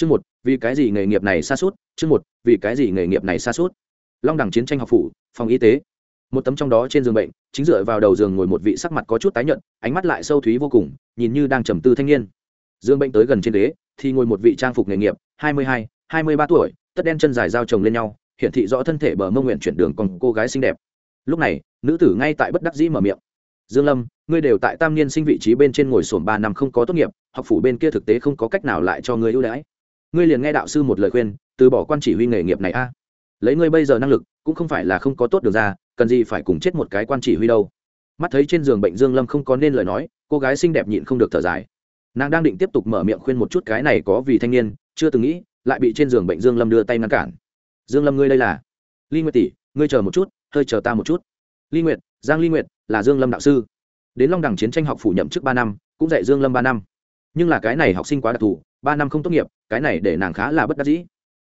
chương một, vì cái gì nghề nghiệp này xa suốt chương một, vì cái gì nghề nghiệp này xa suốt long đẳng chiến tranh học phủ, phòng y tế. Một tấm trong đó trên giường bệnh, chính dựa vào đầu giường ngồi một vị sắc mặt có chút tái nhợt, ánh mắt lại sâu thúy vô cùng, nhìn như đang trầm tư thanh niên. Dương bệnh tới gần trên ghế, thì ngồi một vị trang phục nghề nghiệp, hai mươi hai hai mươi ba tuổi, tất đen chân dài dao chồng lên nhau, hiển thị rõ thân thể bờ mông nguyện chuyển đường còn cô gái xinh đẹp. Lúc này, nữ tử ngay tại bất đắc dĩ mở miệng. Dương lâm, ngươi đều tại tam niên sinh vị trí bên trên ngồi sổm ba năm không có tốt nghiệp, học phủ bên kia thực tế không có cách nào lại cho ngươi ưu đãi ngươi liền nghe đạo sư một lời khuyên, từ bỏ quan chỉ huy nghề nghiệp này a. Lấy ngươi bây giờ năng lực, cũng không phải là không có tốt được ra, cần gì phải cùng chết một cái quan chỉ huy đâu. Mắt thấy trên giường bệnh dương lâm không có nên lời nói, cô gái xinh đẹp nhịn không được thở dài. Nàng đang định tiếp tục mở miệng khuyên một chút cái này có vì thanh niên, chưa từng nghĩ, lại bị trên giường bệnh dương lâm đưa tay ngăn cản. Dương lâm ngươi đây là? Ly nguyệt tỷ, ngươi chờ một chút, hơi chờ ta một chút. Ly nguyệt, giang ly nguyệt, là dương lâm đạo sư. Đến long đẳng chiến tranh học phủ nhậm chức ba năm, cũng dạy dương lâm ba năm. Nhưng là cái này học sinh quá đặc thù ba năm không tốt nghiệp, cái này để nàng khá là bất đắc dĩ.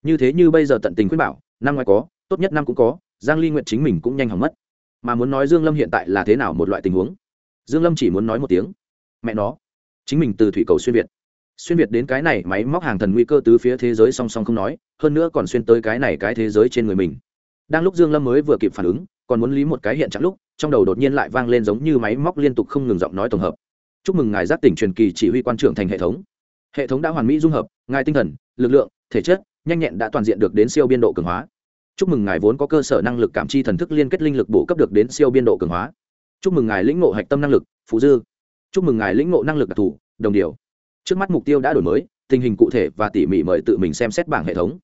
Như thế như bây giờ tận tình khuyên bảo, năm ngoài có, tốt nhất năm cũng có, giang ly nguyện chính mình cũng nhanh hỏng mất. Mà muốn nói dương lâm hiện tại là thế nào một loại tình huống? Dương lâm chỉ muốn nói một tiếng. Mẹ nó, chính mình từ thủy cầu xuyên việt. Xuyên việt đến cái này máy móc hàng thần nguy cơ tứ phía thế giới song song không nói, hơn nữa còn xuyên tới cái này cái thế giới trên người mình. Đang lúc dương lâm mới vừa kịp phản ứng, còn muốn lý một cái hiện trạng lúc, trong đầu đột nhiên lại vang lên giống như máy móc liên tục không ngừng giọng nói tổng hợp. Chúc mừng ngài giác tỉnh truyền kỳ chỉ huy quan trưởng thành hệ thống hệ thống đã hoàn mỹ dung hợp, ngài tinh thần, lực lượng, thể chất, nhanh nhẹn đã toàn diện được đến siêu biên độ cường hóa. Chúc mừng ngài vốn có cơ sở năng lực cảm chi thần thức liên kết linh lực bổ cấp được đến siêu biên độ cường hóa. Chúc mừng ngài lĩnh ngộ hạch tâm năng lực phụ dư. Chúc mừng ngài lĩnh ngộ năng lực đặc thù, đồng điều. Trước mắt mục tiêu đã đổi mới, tình hình cụ thể và tỉ mỉ mời tự mình xem xét bảng hệ thống.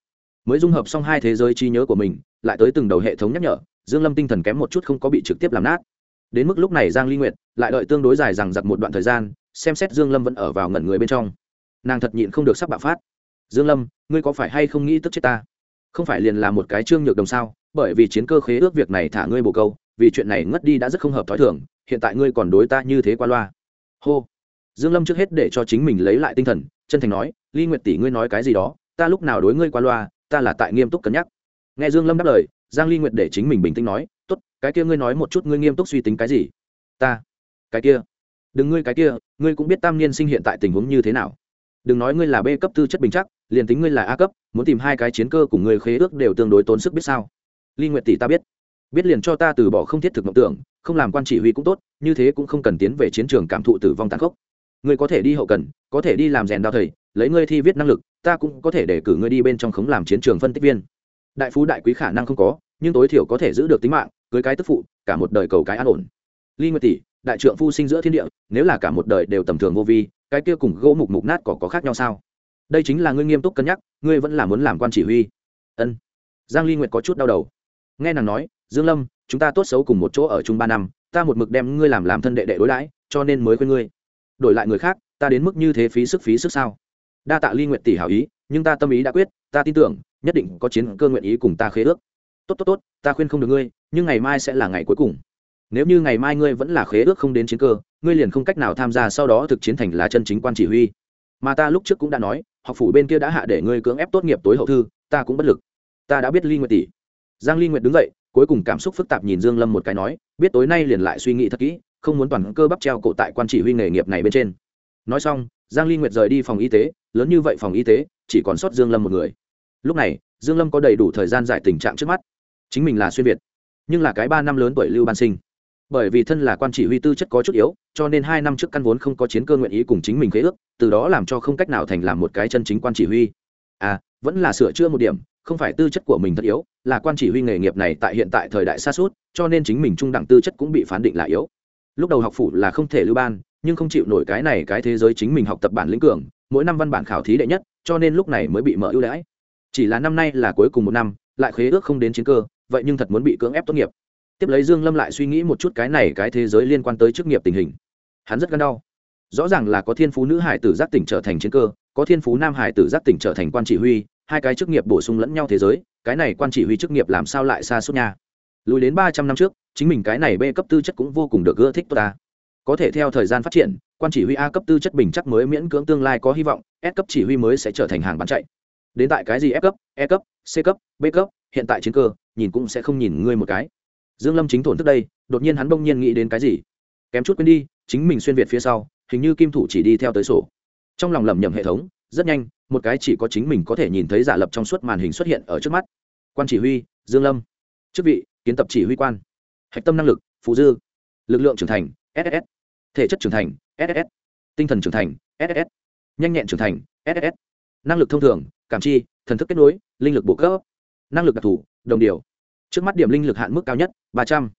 Mới dung hợp xong hai thế giới trí nhớ của mình, lại tới từng đầu hệ thống nhắc nhở, dương lâm tinh thần kém một chút không có bị trực tiếp làm nát. Đến mức lúc này giang ly nguyệt lại đợi tương đối dài rằng giặc một đoạn thời gian, xem xét dương lâm vẫn ở vào ngẩn người bên trong nàng thật nhịn không được sắp bạo phát. Dương lâm, ngươi có phải hay không nghĩ tức chết ta? Không phải liền là một cái trương nhược đồng sao? Bởi vì chiến cơ khế ước việc này thả ngươi bồ câu, vì chuyện này ngất đi đã rất không hợp thói thường, hiện tại ngươi còn đối ta như thế qua loa. Hô. Dương lâm trước hết để cho chính mình lấy lại tinh thần, chân thành nói ly nguyệt tỷ ngươi nói cái gì đó, ta lúc nào đối ngươi qua loa, ta là tại nghiêm túc cân nhắc. Nghe dương lâm đáp lời, giang ly nguyệt để chính mình bình tĩnh nói, tốt, cái kia ngươi nói một chút ngươi nghiêm túc suy tính cái gì? Ta. Cái kia. Đừng ngươi cái kia, ngươi cũng biết tam niên sinh hiện tại tình huống như thế nào đừng nói ngươi là b cấp tư chất bình chắc, liền tính ngươi là a cấp, muốn tìm hai cái chiến cơ cùng ngươi khế ước đều tương đối tốn sức biết sao. Ly nguyệt tỷ ta biết. Biết liền cho ta từ bỏ không thiết thực mộng tưởng, không làm quan chỉ huy cũng tốt, như thế cũng không cần tiến về chiến trường cảm thụ tử vong tàn khốc. Ngươi có thể đi hậu cần, có thể đi làm rèn đao thầy, lấy ngươi thi viết năng lực, ta cũng có thể để cử ngươi đi bên trong khống làm chiến trường phân tích viên. Đại phú đại quý khả năng không có, nhưng tối thiểu có thể giữ được tính mạng, cưới cái tức phụ, cả một đời cầu cái an ổn. Ly nguyệt tỷ, đại trượng phu sinh giữa thiên địa, nếu là cả một đời đều tầm thường vô vi cái kia cùng gỗ mục mục nát có, có khác nhau sao? Đây chính là ngươi nghiêm túc cân nhắc ngươi vẫn là muốn làm quan chỉ huy. Ân. Giang ly nguyệt có chút đau đầu. Nghe nàng nói dương lâm chúng ta tốt xấu cùng một chỗ ở chung ba năm ta một mực đem ngươi làm làm thân đệ đệ đối đãi cho nên mới khuyên ngươi. Đổi lại người khác ta đến mức như thế phí sức phí sức sao? Đa tạ ly nguyệt tỷ hảo ý nhưng ta tâm ý đã quyết ta tin tưởng nhất định có chiến cơ nguyện ý cùng ta khế ước. Tốt tốt tốt ta khuyên không được ngươi nhưng ngày mai sẽ là ngày cuối cùng nếu như ngày mai ngươi vẫn là khế ước không đến chiến cơ, ngươi liền không cách nào tham gia sau đó thực chiến thành là chân chính quan chỉ huy. Mà ta lúc trước cũng đã nói, học phủ bên kia đã hạ để ngươi cưỡng ép tốt nghiệp tối hậu thư, ta cũng bất lực. Ta đã biết ly nguyệt tỷ. Giang ly nguyệt đứng dậy, cuối cùng cảm xúc phức tạp nhìn dương lâm một cái nói, biết tối nay liền lại suy nghĩ thật kỹ, không muốn toàn cơ bắp treo cổ tại quan chỉ huy nghề nghiệp này bên trên. Nói xong, giang ly nguyệt rời đi phòng y tế, lớn như vậy phòng y tế, chỉ còn sót dương lâm một người. Lúc này, dương lâm có đầy đủ thời gian giải tình trạng trước mắt. Chính mình là xuyên việt, nhưng là cái ba năm lớn tuổi lưu ban sinh bởi vì thân là quan chỉ huy tư chất có chút yếu, cho nên hai năm trước căn vốn không có chiến cơ nguyện ý cùng chính mình khế ước, từ đó làm cho không cách nào thành làm một cái chân chính quan chỉ huy. À vẫn là sửa chữa một điểm, không phải tư chất của mình thật yếu, là quan chỉ huy nghề nghiệp này tại hiện tại thời đại xa suốt, cho nên chính mình trung đẳng tư chất cũng bị phán định là yếu. Lúc đầu học phủ là không thể lưu ban, nhưng không chịu nổi cái này cái thế giới chính mình học tập bản lĩnh cường, mỗi năm văn bản khảo thí đệ nhất, cho nên lúc này mới bị mở ưu đãi. Chỉ là năm nay là cuối cùng một năm, lại khế ước không đến chiến cơ, vậy nhưng thật muốn bị cưỡng ép tốt nghiệp tiếp lấy dương lâm lại suy nghĩ một chút cái này cái thế giới liên quan tới chức nghiệp tình hình. Hắn rất gan đau. Rõ ràng là có thiên phú nữ hải tử giác tỉnh trở thành chiến cơ, có thiên phú nam hải tử giác tỉnh trở thành quan chỉ huy, hai cái chức nghiệp bổ sung lẫn nhau thế giới, cái này quan chỉ huy chức nghiệp làm sao lại xa suốt nha? Lùi đến ba trăm năm trước, chính mình cái này b cấp tư chất cũng vô cùng được ưa thích ta. Có thể theo thời gian phát triển, quan chỉ huy a cấp tư chất bình chắc mới miễn cưỡng tương lai có hy vọng, s cấp chỉ huy mới sẽ trở thành hàng bán chạy. Đến tại cái gì f cấp e cấp, c cấp, b cấp, hiện tại chiến cơ, nhìn cũng sẽ không nhìn ngươi một cái dương lâm chính thổn thức đây, đột nhiên hắn bỗng nhiên nghĩ đến cái gì? Kém chút quên đi, chính mình xuyên việt phía sau, hình như kim thủ chỉ đi theo tới sổ. Trong lòng lẩm nhẩm hệ thống, rất nhanh, một cái chỉ có chính mình có thể nhìn thấy giả lập trong suốt màn hình xuất hiện ở trước mắt. Quan chỉ huy, dương lâm. Chức vị, kiến tập chỉ huy quan. Hạch tâm năng lực phù dư. Lực lượng trưởng thành ss thể chất trưởng thành ss tinh thần trưởng thành ss nhanh nhẹn trưởng thành ss năng lực thông thường, cảm chi, thần thức kết nối, linh lực bổ cấp. Năng lực đặc thù, đồng điều trước mắt điểm linh lực hạn mức cao nhất, ba trăm.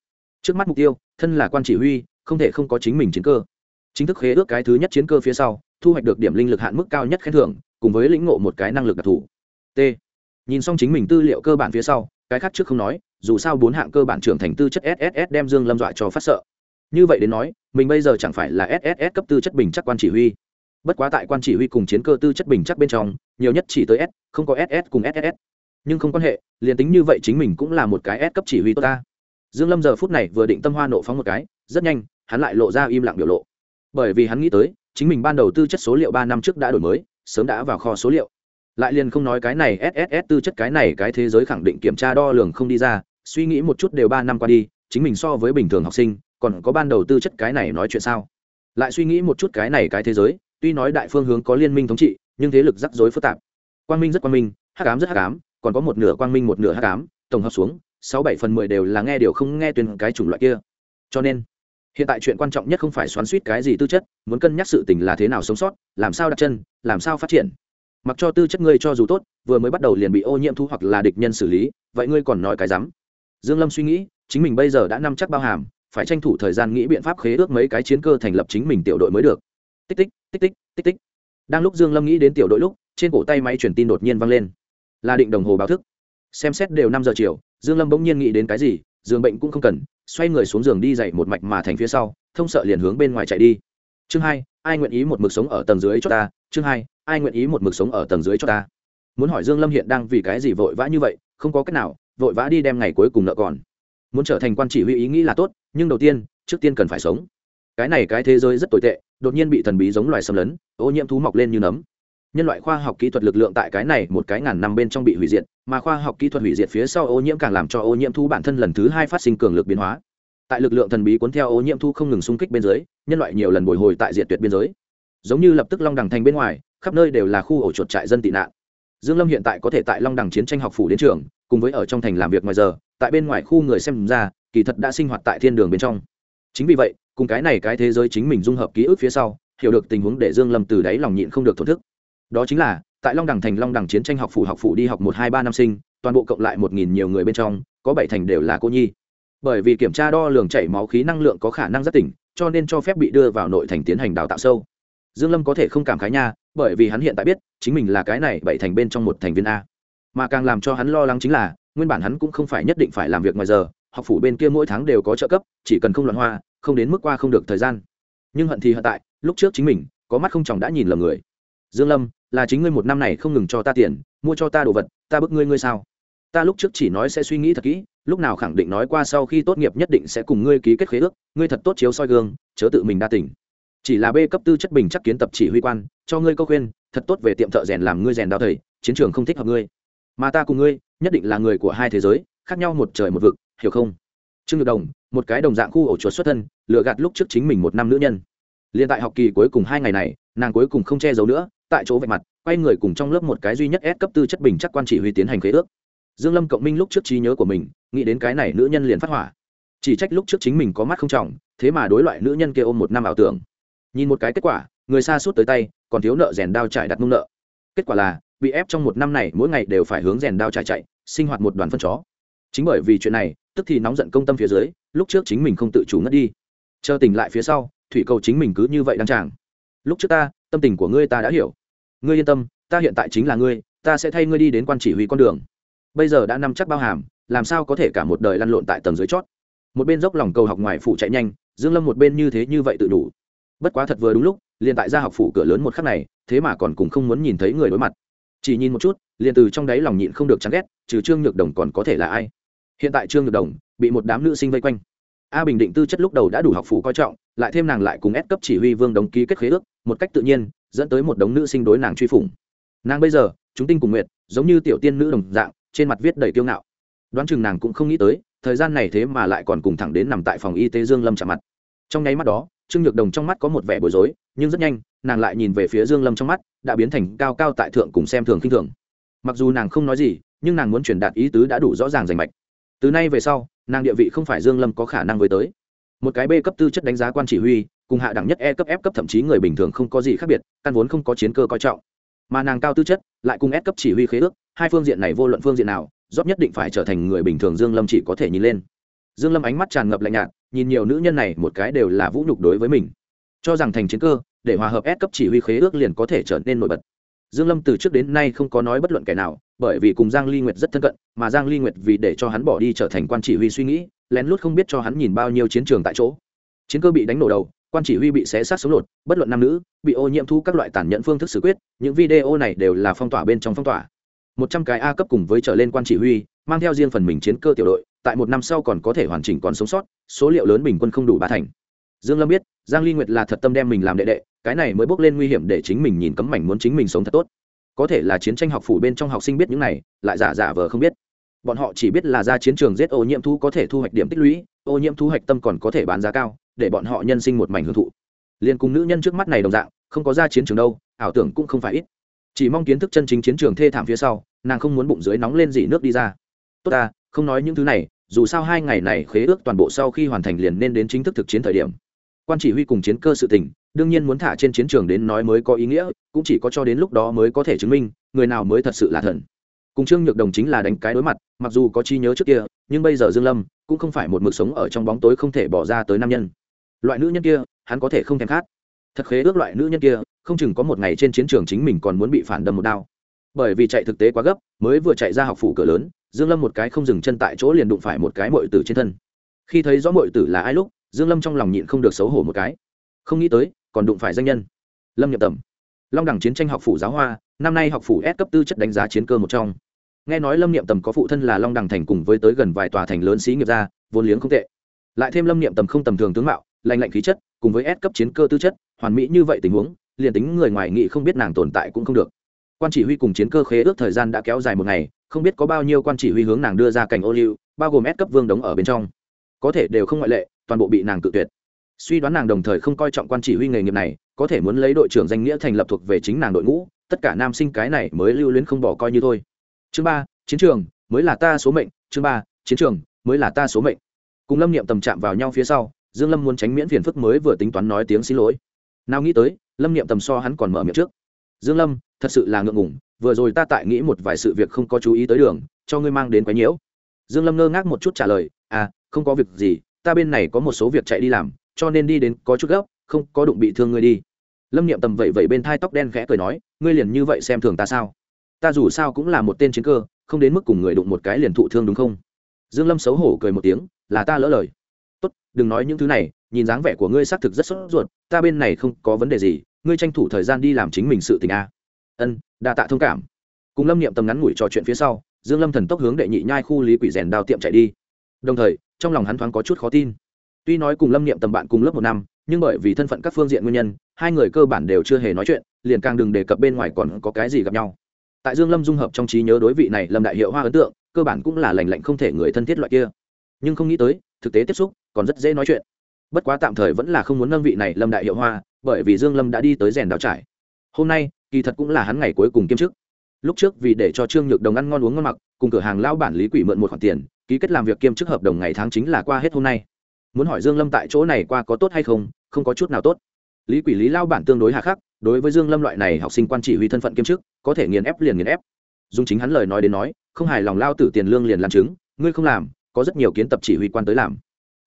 Trước mắt mục tiêu, thân là quan chỉ huy, không thể không có chính mình chiến cơ. Chính thức khế ước cái thứ nhất chiến cơ phía sau, thu hoạch được điểm linh lực hạn mức cao nhất khen thưởng, cùng với lĩnh ngộ một cái năng lực đặc thù. T. Nhìn xong chính mình tư liệu cơ bản phía sau, cái khác trước không nói, dù sao bốn hạng cơ bản trưởng thành tư chất sss đem dương lâm dọa cho phát sợ. Như vậy đến nói, mình bây giờ chẳng phải là sss cấp tư chất bình chắc quan chỉ huy. Bất quá tại quan chỉ huy cùng chiến cơ tư chất bình chắc bên trong, nhiều nhất chỉ tới s, không có ss cùng ss nhưng không quan hệ, liền tính như vậy chính mình cũng là một cái s cấp chỉ huy tốt ta. Dương lâm giờ phút này vừa định tâm hoa nộ phóng một cái, rất nhanh, hắn lại lộ ra im lặng biểu lộ. Bởi vì hắn nghĩ tới, chính mình ban đầu tư chất số liệu ba năm trước đã đổi mới, sớm đã vào kho số liệu. Lại liền không nói cái này sss tư chất cái này cái thế giới khẳng định kiểm tra đo lường không đi ra, suy nghĩ một chút đều ba năm qua đi, chính mình so với bình thường học sinh, còn có ban đầu tư chất cái này nói chuyện sao? Lại suy nghĩ một chút cái này cái thế giới, tuy nói đại phương hướng có liên minh thống trị, nhưng thế lực rắc rối phức tạp. Quang minh rất quang minh, hắc ám rất hắc ám còn có một nửa quang minh, một nửa hát cám tổng hợp xuống, sáu bảy phần mười đều là nghe điều không nghe tuyên cái chủng loại kia. Cho nên, hiện tại chuyện quan trọng nhất không phải xoắn suýt cái gì tư chất, muốn cân nhắc sự tình là thế nào sống sót, làm sao đặt chân, làm sao phát triển. Mặc cho tư chất ngươi cho dù tốt, vừa mới bắt đầu liền bị ô nhiễm thu hoặc là địch nhân xử lý, vậy ngươi còn nói cái rắm. Dương lâm suy nghĩ, chính mình bây giờ đã nắm chắc bao hàm, phải tranh thủ thời gian nghĩ biện pháp khế ước mấy cái chiến cơ thành lập chính mình tiểu đội mới được. Tích tích tích tích tích tích. Đang lúc dương lâm nghĩ đến tiểu đội lúc, trên cổ tay máy truyền tin đột nhiên vang lên là định đồng hồ báo thức. Xem xét đều năm giờ chiều, dương lâm bỗng nhiên nghĩ đến cái gì, giường bệnh cũng không cần, xoay người xuống giường đi dậy một mạch mà thành phía sau, thông sợ liền hướng bên ngoài chạy đi. Chương hai, ai nguyện ý một mực sống ở tầng dưới cho ta? Chương hai, ai nguyện ý một mực sống ở tầng dưới cho ta? Muốn hỏi dương lâm hiện đang vì cái gì vội vã như vậy, không có cách nào, vội vã đi đem ngày cuối cùng nợ còn. Muốn trở thành quan chỉ huy ý nghĩ là tốt, nhưng đầu tiên, trước tiên cần phải sống. Cái này cái thế giới rất tồi tệ, đột nhiên bị thần bí giống loài xâm lấn, ô nhiễm thú mọc lên như nấm nhân loại khoa học kỹ thuật lực lượng tại cái này một cái ngàn năm bên trong bị hủy diệt, mà khoa học kỹ thuật hủy diệt phía sau ô nhiễm càng làm cho ô nhiễm thu bản thân lần thứ hai phát sinh cường lực biến hóa. Tại lực lượng thần bí cuốn theo ô nhiễm thu không ngừng xung kích bên dưới, nhân loại nhiều lần bồi hồi tại diệt tuyệt biên giới. Giống như lập tức long đằng thành bên ngoài, khắp nơi đều là khu ổ chuột trại dân tị nạn. Dương lâm hiện tại có thể tại long đằng chiến tranh học phủ đến trường, cùng với ở trong thành làm việc ngoài giờ, tại bên ngoài khu người xem ra, kỳ thật đã sinh hoạt tại thiên đường bên trong. Chính vì vậy, cùng cái này cái thế giới chính mình dung hợp ký ức phía sau, hiểu được tình huống để dương lâm từ đáy lòng nhịn không được thổn thức đó chính là, tại long đằng thành long đằng chiến tranh học phủ học phủ đi học một hai ba năm sinh, toàn bộ cộng lại một nghìn nhiều người bên trong, có bảy thành đều là cô nhi. Bởi vì kiểm tra đo lường chảy máu khí năng lượng có khả năng rất tỉnh, cho nên cho phép bị đưa vào nội thành tiến hành đào tạo sâu. Dương lâm có thể không cảm khái nha, bởi vì hắn hiện tại biết, chính mình là cái này bảy thành bên trong một thành viên a. Mà càng làm cho hắn lo lắng chính là, nguyên bản hắn cũng không phải nhất định phải làm việc ngoài giờ, học phủ bên kia mỗi tháng đều có trợ cấp, chỉ cần không loạn hoa, không đến mức qua không được thời gian. Nhưng hận thì hận tại, lúc trước chính mình, có mắt không chồng đã nhìn lầm người. Dương lâm là chính ngươi một năm này không ngừng cho ta tiền, mua cho ta đồ vật, ta bức ngươi ngươi sao? Ta lúc trước chỉ nói sẽ suy nghĩ thật kỹ, lúc nào khẳng định nói qua sau khi tốt nghiệp nhất định sẽ cùng ngươi ký kết khế ước, ngươi thật tốt chiếu soi gương, chớ tự mình đa tỉnh chỉ là b cấp tư chất bình chắc kiến tập chỉ huy quan, cho ngươi câu khuyên, thật tốt về tiệm thợ rèn làm ngươi rèn đào thầy, chiến trường không thích hợp ngươi. Mà ta cùng ngươi, nhất định là người của hai thế giới, khác nhau một trời một vực, hiểu không? Trương nhược đồng, một cái đồng dạng khu ổ chuột xuất thân lựa gạt lúc trước chính mình một năm nữ nhân. Liên tại học kỳ cuối cùng hai ngày này, nàng cuối cùng không che giấu nữa tại chỗ vạch mặt, quay người cùng trong lớp một cái duy nhất S cấp tư chất bình chắc quan chỉ huy tiến hành khế ước. Dương lâm cộng minh lúc trước trí nhớ của mình, nghĩ đến cái này nữ nhân liền phát hỏa. Chỉ trách lúc trước chính mình có mắt không trọng, thế mà đối loại nữ nhân kia ôm một năm ảo tưởng. Nhìn một cái kết quả, người xa suốt tới tay, còn thiếu nợ rèn đao trải đặt mông nợ. Kết quả là, bị ép trong một năm này, mỗi ngày đều phải hướng rèn đao trải chạy, sinh hoạt một đoàn phân chó. Chính bởi vì chuyện này, tức thì nóng giận công tâm phía dưới, lúc trước chính mình không tự chủ ngất đi. Chờ tỉnh lại phía sau, thủy cầu chính mình cứ như vậy đang tràng. Lúc trước ta, tâm tình của ngươi ta đã hiểu ngươi yên tâm, ta hiện tại chính là ngươi, ta sẽ thay ngươi đi đến quan chỉ huy con đường. Bây giờ đã nắm chắc bao hàm, làm sao có thể cả một đời lăn lộn tại tầng dưới chót? Một bên dốc lòng cầu học ngoài phủ chạy nhanh, dương lâm một bên như thế như vậy tự đủ. Bất quá thật vừa đúng lúc, liền tại gia học phủ cửa lớn một khắc này, thế mà còn cùng không muốn nhìn thấy người đối mặt. Chỉ nhìn một chút, liền từ trong đáy lòng nhịn không được chán ghét, trừ trương nhược đồng còn có thể là ai? Hiện tại trương nhược đồng bị một đám nữ sinh vây quanh. A bình định tư chất lúc đầu đã đủ học phủ coi trọng, lại thêm nàng lại cùng ép cấp chỉ huy vương đồng ký kết khế ước một cách tự nhiên, dẫn tới một đống nữ sinh đối nàng truy phủng. Nàng bây giờ, chúng tinh cùng nguyệt, giống như tiểu tiên nữ đồng dạng, trên mặt viết đầy kiêu ngạo. Đoán chừng nàng cũng không nghĩ tới, thời gian này thế mà lại còn cùng thẳng đến nằm tại phòng y tế dương lâm chạm mặt. Trong nháy mắt đó, trương nhược đồng trong mắt có một vẻ bối rối, nhưng rất nhanh, nàng lại nhìn về phía dương lâm trong mắt, đã biến thành cao cao tại thượng cùng xem thường khinh thường. Mặc dù nàng không nói gì, nhưng nàng muốn truyền đạt ý tứ đã đủ rõ ràng rành mạch. Từ nay về sau, nàng địa vị không phải dương lâm có khả năng với tới. Một cái b cấp tư chất đánh giá quan chỉ huy cùng hạ đẳng nhất e cấp f cấp thậm chí người bình thường không có gì khác biệt, căn vốn không có chiến cơ coi trọng. Mà nàng cao tư chất, lại cùng s cấp chỉ huy khế ước, hai phương diện này vô luận phương diện nào dóp nhất định phải trở thành người bình thường dương lâm chỉ có thể nhìn lên. Dương lâm ánh mắt tràn ngập lạnh nhạt, nhìn nhiều nữ nhân này một cái đều là vũ nhục đối với mình. Cho rằng thành chiến cơ, để hòa hợp S cấp chỉ huy khế ước liền có thể trở nên nổi bật. Dương lâm từ trước đến nay không có nói bất luận kẻ nào, bởi vì cùng giang ly nguyệt rất thân cận, mà giang ly nguyệt vì để cho hắn bỏ đi trở thành quan chỉ huy suy nghĩ, lén lút không biết cho hắn nhìn bao nhiêu chiến trường tại chỗ. Chiến cơ bị đánh nổ đầu quan chỉ huy bị xé xác sống lột, bất luận nam nữ, bị ô nhiễm thu các loại tàn nhẫn phương thức xử quyết, những video này đều là phong tỏa bên trong phong tỏa. Một trăm cái a cấp cùng với trở lên quan chỉ huy, mang theo riêng phần mình chiến cơ tiểu đội, tại một năm sau còn có thể hoàn chỉnh còn sống sót, số liệu lớn bình quân không đủ ba thành. Dương lâm biết, giang ly nguyệt là thật tâm đem mình làm đệ đệ, cái này mới bước lên nguy hiểm để chính mình nhìn cấm mảnh muốn chính mình sống thật tốt. Có thể là chiến tranh học phủ bên trong học sinh biết những này, lại giả giả vờ không biết. Bọn họ chỉ biết là ra chiến trường giết ô nhiễm thu có thể thu hoạch điểm tích lũy, ô nhiễm thu hoạch tâm còn có thể bán giá cao để bọn họ nhân sinh một mảnh hưởng thụ. Liền cùng nữ nhân trước mắt này đồng dạng, không có ra chiến trường đâu, ảo tưởng cũng không phải ít. Chỉ mong kiến thức chân chính chiến trường thê thảm phía sau, nàng không muốn bụng dưới nóng lên gì nước đi ra. Tốt ta, không nói những thứ này, dù sao hai ngày này khế ước toàn bộ sau khi hoàn thành liền nên đến chính thức thực chiến thời điểm. Quan chỉ huy cùng chiến cơ sự tình, đương nhiên muốn thả trên chiến trường đến nói mới có ý nghĩa, cũng chỉ có cho đến lúc đó mới có thể chứng minh, người nào mới thật sự là thần. Cùng trương nhược đồng chính là đánh cái đối mặt, mặc dù có chi nhớ trước kia, nhưng bây giờ dương lâm cũng không phải một mực sống ở trong bóng tối không thể bỏ ra tới nam nhân loại nữ nhân kia hắn có thể không thèm khát. Thật khế ước loại nữ nhân kia không chừng có một ngày trên chiến trường chính mình còn muốn bị phản đâm một đao. Bởi vì chạy thực tế quá gấp mới vừa chạy ra học phủ cửa lớn dương lâm một cái không dừng chân tại chỗ liền đụng phải một cái mội tử trên thân. Khi thấy rõ mội tử là ai lúc dương lâm trong lòng nhịn không được xấu hổ một cái. Không nghĩ tới còn đụng phải danh nhân. Lâm nhập tầm. Long đẳng chiến tranh học phủ giáo hoa năm nay học phủ S cấp tư chất đánh giá chiến cơ một trong. Nghe nói lâm niệm tầm có phụ thân là long đẳng thành cùng với tới gần vài tòa thành lớn xí nghiệp gia, vốn liếng không tệ. Lại thêm lâm niệm tầm không tầm thường tướng mạo lành lạnh khí chất, cùng với S cấp chiến cơ tư chất, hoàn mỹ như vậy tình huống, liền tính người ngoài nghị không biết nàng tồn tại cũng không được. Quan chỉ huy cùng chiến cơ khế ước thời gian đã kéo dài một ngày, không biết có bao nhiêu quan chỉ huy hướng nàng đưa ra cảnh ô liu, bao gồm S cấp vương đống ở bên trong. Có thể đều không ngoại lệ, toàn bộ bị nàng tự tuyệt. Suy đoán nàng đồng thời không coi trọng quan chỉ huy nghề nghiệp này, có thể muốn lấy đội trưởng danh nghĩa thành lập thuộc về chính nàng đội ngũ, tất cả nam sinh cái này mới lưu luyến không bỏ coi như thôi. Chương ba, chiến trường, mới là ta số mệnh. Chương ba, chiến trường, mới là ta số mệnh. Cùng lâm niệm tầm chạm vào nhau phía sau dương lâm muốn tránh miễn phiền phức mới vừa tính toán nói tiếng xin lỗi. Nào nghĩ tới, lâm niệm tầm so hắn còn mở miệng trước. Dương lâm, thật sự là ngượng ngùng, vừa rồi ta tại nghĩ một vài sự việc không có chú ý tới đường, cho ngươi mang đến quấy nhiễu. Dương lâm ngơ ngác một chút trả lời à không có việc gì, ta bên này có một số việc chạy đi làm, cho nên đi đến có chút gấp, không có đụng bị thương ngươi đi. Lâm niệm tầm vậy vậy bên thai tóc đen khẽ cười nói, ngươi liền như vậy xem thường ta sao? Ta dù sao cũng là một tên chiến cơ, không đến mức cùng người đụng một cái liền thụ thương đúng không? Dương lâm xấu hổ cười một tiếng, là ta lỡ lời đừng nói những thứ này, nhìn dáng vẻ của ngươi xác thực rất sốt ruột, ta bên này không có vấn đề gì, ngươi tranh thủ thời gian đi làm chính mình sự tình a. Ân, đa tạ thông cảm. Cùng lâm niệm tầm ngắn ngủi trò chuyện phía sau, dương lâm thần tốc hướng đệ nhị nhai khu lý quỷ rèn đao tiệm chạy đi. Đồng thời, trong lòng hắn thoáng có chút khó tin. Tuy nói cùng lâm niệm tầm bạn cùng lớp một năm, nhưng bởi vì thân phận các phương diện nguyên nhân, hai người cơ bản đều chưa hề nói chuyện, liền càng đừng đề cập bên ngoài còn có cái gì gặp nhau. Tại dương lâm dung hợp trong trí nhớ đối vị này lâm đại hiệu hoa ấn tượng, cơ bản cũng là lành lạnh không thể người thân thiết loại kia. Nhưng không nghĩ tới, thực tế tiếp xúc còn rất dễ nói chuyện. Bất quá tạm thời vẫn là không muốn nâng vị này lâm đại hiệu hoa, bởi vì dương lâm đã đi tới rèn đào trải hôm nay, kỳ thật cũng là hắn ngày cuối cùng kiêm chức. Lúc trước vì để cho trương nhược đồng ăn ngon uống ngon mặc, cùng cửa hàng lao bản lý quỷ mượn một khoản tiền, ký kết làm việc kiêm chức hợp đồng ngày tháng chính là qua hết hôm nay. Muốn hỏi dương lâm tại chỗ này qua có tốt hay không không có chút nào tốt. Lý quỷ lý lao bản tương đối hà khắc, đối với dương lâm loại này học sinh quan chỉ huy thân phận kiêm chức, có thể nghiền ép liền nghiền ép. Dùng chính hắn lời nói đến nói, không hài lòng lao tử tiền lương liền làm chứng, ngươi không làm, có rất nhiều kiến tập chỉ huy quan tới làm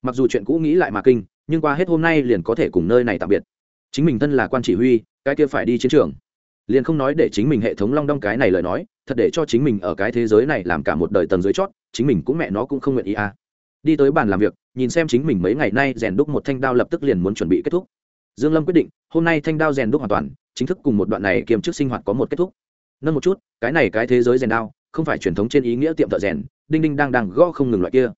mặc dù chuyện cũ nghĩ lại mà kinh, nhưng qua hết hôm nay liền có thể cùng nơi này tạm biệt. Chính mình thân là quan chỉ huy, cái kia phải đi chiến trường. Liền không nói để chính mình hệ thống long đong cái này lời nói, thật để cho chính mình ở cái thế giới này làm cả một đời tầng dưới chót, chính mình cũng mẹ nó cũng không nguyện ý à. Đi tới bàn làm việc, nhìn xem chính mình mấy ngày nay rèn đúc một thanh đao lập tức liền muốn chuẩn bị kết thúc. Dương lâm quyết định, hôm nay thanh đao rèn đúc hoàn toàn, chính thức cùng một đoạn này kiêm chức sinh hoạt có một kết thúc. Nâng một chút, cái này cái thế giới rèn đao, không phải truyền thống trên ý nghĩa tiệm thợ rèn, đinh đinh đang đang gõ không ngừng loại kia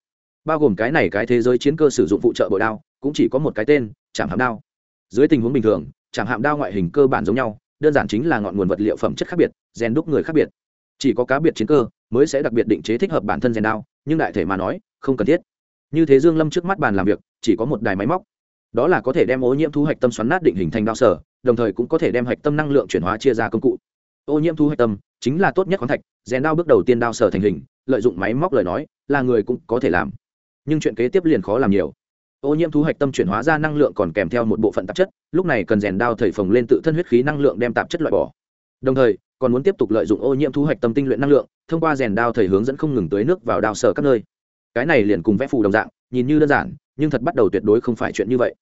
bao gồm cái này cái thế giới chiến cơ sử dụng phụ trợ bội đao, cũng chỉ có một cái tên chạm hạm đao. Dưới tình huống bình thường chạm hạm đao ngoại hình cơ bản giống nhau, đơn giản chính là ngọn nguồn vật liệu phẩm chất khác biệt rèn đúc người khác biệt. Chỉ có cá biệt chiến cơ mới sẽ đặc biệt định chế thích hợp bản thân rèn đao, nhưng đại thể mà nói, không cần thiết. Như thế dương lâm trước mắt bàn làm việc, chỉ có một đài máy móc. Đó là có thể đem ô nhiễm thu hoạch tâm xoắn nát định hình thành đao sở, đồng thời cũng có thể đem hạch tâm năng lượng chuyển hóa chia ra công cụ. Ô nhiễm thu hoạch tâm chính là tốt nhất khoáng thạch rèn đao bước đầu tiên đao sở thành hình, lợi dụng máy móc lời nói, là người cũng có thể làm nhưng chuyện kế tiếp liền khó làm nhiều. Ô nhiễm thu hạch tâm chuyển hóa ra năng lượng còn kèm theo một bộ phận tạp chất, lúc này cần rèn đao thầy phồng lên tự thân huyết khí năng lượng đem tạp chất loại bỏ. Đồng thời, còn muốn tiếp tục lợi dụng ô nhiễm thu hoạch tâm tinh luyện năng lượng, thông qua rèn đao thầy hướng dẫn không ngừng tới nước vào đao sở các nơi. Cái này liền cùng vẽ phù đồng dạng, nhìn như đơn giản, nhưng thật bắt đầu tuyệt đối không phải chuyện như vậy.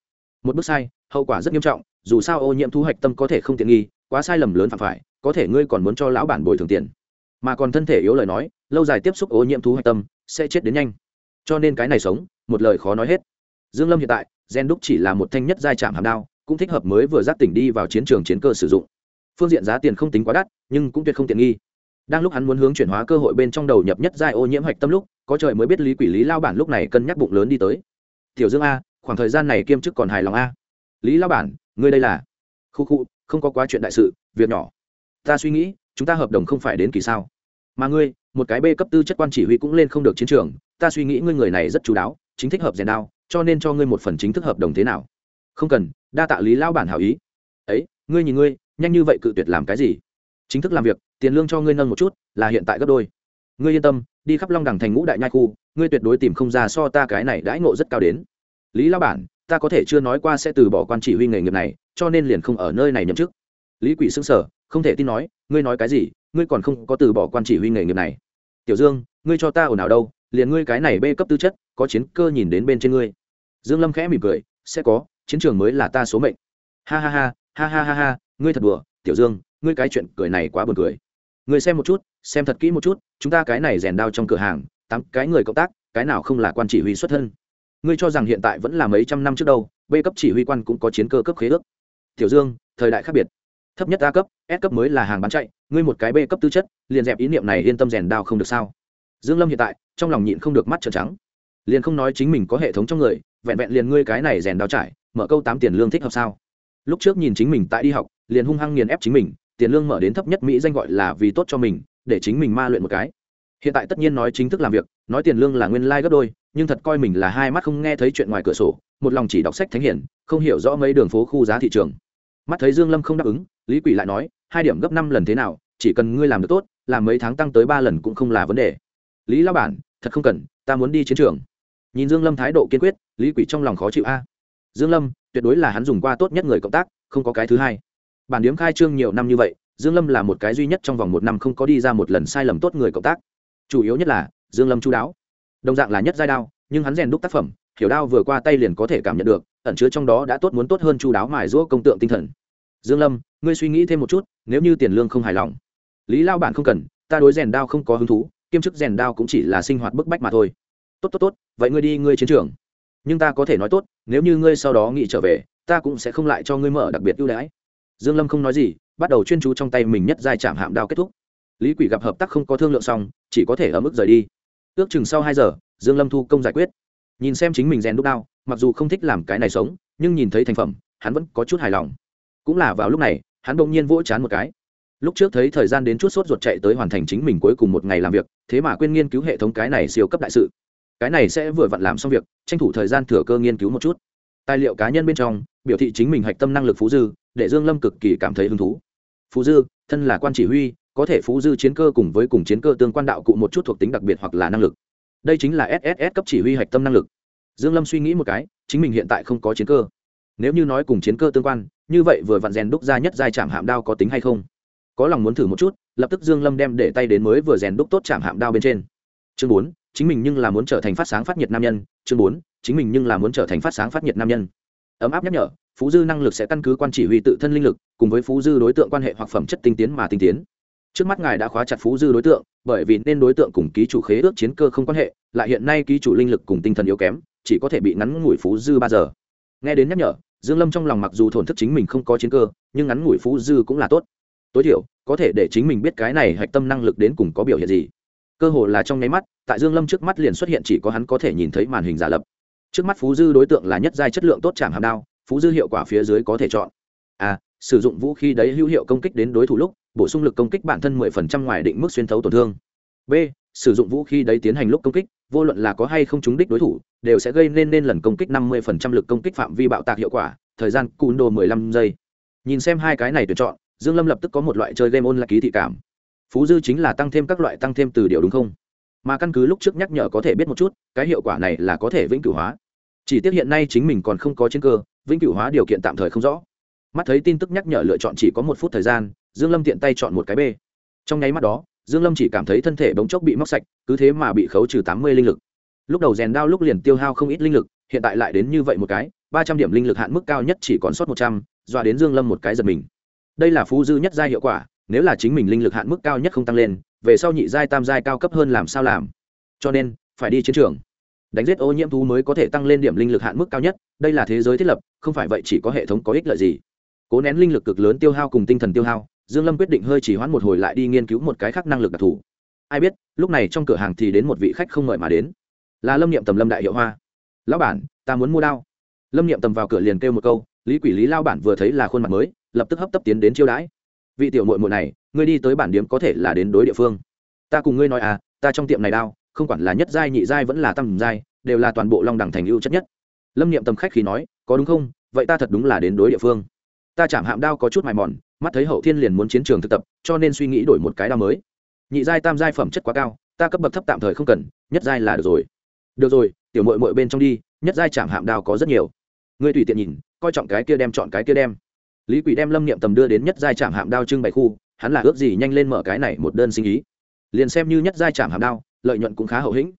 Một bước sai, hậu quả rất nghiêm trọng, dù sao ô nhiễm thu hoạch tâm có thể không tiện nghi, quá sai lầm lớn phạm phải, có thể ngươi còn muốn cho lão bản bồi thường tiền. Mà còn thân thể yếu lời nói, lâu dài tiếp xúc ô nhiễm thu hoạch tâm, sẽ chết đến nhanh cho nên cái này sống, một lời khó nói hết. Dương lâm hiện tại, gen đúc chỉ là một thanh nhất giai chạm hàm đao, cũng thích hợp mới vừa giác tỉnh đi vào chiến trường chiến cơ sử dụng. Phương diện giá tiền không tính quá đắt, nhưng cũng tuyệt không tiện nghi. Đang lúc hắn muốn hướng chuyển hóa cơ hội bên trong đầu nhập nhất giai ô nhiễm hạch tâm lúc, có trời mới biết lý quỷ lý lao bản lúc này cân nhắc bụng lớn đi tới. Tiểu dương a, khoảng thời gian này kiêm chức còn hài lòng a? Lý lao bản, ngươi đây là khu khu, không có quá chuyện đại sự, việc nhỏ. Ta suy nghĩ, chúng ta hợp đồng không phải đến kỳ sao? Mà ngươi một cái b cấp tư chất quan chỉ huy cũng lên không được chiến trường, ta suy nghĩ ngươi người này rất chú đáo, chính thích hợp rèn đao, cho nên cho ngươi một phần chính thức hợp đồng thế nào? Không cần, đa tạ lý lao bản hảo ý. Ấy, ngươi nhìn ngươi, nhanh như vậy cự tuyệt làm cái gì? Chính thức làm việc, tiền lương cho ngươi nâng một chút, là hiện tại gấp đôi. Ngươi yên tâm, đi khắp long đẳng thành ngũ đại nhai khu, ngươi tuyệt đối tìm không ra so ta cái này đãi ngộ rất cao đến. Lý lao bản, ta có thể chưa nói qua sẽ từ bỏ quan chỉ huy nghề nghiệp này, cho nên liền không ở nơi này nhậm chức. Lý quỷ xưng sở không thể tin nói, ngươi nói cái gì, ngươi còn không có từ bỏ quan chỉ huy nghề nghiệp này tiểu dương, ngươi cho ta ồn ào đâu, liền ngươi cái này bê cấp tư chất, có chiến cơ nhìn đến bên trên ngươi. Dương lâm khẽ mỉm cười, sẽ có, chiến trường mới là ta số mệnh. Ha ha ha ha ha ha ha, ngươi thật đùa, tiểu dương, ngươi cái chuyện cười này quá buồn cười. Ngươi xem một chút, xem thật kỹ một chút, chúng ta cái này rèn đao trong cửa hàng, tám cái người cộng tác, cái nào không là quan chỉ huy xuất thân. Ngươi cho rằng hiện tại vẫn là mấy trăm năm trước đâu b cấp chỉ huy quan cũng có chiến cơ cấp khế ước. Tiểu dương, thời đại khác biệt thấp nhất a cấp, s cấp mới là hàng bán chạy, ngươi một cái b cấp tư chất, liền dẹp ý niệm này yên tâm rèn đao không được sao? Dương lâm hiện tại, trong lòng nhịn không được mắt trợn trắng. Liền không nói chính mình có hệ thống trong người, vẹn vẹn liền ngươi cái này rèn đao trải, mở câu tám tiền lương thích hợp sao? Lúc trước nhìn chính mình tại đi học, liền hung hăng nghiền ép chính mình, tiền lương mở đến thấp nhất mỹ danh gọi là vì tốt cho mình, để chính mình ma luyện một cái. Hiện tại tất nhiên nói chính thức làm việc, nói tiền lương là nguyên lai、like、gấp đôi, nhưng thật coi mình là hai mắt không nghe thấy chuyện ngoài cửa sổ, một lòng chỉ đọc sách thánh hiển, không hiểu rõ mấy đường phố khu giá thị trường. Mắt thấy dương lâm không đáp ứng lý quỷ lại nói, hai điểm gấp năm lần thế nào, chỉ cần ngươi làm được tốt làm mấy tháng tăng tới ba lần cũng không là vấn đề. Lý lao bản, thật không cần, ta muốn đi chiến trường. Nhìn dương lâm thái độ kiên quyết, lý quỷ trong lòng khó chịu a. Dương lâm, tuyệt đối là hắn dùng qua tốt nhất người cộng tác, không có cái thứ hai. Bản điếm khai trương nhiều năm như vậy, dương lâm là một cái duy nhất trong vòng một năm không có đi ra một lần sai lầm tốt người cộng tác. Chủ yếu nhất là, dương lâm chú đáo. Đồng dạng là nhất giai đao, nhưng hắn rèn đúc tác phẩm, hiểu đao vừa qua tay liền có thể cảm nhận được, ẩn chứa trong đó đã tốt muốn tốt hơn chú đáo mài giũa công tượng tinh thần. Dương lâm ngươi suy nghĩ thêm một chút, nếu như tiền lương không hài lòng. Lý lao bản không cần, ta đối rèn đao không có hứng thú, kiêm chức rèn đao cũng chỉ là sinh hoạt bức bách mà thôi. Tốt tốt tốt, vậy ngươi đi ngươi chiến trường. Nhưng ta có thể nói tốt, nếu như ngươi sau đó nghĩ trở về, ta cũng sẽ không lại cho ngươi mở đặc biệt ưu đãi. Dương lâm không nói gì, bắt đầu chuyên chú trong tay mình nhất giai chạm hạm đao kết thúc. Lý quỷ gặp hợp tác không có thương lượng xong, chỉ có thể ở mức rời đi. Ước chừng sau hai giờ, dương lâm thu công giải quyết. Nhìn xem chính mình rèn đúc đao, mặc dù không thích làm cái này sống, nhưng nhìn thấy thành phẩm, hắn vẫn có chút hài lòng. Cũng là vào lúc này hắn bỗng nhiên vỗ chán một cái. Lúc trước thấy thời gian đến chút sốt ruột chạy tới hoàn thành chính mình cuối cùng một ngày làm việc, thế mà quên nghiên cứu hệ thống cái này siêu cấp đại sự. Cái này sẽ vừa vặn làm xong việc, tranh thủ thời gian thừa cơ nghiên cứu một chút. Tài liệu cá nhân bên trong, biểu thị chính mình hạch tâm năng lực phú dư, để dương lâm cực kỳ cảm thấy hứng thú. Phú dư, thân là quan chỉ huy, có thể phú dư chiến cơ cùng với cùng chiến cơ tương quan đạo cụ một chút thuộc tính đặc biệt hoặc là năng lực. Đây chính là sss cấp chỉ huy hạch tâm năng lực. Dương lâm suy nghĩ một cái, chính mình hiện tại không có chiến cơ. Nếu như nói cùng chiến cơ tương quan như vậy vừa vặn rèn đúc ra nhất giai chạm hạm đao có tính hay không? Có lòng muốn thử một chút, lập tức dương lâm đem để tay đến mới vừa rèn đúc tốt chạm hạm đao bên trên. Chương bốn, chính mình nhưng là muốn trở thành phát sáng phát nhiệt nam nhân. Chương bốn, chính mình nhưng là muốn trở thành phát sáng phát nhiệt nam nhân. Ấm áp nhắc nhở, phú dư năng lực sẽ căn cứ quan chỉ huy tự thân linh lực, cùng với phú dư đối tượng quan hệ hoặc phẩm chất tinh tiến mà tinh tiến. Trước mắt ngài đã khóa chặt phú dư đối tượng, bởi vì nên đối tượng cùng ký chủ khế ước chiến cơ không quan hệ, lại hiện nay ký chủ linh lực cùng tinh thần yếu kém, chỉ có thể bị ngắn ngủi phú dư ba giờ. Nghe đến nhắc nhở dương lâm trong lòng mặc dù thổn thức chính mình không có chiến cơ, nhưng ngắn ngủi phú dư cũng là tốt. Tối thiểu, có thể để chính mình biết cái này hạch tâm năng lực đến cùng có biểu hiện gì. Cơ hồ là trong nháy mắt, tại dương lâm trước mắt liền xuất hiện chỉ có hắn có thể nhìn thấy màn hình giả lập. Trước mắt phú dư đối tượng là nhất giai chất lượng tốt chạm hàm đao, phú dư hiệu quả phía dưới có thể chọn. A sử dụng vũ khí đấy hữu hiệu công kích đến đối thủ lúc, bổ sung lực công kích bản thân 10% ngoài định mức xuyên thấu tổn thương. B sử dụng vũ khí đấy tiến hành lúc công kích, vô luận là có hay không trúng đích đối thủ, đều sẽ gây nên nên lần công kích năm mươi phần trăm lực công kích phạm vi bạo tạc hiệu quả, thời gian cùn đồ mười lăm giây. Nhìn xem hai cái này tuyển chọn, dương lâm lập tức có một loại chơi game ôn là ký thị cảm. Phú dư chính là tăng thêm các loại tăng thêm từ điều đúng không? Mà căn cứ lúc trước nhắc nhở có thể biết một chút, cái hiệu quả này là có thể vĩnh cửu hóa. Chỉ tiếc hiện nay chính mình còn không có chiến cơ, vĩnh cửu hóa điều kiện tạm thời không rõ. Mắt thấy tin tức nhắc nhở lựa chọn chỉ có một phút thời gian, dương lâm tiện tay chọn một cái b. Trong nháy mắt đó dương lâm chỉ cảm thấy thân thể bỗng chốc bị móc sạch, cứ thế mà bị khấu trừ tám mươi linh lực. Lúc đầu rèn đao lúc liền tiêu hao không ít linh lực, hiện tại lại đến như vậy một cái, ba trăm điểm linh lực hạn mức cao nhất chỉ còn sót một trăm, dọa đến dương lâm một cái giật mình. Đây là phú dư nhất giai hiệu quả, nếu là chính mình linh lực hạn mức cao nhất không tăng lên, về sau nhị giai tam giai cao cấp hơn làm sao làm? Cho nên, phải đi chiến trường. Đánh giết ô nhiễm thú mới có thể tăng lên điểm linh lực hạn mức cao nhất, đây là thế giới thiết lập, không phải vậy chỉ có hệ thống có ích lợi gì. Cố nén linh lực cực lớn tiêu hao cùng tinh thần tiêu hao dương lâm quyết định hơi chỉ hoãn một hồi lại đi nghiên cứu một cái khác năng lực đặc thù. Ai biết, lúc này trong cửa hàng thì đến một vị khách không mời mà đến. Là lâm niệm tầm lâm đại hiệu hoa. Lão bản, ta muốn mua đao. Lâm niệm tầm vào cửa liền kêu một câu, lý quỷ lý lao bản vừa thấy là khuôn mặt mới, lập tức hấp tấp tiến đến chiêu đãi. Vị tiểu muội muội này, ngươi đi tới bản điếm có thể là đến đối địa phương. Ta cùng ngươi nói à ta trong tiệm này đao, không quản là nhất giai, nhị giai vẫn là tam giai, đều là toàn bộ long đẳng thành ưu chất nhất. Lâm niệm tầm khách khí nói, có đúng không? Vậy ta thật đúng là đến đối địa phương. Ta chạm hạm đao có chút mài mòn mắt thấy hậu thiên liền muốn chiến trường thực tập, cho nên suy nghĩ đổi một cái đao mới. Nhị giai tam giai phẩm chất quá cao, ta cấp bậc thấp tạm thời không cần, nhất giai là được rồi. Được rồi, tiểu mội mội bên trong đi, nhất giai chạm hạm đao có rất nhiều. Ngươi tùy tiện nhìn, coi trọng cái kia đem chọn cái kia đem. Lý quỷ đem lâm niệm tầm đưa đến nhất giai chạm hạm đao trưng bày khu, hắn là ước gì nhanh lên mở cái này một đơn sinh ý. Liền xem như nhất giai chạm hạm đao, lợi nhuận cũng khá hậu hĩnh.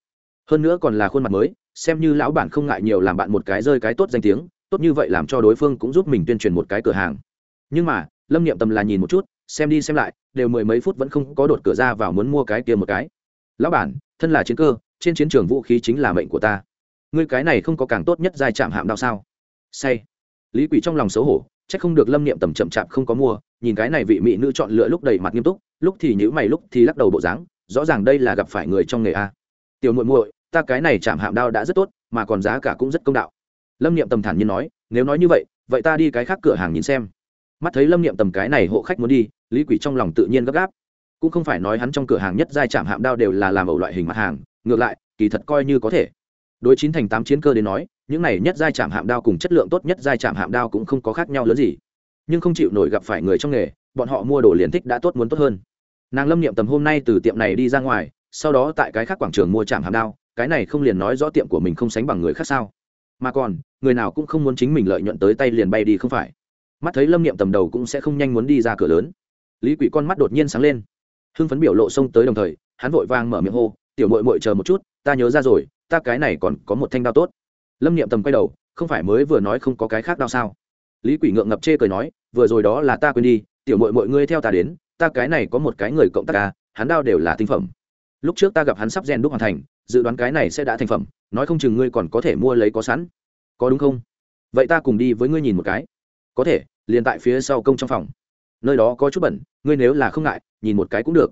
Hơn nữa còn là khuôn mặt mới, xem như lão bản không ngại nhiều làm bạn một cái rơi cái tốt danh tiếng, tốt như vậy làm cho đối phương cũng giúp mình tuyên truyền một cái cửa hàng. Nhưng mà lâm niệm tầm là nhìn một chút xem đi xem lại đều mười mấy phút vẫn không có đột cửa ra vào muốn mua cái kia một cái lão bản thân là chiến cơ trên chiến trường vũ khí chính là mệnh của ta ngươi cái này không có càng tốt nhất giai chạm hạm đao sao say lý quỷ trong lòng xấu hổ c h ắ c không được lâm niệm tầm chậm chạp không có mua nhìn cái này vị mỹ nữ chọn lựa lúc đầy mặt nghiêm túc lúc thì nhữ mày lúc thì lắc đầu bộ dáng rõ ràng đây là gặp phải người trong nghề a tiểu muội muội ta cái này chạm hạm đao đã rất tốt mà còn giá cả cũng rất công đạo lâm niệm tầm thản nhiên nói nếu nói như vậy vậy ta đi cái khác cửa hàng nhìn xem mắt thấy lâm niệm tầm cái này hộ khách muốn đi lý quỷ trong lòng tự nhiên gấp gáp cũng không phải nói hắn trong cửa hàng nhất giai chạm hạm đao đều là làm ẩu loại hình mặt hàng ngược lại kỳ thật coi như có thể đối chín thành tám chiến cơ đến nói những này nhất giai chạm hạm đao cùng chất lượng tốt nhất giai chạm hạm đao cũng không có khác nhau lớn gì nhưng không chịu nổi gặp phải người trong nghề bọn họ mua đồ liền thích đã tốt muốn tốt hơn nàng lâm niệm tầm hôm nay từ tiệm này đi ra ngoài sau đó tại cái khác quảng trường mua chạm hạm đao cái này không liền nói rõ tiệm của mình không sánh bằng người khác sao mà còn người nào cũng không muốn chính mình lợi nhuận tới tay liền bay đi không phải mắt thấy lâm niệm tầm đầu cũng sẽ không nhanh muốn đi ra cửa lớn lý quỷ con mắt đột nhiên sáng lên hưng phấn biểu lộ xông tới đồng thời hắn vội vang mở miệng hô tiểu mội mội chờ một chút ta nhớ ra rồi ta cái này còn có một thanh đao tốt lâm niệm tầm quay đầu không phải mới vừa nói không có cái khác đao sao lý quỷ ngượng ngập chê cười nói vừa rồi đó là ta quên đi tiểu mội mội ngươi theo ta đến ta cái này có một cái người cộng tác ca hắn đao đều là tinh phẩm lúc trước ta gặp hắn sắp rèn đúc hoàn thành dự đoán cái này sẽ đã thành phẩm nói không chừng ngươi còn có thể mua lấy có sẵn có đúng không vậy ta cùng đi với ngươi nhìn một cái có thể, liền tại phía sau công trong phòng. Nơi đó có chút bẩn, ngươi nếu là không ngại, nhìn một cái cũng được.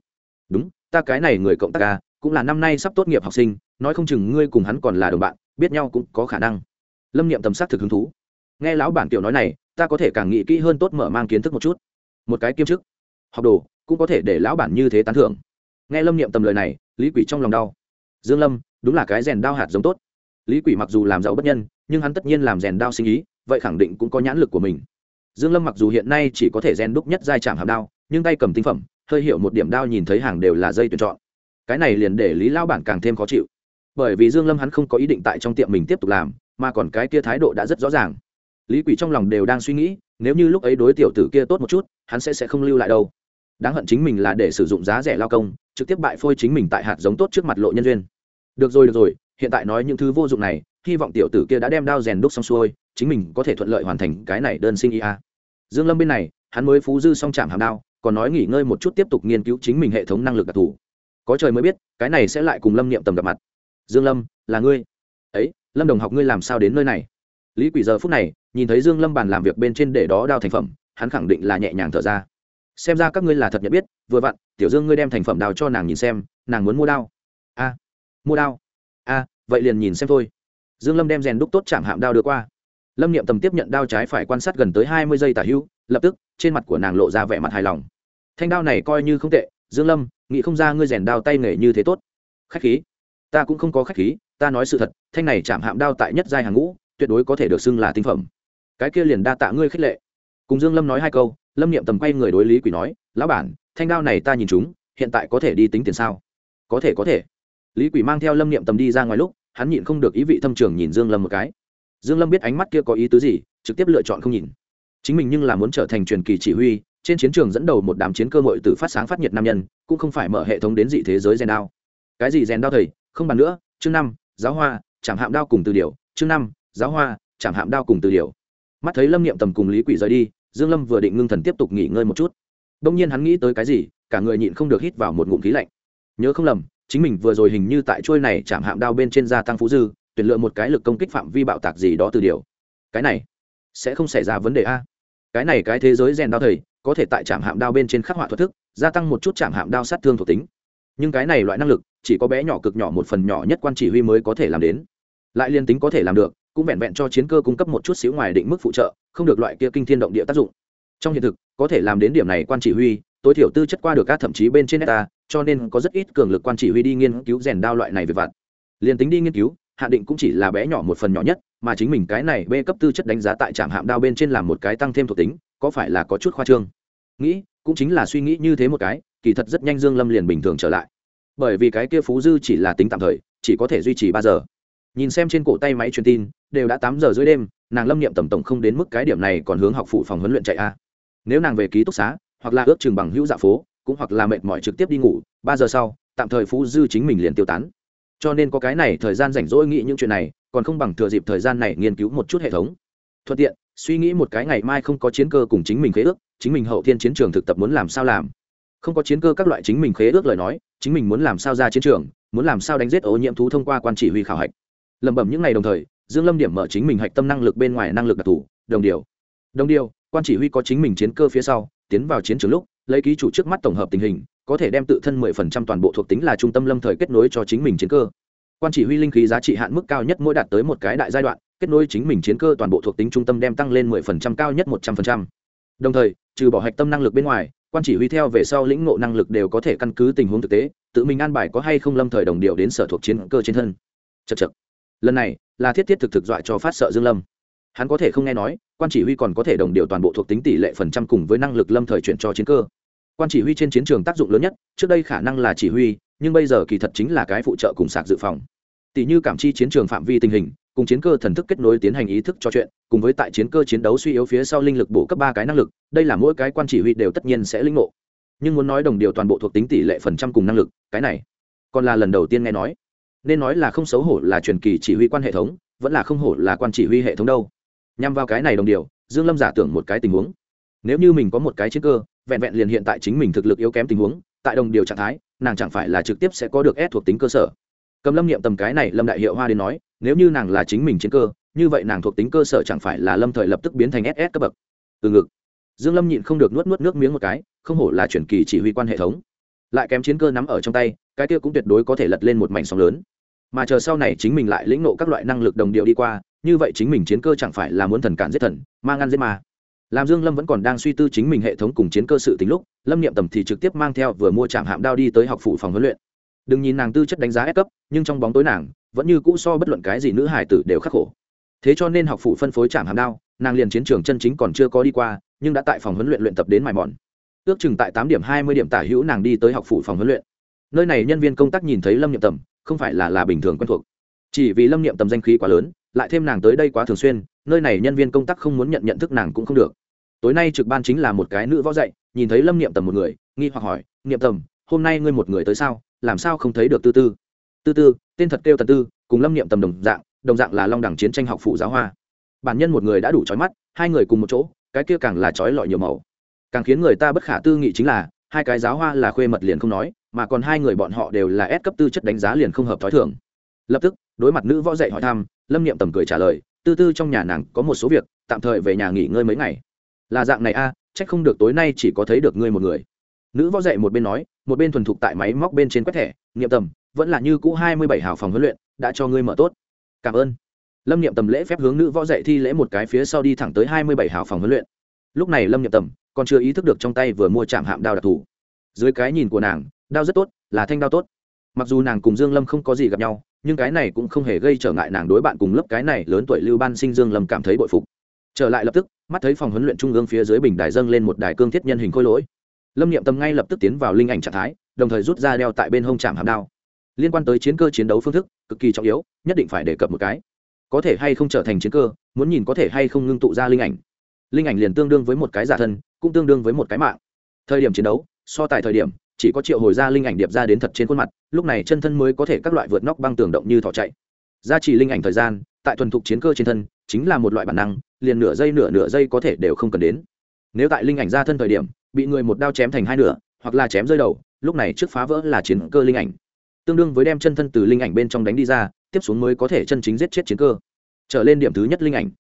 Đúng, ta cái này người cộng tác ca cũng là năm nay sắp tốt nghiệp học sinh, nói không chừng ngươi cùng hắn còn là đồng bạn, biết nhau cũng có khả năng. Lâm niệm tầm sát thực hứng thú. Nghe lão bản tiểu nói này, ta có thể càng nghĩ kỹ hơn tốt mở mang kiến thức một chút. Một cái kiêm chức. Học đồ, cũng có thể để lão bản như thế tán thưởng. Nghe lâm niệm tầm lời này, lý quỷ trong lòng đau. Dương lâm, đúng là cái rèn đao hạt giống tốt. Lý quỷ mặc dù làm giàu bất nhân, nhưng hắn tất nhiên làm rèn đao sinh ý, vậy khẳng định cũng có nhãn lực của mình dương lâm mặc dù hiện nay chỉ có thể rèn đúc nhất giai trạng hàm đao, nhưng tay cầm tinh phẩm, hơi hiểu một điểm đao nhìn thấy hàng đều là dây tuyển chọn. Cái này liền để lý lao bản càng thêm khó chịu. Bởi vì dương lâm hắn không có ý định tại trong tiệm mình tiếp tục làm, mà còn cái kia thái độ đã rất rõ ràng. Lý quỷ trong lòng đều đang suy nghĩ, nếu như lúc ấy đối tiểu tử kia tốt một chút, hắn sẽ sẽ không lưu lại đâu. Đáng hận chính mình là để sử dụng giá rẻ lao công, trực tiếp bại phôi chính mình tại hạt giống tốt trước mặt lộ nhân duyên. Được rồi được rồi, hiện tại nói những thứ vô dụng này hy vọng tiểu tử kia đã đem đao rèn đúc xong xuôi, chính mình có thể thuận lợi hoàn thành cái này đơn sinh ia dương lâm bên này, hắn mới phú dư xong chạm hàm đao, còn nói nghỉ ngơi một chút tiếp tục nghiên cứu chính mình hệ thống năng lực đặc thù. Có trời mới biết, cái này sẽ lại cùng lâm niệm tầm gặp mặt. Dương lâm, là ngươi. Ấy, lâm đồng học ngươi làm sao đến nơi này? Lý quỷ giờ phút này, nhìn thấy dương lâm bàn làm việc bên trên để đó đao thành phẩm, hắn khẳng định là nhẹ nhàng thở ra. Xem ra các ngươi là thật nhận biết, vừa vặn, tiểu dương ngươi đem thành phẩm đào cho nàng nhìn xem, nàng muốn mua đao. A, mua đao. A, vậy liền nhìn xem thôi dương lâm đem rèn đúc tốt chạm hạm đao đưa qua. Lâm niệm tầm tiếp nhận đao trái phải quan sát gần tới hai mươi giây tả hữu, lập tức, trên mặt của nàng lộ ra vẻ mặt hài lòng. Thanh đao này coi như không tệ, dương lâm, nghĩ không ra ngươi rèn đao tay nghề như thế tốt. Khách khí. Ta cũng không có khách khí, ta nói sự thật, thanh này chạm hạm đao tại nhất giai hàng ngũ, tuyệt đối có thể được xưng là tinh phẩm. Cái kia liền đa tạ ngươi khích lệ. Cùng dương lâm nói hai câu, lâm niệm tầm quay người đối lý quỷ nói, lão bản, thanh đao này ta nhìn chúng, hiện tại có thể đi tính tiền sao? Có thể có thể. Lý quỷ mang theo lâm niệm tầm đi ra ngoài lúc hắn nhịn không được ý vị thâm trường nhìn dương lâm một cái. Dương lâm biết ánh mắt kia có ý tứ gì, trực tiếp lựa chọn không nhìn. Chính mình nhưng là muốn trở thành truyền kỳ chỉ huy, trên chiến trường dẫn đầu một đám chiến cơ hội từ phát sáng phát nhiệt nam nhân, cũng không phải mở hệ thống đến dị thế giới rèn đao. Cái gì rèn đao thầy? Không bàn nữa, chương năm, giáo hoa chẳng hạm đao cùng từ điều chương năm, giáo hoa chẳng hạm đao cùng từ điều mắt thấy lâm niệm tầm cùng lý quỷ rời đi, dương lâm vừa định ngưng thần tiếp tục nghỉ ngơi một chút. Đông nhiên hắn nghĩ tới cái gì, cả người nhịn không được hít vào một ngụm khí lạnh. Nhớ không lầm chính mình vừa rồi hình như tại trôi này chạm hạm đao bên trên gia tăng phú dư, tuyển lựa một cái lực công kích phạm vi bạo tạc gì đó từ điều. Cái này sẽ không xảy ra vấn đề a. Cái này cái thế giới rèn đao thầy, có thể tại trạm hạm đao bên trên khắc họa thuật thức, gia tăng một chút trạm hạm đao sát thương thuộc tính. Nhưng cái này loại năng lực, chỉ có bé nhỏ cực nhỏ một phần nhỏ nhất quan chỉ huy mới có thể làm đến. Lại liên tính có thể làm được, cũng vẹn vẹn cho chiến cơ cung cấp một chút xíu ngoài định mức phụ trợ, không được loại kia kinh thiên động địa tác dụng. Trong hiện thực, có thể làm đến điểm này quan chỉ huy, tối thiểu tư chất qua được các thậm chí bên trên neta cho nên có rất ít cường lực quan chỉ huy đi nghiên cứu rèn đao loại này về vặt. Liền tính đi nghiên cứu, hạ định cũng chỉ là bé nhỏ một phần nhỏ nhất, mà chính mình cái này b cấp tư chất đánh giá tại trạm hạm đao bên trên làm một cái tăng thêm thuộc tính, có phải là có chút khoa trương? Nghĩ, cũng chính là suy nghĩ như thế một cái, kỳ thật rất nhanh dương lâm liền bình thường trở lại. Bởi vì cái kia phú dư chỉ là tính tạm thời, chỉ có thể duy trì ba giờ. Nhìn xem trên cổ tay máy truyền tin, đều đã tám giờ dưới đêm, nàng lâm niệm tầm tổng không đến mức cái điểm này còn hướng học phụ phòng huấn luyện chạy a. Nếu nàng về ký túc xá, hoặc là ước trường bằng hữu dạ phố cũng hoặc là mệt mỏi trực tiếp đi ngủ, ba giờ sau, tạm thời phú dư chính mình liền tiêu tán. Cho nên có cái này thời gian rảnh rỗi nghĩ những chuyện này, còn không bằng thừa dịp thời gian này nghiên cứu một chút hệ thống. Thuận tiện, suy nghĩ một cái ngày mai không có chiến cơ cùng chính mình khế ước, chính mình hậu thiên chiến trường thực tập muốn làm sao làm. Không có chiến cơ các loại chính mình khế ước lời nói, chính mình muốn làm sao ra chiến trường, muốn làm sao đánh giết ô nhiễm thú thông qua quan chỉ huy khảo hạch. Lẩm bẩm những ngày đồng thời, dương lâm điểm mở chính mình hạch tâm năng lực bên ngoài năng lực đặc thù, đồng điều. Đồng điều, quan chỉ huy có chính mình chiến cơ phía sau, tiến vào chiến trường lúc lấy ký chủ trước mắt tổng hợp tình hình, có thể đem tự thân 10% toàn bộ thuộc tính là trung tâm lâm thời kết nối cho chính mình chiến cơ. Quan chỉ huy linh khí giá trị hạn mức cao nhất mỗi đạt tới một cái đại giai đoạn, kết nối chính mình chiến cơ toàn bộ thuộc tính trung tâm đem tăng lên 10% cao nhất 100%. đồng thời, trừ bỏ hạch tâm năng lực bên ngoài, quan chỉ huy theo về sau lĩnh ngộ năng lực đều có thể căn cứ tình huống thực tế, tự mình an bài có hay không lâm thời đồng điều đến sở thuộc chiến cơ trên thân. Chật chật lần này là thiết thiết thực thực dọa cho phát sợ dương lâm hắn có thể không nghe nói, quan chỉ huy còn có thể đồng điều toàn bộ thuộc tính tỷ lệ phần trăm cùng với năng lực lâm thời chuyển cho chiến cơ. Quan chỉ huy trên chiến trường tác dụng lớn nhất, trước đây khả năng là chỉ huy, nhưng bây giờ kỳ thật chính là cái phụ trợ cùng sạc dự phòng. Tỷ như cảm chi chiến trường phạm vi tình hình, cùng chiến cơ thần thức kết nối tiến hành ý thức cho chuyện, cùng với tại chiến cơ chiến đấu suy yếu phía sau linh lực bổ cấp ba cái năng lực, đây là mỗi cái quan chỉ huy đều tất nhiên sẽ linh ngộ. Nhưng muốn nói đồng điều toàn bộ thuộc tính tỷ lệ phần trăm cùng năng lực, cái này còn là lần đầu tiên nghe nói. Nên nói là không xấu hổ là truyền kỳ chỉ huy quan hệ thống, vẫn là không hổ là quan chỉ huy hệ thống đâu nhằm vào cái này đồng điều, dương lâm giả tưởng một cái tình huống. Nếu như mình có một cái chiến cơ, vẹn vẹn liền hiện tại chính mình thực lực yếu kém tình huống, tại đồng điều trạng thái, nàng chẳng phải là trực tiếp sẽ có được ép thuộc tính cơ sở. Cầm lâm niệm tầm cái này lâm đại hiệu hoa đến nói, nếu như nàng là chính mình chiến cơ, như vậy nàng thuộc tính cơ sở chẳng phải là lâm thời lập tức biến thành ss cấp bậc. Từ ngực, dương lâm nhịn không được nuốt nuốt nước miếng một cái, không hổ là chuyển kỳ chỉ huy quan hệ thống. Lại kém chiến cơ nắm ở trong tay, cái kia cũng tuyệt đối có thể lật lên một mảnh sóng lớn. Mà chờ sau này chính mình lại lĩnh nộ các loại năng lực đồng điệu đi qua như vậy chính mình chiến cơ chẳng phải là muốn thần cản giết thần mang ăn giết mà làm dương lâm vẫn còn đang suy tư chính mình hệ thống cùng chiến cơ sự tính lúc, lâm niệm tầm thì trực tiếp mang theo vừa mua trạm hạm đao đi tới học phủ phòng huấn luyện. Đừng nhìn nàng tư chất đánh giá ép cấp, nhưng trong bóng tối nàng, vẫn như cũ so bất luận cái gì nữ hải tử đều khắc khổ. Thế cho nên học phủ phân phối trạm hạm đao, nàng liền chiến trường chân chính còn chưa có đi qua, nhưng đã tại phòng huấn luyện luyện tập đến mài mòn. Ước chừng tại tám điểm hai mươi điểm tả hữu nàng đi tới học phủ phòng huấn luyện. Nơi này nhân viên công tác nhìn thấy lâm niệm tầm, không phải là là bình thường quen thuộc. Chỉ vì lâm niệm tầm danh khí quá lớn lại thêm nàng tới đây quá thường xuyên, nơi này nhân viên công tác không muốn nhận nhận thức nàng cũng không được. Tối nay trực ban chính là một cái nữ võ dạy, nhìn thấy lâm niệm tầm một người, nghi hoặc hỏi, niệm tầm, hôm nay ngươi một người tới sao? Làm sao không thấy được tư tư? Tư tư, tên thật kêu tần tư, cùng lâm niệm tầm đồng dạng đồng dạng là long đẳng chiến tranh học phụ giáo hoa. Bản nhân một người đã đủ trói mắt, hai người cùng một chỗ, cái kia càng là trói lọi nhiều màu. Càng khiến người ta bất khả tư nghị chính là, hai cái giáo hoa là khuê mật liền không nói, mà còn hai người bọn họ đều là ép cấp tư chất đánh giá liền không hợp thói thường. Lập tức, đối mặt nữ võ dạy hỏi thăm lâm niệm tầm cười trả lời tư tư trong nhà nàng có một số việc tạm thời về nhà nghỉ ngơi mấy ngày. Là dạng này a à, trách không được tối nay chỉ có thấy được ngươi một người. Nữ võ dạy một bên nói một bên thuần thục tại máy móc bên trên quét thẻ niệm tầm vẫn là như cũ hai mươi bảy hào phòng huấn luyện đã cho ngươi mở tốt. Cảm ơn. Lâm niệm tầm lễ phép hướng nữ võ dạy thi lễ một cái phía sau đi thẳng tới hai mươi bảy hào phòng huấn luyện. Lúc này lâm niệm tầm còn chưa ý thức được trong tay vừa mua chạm hạm đao đặc thù. Dưới cái nhìn của nàng đao rất tốt là thanh đao tốt. Mặc dù nàng cùng dương lâm không có gì gặp nhau nhưng cái này cũng không hề gây trở ngại nàng đối bạn cùng lớp cái này lớn tuổi lưu ban sinh dương lâm cảm thấy bội phục. Trở lại lập tức, mắt thấy phòng huấn luyện trung ương phía dưới bình đài dâng lên một đài cương thiết nhân hình khôi lỗi. Lâm niệm tâm ngay lập tức tiến vào linh ảnh trạng thái, đồng thời rút ra đeo tại bên hông chạm hàm đao. Liên quan tới chiến cơ chiến đấu phương thức, cực kỳ trọng yếu, nhất định phải đề cập một cái. Có thể hay không trở thành chiến cơ, muốn nhìn có thể hay không ngưng tụ ra linh ảnh. Linh ảnh liền tương đương với một cái giả thân, cũng tương đương với một cái mạng. Thời điểm chiến đấu, so tại thời điểm chỉ có triệu hồi ra linh ảnh điệp ra đến thật trên khuôn mặt, lúc này chân thân mới có thể các loại vượt nóc băng tường động như thỏ chạy. Gia trì linh ảnh thời gian, tại thuần thục chiến cơ trên thân, chính là một loại bản năng, liền nửa giây nửa nửa giây có thể đều không cần đến. Nếu tại linh ảnh ra thân thời điểm, bị người một đao chém thành hai nửa, hoặc là chém rơi đầu, lúc này trước phá vỡ là chiến cơ linh ảnh. Tương đương với đem chân thân từ linh ảnh bên trong đánh đi ra, tiếp xuống mới có thể chân chính giết chết chiến cơ. Trở lên điểm thứ nhất linh ảnh.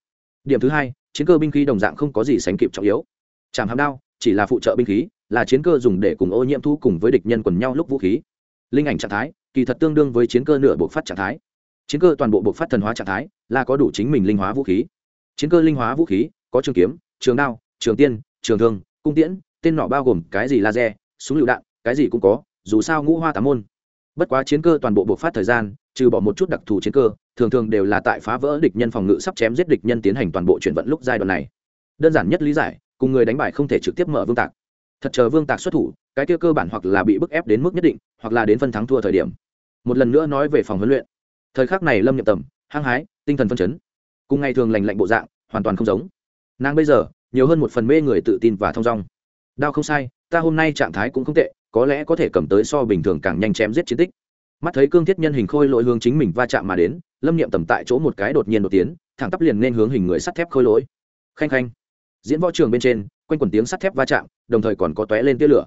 Điểm thứ hai, chiến cơ binh khí đồng dạng không có gì sánh kịp trọng yếu. Chạm hàm đao, chỉ là phụ trợ binh khí là chiến cơ dùng để cùng ô nhiễm thu cùng với địch nhân quần nhau lúc vũ khí. Linh ảnh trạng thái, kỳ thật tương đương với chiến cơ nửa bộ phát trạng thái. Chiến cơ toàn bộ bộ phát thần hóa trạng thái, là có đủ chính mình linh hóa vũ khí. Chiến cơ linh hóa vũ khí, có trường kiếm, trường đao, trường tiên, trường thương, cung tiễn, tên nọ bao gồm cái gì laser, súng lựu đạn, cái gì cũng có, dù sao ngũ hoa tám môn. Bất quá chiến cơ toàn bộ bộ phát thời gian, trừ bỏ một chút đặc thù chiến cơ, thường thường đều là tại phá vỡ địch nhân phòng ngự sắp chém giết địch nhân tiến hành toàn bộ chuyển vận lúc giai đoạn này. Đơn giản nhất lý giải, cùng người đánh bại không thể trực tiếp mở vương tạc thật chờ vương tạc xuất thủ, cái kia cơ bản hoặc là bị bức ép đến mức nhất định, hoặc là đến phân thắng thua thời điểm. Một lần nữa nói về phòng huấn luyện. Thời khắc này lâm nhập tầm, hăng hái, tinh thần phân chấn. Cùng ngày thường lành lạnh bộ dạng, hoàn toàn không giống. Nàng bây giờ, nhiều hơn một phần mê người tự tin và thong dong. Đao không sai, ta hôm nay trạng thái cũng không tệ, có lẽ có thể cầm tới so bình thường càng nhanh chém giết chiến tích. Mắt thấy cương thiết nhân hình khôi lỗi hướng chính mình va chạm mà đến, lâm niệm tầm tại chỗ một cái đột nhiên đột tiến, thẳng tắp liền nên hướng hình người sắt thép khôi lỗi. Khanh khanh. Diễn võ trường bên trên quanh quần tiếng sắt thép va chạm, đồng thời còn có tóe lên tia lửa.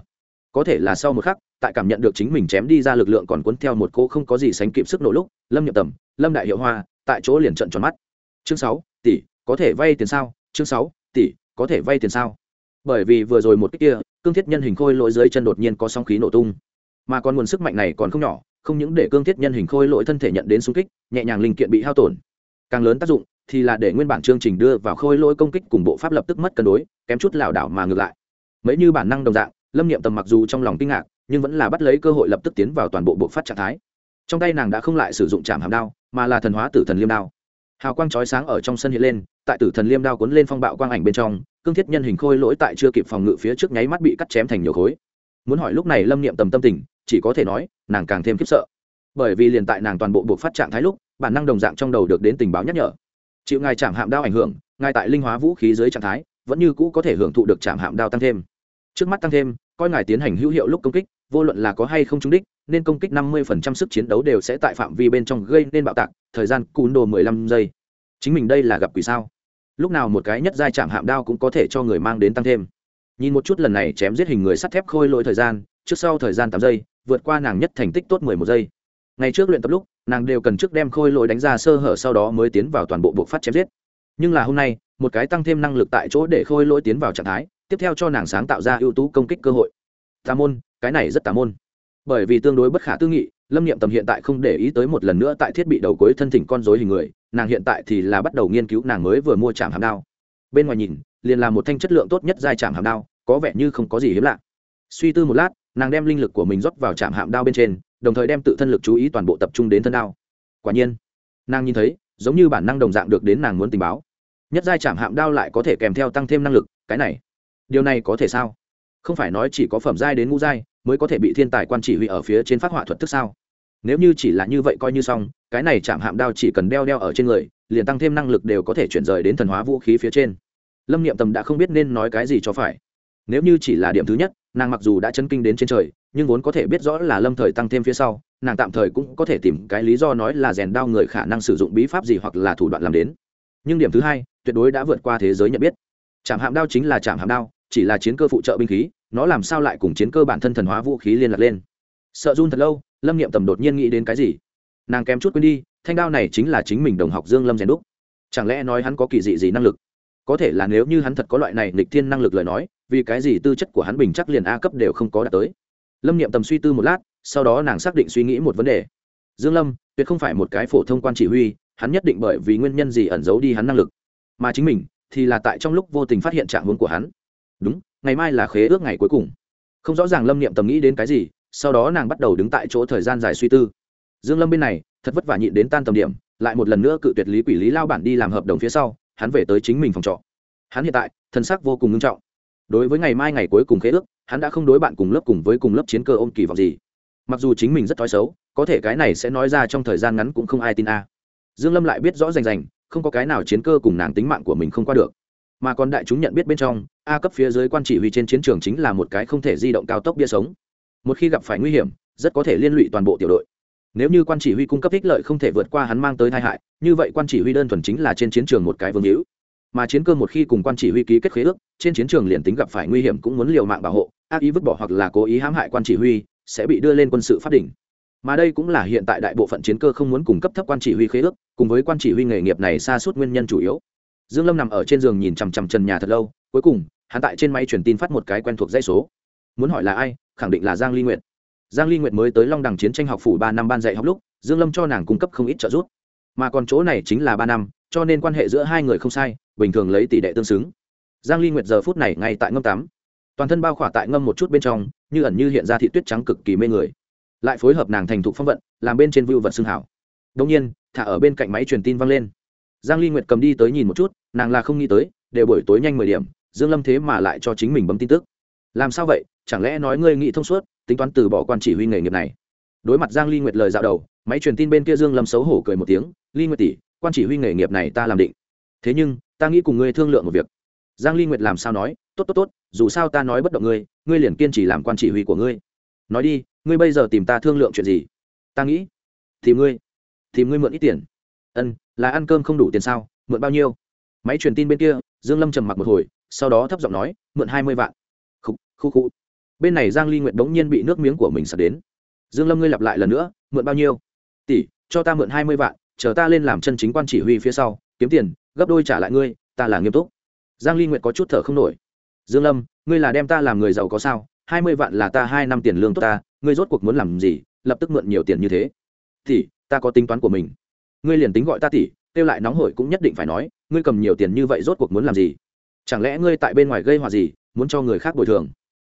Có thể là sau một khắc, tại cảm nhận được chính mình chém đi ra lực lượng còn cuốn theo một cô không có gì sánh kịp sức nổ lúc, lâm nhậm tầm, lâm đại hiệu hoa, tại chỗ liền trận tròn mắt. Chương sáu, tỷ, có thể vay tiền sao? Chương sáu, tỷ, có thể vay tiền sao? Bởi vì vừa rồi một cái kia, cương thiết nhân hình khôi lỗi dưới chân đột nhiên có sóng khí nổ tung. Mà còn nguồn sức mạnh này còn không nhỏ, không những để cương thiết nhân hình khôi lỗi thân thể nhận đến xung kích, nhẹ nhàng linh kiện bị hao tổn. Càng lớn tác dụng thì là để nguyên bản chương trình đưa vào khôi lỗi công kích cùng bộ pháp lập tức mất cân đối, kém chút lảo đảo mà ngược lại. Mấy như bản năng đồng dạng, lâm niệm tầm mặc dù trong lòng kinh ngạc, nhưng vẫn là bắt lấy cơ hội lập tức tiến vào toàn bộ bộ phát trạng thái. Trong tay nàng đã không lại sử dụng chạm hàm đao, mà là thần hóa tử thần liêm đao. Hào quang chói sáng ở trong sân hiện lên, tại tử thần liêm đao cuốn lên phong bạo quang ảnh bên trong, cương thiết nhân hình khôi lỗi tại chưa kịp phòng ngự phía trước nháy mắt bị cắt chém thành nhiều khối. Muốn hỏi lúc này lâm niệm tầm tâm tình, chỉ có thể nói, nàng càng thêm khiếp sợ. Bởi vì liền tại nàng toàn bộ buộc phát trạng thái lúc, bản năng đồng dạng trong đầu được đến tình báo nhắc nhở chịu ngài chạm hạm đao ảnh hưởng, ngài tại linh hóa vũ khí dưới trạng thái, vẫn như cũ có thể hưởng thụ được chạm hạm đao tăng thêm. Trước mắt tăng thêm, coi ngài tiến hành hữu hiệu lúc công kích, vô luận là có hay không trúng đích, nên công kích năm mươi phần trăm sức chiến đấu đều sẽ tại phạm vi bên trong gây nên bạo tạc, thời gian cún đồ mười lăm giây. Chính mình đây là gặp quỷ sao? Lúc nào một cái nhất giai chạm hạm đao cũng có thể cho người mang đến tăng thêm. Nhìn một chút lần này chém giết hình người sắt thép khôi lỗi thời gian, trước sau thời gian tám giây, vượt qua nàng nhất thành tích tốt mười một giây. Ngày trước luyện tập lúc nàng đều cần trước đem khôi lỗi đánh ra sơ hở sau đó mới tiến vào toàn bộ bộ phát chém giết. Nhưng là hôm nay, một cái tăng thêm năng lực tại chỗ để khôi lỗi tiến vào trạng thái, tiếp theo cho nàng sáng tạo ra ưu tú công kích cơ hội. Tà môn, cái này rất tà môn. Bởi vì tương đối bất khả tư nghị, lâm nghiệm tầm hiện tại không để ý tới một lần nữa tại thiết bị đầu cuối thân thỉnh con dối hình người, nàng hiện tại thì là bắt đầu nghiên cứu nàng mới vừa mua trạm hàm đao. Bên ngoài nhìn, liền là một thanh chất lượng tốt nhất giai trạm hàm đao, có vẻ như không có gì hiếm lạ. Suy tư một lát nàng đem linh lực của mình rót vào trạm hạm đao bên trên, đồng thời đem tự thân lực chú ý toàn bộ tập trung đến thân đao. Quả nhiên, nàng nhìn thấy, giống như bản năng đồng dạng được đến nàng muốn tình báo. Nhất giai trạm hạm đao lại có thể kèm theo tăng thêm năng lực, cái này, điều này có thể sao? Không phải nói chỉ có phẩm giai đến ngũ giai mới có thể bị thiên tài quan chỉ huy ở phía trên phát họa thuật thức sao? Nếu như chỉ là như vậy coi như xong, cái này chạm hạm đao chỉ cần đeo đeo ở trên người, liền tăng thêm năng lực đều có thể chuyển rời đến thần hóa vũ khí phía trên. Lâm niệm tầm đã không biết nên nói cái gì cho phải nếu như chỉ là điểm thứ nhất, nàng mặc dù đã chấn kinh đến trên trời, nhưng vốn có thể biết rõ là lâm thời tăng thêm phía sau, nàng tạm thời cũng có thể tìm cái lý do nói là rèn đao người khả năng sử dụng bí pháp gì hoặc là thủ đoạn làm đến. Nhưng điểm thứ hai, tuyệt đối đã vượt qua thế giới nhận biết. Trạm hạm đao chính là trạm hạm đao, chỉ là chiến cơ phụ trợ binh khí, nó làm sao lại cùng chiến cơ bản thân thần hóa vũ khí liên lạc lên? Sợ run thật lâu, lâm nghiệm tầm đột nhiên nghĩ đến cái gì? Nàng kém chút quên đi, thanh đao này chính là chính mình đồng học dương lâm rèn đúc. Chẳng lẽ nói hắn có kỳ dị gì năng lực? Có thể là nếu như hắn thật có loại này nghịch thiên năng lực lời nói vì cái gì tư chất của hắn bình chắc liền a cấp đều không có đạt tới. Lâm niệm tầm suy tư một lát, sau đó nàng xác định suy nghĩ một vấn đề. Dương lâm, tuyệt không phải một cái phổ thông quan chỉ huy, hắn nhất định bởi vì nguyên nhân gì ẩn giấu đi hắn năng lực. Mà chính mình thì là tại trong lúc vô tình phát hiện trạng hướng của hắn. Đúng, ngày mai là khế ước ngày cuối cùng. Không rõ ràng lâm niệm tầm nghĩ đến cái gì, sau đó nàng bắt đầu đứng tại chỗ thời gian dài suy tư. Dương lâm bên này, thật vất vả nhịn đến tan tầm điểm, lại một lần nữa cự tuyệt lý quỷ lý lao bản đi làm hợp đồng phía sau, hắn về tới chính mình phòng trọ. Hắn hiện tại thân xác vô cùng nghiêm trọng đối với ngày mai ngày cuối cùng khế ước, hắn đã không đối bạn cùng lớp cùng với cùng lớp chiến cơ ôm kỳ vọng gì. Mặc dù chính mình rất thói xấu, có thể cái này sẽ nói ra trong thời gian ngắn cũng không ai tin a. Dương lâm lại biết rõ rành rành, không có cái nào chiến cơ cùng nàng tính mạng của mình không qua được. Mà còn đại chúng nhận biết bên trong, a cấp phía dưới quan chỉ huy trên chiến trường chính là một cái không thể di động cao tốc bia sống. Một khi gặp phải nguy hiểm, rất có thể liên lụy toàn bộ tiểu đội. Nếu như quan chỉ huy cung cấp ích lợi không thể vượt qua hắn mang tới tai hại, như vậy quan chỉ huy đơn thuần chính là trên chiến trường một cái vương hữu mà chiến cơ một khi cùng quan chỉ huy ký kết khế ước, trên chiến trường liền tính gặp phải nguy hiểm cũng muốn liều mạng bảo hộ, ác ý vứt bỏ hoặc là cố ý hãm hại quan chỉ huy, sẽ bị đưa lên quân sự pháp đỉnh. Mà đây cũng là hiện tại đại bộ phận chiến cơ không muốn cung cấp thấp quan chỉ huy khế ước, cùng với quan chỉ huy nghề nghiệp này xa suốt nguyên nhân chủ yếu. Dương lâm nằm ở trên giường nhìn chằm chằm trần nhà thật lâu, cuối cùng, hắn tại trên máy truyền tin phát một cái quen thuộc dây số. Muốn hỏi là ai, khẳng định là giang ly nguyệt. Giang ly nguyệt mới tới long đẳng chiến tranh học phủ ba năm ban dạy học lúc, dương lâm cho nàng cung cấp không ít trợ giúp. Mà còn chỗ này chính là ba năm, cho nên quan hệ giữa hai người không sai bình thường lấy tỷ đệ tương xứng. Giang ly nguyệt giờ phút này ngay tại ngâm tắm. Toàn thân bao khỏa tại ngâm một chút bên trong, như ẩn như hiện ra thị tuyết trắng cực kỳ mê người. Lại phối hợp nàng thành thục phong vận, làm bên trên vưu vật xương hảo. Đông nhiên, thả ở bên cạnh máy truyền tin vang lên. Giang ly nguyệt cầm đi tới nhìn một chút, nàng là không nghĩ tới, đều buổi tối nhanh 10 điểm, dương lâm thế mà lại cho chính mình bấm tin tức. Làm sao vậy? Chẳng lẽ nói ngươi nghĩ thông suốt, tính toán từ bỏ quan chỉ huy nghề nghiệp này? Đối mặt giang ly nguyệt lời dạo đầu, máy truyền tin bên kia dương lâm xấu hổ cười một tiếng, ly nguyệt tỷ, quan chỉ huy nghề nghiệp này ta làm định. Thế nhưng ta nghĩ cùng ngươi thương lượng một việc. Giang ly nguyệt làm sao nói, tốt tốt tốt, dù sao ta nói bất động ngươi ngươi liền kiên trì làm quan chỉ huy của ngươi. Nói đi, ngươi bây giờ tìm ta thương lượng chuyện gì? Ta nghĩ, tìm ngươi tìm ngươi mượn ít tiền. Ân, là ăn cơm không đủ tiền sao, mượn bao nhiêu? Máy truyền tin bên kia, dương lâm trầm mặc một hồi, sau đó thấp giọng nói, mượn hai mươi vạn. Khu khu khu. Bên này giang ly nguyệt đống nhiên bị nước miếng của mình sập đến. Dương lâm ngươi lặp lại lần nữa, mượn bao nhiêu? Tỷ, cho ta mượn hai mươi vạn, chờ ta lên làm chân chính quan chỉ huy phía sau, kiếm tiền gấp đôi trả lại ngươi, ta là nghiêm túc. Giang ly nguyệt có chút thở không nổi. Dương lâm, ngươi là đem ta làm người giàu có sao? Hai mươi vạn là ta hai năm tiền lương tốt ta, ngươi rốt cuộc muốn làm gì? Lập tức mượn nhiều tiền như thế. Tỷ, ta có tính toán của mình. Ngươi liền tính gọi ta tỷ, kêu lại nóng hổi cũng nhất định phải nói, ngươi cầm nhiều tiền như vậy rốt cuộc muốn làm gì? Chẳng lẽ ngươi tại bên ngoài gây họa gì, muốn cho người khác bồi thường?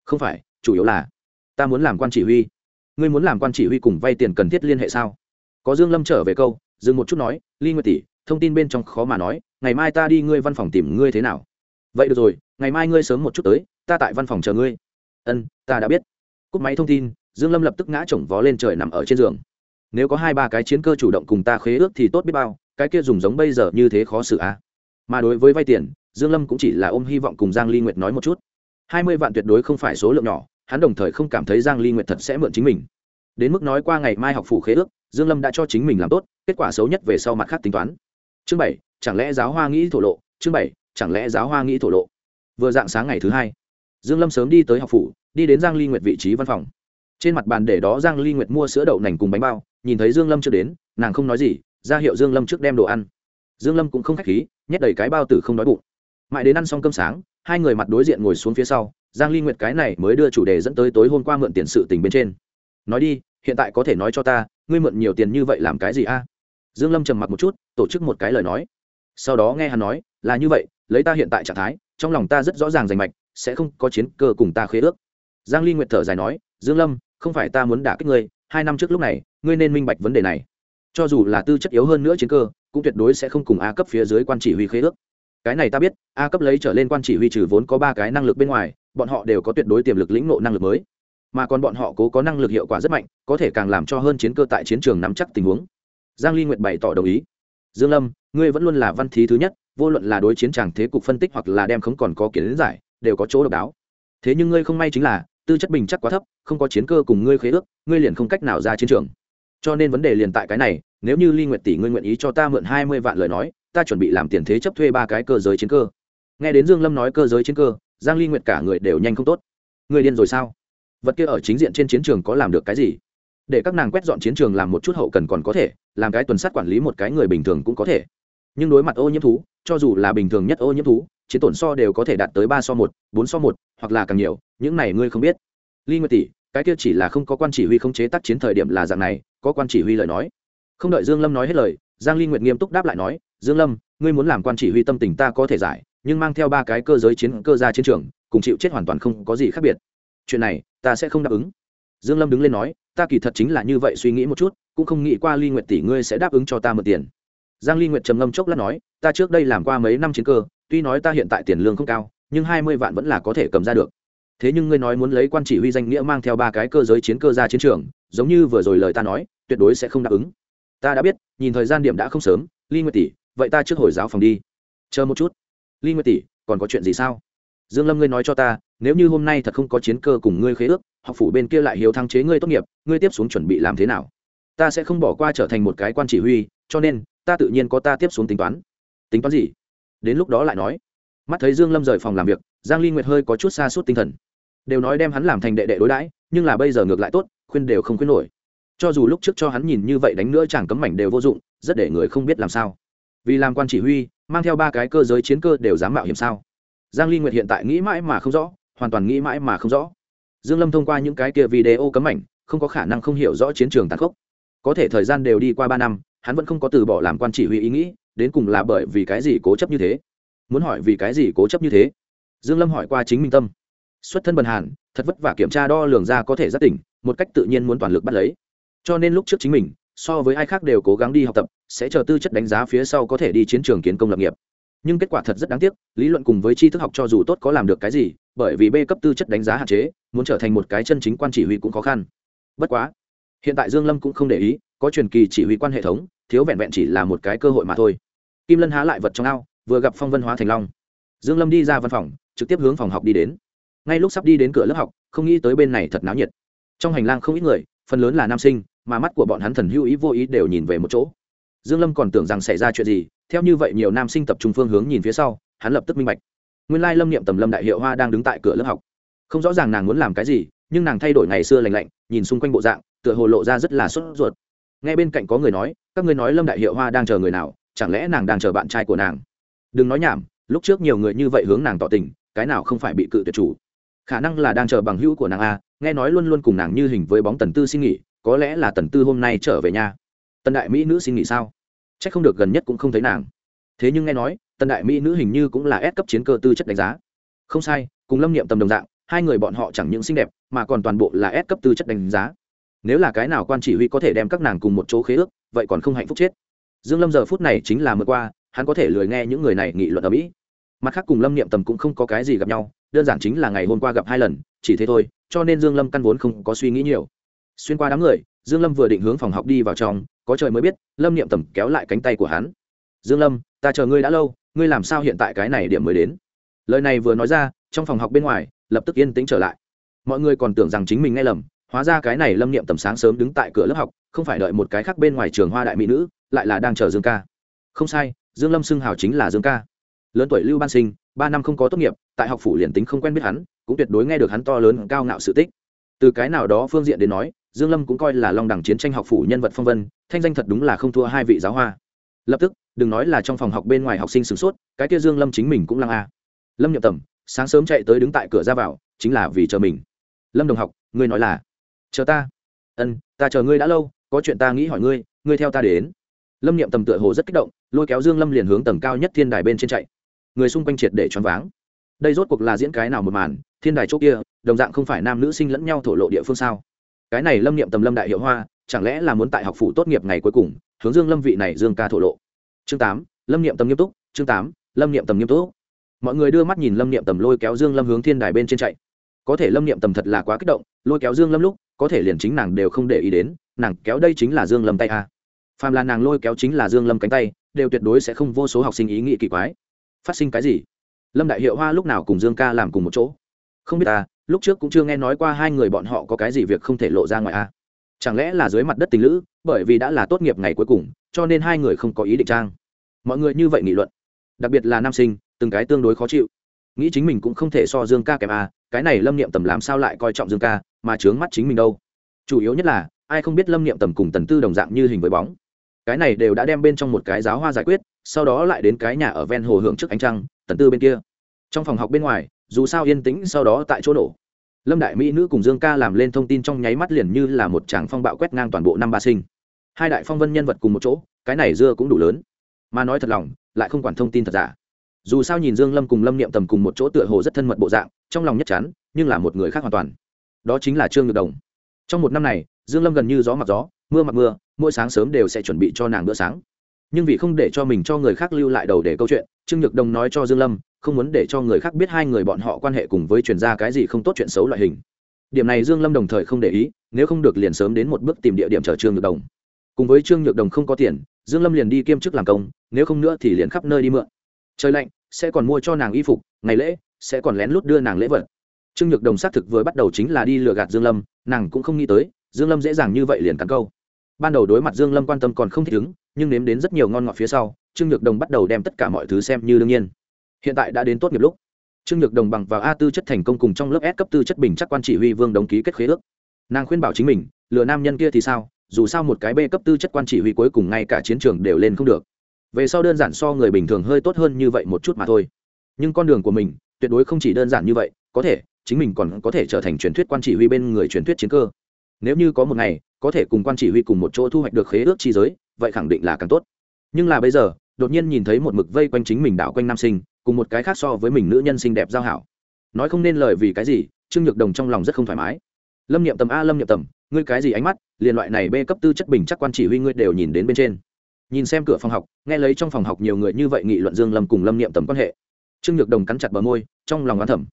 Không phải, chủ yếu là, ta muốn làm quan chỉ huy. Ngươi muốn làm quan chỉ huy cùng vay tiền cần thiết liên hệ sao? Có dương lâm trở về câu, dừng một chút nói, ly nguyệt tỷ, thông tin bên trong khó mà nói ngày mai ta đi ngươi văn phòng tìm ngươi thế nào? Vậy được rồi, ngày mai ngươi sớm một chút tới, ta tại văn phòng chờ ngươi. Ân, ta đã biết. Cúp máy thông tin, dương lâm lập tức ngã chồng vó lên trời nằm ở trên giường. Nếu có hai ba cái chiến cơ chủ động cùng ta khế ước thì tốt biết bao, cái kia dùng giống bây giờ như thế khó xử à mà đối với vay tiền, dương lâm cũng chỉ là ôm hy vọng cùng giang ly nguyệt nói một chút. Hai mươi vạn tuyệt đối không phải số lượng nhỏ, hắn đồng thời không cảm thấy giang ly nguyệt thật sẽ mượn chính mình. Đến mức nói qua ngày mai học phủ khế ước, dương lâm đã cho chính mình làm tốt, kết quả xấu nhất về sau mặt khác tính toán. Chương bảy chẳng lẽ giáo hoa nghĩ thổ lộ? Chương bảy, chẳng lẽ giáo hoa nghĩ thổ lộ? Vừa dạng sáng ngày thứ hai, dương lâm sớm đi tới học phủ, đi đến giang ly nguyệt vị trí văn phòng. Trên mặt bàn để đó giang ly nguyệt mua sữa đậu nành cùng bánh bao, nhìn thấy dương lâm chưa đến, nàng không nói gì, ra hiệu dương lâm trước đem đồ ăn. Dương lâm cũng không khách khí, nhét đầy cái bao tử không đói bụng. Mãi đến ăn xong cơm sáng, hai người mặt đối diện ngồi xuống phía sau, giang ly nguyệt cái này mới đưa chủ đề dẫn tới tối hôm qua mượn tiền sự tình bên trên. Nói đi, hiện tại có thể nói cho ta, ngươi mượn nhiều tiền như vậy làm cái gì a? Dương lâm trầm mặc một chút, tổ chức một cái lời nói sau đó nghe hắn nói, là như vậy, lấy ta hiện tại trạng thái, trong lòng ta rất rõ ràng rành mạch, sẽ không có chiến cơ cùng ta khế ước. Giang ly nguyệt thở dài nói, dương lâm, không phải ta muốn đả kích ngươi, hai năm trước lúc này, ngươi nên minh bạch vấn đề này. Cho dù là tư chất yếu hơn nữa chiến cơ, cũng tuyệt đối sẽ không cùng a cấp phía dưới quan chỉ huy khế ước. Cái này ta biết, a cấp lấy trở lên quan chỉ huy trừ vốn có ba cái năng lực bên ngoài, bọn họ đều có tuyệt đối tiềm lực lĩnh nộ năng lực mới. Mà còn bọn họ cố có năng lực hiệu quả rất mạnh, có thể càng làm cho hơn chiến cơ tại chiến trường nắm chắc tình huống. Giang ly nguyệt bày tỏ đồng ý dương lâm, ngươi vẫn luôn là văn thí thứ nhất, vô luận là đối chiến tràng thế cục phân tích hoặc là đem không còn có kiến giải, đều có chỗ độc đáo. Thế nhưng ngươi không may chính là, tư chất bình chắc quá thấp, không có chiến cơ cùng ngươi khế ước, ngươi liền không cách nào ra chiến trường. Cho nên vấn đề liền tại cái này, nếu như ly nguyệt tỷ ngươi nguyện ý cho ta mượn hai mươi vạn lời nói, ta chuẩn bị làm tiền thế chấp thuê ba cái cơ giới chiến cơ. Nghe đến dương lâm nói cơ giới chiến cơ, giang ly nguyệt cả người đều nhanh không tốt. Ngươi điên rồi sao? Vật kia ở chính diện trên chiến trường có làm được cái gì? Để các nàng quét dọn chiến trường làm một chút hậu cần còn có thể, làm cái tuần sát quản lý một cái người bình thường cũng có thể. Nhưng đối mặt ô nhiễm thú, cho dù là bình thường nhất ô nhiễm thú, chiến tổn so đều có thể đạt tới ba so một, bốn so một, hoặc là càng nhiều, những này ngươi không biết. Ly nguyệt tỷ, cái kia chỉ là không có quan chỉ huy không chế tác chiến thời điểm là dạng này, có quan chỉ huy lời nói. Không đợi dương lâm nói hết lời, giang ly nguyệt nghiêm túc đáp lại nói, dương lâm, ngươi muốn làm quan chỉ huy tâm tình ta có thể giải, nhưng mang theo ba cái cơ giới chiến, cơ ra chiến trường, cùng chịu chết hoàn toàn không có gì khác biệt. Chuyện này, ta sẽ không đáp ứng dương lâm đứng lên nói, ta kỳ thật chính là như vậy suy nghĩ một chút, cũng không nghĩ qua ly nguyệt tỷ ngươi sẽ đáp ứng cho ta mượn tiền. Giang ly nguyệt trầm ngâm chốc lát nói, ta trước đây làm qua mấy năm chiến cơ, tuy nói ta hiện tại tiền lương không cao, nhưng 20 vạn vẫn là có thể cầm ra được. Thế nhưng ngươi nói muốn lấy quan chỉ huy danh nghĩa mang theo ba cái cơ giới chiến cơ ra chiến trường, giống như vừa rồi lời ta nói, tuyệt đối sẽ không đáp ứng. Ta đã biết, nhìn thời gian điểm đã không sớm, ly nguyệt tỷ, vậy ta trước hồi giáo phòng đi. Chờ một chút. Ly nguyệt tỷ, còn có chuyện gì sao? Dương lâm ngươi nói cho ta, nếu như hôm nay thật không có chiến cơ cùng ngươi khế ước học phủ bên kia lại hiếu thăng chế ngươi tốt nghiệp, ngươi tiếp xuống chuẩn bị làm thế nào? Ta sẽ không bỏ qua trở thành một cái quan chỉ huy, cho nên, ta tự nhiên có ta tiếp xuống tính toán. Tính toán gì? Đến lúc đó lại nói. Mắt thấy dương lâm rời phòng làm việc, giang ly nguyệt hơi có chút xa suốt tinh thần. Đều nói đem hắn làm thành đệ đệ đối đãi, nhưng là bây giờ ngược lại tốt, khuyên đều không khuyên nổi. Cho dù lúc trước cho hắn nhìn như vậy đánh nữa chẳng cấm mảnh đều vô dụng, rất để người không biết làm sao. Vì làm quan chỉ huy, mang theo ba cái cơ giới chiến cơ đều dám mạo hiểm sao? Giang ly nguyệt hiện tại nghĩ mãi mà không rõ, hoàn toàn nghĩ mãi mà không rõ dương lâm thông qua những cái kia video cấm ảnh, không có khả năng không hiểu rõ chiến trường tàn khốc. Có thể thời gian đều đi qua ba năm, hắn vẫn không có từ bỏ làm quan chỉ huy ý nghĩ, đến cùng là bởi vì cái gì cố chấp như thế? Muốn hỏi vì cái gì cố chấp như thế? Dương lâm hỏi qua chính minh tâm. Xuất thân bần hàn, thật vất vả kiểm tra đo lường ra có thể rất tỉnh, một cách tự nhiên muốn toàn lực bắt lấy. Cho nên lúc trước chính mình, so với ai khác đều cố gắng đi học tập, sẽ chờ tư chất đánh giá phía sau có thể đi chiến trường kiến công lập nghiệp. Nhưng kết quả thật rất đáng tiếc, lý luận cùng với tri thức học cho dù tốt có làm được cái gì bởi vì b cấp tư chất đánh giá hạn chế, muốn trở thành một cái chân chính quan chỉ huy cũng khó khăn. Bất quá, hiện tại dương lâm cũng không để ý, có truyền kỳ chỉ huy quan hệ thống, thiếu vẹn vẹn chỉ là một cái cơ hội mà thôi. Kim lân há lại vật trong ao, vừa gặp phong vân hóa thành long. Dương lâm đi ra văn phòng, trực tiếp hướng phòng học đi đến. Ngay lúc sắp đi đến cửa lớp học, không nghĩ tới bên này thật náo nhiệt. Trong hành lang không ít người, phần lớn là nam sinh, mà mắt của bọn hắn thần hữu ý vô ý đều nhìn về một chỗ. Dương lâm còn tưởng rằng xảy ra chuyện gì, theo như vậy nhiều nam sinh tập trung phương hướng nhìn phía sau, hắn lập tức minh bạch nguyên lai lâm niệm tầm lâm đại hiệu hoa đang đứng tại cửa lớp học. Không rõ ràng nàng muốn làm cái gì, nhưng nàng thay đổi ngày xưa lành lạnh, nhìn xung quanh bộ dạng, tựa hồ lộ ra rất là sốt ruột. Ngay bên cạnh có người nói, các ngươi nói lâm đại hiệu hoa đang chờ người nào, chẳng lẽ nàng đang chờ bạn trai của nàng? Đừng nói nhảm, lúc trước nhiều người như vậy hướng nàng tỏ tình, cái nào không phải bị cự tuyệt chủ? Khả năng là đang chờ bằng hữu của nàng a, nghe nói luôn luôn cùng nàng như hình với bóng tần tư xin nghỉ, có lẽ là tần tư hôm nay trở về nhà. Tần đại mỹ nữ xin nghỉ sao? C h ắ c không được gần nhất cũng không thấy nàng. Thế nhưng nghe nói tần đại mỹ nữ hình như cũng là ép cấp chiến cơ tư chất đánh giá. Không sai, cùng lâm niệm tầm đồng dạng, hai người bọn họ chẳng những xinh đẹp, mà còn toàn bộ là ép cấp tư chất đánh giá. Nếu là cái nào quan chỉ huy có thể đem các nàng cùng một chỗ khế ước, vậy còn không hạnh phúc chết. Dương lâm giờ phút này chính là mưa qua, hắn có thể lười nghe những người này nghị luận ở mỹ. Mặt khác cùng lâm niệm tầm cũng không có cái gì gặp nhau, đơn giản chính là ngày hôm qua gặp hai lần, chỉ thế thôi, cho nên dương lâm căn vốn không có suy nghĩ nhiều. Xuyên qua đám người, dương lâm vừa định hướng phòng học đi vào trong, có trời mới biết, lâm niệm tầm kéo lại cánh tay của hắn. Dương lâm, ta chờ ngươi đã lâu ngươi làm sao hiện tại cái này điểm mới đến? Lời này vừa nói ra, trong phòng học bên ngoài, lập tức yên tĩnh trở lại. Mọi người còn tưởng rằng chính mình nghe lầm, hóa ra cái này lâm niệm tầm sáng sớm đứng tại cửa lớp học, không phải đợi một cái khác bên ngoài trường hoa đại mỹ nữ, lại là đang chờ dương ca. Không sai, dương lâm xưng hào chính là dương ca. Lớn tuổi lưu ban sinh, ba năm không có tốt nghiệp, tại học phủ liền tính không quen biết hắn, cũng tuyệt đối nghe được hắn to lớn cao ngạo sự tích. Từ cái nào đó phương diện đến nói, dương lâm cũng coi là long đẳng chiến tranh học phủ nhân vật phong vân, thanh danh thật đúng là không thua hai vị giáo hoa. Lập tức đừng nói là trong phòng học bên ngoài học sinh sửng sốt, cái kia dương lâm chính mình cũng lăng a. Lâm Nhậm tầm, sáng sớm chạy tới đứng tại cửa ra vào, chính là vì chờ mình. Lâm đồng học, ngươi nói là, chờ ta. Ân, ta chờ ngươi đã lâu, có chuyện ta nghĩ hỏi ngươi ngươi theo ta đến. Lâm Nhậm tầm tựa hồ rất kích động, lôi kéo dương lâm liền hướng tầng cao nhất thiên đài bên trên chạy. Người xung quanh triệt để choáng váng. Đây rốt cuộc là diễn cái nào một màn, thiên đài chỗ kia, đồng dạng không phải nam nữ sinh lẫn nhau thổ lộ địa phương sao? Cái này lâm niệm tầm lâm đại hiệu hoa, chẳng lẽ là muốn tại học phủ tốt nghiệp ngày cuối cùng, hướng dương lâm vị này dương ca thổ lộ? Chương tám, lâm niệm tầm nghiêm túc, chương tám, lâm niệm tầm nghiêm túc. Mọi người đưa mắt nhìn lâm niệm tầm lôi kéo dương lâm hướng thiên đài bên trên chạy. Có thể lâm niệm tầm thật là quá kích động, lôi kéo dương lâm lúc, có thể liền chính nàng đều không để ý đến, nàng kéo đây chính là dương lâm tay a. Phàm là nàng lôi kéo chính là dương lâm cánh tay, đều tuyệt đối sẽ không vô số học sinh ý nghĩ kỳ quái. Phát sinh cái gì? Lâm đại hiệu hoa lúc nào cùng dương ca làm cùng một chỗ? Không biết ta, lúc trước cũng chưa nghe nói qua hai người bọn họ có cái gì việc không thể lộ ra ngoài a. Chẳng lẽ là dưới mặt đất tình lữ, bởi vì đã là tốt nghiệp ngày cuối cùng, cho nên hai người không có ý định trang mọi người như vậy nghị luận, đặc biệt là nam sinh, từng cái tương đối khó chịu. Nghĩ chính mình cũng không thể so dương ca kèm a à, cái này lâm niệm tầm làm sao lại coi trọng dương ca, mà chướng mắt chính mình đâu. Chủ yếu nhất là, ai không biết lâm niệm tầm cùng tần tư đồng dạng như hình với bóng. Cái này đều đã đem bên trong một cái giáo hoa giải quyết, sau đó lại đến cái nhà ở ven hồ hưởng trước ánh trăng, tần tư bên kia. Trong phòng học bên ngoài, dù sao yên tĩnh sau đó tại chỗ nổ. Lâm đại mỹ nữ cùng dương ca làm lên thông tin trong nháy mắt liền như là một tràng phong bạo quét ngang toàn bộ năm ba sinh. Hai đại phong vân nhân vật cùng một chỗ, cái này dưa cũng đủ lớn mà nói thật lòng, lại không quản thông tin thật giả. Dù sao nhìn dương lâm cùng lâm niệm tầm cùng một chỗ tựa hồ rất thân mật bộ dạng, trong lòng nhất chắn nhưng là một người khác hoàn toàn. Đó chính là trương nhược đồng. Trong một năm này, dương lâm gần như gió mặc gió, mưa mặc mưa, mỗi sáng sớm đều sẽ chuẩn bị cho nàng bữa sáng. Nhưng vì không để cho mình cho người khác lưu lại đầu để câu chuyện, trương nhược đồng nói cho dương lâm, không muốn để cho người khác biết hai người bọn họ quan hệ cùng với truyền ra cái gì không tốt chuyện xấu loại hình. Điểm này dương lâm đồng thời không để ý, nếu không được liền sớm đến một bước tìm địa điểm chờ trương nhược đồng. Cùng với trương nhược đồng không có tiền dương lâm liền đi kiêm chức làm công, nếu không nữa thì liền khắp nơi đi mượn. Trời lạnh, sẽ còn mua cho nàng y phục, ngày lễ, sẽ còn lén lút đưa nàng lễ vật. Trương nhược đồng xác thực vừa bắt đầu chính là đi lừa gạt dương lâm, nàng cũng không nghĩ tới, dương lâm dễ dàng như vậy liền cắn câu. Ban đầu đối mặt dương lâm quan tâm còn không thích ứng, nhưng nếm đến rất nhiều ngon ngọt phía sau, trương nhược đồng bắt đầu đem tất cả mọi thứ xem như đương nhiên. Hiện tại đã đến tốt nghiệp lúc. Trương nhược đồng bằng vào a tư chất thành công cùng trong lớp s cấp tư chất bình chắc quan chỉ huy vương đồng ký kết khế ước. Nàng khuyên bảo chính mình, lừa nam nhân kia thì sao? Dù sao một cái b cấp tư chất quan chỉ huy cuối cùng ngay cả chiến trường đều lên không được. Về sau đơn giản so người bình thường hơi tốt hơn như vậy một chút mà thôi. Nhưng con đường của mình tuyệt đối không chỉ đơn giản như vậy, có thể, chính mình còn có thể trở thành truyền thuyết quan chỉ huy bên người truyền thuyết chiến cơ. Nếu như có một ngày, có thể cùng quan chỉ huy cùng một chỗ thu hoạch được khế ước chi giới, vậy khẳng định là càng tốt. Nhưng là bây giờ, đột nhiên nhìn thấy một mực vây quanh chính mình đảo quanh nam sinh, cùng một cái khác so với mình nữ nhân xinh đẹp giao hảo. Nói không nên lời vì cái gì, trương nhược đồng trong lòng rất không thoải mái lâm niệm tầm a, lâm niệm tầm, ngươi cái gì ánh mắt? Liền loại này b cấp tư chất bình chắc quan chỉ huy ngươi đều nhìn đến bên trên. Nhìn xem cửa phòng học, nghe lấy trong phòng học nhiều người như vậy nghị luận dương lâm cùng lâm niệm tầm quan hệ. Trương nhược đồng cắn chặt bờ môi, trong lòng oán thẩm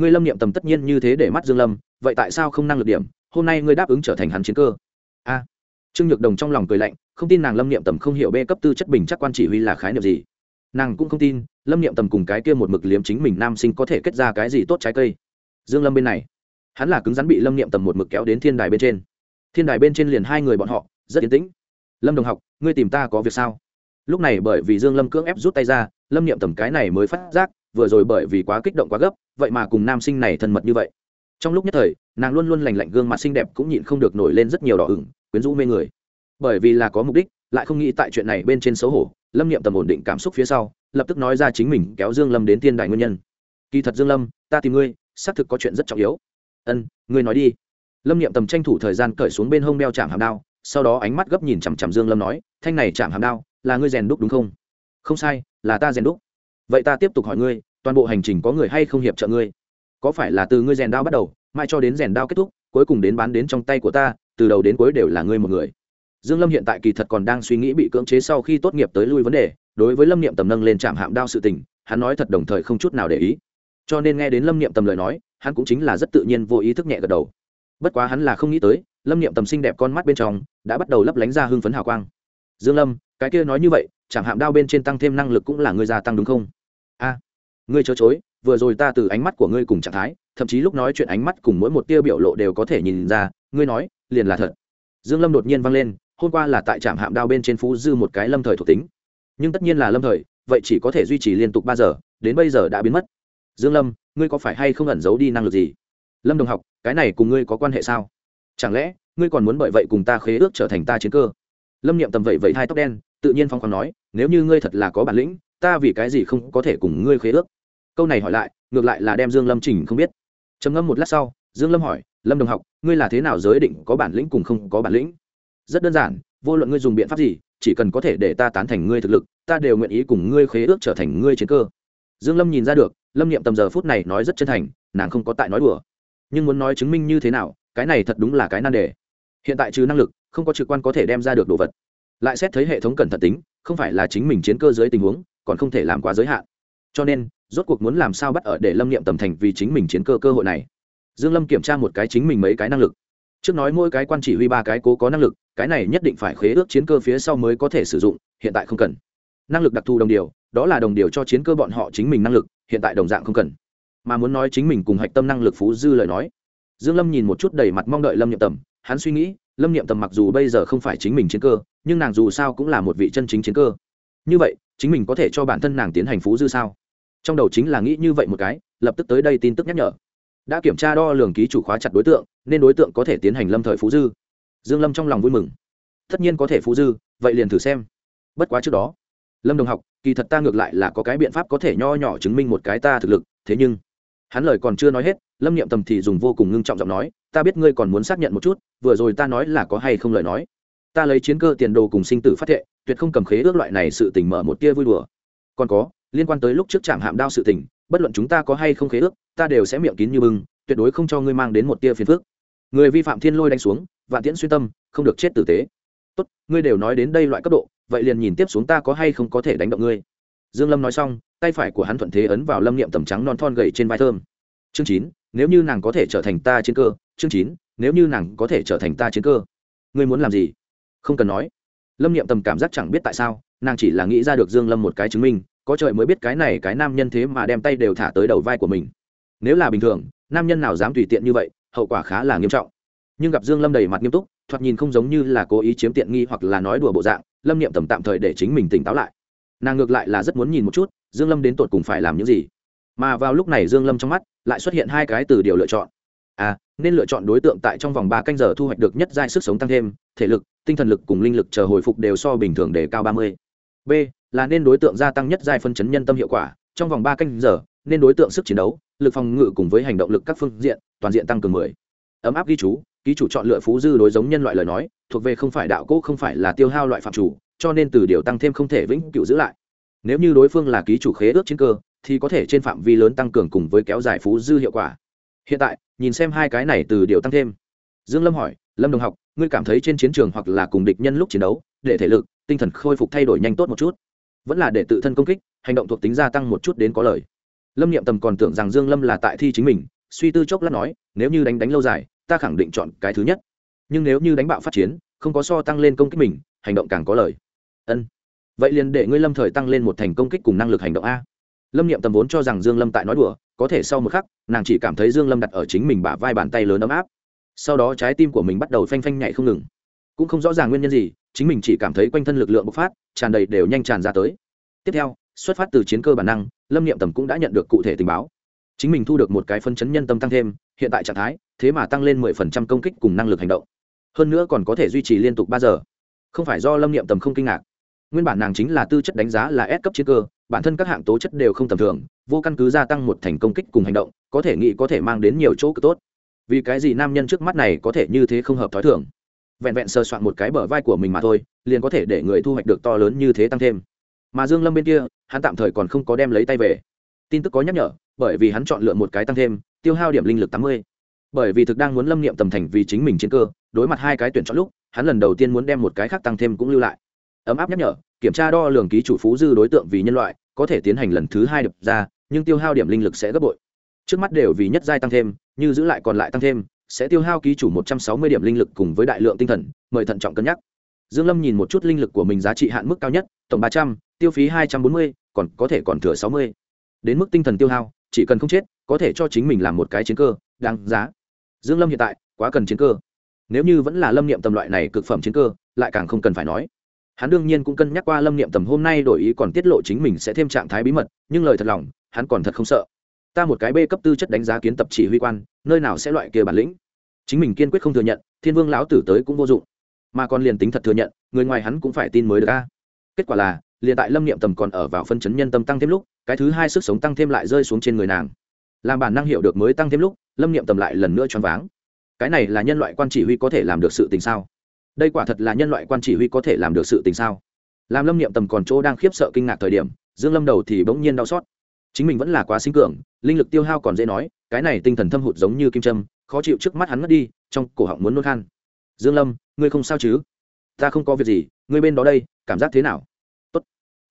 ngươi lâm niệm tầm tất nhiên như thế để mắt dương lâm, vậy tại sao không năng lực điểm? Hôm nay ngươi đáp ứng trở thành hắn chiến cơ. A. Trương nhược đồng trong lòng cười lạnh, không tin nàng lâm niệm tầm không hiểu b cấp tư chất bình chắc quan chỉ huy là khái niệm gì. Nàng cũng không tin, lâm niệm tầm cùng cái kia một mực liếm chính mình nam sinh có thể kết ra cái gì tốt trái cây. Dương lâm bên này hắn là cứng rắn bị lâm niệm tầm một mực kéo đến thiên đài bên trên. Thiên đài bên trên liền hai người bọn họ, rất yên tĩnh. Lâm đồng học, ngươi tìm ta có việc sao? Lúc này bởi vì dương lâm cưỡng ép rút tay ra, lâm niệm tầm cái này mới phát giác, vừa rồi bởi vì quá kích động quá gấp, vậy mà cùng nam sinh này thân mật như vậy. Trong lúc nhất thời, nàng luôn luôn lành lạnh gương mặt xinh đẹp cũng nhịn không được nổi lên rất nhiều đỏ ửng, quyến rũ mê người. Bởi vì là có mục đích, lại không nghĩ tại chuyện này bên trên xấu hổ, lâm niệm tầm ổn định cảm xúc phía sau, lập tức nói ra chính mình kéo dương lâm đến Thiên đài nguyên nhân. Kỳ thật dương lâm, ta tìm ngươi, xác thực có chuyện rất trọng yếu ân, ngươi nói đi. Lâm niệm tầm tranh thủ thời gian cởi xuống bên hông đeo chạm hàm đao, sau đó ánh mắt gấp nhìn chằm chằm dương lâm nói, thanh này chạm hàm đao, là ngươi rèn đúc đúng không? Không sai, là ta rèn đúc. Vậy ta tiếp tục hỏi ngươi, toàn bộ hành trình có người hay không hiệp trợ ngươi? Có phải là từ ngươi rèn đao bắt đầu mai cho đến rèn đao kết thúc, cuối cùng đến bán đến trong tay của ta, từ đầu đến cuối đều là ngươi một người? Dương lâm hiện tại kỳ thật còn đang suy nghĩ bị cưỡng chế sau khi tốt nghiệp tới lui vấn đề, đối với lâm niệm tầm nâng lên trạm hạm đao sự tình, hắn nói thật đồng thời không chút nào để ý. Cho nên nghe đến lâm niệm tầm lời nói hắn cũng chính là rất tự nhiên vô ý thức nhẹ gật đầu. Bất quá hắn là không nghĩ tới, lâm niệm tầm xinh đẹp con mắt bên trong đã bắt đầu lấp lánh ra hưng phấn hào quang. Dương lâm, cái kia nói như vậy, chẳng hạm đao bên trên tăng thêm năng lực cũng là ngươi gia tăng đúng không? A, ngươi chớ chối, vừa rồi ta từ ánh mắt của ngươi cùng trạng thái, thậm chí lúc nói chuyện ánh mắt cùng mỗi một tia biểu lộ đều có thể nhìn ra, ngươi nói, liền là thật. Dương lâm đột nhiên vang lên, hôm qua là tại trạm hạm đao bên trên phú dư một cái lâm thời thuộc tính. Nhưng tất nhiên là lâm thời, vậy chỉ có thể duy trì liên tục ba giờ, đến bây giờ đã biến mất. Dương lâm ngươi có phải hay không ẩn giấu đi năng lực gì? Lâm đồng học, cái này cùng ngươi có quan hệ sao? Chẳng lẽ, ngươi còn muốn bởi vậy cùng ta khế ước trở thành ta chiến cơ? Lâm niệm tầm vậy vậy hai tóc đen, tự nhiên phong khoáng nói, nếu như ngươi thật là có bản lĩnh, ta vì cái gì không có thể cùng ngươi khế ước? Câu này hỏi lại, ngược lại là đem dương lâm chỉnh không biết. Trầm ngâm một lát sau, dương lâm hỏi, lâm đồng học, ngươi là thế nào giới định có bản lĩnh cùng không có bản lĩnh? Rất đơn giản, vô luận ngươi dùng biện pháp gì, chỉ cần có thể để ta tán thành ngươi thực lực, ta đều nguyện ý cùng ngươi khế ước trở thành ngươi chiến cơ. Dương lâm nhìn ra được lâm niệm tầm giờ phút này nói rất chân thành, nàng không có tại nói đùa. Nhưng muốn nói chứng minh như thế nào, cái này thật đúng là cái nan đề. Hiện tại trừ năng lực, không có trực quan có thể đem ra được đồ vật. Lại xét thấy hệ thống cẩn thận tính, không phải là chính mình chiến cơ dưới tình huống, còn không thể làm quá giới hạn. Cho nên, rốt cuộc muốn làm sao bắt ở để lâm niệm tầm thành vì chính mình chiến cơ cơ hội này. Dương lâm kiểm tra một cái chính mình mấy cái năng lực. Trước nói mỗi cái quan chỉ huy ba cái cố có năng lực, cái này nhất định phải khế ước chiến cơ phía sau mới có thể sử dụng, hiện tại không cần. Năng lực đặc thù đồng điều, đó là đồng điều cho chiến cơ bọn họ chính mình năng lực hiện tại đồng dạng không cần. Mà muốn nói chính mình cùng hạch tâm năng lực phú dư lời nói, dương lâm nhìn một chút đầy mặt mong đợi lâm nhiệm tầm. Hắn suy nghĩ, lâm nhiệm tầm mặc dù bây giờ không phải chính mình chiến cơ, nhưng nàng dù sao cũng là một vị chân chính chiến cơ. Như vậy, chính mình có thể cho bản thân nàng tiến hành phú dư sao? Trong đầu chính là nghĩ như vậy một cái, lập tức tới đây tin tức nhắc nhở. Đã kiểm tra đo lường ký chủ khóa chặt đối tượng, nên đối tượng có thể tiến hành lâm thời phú dư. Dương lâm trong lòng vui mừng. Tất nhiên có thể phú dư, vậy liền thử xem. Bất quá trước đó lâm đồng học, kỳ thật ta ngược lại là có cái biện pháp có thể nho nhỏ chứng minh một cái ta thực lực, thế nhưng, hắn lời còn chưa nói hết, lâm niệm tầm thì dùng vô cùng ngưng trọng giọng nói, ta biết ngươi còn muốn xác nhận một chút, vừa rồi ta nói là có hay không lời nói. Ta lấy chiến cơ tiền đồ cùng sinh tử phát thệ, tuyệt không cầm khế ước loại này sự tình mở một tia vui đùa. Còn có, liên quan tới lúc trước trạm hạm đao sự tình, bất luận chúng ta có hay không khế ước, ta đều sẽ miệng kín như bưng, tuyệt đối không cho ngươi mang đến một tia phiền phước người vi phạm thiên lôi đánh xuống và tiễn xuyên tâm, không được chết tử tế. Tốt, ngươi đều nói đến đây loại cấp độ vậy liền nhìn tiếp xuống ta có hay không có thể đánh động ngươi. Dương lâm nói xong, tay phải của hắn thuận thế ấn vào lâm niệm tầm trắng non thon gầy trên vai thơm. Chương chín, nếu như nàng có thể trở thành ta chiến cơ, chương chín, nếu như nàng có thể trở thành ta chiến cơ, ngươi muốn làm gì? Không cần nói. Lâm niệm tầm cảm giác chẳng biết tại sao, nàng chỉ là nghĩ ra được dương lâm một cái chứng minh, có trời mới biết cái này cái nam nhân thế mà đem tay đều thả tới đầu vai của mình. Nếu là bình thường, nam nhân nào dám tùy tiện như vậy, hậu quả khá là nghiêm trọng nhưng gặp dương lâm đầy mặt nghiêm túc, thoạt nhìn không giống như là cố ý chiếm tiện nghi hoặc là nói đùa bộ dạng, lâm niệm tầm tạm thời để chính mình tỉnh táo lại. Nàng ngược lại là rất muốn nhìn một chút, dương lâm đến tột cùng phải làm những gì. Mà vào lúc này dương lâm trong mắt lại xuất hiện hai cái từ điều lựa chọn. A nên lựa chọn đối tượng tại trong vòng ba canh giờ thu hoạch được nhất giai sức sống tăng thêm, thể lực, tinh thần lực cùng linh lực chờ hồi phục đều so bình thường để cao ba mươi. B, là nên đối tượng gia tăng nhất giai phân chấn nhân tâm hiệu quả, trong vòng ba canh giờ, nên đối tượng sức chiến đấu, lực phòng ngự cùng với hành động lực các phương diện, toàn diện tăng cường mười. Ấm áp ghi chú ký chủ chọn lựa phú dư đối giống nhân loại lời nói, thuộc về không phải đạo cỗ không phải là tiêu hao loại phạm chủ, cho nên từ điều tăng thêm không thể vĩnh cửu giữ lại. Nếu như đối phương là ký chủ khế ước chiến cơ, thì có thể trên phạm vi lớn tăng cường cùng với kéo dài phú dư hiệu quả. Hiện tại, nhìn xem hai cái này từ điều tăng thêm. Dương lâm hỏi, lâm đồng học, ngươi cảm thấy trên chiến trường hoặc là cùng địch nhân lúc chiến đấu, để thể lực, tinh thần khôi phục thay đổi nhanh tốt một chút? Vẫn là để tự thân công kích, hành động thuộc tính gia tăng một chút đến có lời. Lâm niệm tầm còn tưởng rằng dương lâm là tại thi chính mình, suy tư chốc lát nói, nếu như đánh đánh lâu dài ta khẳng định chọn cái thứ nhất. Nhưng nếu như đánh bạo phát chiến, không có so tăng lên công kích mình, hành động càng có lời. Ân. Vậy liền để ngươi lâm thời tăng lên một thành công kích cùng năng lực hành động a. Lâm niệm tầm vốn cho rằng dương lâm tại nói đùa, có thể sau một khắc, nàng chỉ cảm thấy dương lâm đặt ở chính mình bả vai bàn tay lớn ấm áp. Sau đó trái tim của mình bắt đầu phanh phanh nhảy không ngừng. Cũng không rõ ràng nguyên nhân gì, chính mình chỉ cảm thấy quanh thân lực lượng bộc phát, tràn đầy đều nhanh tràn ra tới. Tiếp theo, xuất phát từ chiến cơ bản năng, lâm niệm tầm cũng đã nhận được cụ thể tình báo. Chính mình thu được một cái phân chấn nhân tâm tăng thêm hiện tại trạng thái, thế mà tăng lên mười phần trăm công kích cùng năng lực hành động. Hơn nữa còn có thể duy trì liên tục ba giờ. Không phải do lâm niệm tầm không kinh ngạc. Nguyên bản nàng chính là tư chất đánh giá là S cấp chiến cơ, bản thân các hạng tố chất đều không tầm thường, vô căn cứ gia tăng một thành công kích cùng hành động, có thể nghĩ có thể mang đến nhiều chỗ cực tốt. Vì cái gì nam nhân trước mắt này có thể như thế không hợp thói thường? Vẹn vẹn sơ soạn một cái bờ vai của mình mà thôi, liền có thể để người thu hoạch được to lớn như thế tăng thêm. Mà dương lâm bên kia, hắn tạm thời còn không có đem lấy tay về. Tin tức có nhắc nhở, bởi vì hắn chọn lựa một cái tăng thêm tiêu hao điểm linh lực tám mươi. Bởi vì thực đang muốn lâm niệm tầm thành vì chính mình chiến cơ, đối mặt hai cái tuyển chọn lúc, hắn lần đầu tiên muốn đem một cái khác tăng thêm cũng lưu lại. Ấm áp nhắc nhở, kiểm tra đo lường ký chủ phú dư đối tượng vì nhân loại, có thể tiến hành lần thứ hai đập ra, nhưng tiêu hao điểm linh lực sẽ gấp bội. Trước mắt đều vì nhất giai tăng thêm, như giữ lại còn lại tăng thêm, sẽ tiêu hao ký chủ một trăm sáu mươi điểm linh lực cùng với đại lượng tinh thần, mời thận trọng cân nhắc. Dương lâm nhìn một chút linh lực của mình giá trị hạn mức cao nhất, tổng ba trăm, tiêu phí hai trăm bốn mươi, còn có thể còn thừa sáu mươi. Đến mức tinh thần tiêu hao chỉ cần không chết, có thể cho chính mình làm một cái chiến cơ, đáng giá. Dương lâm hiện tại, quá cần chiến cơ. Nếu như vẫn là lâm niệm tầm loại này cực phẩm chiến cơ, lại càng không cần phải nói. Hắn đương nhiên cũng cân nhắc qua lâm niệm tầm hôm nay đổi ý còn tiết lộ chính mình sẽ thêm trạng thái bí mật, nhưng lời thật lòng, hắn còn thật không sợ. Ta một cái b cấp tư chất đánh giá kiến tập chỉ huy quan, nơi nào sẽ loại kia bản lĩnh? Chính mình kiên quyết không thừa nhận, thiên vương lão tử tới cũng vô dụng. Mà còn liền tính thật thừa nhận, người ngoài hắn cũng phải tin mới được a. Kết quả là liền tại lâm niệm tầm còn ở vào phân chấn nhân tâm tăng thêm lúc, cái thứ hai sức sống tăng thêm lại rơi xuống trên người nàng. Làm bản năng hiệu được mới tăng thêm lúc, lâm niệm tầm lại lần nữa choáng váng. Cái này là nhân loại quan chỉ huy có thể làm được sự tình sao? Đây quả thật là nhân loại quan chỉ huy có thể làm được sự tình sao? Làm lâm niệm tầm còn chỗ đang khiếp sợ kinh ngạc thời điểm, dương lâm đầu thì bỗng nhiên đau xót. Chính mình vẫn là quá sinh cường, linh lực tiêu hao còn dễ nói, cái này tinh thần thâm hụt giống như kim trâm khó chịu trước mắt hắn mất đi, trong cổ họng muốn nôn khan. Dương lâm, ngươi không sao chứ? Ta không có việc gì, ngươi bên đó đây, cảm giác thế nào?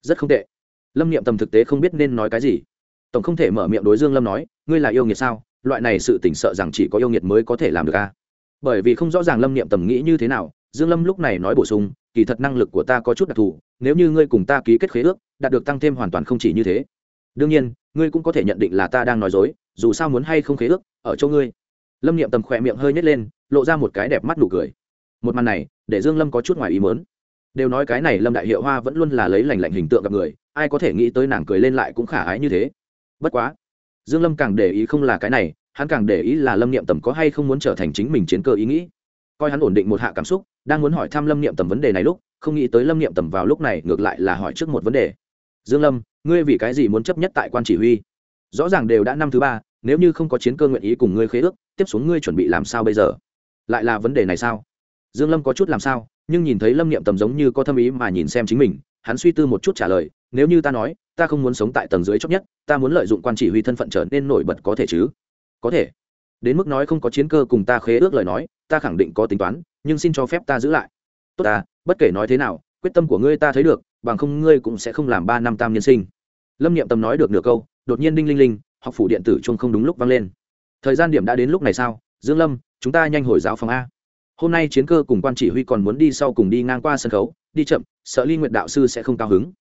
Rất không tệ. Lâm niệm tầm thực tế không biết nên nói cái gì. Tổng không thể mở miệng đối dương lâm nói, ngươi là yêu nghiệt sao? Loại này sự tỉnh sợ rằng chỉ có yêu nghiệt mới có thể làm được a. À? bởi vì không rõ ràng lâm niệm tầm nghĩ như thế nào, dương lâm lúc này nói bổ sung, kỳ thật năng lực của ta có chút đặc thù, nếu như ngươi cùng ta ký kết khế ước, đạt được tăng thêm hoàn toàn không chỉ như thế. Đương nhiên, ngươi cũng có thể nhận định là ta đang nói dối, dù sao muốn hay không khế ước, ở chỗ ngươi. Lâm niệm tầm khỏe miệng hơi nhét lên, lộ ra một cái đẹp mắt nụ cười. Một màn này, để dương lâm có chút ngoài ý muốn đều nói cái này lâm đại hiệu hoa vẫn luôn là lấy lành lạnh hình tượng gặp người, ai có thể nghĩ tới nàng cười lên lại cũng khả ái như thế. Bất quá, dương lâm càng để ý không là cái này, hắn càng để ý là lâm niệm tầm có hay không muốn trở thành chính mình chiến cơ ý nghĩ. Coi hắn ổn định một hạ cảm xúc, đang muốn hỏi thăm lâm niệm tầm vấn đề này lúc, không nghĩ tới lâm niệm tầm vào lúc này ngược lại là hỏi trước một vấn đề. Dương lâm, ngươi vì cái gì muốn chấp nhất tại quan chỉ huy? Rõ ràng đều đã năm thứ ba, nếu như không có chiến cơ nguyện ý cùng ngươi khế ước, tiếp xuống ngươi chuẩn bị làm sao bây giờ? Lại là vấn đề này sao? Dương lâm có chút làm sao nhưng nhìn thấy lâm niệm tầm giống như có thâm ý mà nhìn xem chính mình, hắn suy tư một chút trả lời, nếu như ta nói, ta không muốn sống tại tầng dưới chóc nhất, ta muốn lợi dụng quan chỉ huy thân phận trở nên nổi bật có thể chứ? Có thể. Đến mức nói không có chiến cơ cùng ta khế ước lời nói, ta khẳng định có tính toán, nhưng xin cho phép ta giữ lại. Tốt ta, bất kể nói thế nào, quyết tâm của ngươi ta thấy được, bằng không ngươi cũng sẽ không làm ba năm tam nhân sinh. Lâm niệm tầm nói được nửa câu, đột nhiên đinh linh linh, học phủ điện tử chung không đúng lúc vang lên. Thời gian điểm đã đến lúc này sao? Dương lâm, chúng ta nhanh hồi giáo phòng a hôm nay chiến cơ cùng quan chỉ huy còn muốn đi sau cùng đi ngang qua sân khấu, đi chậm, sợ ly nguyện đạo sư sẽ không cao hứng.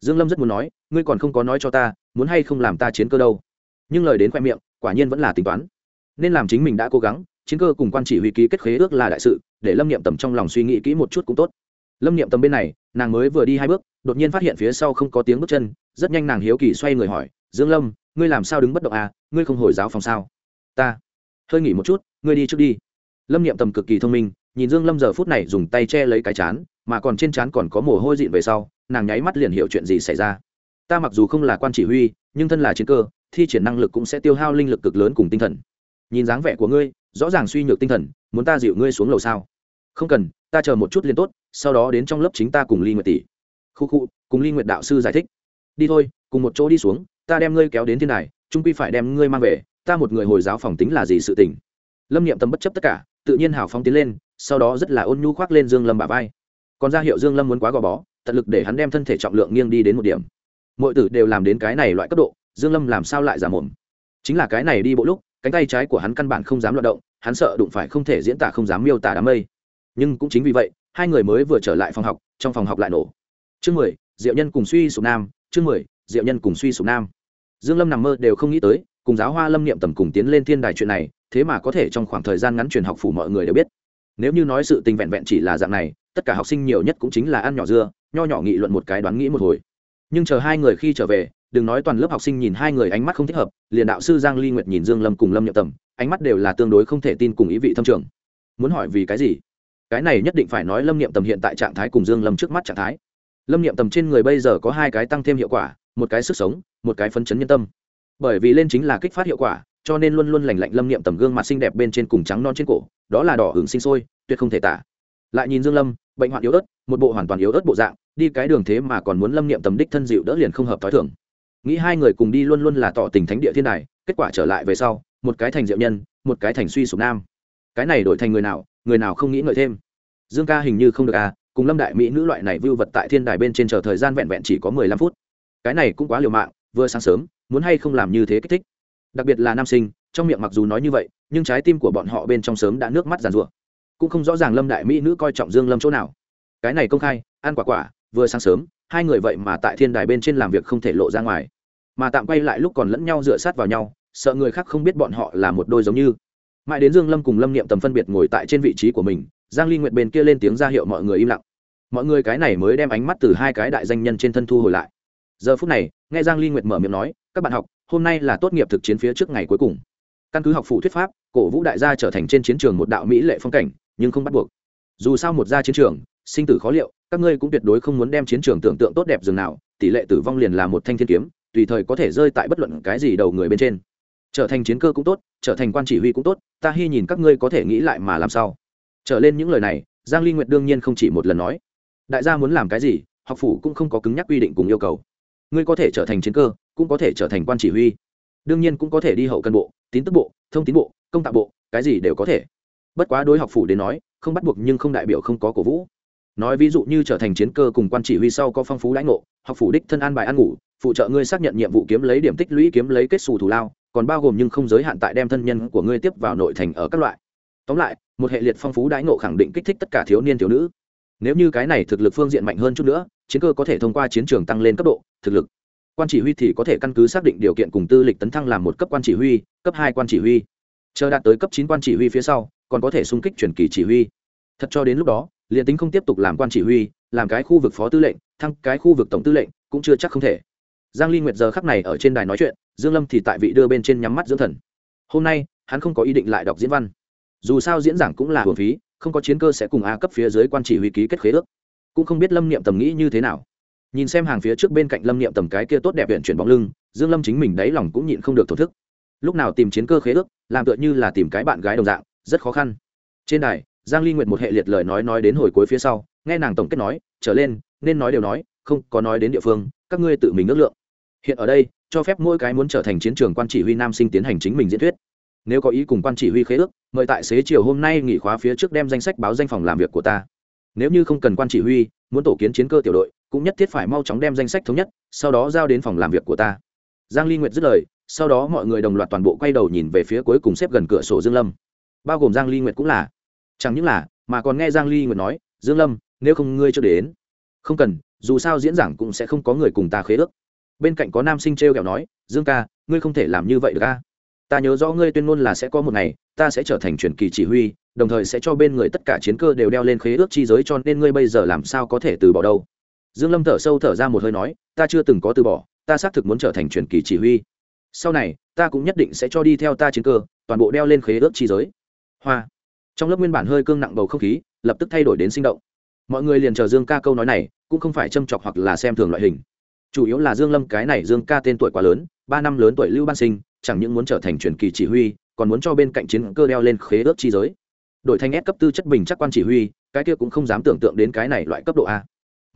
Dương lâm rất muốn nói, ngươi còn không có nói cho ta, muốn hay không làm ta chiến cơ đâu? Nhưng lời đến khoe miệng, quả nhiên vẫn là tính toán. Nên làm chính mình đã cố gắng, chiến cơ cùng quan chỉ huy ký kết khế ước là đại sự, để lâm niệm tầm trong lòng suy nghĩ kỹ một chút cũng tốt. Lâm niệm tầm bên này, nàng mới vừa đi hai bước, đột nhiên phát hiện phía sau không có tiếng bước chân, rất nhanh nàng hiếu kỳ xoay người hỏi, dương lâm, ngươi làm sao đứng bất động à? Ngươi không hồi giáo phòng sao? Ta. Hơi nghỉ một chút, ngươi đi trước đi lâm niệm tầm cực kỳ thông minh nhìn dương lâm giờ phút này dùng tay che lấy cái chán mà còn trên chán còn có mồ hôi dịn về sau nàng nháy mắt liền hiểu chuyện gì xảy ra. Ta mặc dù không là quan chỉ huy nhưng thân là chiến cơ thi triển năng lực cũng sẽ tiêu hao linh lực cực lớn cùng tinh thần. Nhìn dáng vẻ của ngươi rõ ràng suy nhược tinh thần muốn ta dịu ngươi xuống lầu sao? Không cần ta chờ một chút liền tốt sau đó đến trong lớp chính ta cùng ly nguyệt tỷ. Khu khu cùng ly nguyệt đạo sư giải thích. Đi thôi cùng một chỗ đi xuống ta đem ngươi kéo đến thiên này, trung quy phải đem ngươi mang về ta một người hồi giáo phòng tính là gì sự tình. Lâm niệm tâm bất chấp tất cả tự nhiên hào phóng tiến lên, sau đó rất là ôn nhu khoác lên dương lâm bà vai. Còn ra hiệu dương lâm muốn quá gò bó, tận lực để hắn đem thân thể trọng lượng nghiêng đi đến một điểm. Mọi tử đều làm đến cái này loại cấp độ, dương lâm làm sao lại giả mồm? Chính là cái này đi bộ lúc, cánh tay trái của hắn căn bản không dám loạt động, hắn sợ đụng phải không thể diễn tả không dám miêu tả đám mây. Nhưng cũng chính vì vậy, hai người mới vừa trở lại phòng học, trong phòng học lại nổ. Chương mười, diệu nhân cùng suy sụp nam, chương mười, diệu nhân cùng suy sụp nam. Dương lâm nằm mơ đều không nghĩ tới, cùng giáo hoa lâm niệm tầm cùng tiến lên thiên đài chuyện này thế mà có thể trong khoảng thời gian ngắn truyền học phủ mọi người đều biết. Nếu như nói sự tình vẹn vẹn chỉ là dạng này, tất cả học sinh nhiều nhất cũng chính là ăn nhỏ dưa, nho nhỏ nghị luận một cái đoán nghĩ một hồi. Nhưng chờ hai người khi trở về, đừng nói toàn lớp học sinh nhìn hai người ánh mắt không thích hợp, liền đạo sư giang ly nguyệt nhìn dương lâm cùng lâm nhậm tầm, ánh mắt đều là tương đối không thể tin cùng ý vị thâm trường. Muốn hỏi vì cái gì? Cái này nhất định phải nói lâm niệm tầm hiện tại trạng thái cùng dương lâm trước mắt trạng thái. Lâm niệm tầm trên người bây giờ có hai cái tăng thêm hiệu quả, một cái sức sống, một cái phấn chấn nhân tâm. Bởi vì lên chính là kích phát hiệu quả cho nên luôn luôn lành lạnh lâm niệm tầm gương mặt xinh đẹp bên trên cùng trắng non trên cổ đó là đỏ hưởng sinh sôi tuyệt không thể tả. Lại nhìn dương lâm bệnh hoạn yếu ớt một bộ hoàn toàn yếu ớt bộ dạng đi cái đường thế mà còn muốn lâm niệm tầm đích thân dịu đỡ liền không hợp thói thường. Nghĩ hai người cùng đi luôn luôn là tỏ tình thánh địa thiên này, kết quả trở lại về sau một cái thành diệu nhân một cái thành suy sụp nam. Cái này đổi thành người nào người nào không nghĩ ngợi thêm. Dương ca hình như không được à cùng lâm đại mỹ nữ loại này vưu vật tại thiên đài bên trên chờ thời gian vẹn vẹn chỉ có mười lăm phút. Cái này cũng quá liều mạng vừa sáng sớm muốn hay không làm như thế kích thích đặc biệt là nam sinh, trong miệng mặc dù nói như vậy, nhưng trái tim của bọn họ bên trong sớm đã nước mắt giàn rụa cũng không rõ ràng lâm đại mỹ nữ coi trọng dương lâm chỗ nào. Cái này công khai, ăn quả quả, vừa sáng sớm, hai người vậy mà tại thiên đài bên trên làm việc không thể lộ ra ngoài. Mà tạm quay lại lúc còn lẫn nhau dựa sát vào nhau, sợ người khác không biết bọn họ là một đôi giống như. Mãi đến dương lâm cùng lâm niệm tầm phân biệt ngồi tại trên vị trí của mình, giang ly nguyệt bên kia lên tiếng ra hiệu mọi người im lặng. Mọi người cái này mới đem ánh mắt từ hai cái đại danh nhân trên thân thu hồi lại. Giờ phút này, nghe giang ly nguyệt mở miệng nói, các bạn học hôm nay là tốt nghiệp thực chiến phía trước ngày cuối cùng. Căn cứ học phụ thuyết pháp, cổ vũ đại gia trở thành trên chiến trường một đạo mỹ lệ phong cảnh, nhưng không bắt buộc. Dù sao một gia chiến trường, sinh tử khó liệu, các ngươi cũng tuyệt đối không muốn đem chiến trường tưởng tượng tốt đẹp dường nào, tỷ lệ tử vong liền là một thanh thiên kiếm, tùy thời có thể rơi tại bất luận cái gì đầu người bên trên. Trở thành chiến cơ cũng tốt, trở thành quan chỉ huy cũng tốt, ta hy nhìn các ngươi có thể nghĩ lại mà làm sao. Trở lên những lời này, giang ly nguyệt đương nhiên không chỉ một lần nói. Đại gia muốn làm cái gì, học phủ cũng không có cứng nhắc quy định cùng yêu cầu. Ngươi có thể trở thành chiến cơ cũng có thể trở thành quan chỉ huy. Đương nhiên cũng có thể đi hậu cân bộ, tín tức bộ, thông tín bộ, công tạ bộ, cái gì đều có thể. Bất quá đối học phủ đến nói, không bắt buộc nhưng không đại biểu không có cổ vũ. Nói ví dụ như trở thành chiến cơ cùng quan chỉ huy sau có phong phú lãnh ngộ, học phủ đích thân an bài ăn ngủ, phụ trợ ngươi xác nhận nhiệm vụ kiếm lấy điểm tích lũy kiếm lấy kết xù thủ lao, còn bao gồm nhưng không giới hạn tại đem thân nhân của ngươi tiếp vào nội thành ở các loại. Tóm lại, một hệ liệt phong phú đãi ngộ khẳng định kích thích tất cả thiếu niên thiếu nữ. Nếu như cái này thực lực phương diện mạnh hơn chút nữa, chiến cơ có thể thông qua chiến trường tăng lên cấp độ, thực lực quan chỉ huy thì có thể căn cứ xác định điều kiện cùng tư lịch tấn thăng làm một cấp quan chỉ huy, cấp hai quan chỉ huy. Chờ đạt tới cấp chín quan chỉ huy phía sau, còn có thể xung kích chuyển kỳ chỉ huy. Thật cho đến lúc đó, liền tính không tiếp tục làm quan chỉ huy, làm cái khu vực phó tư lệnh, thăng cái khu vực tổng tư lệnh, cũng chưa chắc không thể. Giang ly nguyệt giờ khắc này ở trên đài nói chuyện, dương lâm thì tại vị đưa bên trên nhắm mắt dưỡng thần. Hôm nay, hắn không có ý định lại đọc diễn văn. Dù sao diễn giảng cũng là hưởng phí, không có chiến cơ sẽ cùng a cấp phía dưới quan chỉ huy ký kết khế ước. Cũng không biết lâm niệm tầm nghĩ như thế nào nhìn xem hàng phía trước bên cạnh lâm niệm tầm cái kia tốt đẹp viện chuyển bóng lưng, dương lâm chính mình đáy lòng cũng nhịn không được thổ thức. Lúc nào tìm chiến cơ khế ước, làm tựa như là tìm cái bạn gái đồng dạng, rất khó khăn. Trên đài, giang ly nguyệt một hệ liệt lời nói nói đến hồi cuối phía sau, nghe nàng tổng kết nói, trở lên, nên nói đều nói, không có nói đến địa phương, các ngươi tự mình ước lượng. Hiện ở đây, cho phép mỗi cái muốn trở thành chiến trường quan chỉ huy nam sinh tiến hành chính mình diễn thuyết. Nếu có ý cùng quan chỉ huy khế ước, mời tại xế chiều hôm nay nghỉ khóa phía trước đem danh sách báo danh phòng làm việc của ta. Nếu như không cần quan chỉ huy, muốn tổ kiến chiến cơ tiểu đội cũng nhất thiết phải mau chóng đem danh sách thống nhất, sau đó giao đến phòng làm việc của ta. Giang ly nguyệt dứt lời, sau đó mọi người đồng loạt toàn bộ quay đầu nhìn về phía cuối cùng xếp gần cửa sổ dương lâm. Bao gồm giang ly nguyệt cũng là. Chẳng những là, mà còn nghe giang ly nguyệt nói, dương lâm, nếu không ngươi cho đến, không cần, dù sao diễn giảng cũng sẽ không có người cùng ta khế ước. Bên cạnh có nam sinh treo kẹo nói, dương ca, ngươi không thể làm như vậy được ca ta nhớ rõ ngươi tuyên ngôn là sẽ có một ngày, ta sẽ trở thành truyền kỳ chỉ huy, đồng thời sẽ cho bên người tất cả chiến cơ đều đeo lên khế ước chi giới cho nên ngươi bây giờ làm sao có thể từ bỏ đâu dương lâm thở sâu thở ra một hơi nói, ta chưa từng có từ bỏ, ta xác thực muốn trở thành truyền kỳ chỉ huy. Sau này, ta cũng nhất định sẽ cho đi theo ta chiến cơ, toàn bộ đeo lên khế ước chi giới. Hoa. Trong lớp nguyên bản hơi cương nặng bầu không khí, lập tức thay đổi đến sinh động. Mọi người liền chờ dương ca câu nói này, cũng không phải châm chọc hoặc là xem thường loại hình. Chủ yếu là dương lâm cái này dương ca tên tuổi quá lớn, ba năm lớn tuổi lưu ban sinh, chẳng những muốn trở thành truyền kỳ chỉ huy, còn muốn cho bên cạnh chiến cơ đeo lên khế ước chi giới. Đổi thành S cấp tư chất bình chắc quan chỉ huy, cái kia cũng không dám tưởng tượng đến cái này loại cấp độ a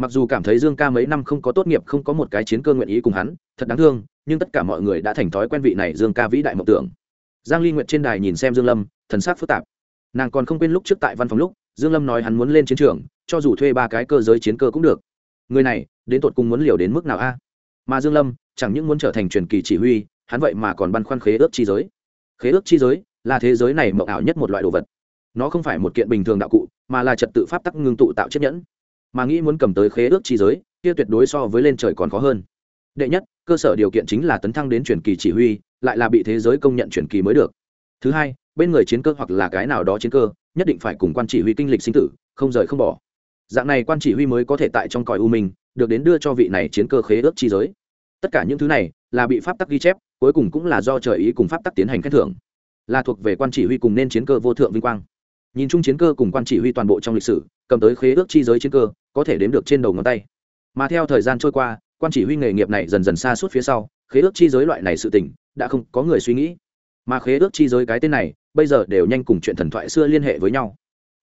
mặc dù cảm thấy dương ca mấy năm không có tốt nghiệp, không có một cái chiến cơ nguyện ý cùng hắn, thật đáng thương, nhưng tất cả mọi người đã thành thói quen vị này dương ca vĩ đại mộng tưởng. Giang ly nguyện trên đài nhìn xem dương lâm, thần sắc phức tạp. Nàng còn không quên lúc trước tại văn phòng lúc, dương lâm nói hắn muốn lên chiến trường, cho dù thuê ba cái cơ giới chiến cơ cũng được. Người này, đến tột cùng muốn liều đến mức nào a? Mà dương lâm, chẳng những muốn trở thành truyền kỳ chỉ huy, hắn vậy mà còn băn khoăn khế ước chi giới. Khế ước chi giới là thế giới này mộng ảo nhất một loại đồ vật. Nó không phải một kiện bình thường đạo cụ, mà là trật tự pháp tắc ngưng tụ tạo chiếc nhẫn mà nghĩ muốn cầm tới khế ước chi giới, kia tuyệt đối so với lên trời còn khó hơn. Đệ nhất, cơ sở điều kiện chính là tấn thăng đến truyền kỳ chỉ huy, lại là bị thế giới công nhận truyền kỳ mới được. Thứ hai, bên người chiến cơ hoặc là cái nào đó chiến cơ, nhất định phải cùng quan chỉ huy kinh lịch sinh tử, không rời không bỏ. Dạng này quan chỉ huy mới có thể tại trong cõi u minh, được đến đưa cho vị này chiến cơ khế ước chi giới. Tất cả những thứ này là bị pháp tắc ghi chép, cuối cùng cũng là do trời ý cùng pháp tắc tiến hành khen thưởng. Là thuộc về quan chỉ huy cùng nên chiến cơ vô thượng vinh quang nhìn chung chiến cơ cùng quan chỉ huy toàn bộ trong lịch sử, cầm tới khế ước chi giới chiến cơ, có thể đếm được trên đầu ngón tay. Mà theo thời gian trôi qua, quan chỉ huy nghề nghiệp này dần dần xa suốt phía sau, khế ước chi giới loại này sự tỉnh đã không có người suy nghĩ. Mà khế ước chi giới cái tên này, bây giờ đều nhanh cùng chuyện thần thoại xưa liên hệ với nhau.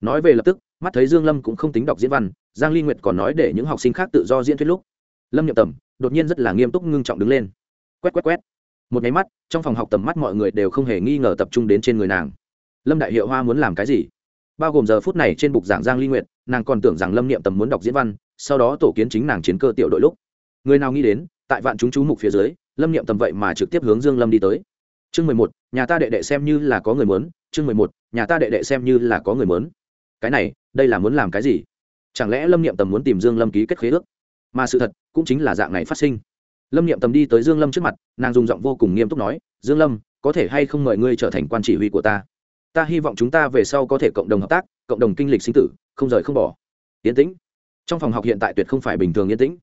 Nói về lập tức, mắt thấy dương lâm cũng không tính đọc diễn văn, giang ly nguyệt còn nói để những học sinh khác tự do diễn thuyết lúc. Lâm nhậm tầm, đột nhiên rất là nghiêm túc ngưng trọng đứng lên. Quét quét quét. Một máy mắt, trong phòng học tầm mắt mọi người đều không hề nghi ngờ tập trung đến trên người nàng. Lâm đại hiệu hoa muốn làm cái gì? Bao gồm giờ phút này trên bục giảng giang ly nguyệt, nàng còn tưởng rằng lâm niệm tầm muốn đọc diễn văn, sau đó tổ kiến chính nàng chiến cơ tiểu đội lúc. Người nào nghĩ đến, tại vạn chúng chú mục phía dưới, lâm niệm tầm vậy mà trực tiếp hướng dương lâm đi tới. Chương mười một, nhà ta đệ đệ xem như là có người muốn, chương mười một, nhà ta đệ đệ xem như là có người muốn. Cái này, đây là muốn làm cái gì? Chẳng lẽ lâm niệm tầm muốn tìm dương lâm ký kết khế ước? Mà sự thật, cũng chính là dạng này phát sinh. Lâm niệm tầm đi tới dương lâm trước mặt, nàng dùng giọng vô cùng nghiêm túc nói, dương lâm, có thể hay không mời ngươi trở thành quan chỉ huy của ta? Ta hy vọng chúng ta về sau có thể cộng đồng hợp tác, cộng đồng kinh lịch sinh tử, không rời không bỏ. Yên tĩnh. Trong phòng học hiện tại tuyệt không phải bình thường yên tĩnh.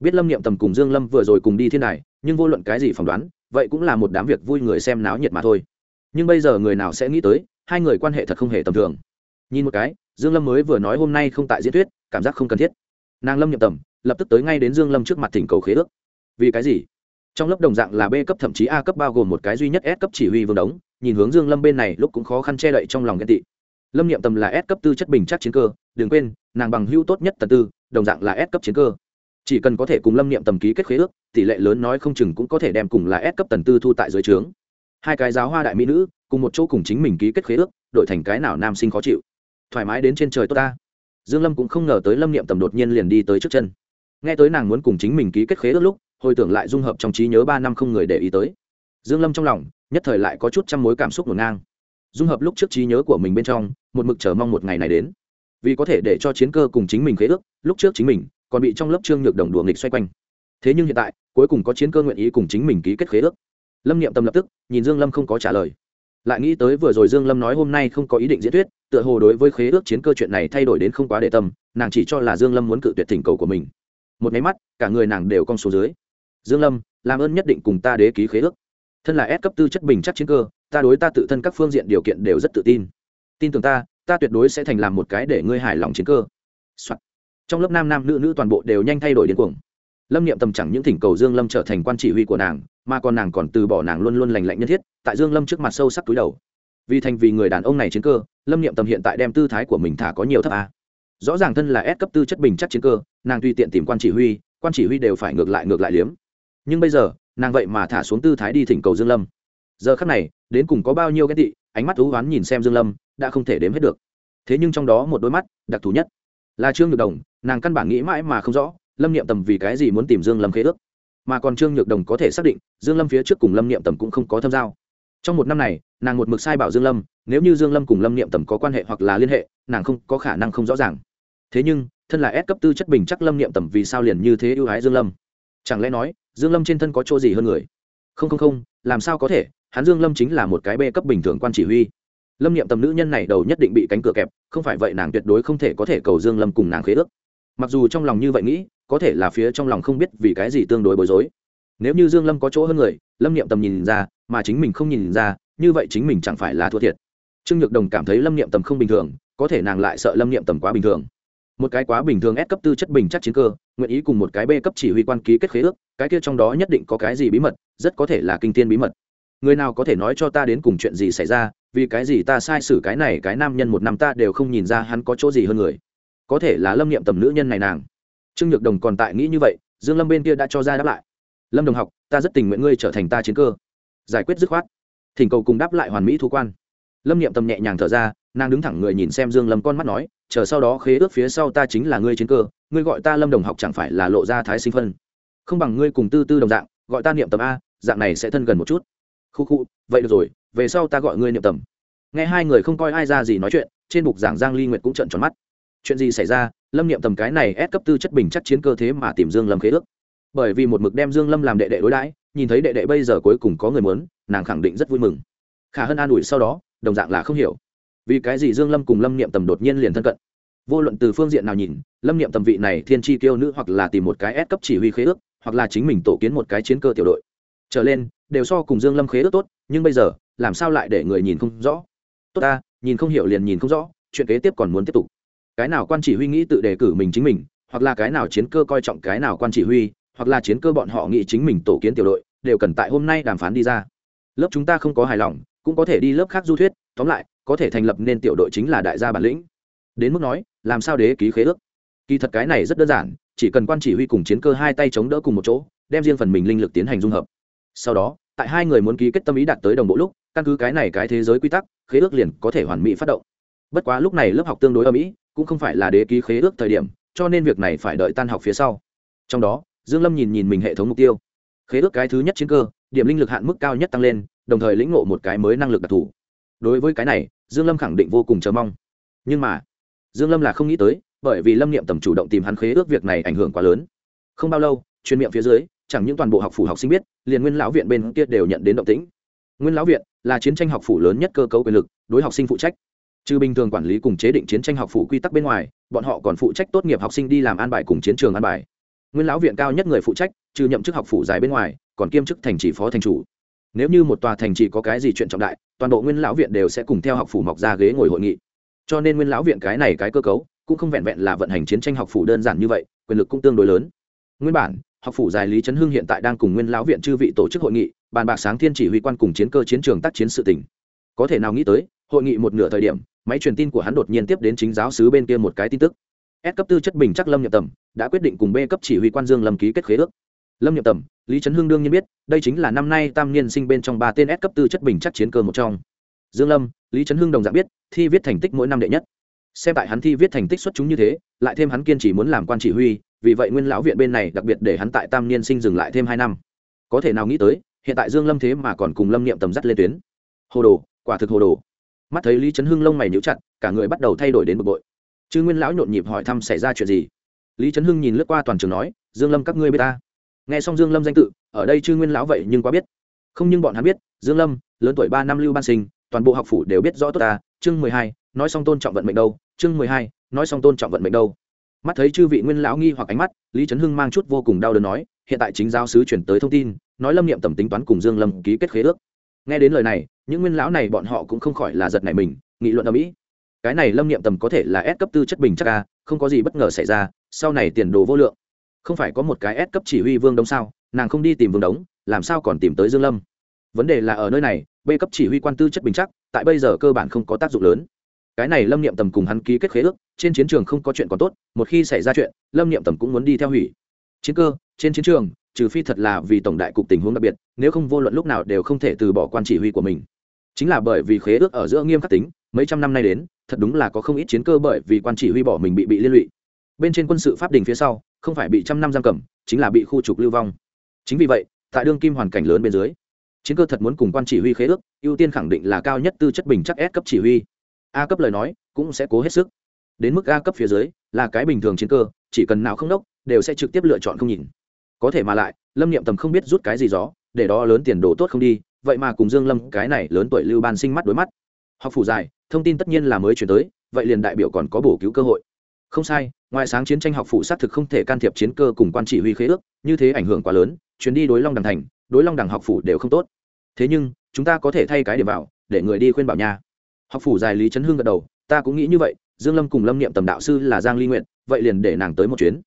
Biết lâm niệm tầm cùng dương lâm vừa rồi cùng đi thiên này nhưng vô luận cái gì phỏng đoán, vậy cũng là một đám việc vui người xem náo nhiệt mà thôi. Nhưng bây giờ người nào sẽ nghĩ tới, hai người quan hệ thật không hề tầm thường. Nhìn một cái, dương lâm mới vừa nói hôm nay không tại diễn thuyết, cảm giác không cần thiết. Nàng lâm nhậm tầm, lập tức tới ngay đến dương lâm trước mặt thỉnh cầu khế ước. Vì cái gì? Trong lớp đồng dạng là b cấp thậm chí a cấp bao gồm một cái duy nhất s cấp chỉ huy vương đống nhìn hướng dương lâm bên này lúc cũng khó khăn che đậy trong lòng ghen tị. Lâm niệm tầm là s cấp tư chất bình chắc chiến cơ, đừng quên, nàng bằng hưu tốt nhất tần tư, đồng dạng là s cấp chiến cơ. Chỉ cần có thể cùng lâm niệm tầm ký kết khế ước, tỷ lệ lớn nói không chừng cũng có thể đem cùng là S cấp tần tư thu tại dưới trướng. Hai cái giáo hoa đại mỹ nữ, cùng một chỗ cùng chính mình ký kết khế ước, đổi thành cái nào nam sinh khó chịu. Thoải mái đến trên trời tốt ta. Dương lâm cũng không ngờ tới lâm niệm tầm đột nhiên liền đi tới trước chân. Nghe tới nàng muốn cùng chính mình ký kết khế ước lúc, hồi tưởng lại dung hợp trong trí nhớ ba năm không người để ý tới. Dương lâm trong lòng nhất thời lại có chút trăm mối cảm xúc ngổn ngang. Dung hợp lúc trước trí nhớ của mình bên trong, một mực chờ mong một ngày này đến. Vì có thể để cho chiến cơ cùng chính mình khế ước, lúc trước chính mình còn bị trong lớp trương nhược đồng đùa nghịch xoay quanh. Thế nhưng hiện tại, cuối cùng có chiến cơ nguyện ý cùng chính mình ký kết khế ước. Lâm niệm tâm lập tức, nhìn dương lâm không có trả lời. Lại nghĩ tới vừa rồi dương lâm nói hôm nay không có ý định diễn thuyết, tựa hồ đối với khế ước chiến cơ chuyện này thay đổi đến không quá để tâm, nàng chỉ cho là dương lâm muốn cự tuyệt thỉnh cầu của mình. Một máy mắt, cả người nàng đều cong xuống dưới. Dương lâm, làm ơn nhất định cùng ta đế ký khế ước thân là ép cấp tư chất bình chắc chiến cơ, ta đối ta tự thân các phương diện điều kiện đều rất tự tin. Tin tưởng ta ta tuyệt đối sẽ thành làm một cái để ngươi hài lòng chiến cơ、Soạn. trong lớp nam nam nữ nữ toàn bộ đều nhanh thay đổi điên cuồng. Lâm niệm tầm chẳng những thỉnh cầu dương lâm trở thành quan chỉ huy của nàng, mà còn nàng còn từ bỏ nàng luôn luôn lành lạnh nhân thiết, tại dương lâm trước mặt sâu sắc túi đầu. Vì thành vì người đàn ông này chiến cơ, lâm niệm tầm hiện tại đem tư thái của mình thả có nhiều thấp a. Rõ ràng thân là S cấp tư chất bình chắc chiến cơ, nàng tùy tiện tìm quan chỉ huy, quan chỉ huy đều phải ngược lại ngược lại liếm. Nhưng bây giờ nàng vậy mà thả xuống tư thái đi thỉnh cầu dương lâm. Giờ khắc này, đến cùng có bao nhiêu ghét tị, ánh mắt thú oán nhìn xem dương lâm, đã không thể đếm hết được. Thế nhưng trong đó một đôi mắt, đặc thù nhất, là trương nhược đồng, nàng căn bản nghĩ mãi mà không rõ, lâm niệm tầm vì cái gì muốn tìm dương lâm khế ước. Mà còn trương nhược đồng có thể xác định, dương lâm phía trước cùng lâm niệm tầm cũng không có thâm giao. Trong một năm này, nàng một mực sai bảo dương lâm, nếu như dương lâm cùng lâm niệm tầm có quan hệ hoặc là liên hệ, nàng không có khả năng không rõ ràng. Thế nhưng, thân là S cấp tư chất bình chắc lâm niệm tầm vì sao liền như thế ưu ái dương lâm? Chẳng lẽ nói dương lâm trên thân có chỗ gì hơn người? Không không không, làm sao có thể? Hắn dương lâm chính là một cái bê cấp bình thường quan chỉ huy. Lâm niệm tầm nữ nhân này đầu nhất định bị cánh cửa kẹp, không phải vậy nàng tuyệt đối không thể có thể cầu dương lâm cùng nàng khế ước. Mặc dù trong lòng như vậy nghĩ, có thể là phía trong lòng không biết vì cái gì tương đối bối rối. Nếu như dương lâm có chỗ hơn người, lâm niệm tầm nhìn ra, mà chính mình không nhìn ra, như vậy chính mình chẳng phải là thua thiệt. Trương nhược đồng cảm thấy lâm niệm tầm không bình thường, có thể nàng lại sợ lâm niệm tầm quá bình thường một cái quá bình thường S cấp tư chất bình chắc chiến cơ, nguyện ý cùng một cái B cấp chỉ huy quan ký kết khế ước, cái kia trong đó nhất định có cái gì bí mật, rất có thể là kinh thiên bí mật. Người nào có thể nói cho ta đến cùng chuyện gì xảy ra, vì cái gì ta sai xử cái này, cái nam nhân một năm ta đều không nhìn ra hắn có chỗ gì hơn người. Có thể là lâm niệm tầm nữ nhân này nàng. Trương nhược đồng còn tại nghĩ như vậy, dương lâm bên kia đã cho ra đáp lại. Lâm đồng học, ta rất tình nguyện ngươi trở thành ta chiến cơ. Giải quyết dứt khoát. Thỉnh cầu cùng đáp lại hoàn mỹ thu quan. Lâm niệm tầm nhẹ nhàng thở ra, nàng đứng thẳng người nhìn xem dương lâm con mắt nói chờ sau đó khế ước phía sau ta chính là ngươi chiến cơ, ngươi gọi ta lâm đồng học chẳng phải là lộ ra thái sinh phân. Không bằng ngươi cùng tư tư đồng dạng, gọi ta niệm tầm a, dạng này sẽ thân gần một chút. Khu khu, vậy được rồi, về sau ta gọi ngươi niệm tầm. Nghe hai người không coi ai ra gì nói chuyện, trên bục giảng giang ly nguyệt cũng trợn tròn mắt. Chuyện gì xảy ra? Lâm niệm tầm cái này ép cấp tư chất bình chắc chiến cơ thế mà tìm dương lâm khế ước. Bởi vì một mực đem dương lâm làm đệ đệ đối đãi, nhìn thấy đệ đệ bây giờ cuối cùng có người muốn, nàng khẳng định rất vui mừng. Khả hơn an ủi sau đó, đồng dạng là không hiểu vì cái gì dương lâm cùng lâm niệm tầm đột nhiên liền thân cận? Vô luận từ phương diện nào nhìn, lâm niệm tầm vị này thiên chi tiêu nữ hoặc là tìm một cái ép cấp chỉ huy khế ước, hoặc là chính mình tổ kiến một cái chiến cơ tiểu đội. Trở lên, đều so cùng dương lâm khế ước tốt, nhưng bây giờ, làm sao lại để người nhìn không rõ? Tốt ta, nhìn không hiểu liền nhìn không rõ, chuyện kế tiếp còn muốn tiếp tục. Cái nào quan chỉ huy nghĩ tự đề cử mình chính mình, hoặc là cái nào chiến cơ coi trọng cái nào quan chỉ huy, hoặc là chiến cơ bọn họ nghĩ chính mình tổ kiến tiểu đội, đều cần tại hôm nay đàm phán đi ra. Lớp chúng ta không có hài lòng, cũng có thể đi lớp khác du thuyết tóm lại, có thể thành lập nên tiểu đội chính là đại gia bản lĩnh. Đến mức nói, làm sao đế ký khế ước? Kỳ thật cái này rất đơn giản, chỉ cần quan chỉ huy cùng chiến cơ hai tay chống đỡ cùng một chỗ, đem riêng phần mình linh lực tiến hành dung hợp. Sau đó, tại hai người muốn ký kết tâm ý đạt tới đồng bộ lúc, căn cứ cái này cái thế giới quy tắc, khế ước liền có thể hoàn mỹ phát động. Bất quá lúc này lớp học tương đối ở mỹ cũng không phải là đế ký khế ước thời điểm, cho nên việc này phải đợi tan học phía sau. Trong đó, dương lâm nhìn nhìn mình hệ thống mục tiêu. Khế ước cái thứ nhất chiến cơ, điểm linh lực hạn mức cao nhất tăng lên, đồng thời lĩnh ngộ một cái mới năng lực đặc thù đối với cái này, dương lâm khẳng định vô cùng chờ mong. Nhưng mà, dương lâm là không nghĩ tới, bởi vì lâm niệm tầm chủ động tìm hắn khế ước việc này ảnh hưởng quá lớn. Không bao lâu chuyên miệng phía dưới, chẳng những toàn bộ học phủ học sinh biết, liền nguyên lão viện bên kia đều nhận đến động tĩnh. Nguyên lão viện là chiến tranh học phủ lớn nhất cơ cấu quyền lực, đối học sinh phụ trách. Trừ bình thường quản lý cùng chế định chiến tranh học phủ quy tắc bên ngoài, bọn họ còn phụ trách tốt nghiệp học sinh đi làm an bài cùng chiến trường an bài. Nguyên lão viện cao nhất người phụ trách, trừ nhậm chức học phủ dài bên ngoài, còn kiêm chức thành chỉ phó thành chủ nếu như một tòa thành chỉ có cái gì chuyện trọng đại, toàn bộ nguyên lão viện đều sẽ cùng theo học phủ mọc ra ghế ngồi hội nghị. Cho nên nguyên lão viện cái này cái cơ cấu, cũng không vẹn vẹn là vận hành chiến tranh học phủ đơn giản như vậy, quyền lực cũng tương đối lớn. Nguyên bản, học phủ dài lý trấn hưng hiện tại đang cùng nguyên lão viện chư vị tổ chức hội nghị, bàn bạc sáng thiên chỉ huy quan cùng chiến cơ chiến trường tác chiến sự tỉnh có thể nào nghĩ tới, hội nghị một nửa thời điểm, máy truyền tin của hắn đột nhiên tiếp đến chính giáo sứ bên kia một cái tin tức. S cấp tư chất bình chắc lâm nhập tầm, đã quyết định cùng B cấp chỉ huy quan Dương Lâm ký kết khế ước. Lâm nhậm tầm, Lý Trấn Hưng đương nhiên biết, đây chính là năm nay tam niên sinh bên trong ba tên S cấp tư chất bình chắc chiến cơ một trong. Dương Lâm, Lý Trấn Hưng đồng dạng biết, thi viết thành tích mỗi năm đệ nhất. Xem tại hắn thi viết thành tích xuất chúng như thế, lại thêm hắn kiên trì muốn làm quan chỉ huy, vì vậy Nguyên lão viện bên này đặc biệt để hắn tại tam niên sinh dừng lại thêm hai năm. Có thể nào nghĩ tới, hiện tại Dương Lâm thế mà còn cùng Lâm Niệm tầm dắt lên tuyến. Hồ đồ, quả thực hồ đồ. Mắt thấy Lý Trấn Hưng lông mày nhíu chặt, cả người bắt đầu thay đổi đến bực bội chứ nguyên lão nhộn nhịp hỏi thăm xảy ra chuyện gì lý trấn hưng nhìn lướt qua toàn trường nói dương lâm các ngươi biết ta nghe xong dương lâm danh tự, ở đây chư nguyên lão vậy nhưng quá biết. Không nhưng bọn hắn biết, dương lâm, lớn tuổi ba năm lưu ban sinh, toàn bộ học phủ đều biết rõ tốt ta. Chương mười hai, nói xong tôn trọng vận mệnh đâu. Chương mười hai, nói xong tôn trọng vận mệnh đâu. Mắt thấy chư vị nguyên lão nghi hoặc ánh mắt, lý trấn hưng mang chút vô cùng đau đớn nói, hiện tại chính giáo sứ chuyển tới thông tin, nói lâm niệm tầm tính toán cùng dương lâm ký kết khế ước. Nghe đến lời này, những nguyên lão này bọn họ cũng không khỏi là giật nảy mình, nghị luận ở mỹ cái này lâm niệm tầm có thể là S cấp tư chất bình chắc a, không có gì bất ngờ xảy ra, sau này tiền đồ vô lượng không phải có một cái S cấp chỉ huy vương đống sao? Nàng không đi tìm vương đống, làm sao còn tìm tới dương lâm? Vấn đề là ở nơi này, b cấp chỉ huy quan tư chất bình chắc, tại bây giờ cơ bản không có tác dụng lớn. Cái này lâm niệm tầm cùng hắn ký kết khế ước, trên chiến trường không có chuyện còn tốt, một khi xảy ra chuyện, lâm niệm tầm cũng muốn đi theo hủy. Chiến cơ, trên chiến trường, trừ phi thật là vì tổng đại cục tình huống đặc biệt, nếu không vô luận lúc nào đều không thể từ bỏ quan chỉ huy của mình. Chính là bởi vì khế ước ở giữa nghiêm khắc tính, mấy trăm năm nay đến, thật đúng là có không ít chiến cơ bởi vì quan chỉ huy bỏ mình bị bị liên lụy. Bên trên quân sự pháp đình phía sau không phải bị trăm năm giam cầm, chính là bị khu trục lưu vong. Chính vì vậy, tại đương kim hoàn cảnh lớn bên dưới, chiến cơ thật muốn cùng quan chỉ huy khế ước, ưu tiên khẳng định là cao nhất tư chất bình chắc S cấp chỉ huy. A cấp lời nói, cũng sẽ cố hết sức. Đến mức a cấp phía dưới, là cái bình thường chiến cơ, chỉ cần nào không đốc, đều sẽ trực tiếp lựa chọn không nhìn. Có thể mà lại, lâm niệm tầm không biết rút cái gì gió, để đó lớn tiền đồ tốt không đi, vậy mà cùng dương lâm, cái này lớn tuổi lưu ban sinh mắt đối mắt. Học phủ dài, thông tin tất nhiên là mới chuyển tới, vậy liền đại biểu còn có bổ cứu cơ hội. Không sai ngoài sáng chiến tranh học phủ xác thực không thể can thiệp chiến cơ cùng quan chỉ huy khế ước, như thế ảnh hưởng quá lớn, chuyến đi đối long đằng thành, đối long đằng học phủ đều không tốt. Thế nhưng, chúng ta có thể thay cái điểm vào, để người đi khuyên bảo nha. Học phủ dài lý trấn hương gật đầu, ta cũng nghĩ như vậy, dương lâm cùng lâm niệm tầm đạo sư là giang ly nguyện vậy liền để nàng tới một chuyến.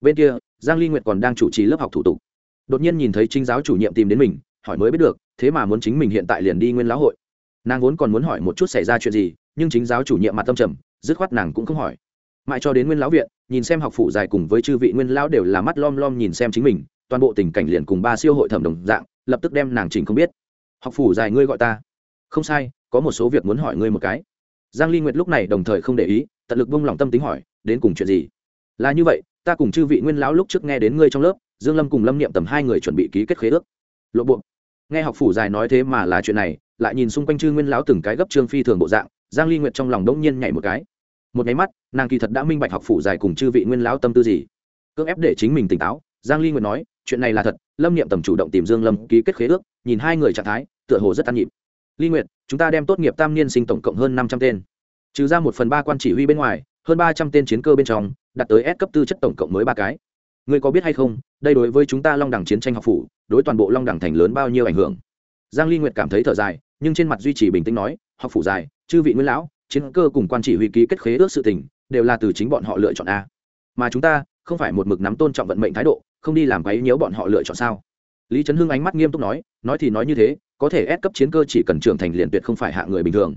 Bên kia, giang ly nguyện còn đang chủ trì lớp học thủ tục. Đột nhiên nhìn thấy chính giáo chủ nhiệm tìm đến mình, hỏi mới biết được, thế mà muốn chính mình hiện tại liền đi nguyên lão hội. Nàng vốn còn muốn hỏi một chút xảy ra chuyện gì, nhưng chính giáo chủ nhiệm mặt tâm trầm, dứt khoát nàng cũng không hỏi mãi cho đến nguyên lão viện, nhìn xem học phụ dài cùng với chư vị nguyên lão đều là mắt lom lom nhìn xem chính mình, toàn bộ tình cảnh liền cùng ba siêu hội thẩm đồng dạng, lập tức đem nàng trình không biết. Học phủ dài ngươi gọi ta? Không sai, có một số việc muốn hỏi ngươi một cái. Giang ly nguyệt lúc này đồng thời không để ý, tận lực buông lòng tâm tính hỏi, đến cùng chuyện gì? Là như vậy, ta cùng chư vị nguyên lão lúc trước nghe đến ngươi trong lớp, dương lâm cùng lâm niệm tầm hai người chuẩn bị ký kết khế ước. Lộ buộc nghe học phủ dài nói thế mà là chuyện này, lại nhìn xung quanh chư nguyên lão từng cái gấp trương phi thường bộ dạng, giang ly nguyệt trong lòng đống nhiên nhảy một cái một nháy mắt, nàng kỳ thật đã minh bạch học phủ dài cùng chư vị nguyên lão tâm tư gì. Cưỡng ép để chính mình tỉnh táo, giang ly nguyệt nói, chuyện này là thật, lâm niệm tầm chủ động tìm dương lâm ký kết khế ước, nhìn hai người trạng thái, tựa hồ rất an nhịp. Ly nguyệt, chúng ta đem tốt nghiệp tam niên sinh tổng cộng hơn 500 tên. Trừ ra một phần ba quan chỉ huy bên ngoài, hơn 300 tên chiến cơ bên trong, đạt tới S cấp tư chất tổng cộng mới ba cái. Ngươi có biết hay không, đây đối với chúng ta long đẳng chiến tranh học phủ, đối toàn bộ long đẳng thành lớn bao nhiêu ảnh hưởng? Giang ly nguyệt cảm thấy thở dài, nhưng trên mặt duy trì bình tĩnh nói, học phủ dài, chư vị nguyên lão chiến cơ cùng quan chỉ huy ký kết khế ước sự tình, đều là từ chính bọn họ lựa chọn a. Mà chúng ta, không phải một mực nắm tôn trọng vận mệnh thái độ, không đi làm quấy nhiễu bọn họ lựa chọn sao? Lý trấn hưng ánh mắt nghiêm túc nói nói thì nói như thế, có thể ép cấp chiến cơ chỉ cần trưởng thành liền tuyệt không phải hạ người bình thường.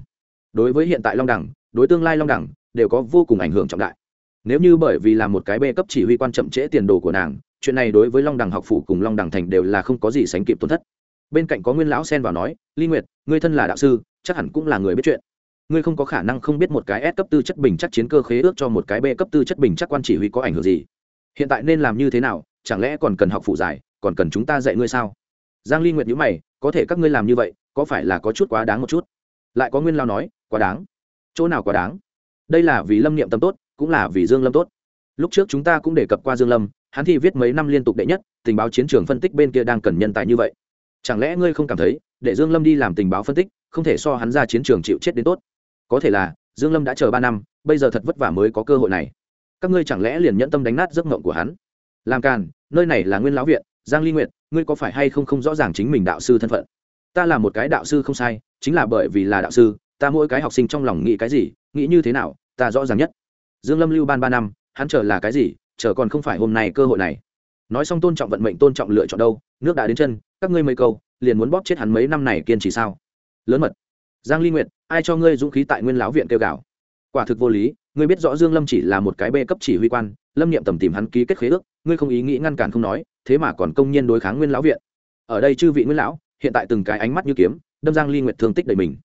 Đối với hiện tại long đẳng, đối tương lai long đẳng, đều có vô cùng ảnh hưởng trọng đại. Nếu như bởi vì là một cái bê cấp chỉ huy quan chậm trễ tiền đồ của nàng, chuyện này đối với long đằng học phủ cùng long đằng thành đều là không có gì sánh kịp tổn thất. Bên cạnh có nguyên lão xen vào nói ly nguyệt, ngươi thân là đạo sư, chắc hẳn cũng là người biết chuyện ngươi không có khả năng không biết một cái S cấp tư chất bình chắc chiến cơ khế ước cho một cái B cấp tư chất bình chắc quan chỉ huy có ảnh hưởng gì. Hiện tại nên làm như thế nào, chẳng lẽ còn cần học phụ giải, còn cần chúng ta dạy ngươi sao? Giang ly nguyệt nhíu mày, có thể các ngươi làm như vậy, có phải là có chút quá đáng một chút? Lại có nguyên lao nói, quá đáng. Chỗ nào quá đáng? Đây là vì lâm niệm tâm tốt, cũng là vì dương lâm tốt. Lúc trước chúng ta cũng đề cập qua dương lâm, hắn thì viết mấy năm liên tục đệ nhất, tình báo chiến trường phân tích bên kia đang cần nhân tài như vậy. Chẳng lẽ ngươi không cảm thấy, để dương lâm đi làm tình báo phân tích, không thể so hắn ra chiến trường chịu chết đến tốt? Có thể là, dương lâm đã chờ ba năm, bây giờ thật vất vả mới có cơ hội này. Các ngươi chẳng lẽ liền nhẫn tâm đánh nát giấc mộng của hắn? Làm càn, nơi này là nguyên lão viện, giang ly nguyện ngươi có phải hay không không rõ ràng chính mình đạo sư thân phận? Ta là một cái đạo sư không sai, chính là bởi vì là đạo sư, ta mỗi cái học sinh trong lòng nghĩ cái gì, nghĩ như thế nào, ta rõ ràng nhất. Dương lâm lưu ban ba năm, hắn chờ là cái gì, chờ còn không phải hôm nay cơ hội này. Nói xong tôn trọng vận mệnh, tôn trọng lựa chọn đâu, nước đã đến chân, các ngươi mấy câu, liền muốn bóp chết hắn mấy năm này kiên trì sao? Lớn mật. Giang ly nguyệt ai cho ngươi dũng khí tại nguyên lão viện kêu gào? Quả thực vô lý, ngươi biết rõ dương lâm chỉ là một cái bê cấp chỉ huy quan, lâm niệm tầm tìm hắn ký kết khế ước, ngươi không ý nghĩ ngăn cản không nói, thế mà còn công nhiên đối kháng nguyên lão viện. Ở đây chư vị nguyên lão, hiện tại từng cái ánh mắt như kiếm, đâm giang ly nguyệt thương tích đầy mình.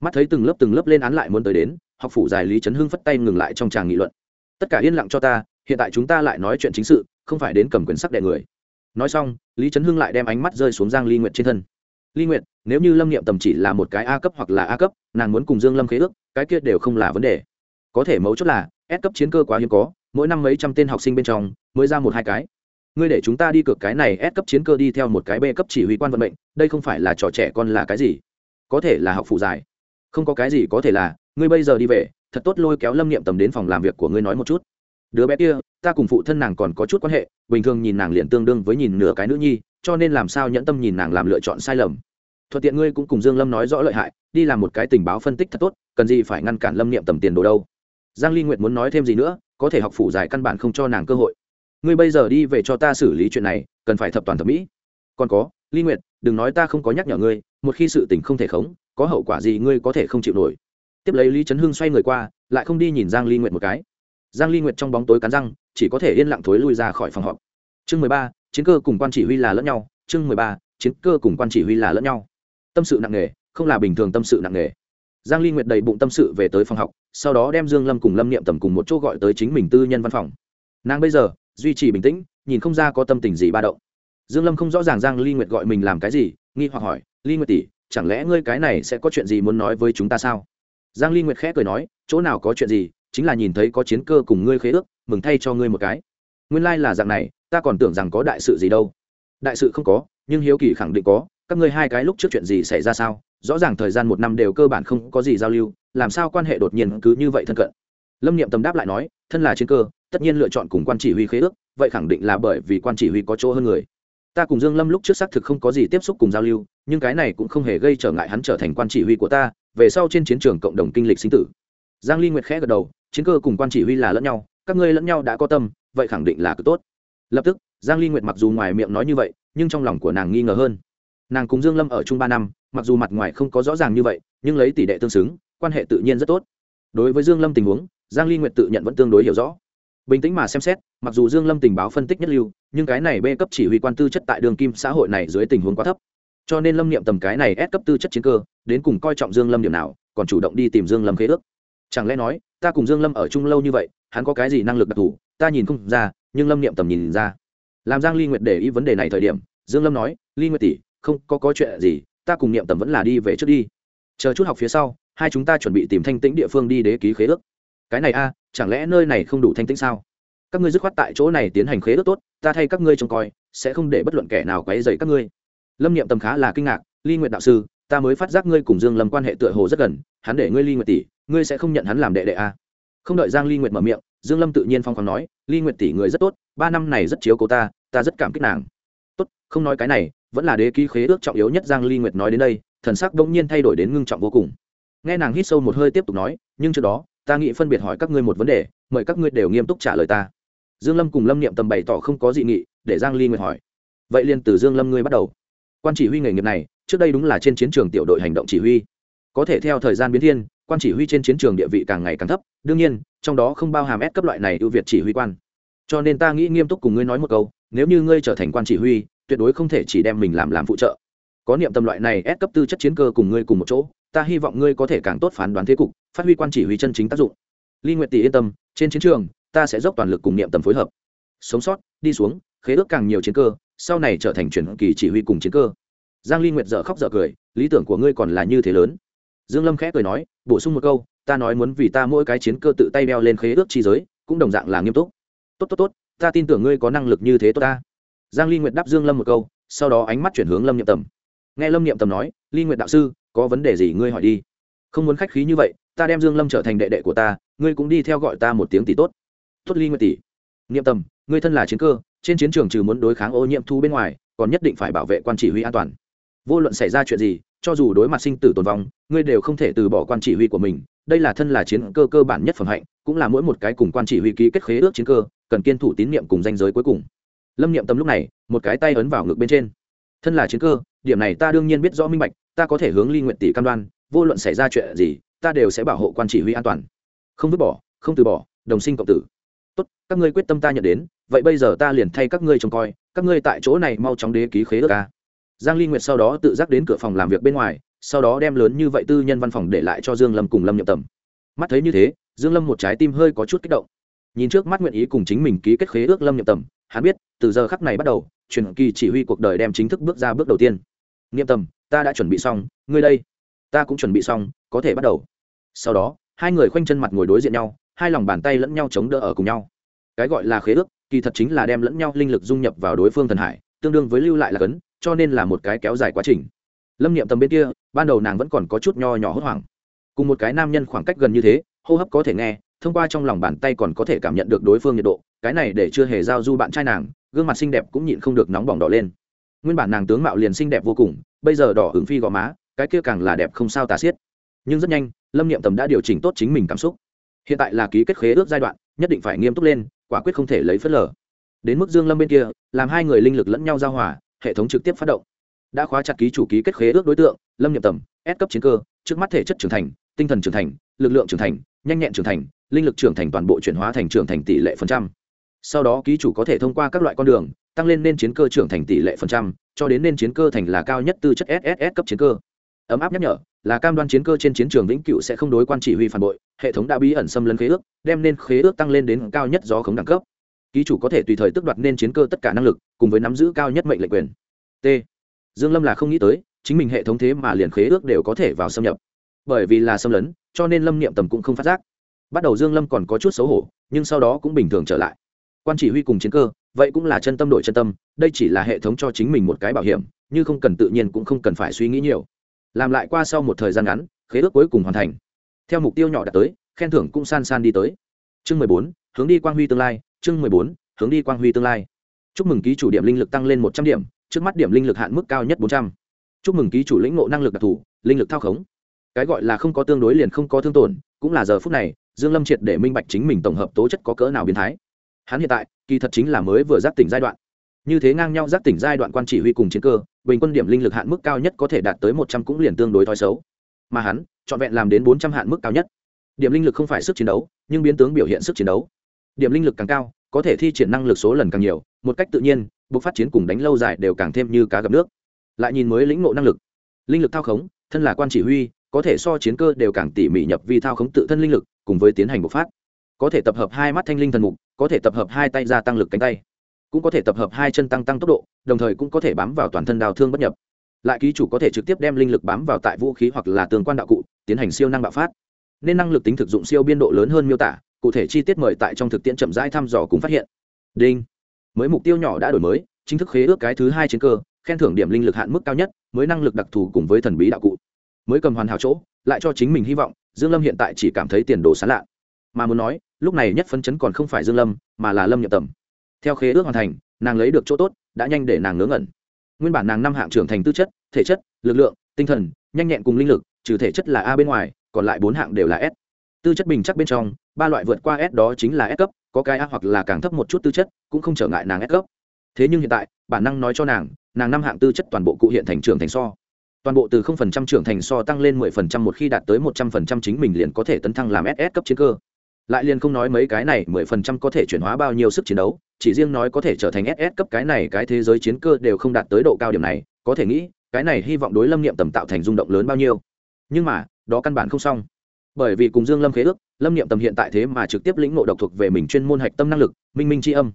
Mắt thấy từng lớp từng lớp lên án lại muốn tới đến, học phủ dài lý chấn hưng phất tay ngừng lại trong tràng nghị luận. Tất cả yên lặng cho ta, hiện tại chúng ta lại nói chuyện chính sự, không phải đến cầm quyền sắc đệ người. Nói xong, lý trấn hưng lại đem ánh mắt rơi xuống giang ly nguyệt trên thân ly nguyệt, nếu như lâm niệm tầm chỉ là một cái a cấp hoặc là a cấp, nàng muốn cùng dương lâm khế ước, cái kia đều không là vấn đề. Có thể mấu chốt là, S cấp chiến cơ quá hiếm có, mỗi năm mấy trăm tên học sinh bên trong, mới ra một hai cái. Ngươi để chúng ta đi cược cái này, S cấp chiến cơ đi theo một cái B cấp chỉ huy quan vận mệnh, đây không phải là trò trẻ con là cái gì? Có thể là học phụ dài. Không có cái gì có thể là, ngươi bây giờ đi về, thật tốt lôi kéo lâm niệm tầm đến phòng làm việc của ngươi nói một chút đứa bé kia, ta cùng phụ thân nàng còn có chút quan hệ, bình thường nhìn nàng liền tương đương với nhìn nửa cái nữ nhi, cho nên làm sao nhẫn tâm nhìn nàng làm lựa chọn sai lầm. Thuận tiện ngươi cũng cùng dương lâm nói rõ lợi hại, đi làm một cái tình báo phân tích thật tốt, cần gì phải ngăn cản lâm niệm tầm tiền đồ đâu. Giang ly nguyệt muốn nói thêm gì nữa, có thể học phủ giải căn bản không cho nàng cơ hội. Ngươi bây giờ đi về cho ta xử lý chuyện này, cần phải thập toàn thẩm mỹ. Còn có, ly nguyệt, đừng nói ta không có nhắc nhở ngươi, một khi sự tình không thể khống, có hậu quả gì ngươi có thể không chịu nổi. Tiếp lấy lý trấn hưng xoay người qua, lại không đi nhìn giang ly nguyệt một cái giang ly nguyệt trong bóng tối cắn răng chỉ có thể yên lặng thối lui ra khỏi phòng họp. Chương 13, chiến cơ cùng quan chỉ huy là lẫn nhau. Chương 13, chiến cơ cùng quan chỉ huy là lẫn nhau. Tâm sự nặng nề không là bình thường tâm sự nặng nề. Giang ly nguyệt đầy bụng tâm sự về tới phòng học sau đó đem dương lâm cùng lâm niệm tầm cùng một chỗ gọi tới chính mình tư nhân văn phòng. Nàng bây giờ duy trì bình tĩnh nhìn không ra có tâm tình gì ba động. Dương lâm không rõ ràng giang ly nguyệt gọi mình làm cái gì nghi hoặc hỏi ly nguyệt tỷ chẳng lẽ ngươi cái này sẽ có chuyện gì muốn nói với chúng ta sao? Giang ly nguyệt khẽ cười nói chỗ nào có chuyện gì chính là nhìn thấy có chiến cơ cùng ngươi khế ước, mừng thay cho ngươi một cái. Nguyên lai là dạng này, ta còn tưởng rằng có đại sự gì đâu. Đại sự không có, nhưng hiếu kỳ khẳng định có, các ngươi hai cái lúc trước chuyện gì xảy ra sao? Rõ ràng thời gian một năm đều cơ bản không có gì giao lưu, làm sao quan hệ đột nhiên cứ như vậy thân cận? Lâm niệm tầm đáp lại nói, thân là chiến cơ, tất nhiên lựa chọn cùng quan chỉ huy khế ước, vậy khẳng định là bởi vì quan chỉ huy có chỗ hơn người. Ta cùng dương lâm lúc trước xác thực không có gì tiếp xúc cùng giao lưu, nhưng cái này cũng không hề gây trở ngại hắn trở thành quan chỉ huy của ta, về sau trên chiến trường cộng đồng kinh lịch sinh tử giang ly nguyệt khẽ gật đầu, chiến cơ cùng quan chỉ huy là lẫn nhau, các ngươi lẫn nhau đã có tâm, vậy khẳng định là cực tốt. Lập tức, giang ly nguyệt mặc dù ngoài miệng nói như vậy, nhưng trong lòng của nàng nghi ngờ hơn. Nàng cùng dương lâm ở chung ba năm, mặc dù mặt ngoài không có rõ ràng như vậy, nhưng lấy tỷ đệ tương xứng, quan hệ tự nhiên rất tốt. Đối với dương lâm tình huống, giang ly nguyệt tự nhận vẫn tương đối hiểu rõ. Bình tĩnh mà xem xét, mặc dù dương lâm tình báo phân tích nhất lưu, nhưng cái này b cấp chỉ huy quan tư chất tại đường kim xã hội này dưới tình huống quá thấp. Cho nên lâm niệm tầm cái này ép cấp tư chất chiến cơ, đến cùng coi trọng dương lâm điểm nào, còn chủ động đi tìm dương lâm khế ước chẳng lẽ nói, ta cùng dương lâm ở chung lâu như vậy, hắn có cái gì năng lực đặc thù? Ta nhìn không ra, nhưng lâm niệm tầm nhìn ra. Làm giang ly nguyệt để ý vấn đề này thời điểm, dương lâm nói, ly nguyệt tỷ, không, có có chuyện gì, ta cùng niệm tầm vẫn là đi về trước đi. Chờ chút học phía sau, hai chúng ta chuẩn bị tìm thanh tĩnh địa phương đi đế ký khế ước. Cái này a, chẳng lẽ nơi này không đủ thanh tĩnh sao? Các ngươi dứt khoát tại chỗ này tiến hành khế ước tốt, ta thay các ngươi trông coi, sẽ không để bất luận kẻ nào quấy rầy các ngươi. Lâm niệm tầm khá là kinh ngạc, ly nguyệt đạo sư, ta mới phát giác ngươi cùng dương lâm quan hệ tựa hồ rất gần, hắn để ngươi ly nguyệt tỷ ngươi sẽ không nhận hắn làm đệ đệ à? không đợi giang ly nguyệt mở miệng, dương lâm tự nhiên phong khoáng nói, ly nguyệt tỷ người rất tốt, ba năm này rất chiếu cố ta ta rất cảm kích nàng. Tốt, không nói cái này, vẫn là đế ký khế ước trọng yếu nhất giang ly nguyệt nói đến đây, thần sắc bỗng nhiên thay đổi đến ngưng trọng vô cùng. Nghe nàng hít sâu một hơi tiếp tục nói, nhưng trước đó, ta nghĩ phân biệt hỏi các ngươi một vấn đề, mời các ngươi đều nghiêm túc trả lời ta. Dương lâm cùng lâm niệm tầm bày tỏ không có dị nghị, để giang ly nguyệt hỏi. Vậy liền từ dương lâm ngươi bắt đầu. Quan chỉ huy nghề nghiệp này, trước đây đúng là trên chiến trường tiểu đội hành động chỉ huy. Có thể theo thời gian biến thiên quan chỉ huy trên chiến trường địa vị càng ngày càng thấp, đương nhiên, trong đó không bao hàm ép cấp loại này ưu việt chỉ huy quan. Cho nên ta nghĩ nghiêm túc cùng ngươi nói một câu, nếu như ngươi trở thành quan chỉ huy, tuyệt đối không thể chỉ đem mình làm làm phụ trợ. Có niệm tâm loại này ép cấp tư chất chiến cơ cùng ngươi cùng một chỗ, ta hy vọng ngươi có thể càng tốt phán đoán thế cục, phát huy quan chỉ huy chân chính tác dụng. Ly nguyệt tỷ yên tâm, trên chiến trường, ta sẽ dốc toàn lực cùng niệm tâm phối hợp. Sống sót, đi xuống, khế ước càng nhiều chiến cơ, sau này trở thành truyền kỳ chỉ huy cùng chiến cơ. Giang ly nguyệt dở khóc dở cười, lý tưởng của ngươi còn là như thế lớn dương lâm khẽ cười nói, bổ sung một câu, ta nói muốn vì ta mỗi cái chiến cơ tự tay đeo lên khế ước chi giới, cũng đồng dạng là nghiêm túc. Tốt tốt tốt, ta tin tưởng ngươi có năng lực như thế tốt ta. Giang ly nguyệt đáp dương lâm một câu, sau đó ánh mắt chuyển hướng lâm Niệm tầm. Nghe lâm Niệm tầm nói, ly nguyệt đạo sư, có vấn đề gì ngươi hỏi đi. Không muốn khách khí như vậy, ta đem dương lâm trở thành đệ đệ của ta, ngươi cũng đi theo gọi ta một tiếng tỷ tốt. Tốt ly nguyệt tỷ. Niệm tầm, ngươi thân là chiến cơ, trên chiến trường trừ muốn đối kháng ô nhiễm thu bên ngoài, còn nhất định phải bảo vệ quan chỉ huy an toàn. Vô luận xảy ra chuyện gì cho dù đối mặt sinh tử tồn vong, ngươi đều không thể từ bỏ quan chỉ huy của mình. Đây là thân là chiến cơ cơ bản nhất phẩm hạnh, cũng là mỗi một cái cùng quan chỉ huy ký kết khế ước chiến cơ, cần kiên thủ tín nhiệm cùng danh giới cuối cùng. Lâm niệm tâm lúc này, một cái tay ấn vào ngực bên trên. Thân là chiến cơ, điểm này ta đương nhiên biết rõ minh bạch, ta có thể hướng ly nguyện tỷ cam đoan, vô luận xảy ra chuyện gì, ta đều sẽ bảo hộ quan chỉ huy an toàn. Không vứt bỏ, không từ bỏ, đồng sinh cộng tử. Tốt, các ngươi quyết tâm ta nhận đến, vậy bây giờ ta liền thay các ngươi trông coi, các ngươi tại chỗ này mau chóng đế ký khế ước ca giang ly nguyệt sau đó tự giác đến cửa phòng làm việc bên ngoài, sau đó đem lớn như vậy tư nhân văn phòng để lại cho dương lâm cùng lâm nhậm tầm. Mắt thấy như thế, dương lâm một trái tim hơi có chút kích động. Nhìn trước mắt nguyện ý cùng chính mình ký kết khế ước lâm nhậm tầm, hắn biết, từ giờ khắc này bắt đầu, truyền kỳ chỉ huy cuộc đời đem chính thức bước ra bước đầu tiên. Nhậm tầm, ta đã chuẩn bị xong, ngươi đây. Ta cũng chuẩn bị xong, có thể bắt đầu. Sau đó, hai người khoanh chân mặt ngồi đối diện nhau, hai lòng bàn tay lẫn nhau chống đỡ ở cùng nhau. Cái gọi là khế ước, kỳ thật chính là đem lẫn nhau linh lực dung nhập vào đối phương thần hải, tương đương với lưu lại là cấn cho nên là một cái kéo dài quá trình. Lâm niệm tầm bên kia, ban đầu nàng vẫn còn có chút nho nhỏ hốt hoảng. Cùng một cái nam nhân khoảng cách gần như thế, hô hấp có thể nghe, thông qua trong lòng bàn tay còn có thể cảm nhận được đối phương nhiệt độ, cái này để chưa hề giao du bạn trai nàng, gương mặt xinh đẹp cũng nhịn không được nóng bỏng đỏ lên. Nguyên bản nàng tướng mạo liền xinh đẹp vô cùng, bây giờ đỏ hứng phi gò má, cái kia càng là đẹp không sao tà xiết. Nhưng rất nhanh, lâm niệm tầm đã điều chỉnh tốt chính mình cảm xúc. Hiện tại là ký kết khế ước giai đoạn, nhất định phải nghiêm túc lên, quả quyết không thể lấy phớt lờ. Đến mức dương lâm bên kia, làm hai người linh lực lẫn nhau giao hòa hệ thống trực tiếp phát động. Đã khóa chặt ký chủ ký kết khế ước đối tượng, lâm nhập tầm, S cấp chiến cơ, trước mắt thể chất trưởng thành, tinh thần trưởng thành, lực lượng trưởng thành, nhanh nhẹn trưởng thành, linh lực trưởng thành toàn bộ chuyển hóa thành trưởng thành tỷ lệ phần trăm. Sau đó ký chủ có thể thông qua các loại con đường, tăng lên nên chiến cơ trưởng thành tỷ lệ phần trăm, cho đến nên chiến cơ thành là cao nhất tư chất sss cấp chiến cơ. Ấm áp nhắc nhở, là cam đoan chiến cơ trên chiến trường vĩnh cửu sẽ không đối quan chỉ huy phản bội, hệ thống đã bí ẩn xâm lấn khế ước, đem nên khế ước tăng lên đến cao nhất do khống đẳng cấp ký chủ có thể tùy thời tước đoạt nên chiến cơ tất cả năng lực, cùng với nắm giữ cao nhất mệnh lệnh quyền. T. Dương lâm là không nghĩ tới, chính mình hệ thống thế mà liền khế ước đều có thể vào xâm nhập. Bởi vì là xâm lấn, cho nên lâm niệm tầm cũng không phát giác. Bắt đầu dương lâm còn có chút xấu hổ, nhưng sau đó cũng bình thường trở lại. Quan chỉ huy cùng chiến cơ, vậy cũng là chân tâm đổi chân tâm, đây chỉ là hệ thống cho chính mình một cái bảo hiểm, như không cần tự nhiên cũng không cần phải suy nghĩ nhiều. Làm lại qua sau một thời gian ngắn, khế ước cuối cùng hoàn thành. Theo mục tiêu nhỏ đạt tới, khen thưởng cũng san san đi tới. Chương mười bốn, hướng đi quang huy tương lai chương mười bốn, hướng đi quang huy tương lai. Chúc mừng ký chủ điểm linh lực tăng lên một trăm điểm, trước mắt điểm linh lực hạn mức cao nhất bốn trăm. Chúc mừng ký chủ lĩnh ngộ năng lực đặc thù, linh lực thao khống. Cái gọi là không có tương đối liền không có thương tổn, cũng là giờ phút này, dương lâm triệt để minh bạch chính mình tổng hợp tố chất có cỡ nào biến thái. Hắn hiện tại, kỳ thật chính là mới vừa giác tỉnh giai đoạn. Như thế ngang nhau giác tỉnh giai đoạn quan chỉ huy cùng chiến cơ, bình quân điểm linh lực hạn mức cao nhất có thể đạt tới một trăm cũng liền tương đối thói xấu. Mà hắn chọn vẹn làm đến bốn trăm hạn mức cao nhất. Điểm linh lực không phải sức chiến đấu, nhưng biến tướng biểu hiện sức chiến đấu điểm linh lực càng cao, có thể thi triển năng lực số lần càng nhiều, một cách tự nhiên, buộc phát chiến cùng đánh lâu dài đều càng thêm như cá gặp nước. Lại nhìn mới lĩnh ngộ năng lực. Linh lực thao khống, thân là quan chỉ huy, có thể so chiến cơ đều càng tỉ mỉ nhập vi thao khống tự thân linh lực, cùng với tiến hành bộc phát. Có thể tập hợp hai mắt thanh linh thần mục, có thể tập hợp hai tay gia tăng lực cánh tay. Cũng có thể tập hợp hai chân tăng tăng tốc độ, đồng thời cũng có thể bám vào toàn thân đào thương bất nhập. Lại ký chủ có thể trực tiếp đem linh lực bám vào tại vũ khí hoặc là tường quan đạo cụ, tiến hành siêu năng bạo phát. Nên năng lực tính thực dụng siêu biên độ lớn hơn miêu tả cụ thể chi tiết mời tại trong thực tiễn chậm rãi thăm dò cùng phát hiện. Đinh. Mới mục tiêu nhỏ đã đổi mới, chính thức khế ước cái thứ hai chiến cơ, khen thưởng điểm linh lực hạn mức cao nhất, mới năng lực đặc thù cùng với thần bí đạo cụ. Mới cầm hoàn hảo chỗ, lại cho chính mình hy vọng, dương lâm hiện tại chỉ cảm thấy tiền đồ sán lạ. Mà muốn nói, lúc này nhất phấn chấn còn không phải dương lâm, mà là lâm nhậm tầm. Theo khế ước hoàn thành, nàng lấy được chỗ tốt, đã nhanh để nàng ngớ ngẩn. Nguyên bản nàng năm hạng trưởng thành tư chất, thể chất, lực lượng, tinh thần, nhanh nhẹn cùng linh lực, trừ thể chất là a bên ngoài, còn lại bốn hạng đều là s. Tư chất bình chắc bên trong ba loại vượt qua s đó chính là s cấp có cái a hoặc là càng thấp một chút tư chất cũng không trở ngại nàng s cấp thế nhưng hiện tại bản năng nói cho nàng nàng năm hạng tư chất toàn bộ cụ hiện thành trưởng thành so toàn bộ từ 0% trưởng thành so tăng lên 10% một khi đạt tới 100% chính mình liền có thể tấn thăng làm SS cấp chiến cơ. Lại liền không nói mấy cái này 10% có thể chuyển hóa bao nhiêu sức chiến đấu, chỉ riêng nói có thể trở thành SS cấp cái này cái thế giới chiến cơ đều không đạt tới độ cao điểm này, có thể nghĩ, cái này hy vọng đối Lâm Niệm tầm tạo thành rung động lớn bao nhiêu. Nhưng mà, đó căn bản không xong. Bởi vì cùng Dương Lâm khế ước, Lâm Niệm tầm hiện tại thế mà trực tiếp lĩnh ngộ độc thuộc về mình chuyên môn hạch tâm năng lực, minh minh chi âm.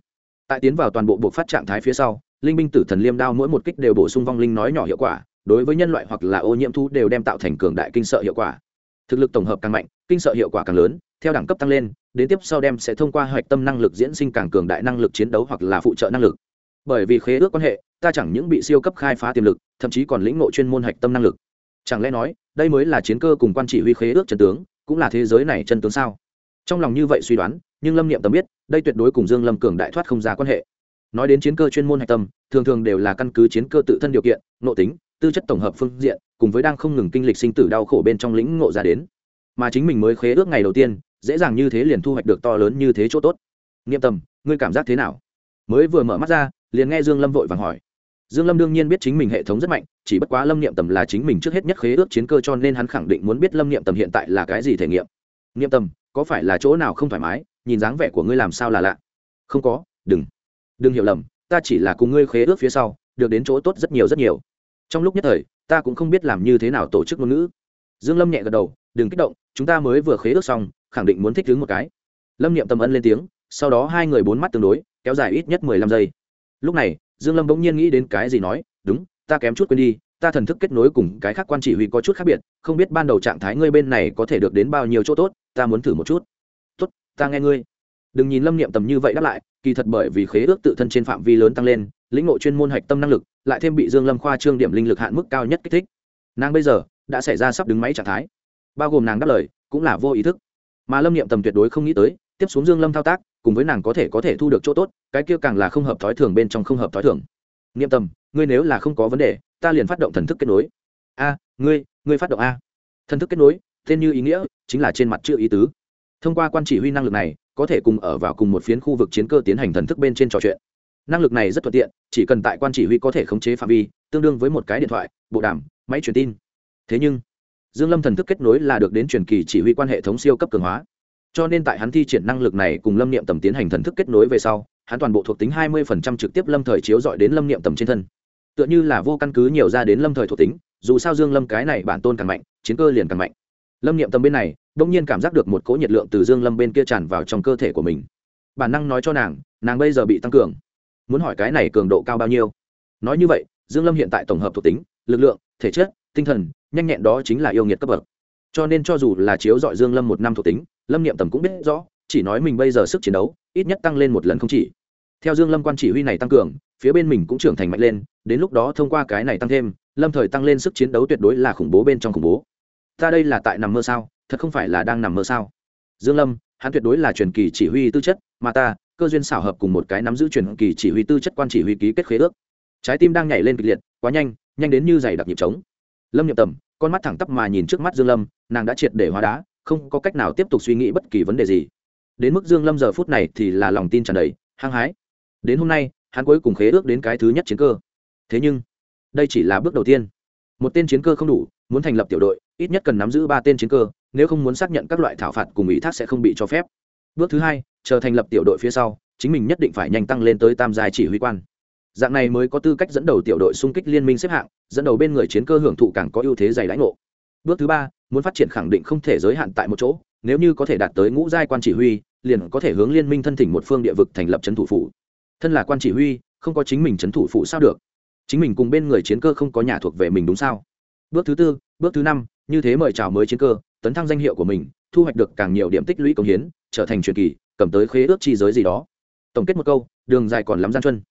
Tại tiến vào toàn bộ buộc phát trạng thái phía sau, linh binh tử thần liêm đao mỗi một kích đều bổ sung vong linh nói nhỏ hiệu quả, đối với nhân loại hoặc là ô nhiễm thu đều đem tạo thành cường đại kinh sợ hiệu quả. Thực lực tổng hợp càng mạnh kinh sợ hiệu quả càng lớn theo đẳng cấp tăng lên đến tiếp sau đem sẽ thông qua hoạch tâm năng lực diễn sinh càng cường đại năng lực chiến đấu hoặc là phụ trợ năng lực. Bởi vì khế ước quan hệ ta chẳng những bị siêu cấp khai phá tiềm lực thậm chí còn lĩnh ngộ chuyên môn hạch tâm năng lực. Chẳng lẽ nói đây mới là chiến cơ cùng quan chỉ huy khế ước chân tướng, cũng là thế giới này chân tướng sao? Trong lòng như vậy suy đoán, nhưng lâm niệm tầm biết, đây tuyệt đối cùng dương lâm cường đại thoát không ra quan hệ. Nói đến chiến cơ chuyên môn hạch tâm, thường thường đều là căn cứ chiến cơ tự thân điều kiện, nội tính, tư chất tổng hợp phương diện, cùng với đang không ngừng kinh lịch sinh tử đau khổ bên trong lĩnh ngộ ra đến. Mà chính mình mới khế ước ngày đầu tiên, dễ dàng như thế liền thu hoạch được to lớn như thế chỗ tốt. Niệm tầm ngươi cảm giác thế nào? Mới vừa mở mắt ra, liền nghe dương lâm vội vàng hỏi dương lâm đương nhiên biết chính mình hệ thống rất mạnh, chỉ bất quá lâm niệm tầm là chính mình trước hết nhất khế ước chiến cơ cho nên hắn khẳng định muốn biết lâm niệm tầm hiện tại là cái gì thể nghiệm. Niệm tầm, có phải là chỗ nào không thoải mái? Nhìn dáng vẻ của ngươi làm sao là lạ? Không có, đừng. Đừng hiểu lầm, ta chỉ là cùng ngươi khế ước phía sau, được đến chỗ tốt rất nhiều rất nhiều. Trong lúc nhất thời, ta cũng không biết làm như thế nào tổ chức ngôn ngữ. Dương lâm nhẹ gật đầu, đừng kích động, chúng ta mới vừa khế ước xong, khẳng định muốn thích ứng một cái. Lâm niệm tâm ân lên tiếng, sau đó hai người bốn mắt tương đối, kéo dài ít nhất mười lăm giây. Lúc này dương lâm bỗng nhiên nghĩ đến cái gì nói, đúng, ta kém chút quên đi, ta thần thức kết nối cùng cái khác quan chỉ huy có chút khác biệt, không biết ban đầu trạng thái ngươi bên này có thể được đến bao nhiêu chỗ tốt, ta muốn thử một chút. Tốt, ta nghe ngươi. Đừng nhìn lâm niệm tầm như vậy đáp lại, kỳ thật bởi vì khế ước tự thân trên phạm vi lớn tăng lên, lĩnh ngộ chuyên môn hạch tâm năng lực, lại thêm bị dương lâm khoa trương điểm linh lực hạn mức cao nhất kích thích. Nàng bây giờ đã xảy ra sắp đứng máy trạng thái, bao gồm nàng đáp lời, cũng là vô ý thức. Mà lâm niệm tầm tuyệt đối không nghĩ tới, tiếp xuống dương lâm thao tác cùng với nàng có thể có thể thu được chỗ tốt cái kia càng là không hợp thói thường bên trong không hợp thói thường. Niệm Tâm, ngươi nếu là không có vấn đề ta liền phát động thần thức kết nối. A ngươi ngươi phát động a. Thần thức kết nối tên như ý nghĩa chính là trên mặt chữ ý tứ. Thông qua quan chỉ huy năng lực này có thể cùng ở vào cùng một phiến khu vực chiến cơ tiến hành thần thức bên trên trò chuyện. Năng lực này rất thuận tiện chỉ cần tại quan chỉ huy có thể khống chế phạm vi tương đương với một cái điện thoại bộ đàm máy truyền tin. Thế nhưng dương lâm thần thức kết nối là được đến truyền kỳ chỉ huy quan hệ thống siêu cấp cường hóa cho nên tại hắn thi triển năng lực này cùng lâm niệm tầm tiến hành thần thức kết nối về sau, hắn toàn bộ thuộc tính 20% trực tiếp lâm thời chiếu dọi đến lâm niệm tầm trên thân. Tựa như là vô căn cứ nhiều ra đến lâm thời thuộc tính, dù sao dương lâm cái này bản tôn càng mạnh, chiến cơ liền càng mạnh. Lâm niệm tầm bên này đông nhiên cảm giác được một cỗ nhiệt lượng từ dương lâm bên kia tràn vào trong cơ thể của mình. Bản năng nói cho nàng nàng bây giờ bị tăng cường. Muốn hỏi cái này cường độ cao bao nhiêu? Nói như vậy, dương lâm hiện tại tổng hợp thuộc tính, lực lượng, thể chất, tinh thần, nhanh nhẹn đó chính là yêu nghiệt cấp bậc cho nên cho dù là chiếu dọi dương lâm một năm thuộc tính, lâm niệm tầm cũng biết rõ, chỉ nói mình bây giờ sức chiến đấu, ít nhất tăng lên một lần không chỉ. Theo dương lâm quan chỉ huy này tăng cường, phía bên mình cũng trưởng thành mạnh lên, đến lúc đó thông qua cái này tăng thêm, lâm thời tăng lên sức chiến đấu tuyệt đối là khủng bố bên trong khủng bố. Ta đây là tại nằm mơ sao? Thật không phải là đang nằm mơ sao? Dương lâm, hắn tuyệt đối là truyền kỳ chỉ huy tư chất, mà ta, cơ duyên xảo hợp cùng một cái nắm giữ truyền kỳ chỉ huy tư chất quan chỉ huy ký kết khế ước. Trái tim đang nhảy lên kịch liệt, quá nhanh nhanh đến như giày đặc nhịp trống. Lâm nhập tầm con mắt thẳng tắp mà nhìn trước mắt dương lâm, nàng đã triệt để hóa đá, không có cách nào tiếp tục suy nghĩ bất kỳ vấn đề gì. Đến mức dương lâm giờ phút này thì là lòng tin tràn đầy, hăng hái. Đến hôm nay, hắn cuối cùng khế ước đến cái thứ nhất chiến cơ. Thế nhưng, đây chỉ là bước đầu tiên. Một tên chiến cơ không đủ, muốn thành lập tiểu đội, ít nhất cần nắm giữ ba tên chiến cơ, nếu không muốn xác nhận các loại thảo phạt cùng ủy thác sẽ không bị cho phép. Bước thứ hai, chờ thành lập tiểu đội phía sau, chính mình nhất định phải nhanh tăng lên tới tam giai chỉ huy quan dạng này mới có tư cách dẫn đầu tiểu đội xung kích liên minh xếp hạng, dẫn đầu bên người chiến cơ hưởng thụ càng có ưu thế dày lãnh ngộ. Bước thứ ba, muốn phát triển khẳng định không thể giới hạn tại một chỗ, nếu như có thể đạt tới ngũ giai quan chỉ huy, liền có thể hướng liên minh thân thỉnh một phương địa vực thành lập trấn thủ phủ. Thân là quan chỉ huy, không có chính mình trấn thủ phủ sao được? Chính mình cùng bên người chiến cơ không có nhà thuộc về mình đúng sao? Bước thứ tư, bước thứ năm, như thế mời chào mới chiến cơ, tấn thăng danh hiệu của mình, thu hoạch được càng nhiều điểm tích lũy công hiến, trở thành truyền kỳ, cầm tới khế ước chi giới gì đó. Tổng kết một câu, đường dài còn lắm gian chân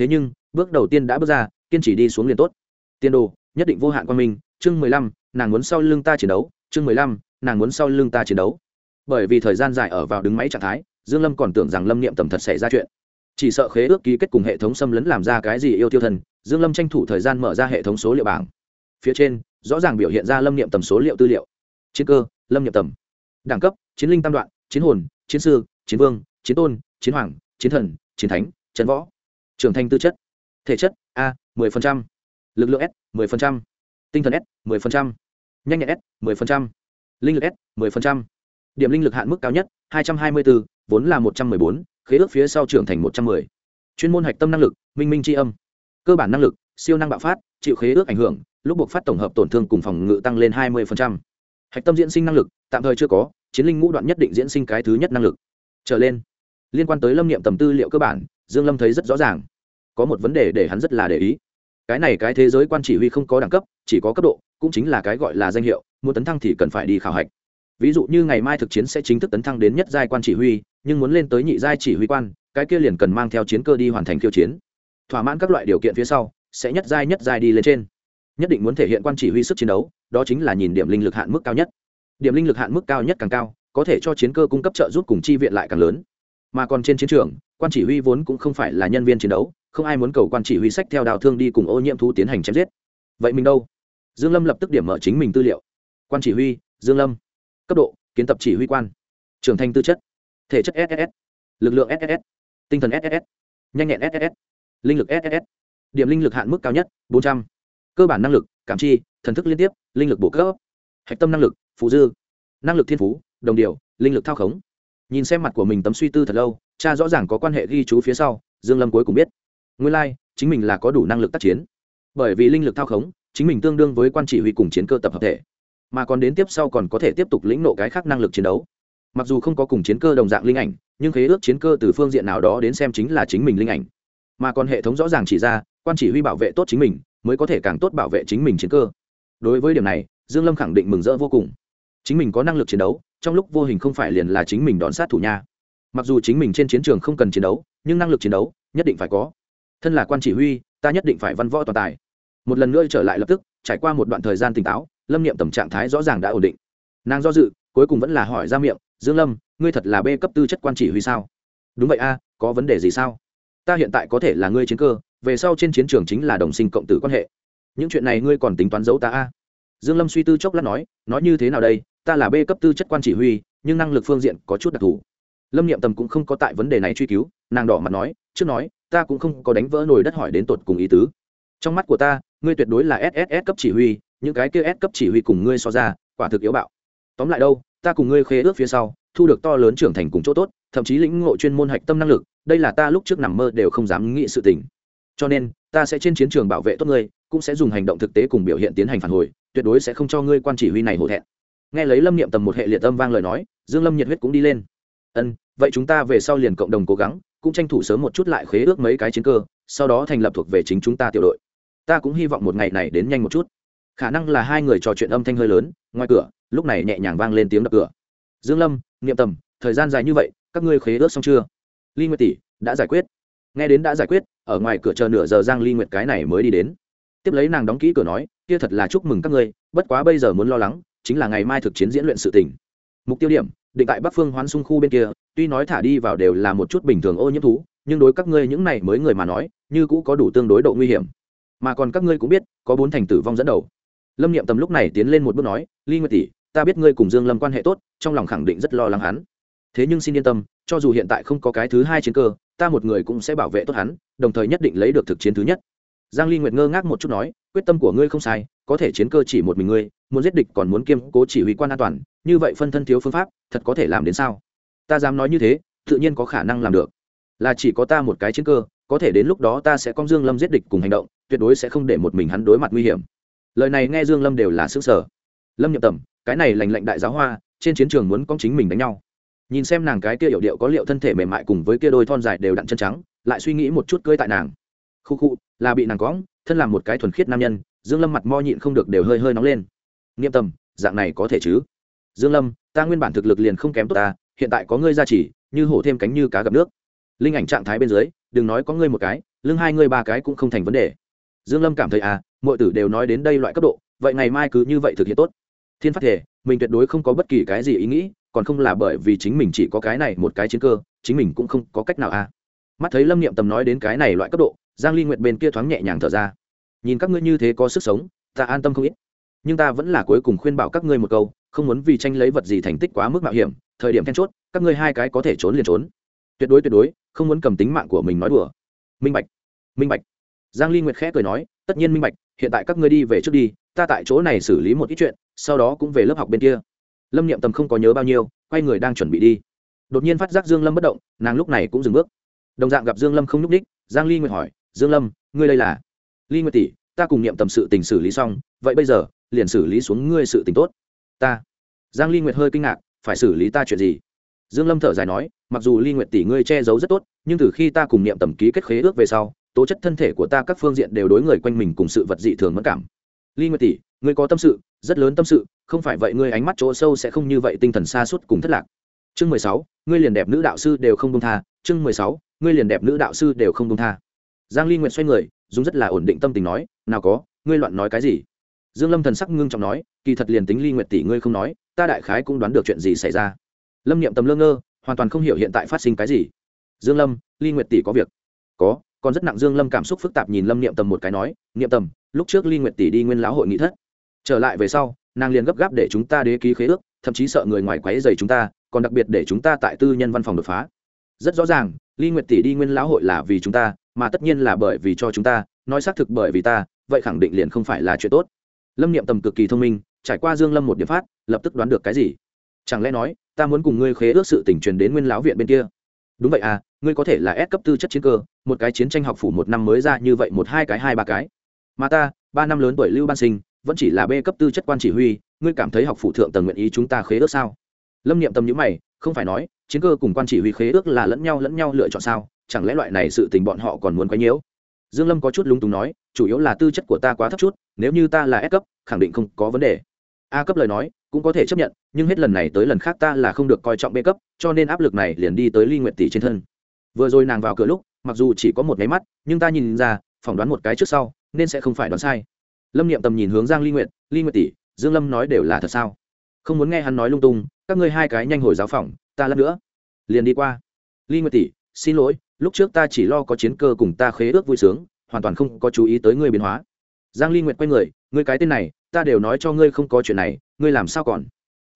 thế nhưng, bước đầu tiên đã bước ra, kiên trì đi xuống liền tốt. Tiên đồ, nhất định vô hạn quan minh, chương mười lăm, nàng muốn sau lưng ta chiến đấu, chương mười lăm, nàng muốn sau lưng ta chiến đấu. Bởi vì thời gian dài ở vào đứng máy trạng thái, dương lâm còn tưởng rằng lâm niệm tầm thật xảy ra chuyện. Chỉ sợ khế ước ký kết cùng hệ thống xâm lấn làm ra cái gì yêu tiêu thần, dương lâm tranh thủ thời gian mở ra hệ thống số liệu bảng. Phía trên, rõ ràng biểu hiện ra lâm niệm tầm số liệu tư liệu. Chiến cơ, lâm niệm tầm. Đẳng cấp, chiến linh tam đoạn, chiến hồn, chiến sư, chiến vương, chiến tôn, chiến hoàng, chiến thần, chiến thánh trần võ trưởng thành tư chất thể chất a 10%. lực lượng s 10%. tinh thần s 10%. nhanh nhẹn s 10%. linh lực s 10%. điểm linh lực hạn mức cao nhất 224, vốn là 114, khế ước phía sau trưởng thành 110. chuyên môn hạch tâm năng lực minh minh tri âm cơ bản năng lực siêu năng bạo phát chịu khế ước ảnh hưởng lúc buộc phát tổng hợp tổn thương cùng phòng ngự tăng lên 20%. hạch tâm diễn sinh năng lực tạm thời chưa có chiến linh ngũ đoạn nhất định diễn sinh cái thứ nhất năng lực trở lên liên quan tới lâm niệm tầm tư liệu cơ bản dương lâm thấy rất rõ ràng. Có một vấn đề để hắn rất là để ý. Cái này cái thế giới quan chỉ huy không có đẳng cấp, chỉ có cấp độ, cũng chính là cái gọi là danh hiệu, muốn tấn thăng thì cần phải đi khảo hạch. Ví dụ như ngày mai thực chiến sẽ chính thức tấn thăng đến nhất giai quan chỉ huy, nhưng muốn lên tới nhị giai chỉ huy quan, cái kia liền cần mang theo chiến cơ đi hoàn thành khiêu chiến. Thỏa mãn các loại điều kiện phía sau, sẽ nhất giai nhất giai đi lên trên. Nhất định muốn thể hiện quan chỉ huy sức chiến đấu, đó chính là nhìn điểm linh lực hạn mức cao nhất. Điểm linh lực hạn mức cao nhất càng cao, có thể cho chiến cơ cung cấp trợ giúp cùng chi viện lại càng lớn mà còn trên chiến trường, quan chỉ huy vốn cũng không phải là nhân viên chiến đấu, không ai muốn cầu quan chỉ huy sách theo đào thương đi cùng ô nhiễm thú tiến hành chém giết. Vậy mình đâu? Dương lâm lập tức điểm mở chính mình tư liệu. Quan chỉ huy, dương lâm. Cấp độ, kiến tập chỉ huy quan. Trưởng thành tư chất. Thể chất ss lực lượng ss tinh thần ss nhanh nhẹn ss linh lực ss điểm linh lực hạn mức cao nhất 400. cơ bản năng lực, cảm chi, thần thức liên tiếp, linh lực bổ cấp. Hạch tâm năng lực phụ dư. Năng lực thiên phú, đồng điều, linh lực thao khống nhìn xem mặt của mình tấm suy tư thật lâu, cha rõ ràng có quan hệ ghi chú phía sau, dương lâm cuối cùng biết. Nguyên lai, chính mình là có đủ năng lực tác chiến. Bởi vì linh lực thao khống, chính mình tương đương với quan chỉ huy cùng chiến cơ tập hợp thể. Mà còn đến tiếp sau còn có thể tiếp tục lĩnh nộ cái khác năng lực chiến đấu. Mặc dù không có cùng chiến cơ đồng dạng linh ảnh, nhưng khế ước chiến cơ từ phương diện nào đó đến xem chính là chính mình linh ảnh. Mà còn hệ thống rõ ràng chỉ ra, quan chỉ huy bảo vệ tốt chính mình, mới có thể càng tốt bảo vệ chính mình chiến cơ. Đối với điểm này, dương lâm khẳng định mừng rỡ vô cùng chính mình có năng lực chiến đấu, trong lúc vô hình không phải liền là chính mình đón sát thủ nha. Mặc dù chính mình trên chiến trường không cần chiến đấu, nhưng năng lực chiến đấu, nhất định phải có. Thân là quan chỉ huy, ta nhất định phải văn võ toàn tài. Một lần nữa trở lại lập tức, trải qua một đoạn thời gian tỉnh táo, lâm niệm tầm trạng thái rõ ràng đã ổn định. Nàng do dự, cuối cùng vẫn là hỏi ra miệng, dương lâm, ngươi thật là bê cấp tư chất quan chỉ huy sao? Đúng vậy a, có vấn đề gì sao? Ta hiện tại có thể là ngươi chiến cơ, về sau trên chiến trường chính là đồng sinh cộng tử quan hệ. Những chuyện này ngươi còn tính toán giấu ta a? Dương lâm suy tư chốc lát nói nói như thế nào đây? Ta là b cấp tư chất quan chỉ huy, nhưng năng lực phương diện có chút đặc thù. Lâm niệm tầm cũng không có tại vấn đề này truy cứu, nàng đỏ mặt nói, trước nói, ta cũng không có đánh vỡ nồi đất hỏi đến tột cùng ý tứ. Trong mắt của ta, ngươi tuyệt đối là sss cấp chỉ huy, những cái kia s cấp chỉ huy cùng ngươi so ra, quả thực yếu bạo. Tóm lại đâu, ta cùng ngươi khế ước phía sau, thu được to lớn trưởng thành cùng chỗ tốt, thậm chí lĩnh ngộ chuyên môn hạch tâm năng lực, đây là ta lúc trước nằm mơ đều không dám nghĩ sự tình. Cho nên, ta sẽ trên chiến trường bảo vệ tốt ngươi cũng sẽ dùng hành động thực tế cùng biểu hiện tiến hành phản hồi, tuyệt đối sẽ không cho ngươi quan chỉ huy này hổ thẹn. Nghe lấy lâm niệm tầm một hệ liệt âm vang lời nói, dương lâm nhiệt huyết cũng đi lên. Ân, vậy chúng ta về sau liền cộng đồng cố gắng, cũng tranh thủ sớm một chút lại khế ước mấy cái chiến cơ, sau đó thành lập thuộc về chính chúng ta tiểu đội. Ta cũng hy vọng một ngày này đến nhanh một chút. Khả năng là hai người trò chuyện âm thanh hơi lớn, ngoài cửa, lúc này nhẹ nhàng vang lên tiếng đập cửa. Dương lâm, niệm tầm, thời gian dài như vậy, các ngươi khế ước xong chưa? Ly nguyệt tỷ, đã giải quyết. Nghe đến đã giải quyết, ở ngoài cửa chờ nửa giờ giang ly nguyệt cái này mới đi đến tiếp lấy nàng đóng kỹ cửa nói, kia thật là chúc mừng các ngươi, bất quá bây giờ muốn lo lắng, chính là ngày mai thực chiến diễn luyện sự tình. Mục tiêu điểm, định tại bắc phương hoán sung khu bên kia, tuy nói thả đi vào đều là một chút bình thường ô nhiễm thú, nhưng đối các ngươi những này mới người mà nói, như cũ có đủ tương đối độ nguy hiểm. Mà còn các ngươi cũng biết, có bốn thành tử vong dẫn đầu. Lâm niệm tầm lúc này tiến lên một bước nói, ly nguyệt tỷ, ta biết ngươi cùng dương lâm quan hệ tốt, trong lòng khẳng định rất lo lắng hắn. Thế nhưng xin yên tâm, cho dù hiện tại không có cái thứ hai chiến cơ, ta một người cũng sẽ bảo vệ tốt hắn, đồng thời nhất định lấy được thực chiến thứ nhất giang ly nguyệt ngơ ngác một chút nói, quyết tâm của ngươi không sai, có thể chiến cơ chỉ một mình ngươi, muốn giết địch còn muốn kiêm cố chỉ huy quan an toàn, như vậy phân thân thiếu phương pháp, thật có thể làm đến sao? Ta dám nói như thế, tự nhiên có khả năng làm được. Là chỉ có ta một cái chiến cơ, có thể đến lúc đó ta sẽ con dương lâm giết địch cùng hành động, tuyệt đối sẽ không để một mình hắn đối mặt nguy hiểm. Lời này nghe dương lâm đều là sức sở lâm nhậm tầm, cái này lành lạnh đại giáo hoa, trên chiến trường muốn con chính mình đánh nhau. Nhìn xem nàng cái kia hiểu điệu có liệu thân thể mềm mại cùng với kia đôi thon dài đều đặn chân trắng, lại suy nghĩ một chút cưới tại nàng. Khu khu là bị nàng cóng thân làm một cái thuần khiết nam nhân, dương lâm mặt mo nhịn không được đều hơi hơi nóng lên. Nghiêm tâm dạng này có thể chứ? Dương lâm, ta nguyên bản thực lực liền không kém tốt ta, hiện tại có ngươi gia trì, như hổ thêm cánh như cá gặp nước. Linh ảnh trạng thái bên dưới, đừng nói có ngươi một cái, lưng hai ngươi ba cái cũng không thành vấn đề. Dương lâm cảm thấy à mọi tử đều nói đến đây loại cấp độ, vậy ngày mai cứ như vậy thực hiện tốt. Thiên phát thể, mình tuyệt đối không có bất kỳ cái gì ý nghĩ, còn không là bởi vì chính mình chỉ có cái này một cái chiến cơ, chính mình cũng không có cách nào à. Mắt thấy lâm niệm tầm nói đến cái này loại cấp độ giang ly nguyệt bên kia thoáng nhẹ nhàng thở ra. Nhìn các ngươi như thế có sức sống ta an tâm không ít. Nhưng ta vẫn là cuối cùng khuyên bảo các ngươi một câu không muốn vì tranh lấy vật gì thành tích quá mức mạo hiểm thời điểm then chốt các ngươi hai cái có thể trốn liền trốn. Tuyệt đối tuyệt đối không muốn cầm tính mạng của mình nói đùa. Minh bạch minh bạch. Giang ly nguyệt khẽ cười nói tất nhiên minh bạch hiện tại các ngươi đi về trước đi ta tại chỗ này xử lý một ít chuyện sau đó cũng về lớp học bên kia. Lâm niệm tầm không có nhớ bao nhiêu quay người đang chuẩn bị đi. Đột nhiên phát giác dương lâm bất động nàng lúc này cũng dừng bước. Đồng dạng gặp dương lâm không nhúc đích, giang ly nguyệt hỏi dương lâm, ngươi đây là? Ly nguyệt tỷ, ta cùng niệm tầm sự tình xử lý xong, vậy bây giờ, liền xử lý xuống ngươi sự tình tốt. Ta. Giang ly nguyệt hơi kinh ngạc, phải xử lý ta chuyện gì? Dương lâm thở dài nói, mặc dù ly nguyệt tỷ ngươi che giấu rất tốt, nhưng từ khi ta cùng niệm tầm ký kết khế ước về sau, tố chất thân thể của ta các phương diện đều đối người quanh mình cùng sự vật dị thường mất cảm. Ly nguyệt tỷ, ngươi có tâm sự, rất lớn tâm sự, không phải vậy ngươi ánh mắt chỗ sâu sẽ không như vậy tinh thần xa suốt cùng thất lạc. Chương mười sáu, ngươi liền đẹp nữ đạo sư đều không công tha. Chương mười sáu, ngươi liền đẹp nữ đạo sư đều không công tha giang ly nguyện xoay người, dùng rất là ổn định tâm tình nói, nào có, ngươi loạn nói cái gì? Dương lâm thần sắc ngưng trọng nói, kỳ thật liền tính ly nguyệt tỷ ngươi không nói, ta đại khái cũng đoán được chuyện gì xảy ra. Lâm niệm tầm lơ ngơ, hoàn toàn không hiểu hiện tại phát sinh cái gì. Dương lâm, ly nguyệt tỷ có việc. Có, còn rất nặng. Dương lâm cảm xúc phức tạp nhìn lâm niệm tầm một cái nói, niệm tầm, lúc trước ly nguyệt tỷ đi nguyên lão hội nghị thất. Trở lại về sau, nàng liền gấp gáp để chúng ta đế ký khế ước, thậm chí sợ người ngoài quấy rầy chúng ta, còn đặc biệt để chúng ta tại tư nhân văn phòng đột phá. Rất rõ ràng, ly nguyệt tỷ đi nguyên lão hội là vì chúng ta mà tất nhiên là bởi vì cho chúng ta, nói xác thực bởi vì ta, vậy khẳng định liền không phải là chuyện tốt. Lâm niệm tầm cực kỳ thông minh, trải qua dương lâm một điểm phát, lập tức đoán được cái gì? Chẳng lẽ nói, ta muốn cùng ngươi khế ước sự tình truyền đến nguyên lão viện bên kia? Đúng vậy à ngươi có thể là ép cấp tư chất chiến cơ, một cái chiến tranh học phủ một năm mới ra như vậy một hai cái, hai ba cái. Mà ta, ba năm lớn tuổi lưu ban sinh, vẫn chỉ là b cấp tư chất quan chỉ huy, ngươi cảm thấy học phủ thượng tầng nguyện ý chúng ta khế ước sao? Lâm niệm tâm nhữ mày, không phải nói, chiến cơ cùng quan chỉ huy khế ước là lẫn nhau lẫn nhau lựa chọn sao? Chẳng lẽ loại này sự tình bọn họ còn muốn quấy nhiễu? Dương lâm có chút lúng túng nói, chủ yếu là tư chất của ta quá thấp chút, nếu như ta là S cấp, khẳng định không có vấn đề. A cấp lời nói, cũng có thể chấp nhận, nhưng hết lần này tới lần khác ta là không được coi trọng b cấp, cho nên áp lực này liền đi tới ly nguyện tỷ trên thân. Vừa rồi nàng vào cửa lúc, mặc dù chỉ có một nháy mắt, nhưng ta nhìn ra, phỏng đoán một cái trước sau, nên sẽ không phải đoán sai. Lâm niệm tầm nhìn hướng giang ly nguyện ly nguyện tỷ, dương lâm nói đều là thật sao? Không muốn nghe hắn nói lung tung, các ngươi hai cái nhanh hồi giáo phòng ta lát nữa liền đi qua. Ly nguyện tỷ, xin lỗi lúc trước ta chỉ lo có chiến cơ cùng ta khế ước vui sướng, hoàn toàn không có chú ý tới ngươi biến hóa. Giang ly nguyện quay người, ngươi cái tên này, ta đều nói cho ngươi không có chuyện này, ngươi làm sao còn?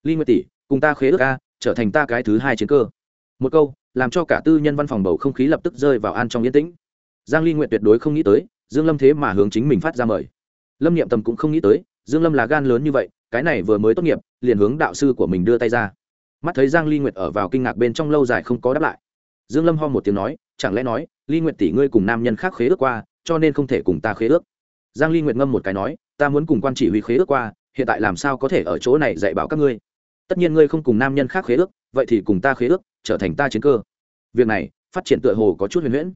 Ly nguyệt tỷ, cùng ta khế ước a, trở thành ta cái thứ hai chiến cơ. Một câu, làm cho cả tư nhân văn phòng bầu không khí lập tức rơi vào an trong yên tĩnh. Giang ly nguyện tuyệt đối không nghĩ tới, dương lâm thế mà hướng chính mình phát ra mời. Lâm niệm tầm cũng không nghĩ tới, dương lâm là gan lớn như vậy, cái này vừa mới tốt nghiệp, liền hướng đạo sư của mình đưa tay ra. Mắt thấy giang ly nguyệt ở vào kinh ngạc bên trong lâu dài không có đáp lại dương lâm ho một tiếng nói, chẳng lẽ nói ly nguyệt tỷ ngươi cùng nam nhân khác khế ước qua, cho nên không thể cùng ta khế ước? Giang ly nguyệt ngâm một cái nói, ta muốn cùng quan chỉ huy khế ước qua, hiện tại làm sao có thể ở chỗ này dạy bảo các ngươi? Tất nhiên ngươi không cùng nam nhân khác khế ước, vậy thì cùng ta khế ước, trở thành ta chiến cơ. Việc này, phát triển tựa hồ có chút huyền huyễn.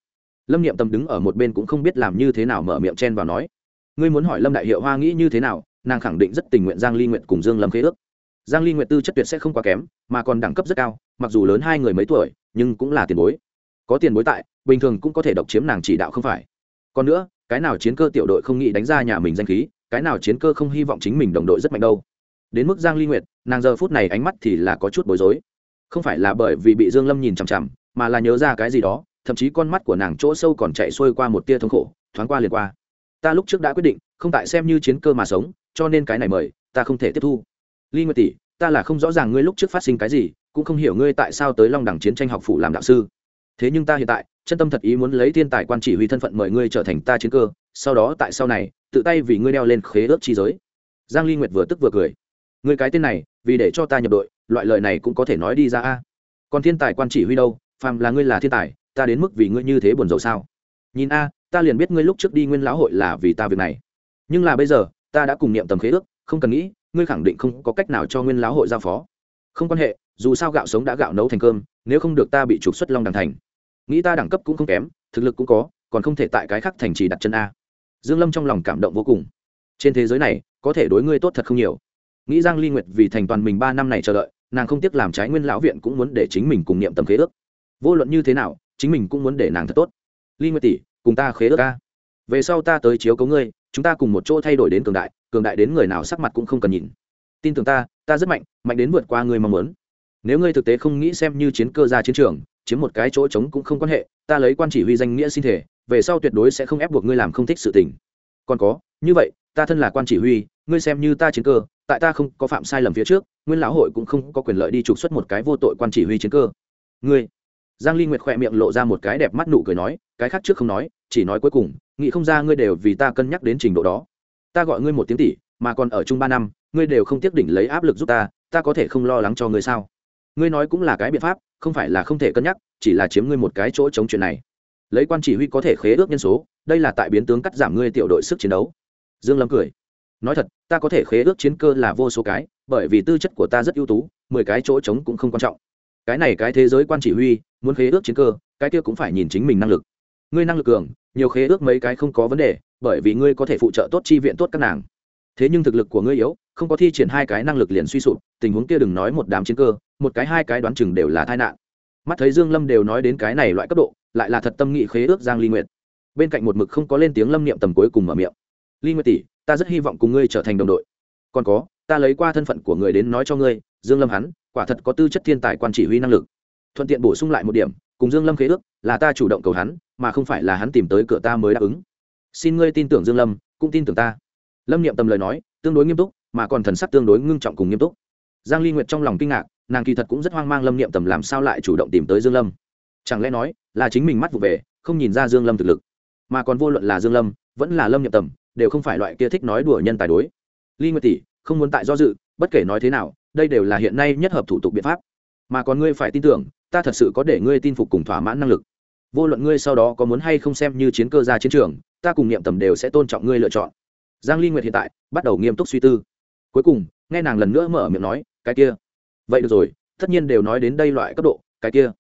Lâm niệm tâm đứng ở một bên cũng không biết làm như thế nào mở miệng chen vào nói, ngươi muốn hỏi lâm đại hiệu hoa nghĩ như thế nào, nàng khẳng định rất tình nguyện giang ly nguyện cùng dương lâm khế ước. Giang ly nguyện tư chất tuyệt sẽ không quá kém, mà còn đẳng cấp rất cao, mặc dù lớn hai người mấy tuổi nhưng cũng là tiền bối. Có tiền bối tại, bình thường cũng có thể độc chiếm nàng chỉ đạo không phải. Còn nữa, cái nào chiến cơ tiểu đội không nghĩ đánh ra nhà mình danh khí, cái nào chiến cơ không hy vọng chính mình đồng đội rất mạnh đâu. Đến mức giang ly nguyệt, nàng giờ phút này ánh mắt thì là có chút bối rối. Không phải là bởi vì bị dương lâm nhìn chằm chằm, mà là nhớ ra cái gì đó, thậm chí con mắt của nàng chỗ sâu còn chạy xuôi qua một tia thống khổ, thoáng qua liền qua. Ta lúc trước đã quyết định, không tại xem như chiến cơ mà sống, cho nên cái này mời, ta không thể tiếp thu. Ly nguyệt tỷ, ta là không rõ ràng ngươi lúc trước phát sinh cái gì cũng không hiểu ngươi tại sao tới long đẳng chiến tranh học phủ làm đạo sư. Thế nhưng ta hiện tại, chân tâm thật ý muốn lấy thiên tài quan chỉ huy thân phận mời ngươi trở thành ta chiến cơ, sau đó tại sau này, tự tay vì ngươi đeo lên khế ước chi giới. Giang ly nguyệt vừa tức vừa cười. Ngươi cái tên này, vì để cho ta nhập đội, loại lời này cũng có thể nói đi ra a. Còn thiên tài quan chỉ huy đâu, phàm là ngươi là thiên tài, ta đến mức vì ngươi như thế buồn rầu sao? Nhìn a, ta liền biết ngươi lúc trước đi nguyên lão hội là vì ta việc này. Nhưng là bây giờ, ta đã cùng niệm tầm khế ước, không cần nghĩ, ngươi khẳng định không có cách nào cho nguyên lão hội giao phó không quan hệ, dù sao gạo sống đã gạo nấu thành cơm, nếu không được ta bị trục xuất long đằng thành. Nghĩ ta đẳng cấp cũng không kém, thực lực cũng có, còn không thể tại cái khác thành trì đặt chân a. Dương lâm trong lòng cảm động vô cùng. Trên thế giới này, có thể đối ngươi tốt thật không nhiều. Nghĩ giang ly nguyệt vì thành toàn mình ba năm này chờ đợi, nàng không tiếc làm trái nguyên lão viện cũng muốn để chính mình cùng niệm tầm khế ước. Vô luận như thế nào, chính mình cũng muốn để nàng thật tốt. Ly nguyệt tỷ, cùng ta khế ước ca về sau ta tới chiếu cấu ngươi, chúng ta cùng một chỗ thay đổi đến cường đại cường đại đến người nào sắc mặt cũng không cần nhìn. Tin tưởng ta ta rất mạnh mạnh đến vượt qua ngươi mong muốn. Nếu ngươi thực tế không nghĩ xem như chiến cơ ra chiến trường, chiếm một cái chỗ trống cũng không quan hệ, ta lấy quan chỉ huy danh nghĩa xin thể, về sau tuyệt đối sẽ không ép buộc ngươi làm không thích sự tình. Còn có, như vậy, ta thân là quan chỉ huy, ngươi xem như ta chiến cơ, tại ta không có phạm sai lầm phía trước, nguyên lão hội cũng không có quyền lợi đi trục xuất một cái vô tội quan chỉ huy chiến cơ. Ngươi. Giang ly nguyệt khỏe miệng lộ ra một cái đẹp mắt nụ cười nói, cái khác trước không nói, chỉ nói cuối cùng, nghĩ không ra ngươi đều vì ta cân nhắc đến trình độ đó. Ta gọi ngươi một tiếng tỷ mà còn ở chung ba năm, ngươi đều không tiếc đỉnh lấy áp lực giúp ta ta có thể không lo lắng cho ngươi sao? Ngươi nói cũng là cái biện pháp, không phải là không thể cân nhắc, chỉ là chiếm ngươi một cái chỗ chống chuyện này. Lấy quan chỉ huy có thể khế ước nhân số, đây là tại biến tướng cắt giảm ngươi tiểu đội sức chiến đấu. Dương lâm cười. Nói thật, ta có thể khế ước chiến cơ là vô số cái, bởi vì tư chất của ta rất ưu tú, mười cái chỗ trống cũng không quan trọng. Cái này cái thế giới quan chỉ huy, muốn khế ước chiến cơ, cái kia cũng phải nhìn chính mình năng lực. Ngươi năng lực cường, nhiều khế ước mấy cái không có vấn đề, bởi vì ngươi có thể phụ trợ tốt chi viện tốt các nàng thế nhưng thực lực của ngươi yếu, không có thi triển hai cái năng lực liền suy sụp, tình huống kia đừng nói một đám chiến cơ, một cái hai cái đoán chừng đều là tai nạn. Mắt thấy dương lâm đều nói đến cái này loại cấp độ, lại là thật tâm nghị khế ước giang ly nguyệt. Bên cạnh một mực không có lên tiếng lâm niệm tầm cuối cùng mở miệng. Ly nguyệt tỷ, ta rất hy vọng cùng ngươi trở thành đồng đội. Còn có, ta lấy qua thân phận của người đến nói cho ngươi, dương lâm hắn, quả thật có tư chất thiên tài quan chỉ huy năng lực. Thuận tiện bổ sung lại một điểm, cùng dương lâm khế ước, là ta chủ động cầu hắn, mà không phải là hắn tìm tới cửa ta mới đáp ứng. Xin ngươi tin tưởng dương lâm, cũng tin tưởng ta lâm niệm tầm lời nói, tương đối nghiêm túc, mà còn thần sắc tương đối ngưng trọng cùng nghiêm túc. Giang ly nguyệt trong lòng kinh ngạc, nàng kỳ thật cũng rất hoang mang lâm niệm tầm làm sao lại chủ động tìm tới dương lâm. Chẳng lẽ nói là chính mình mắt vụ về, không nhìn ra dương lâm thực lực? Mà còn vô luận là dương lâm, vẫn là lâm niệm tầm đều không phải loại kia thích nói đùa nhân tài đối. Ly nguyệt tỷ, không muốn tại do dự, bất kể nói thế nào, đây đều là hiện nay nhất hợp thủ tục biện pháp. Mà còn ngươi phải tin tưởng, ta thật sự có để ngươi tin phục cùng thỏa mãn năng lực. Vô luận ngươi sau đó có muốn hay không xem như chiến cơ ra chiến trường, ta cùng niệm tầm đều sẽ tôn trọng ngươi lựa chọn giang ly nguyệt hiện tại bắt đầu nghiêm túc suy tư. Cuối cùng, nghe nàng lần nữa mở miệng nói, cái kia. Vậy được rồi, tất nhiên đều nói đến đây loại cấp độ, cái kia.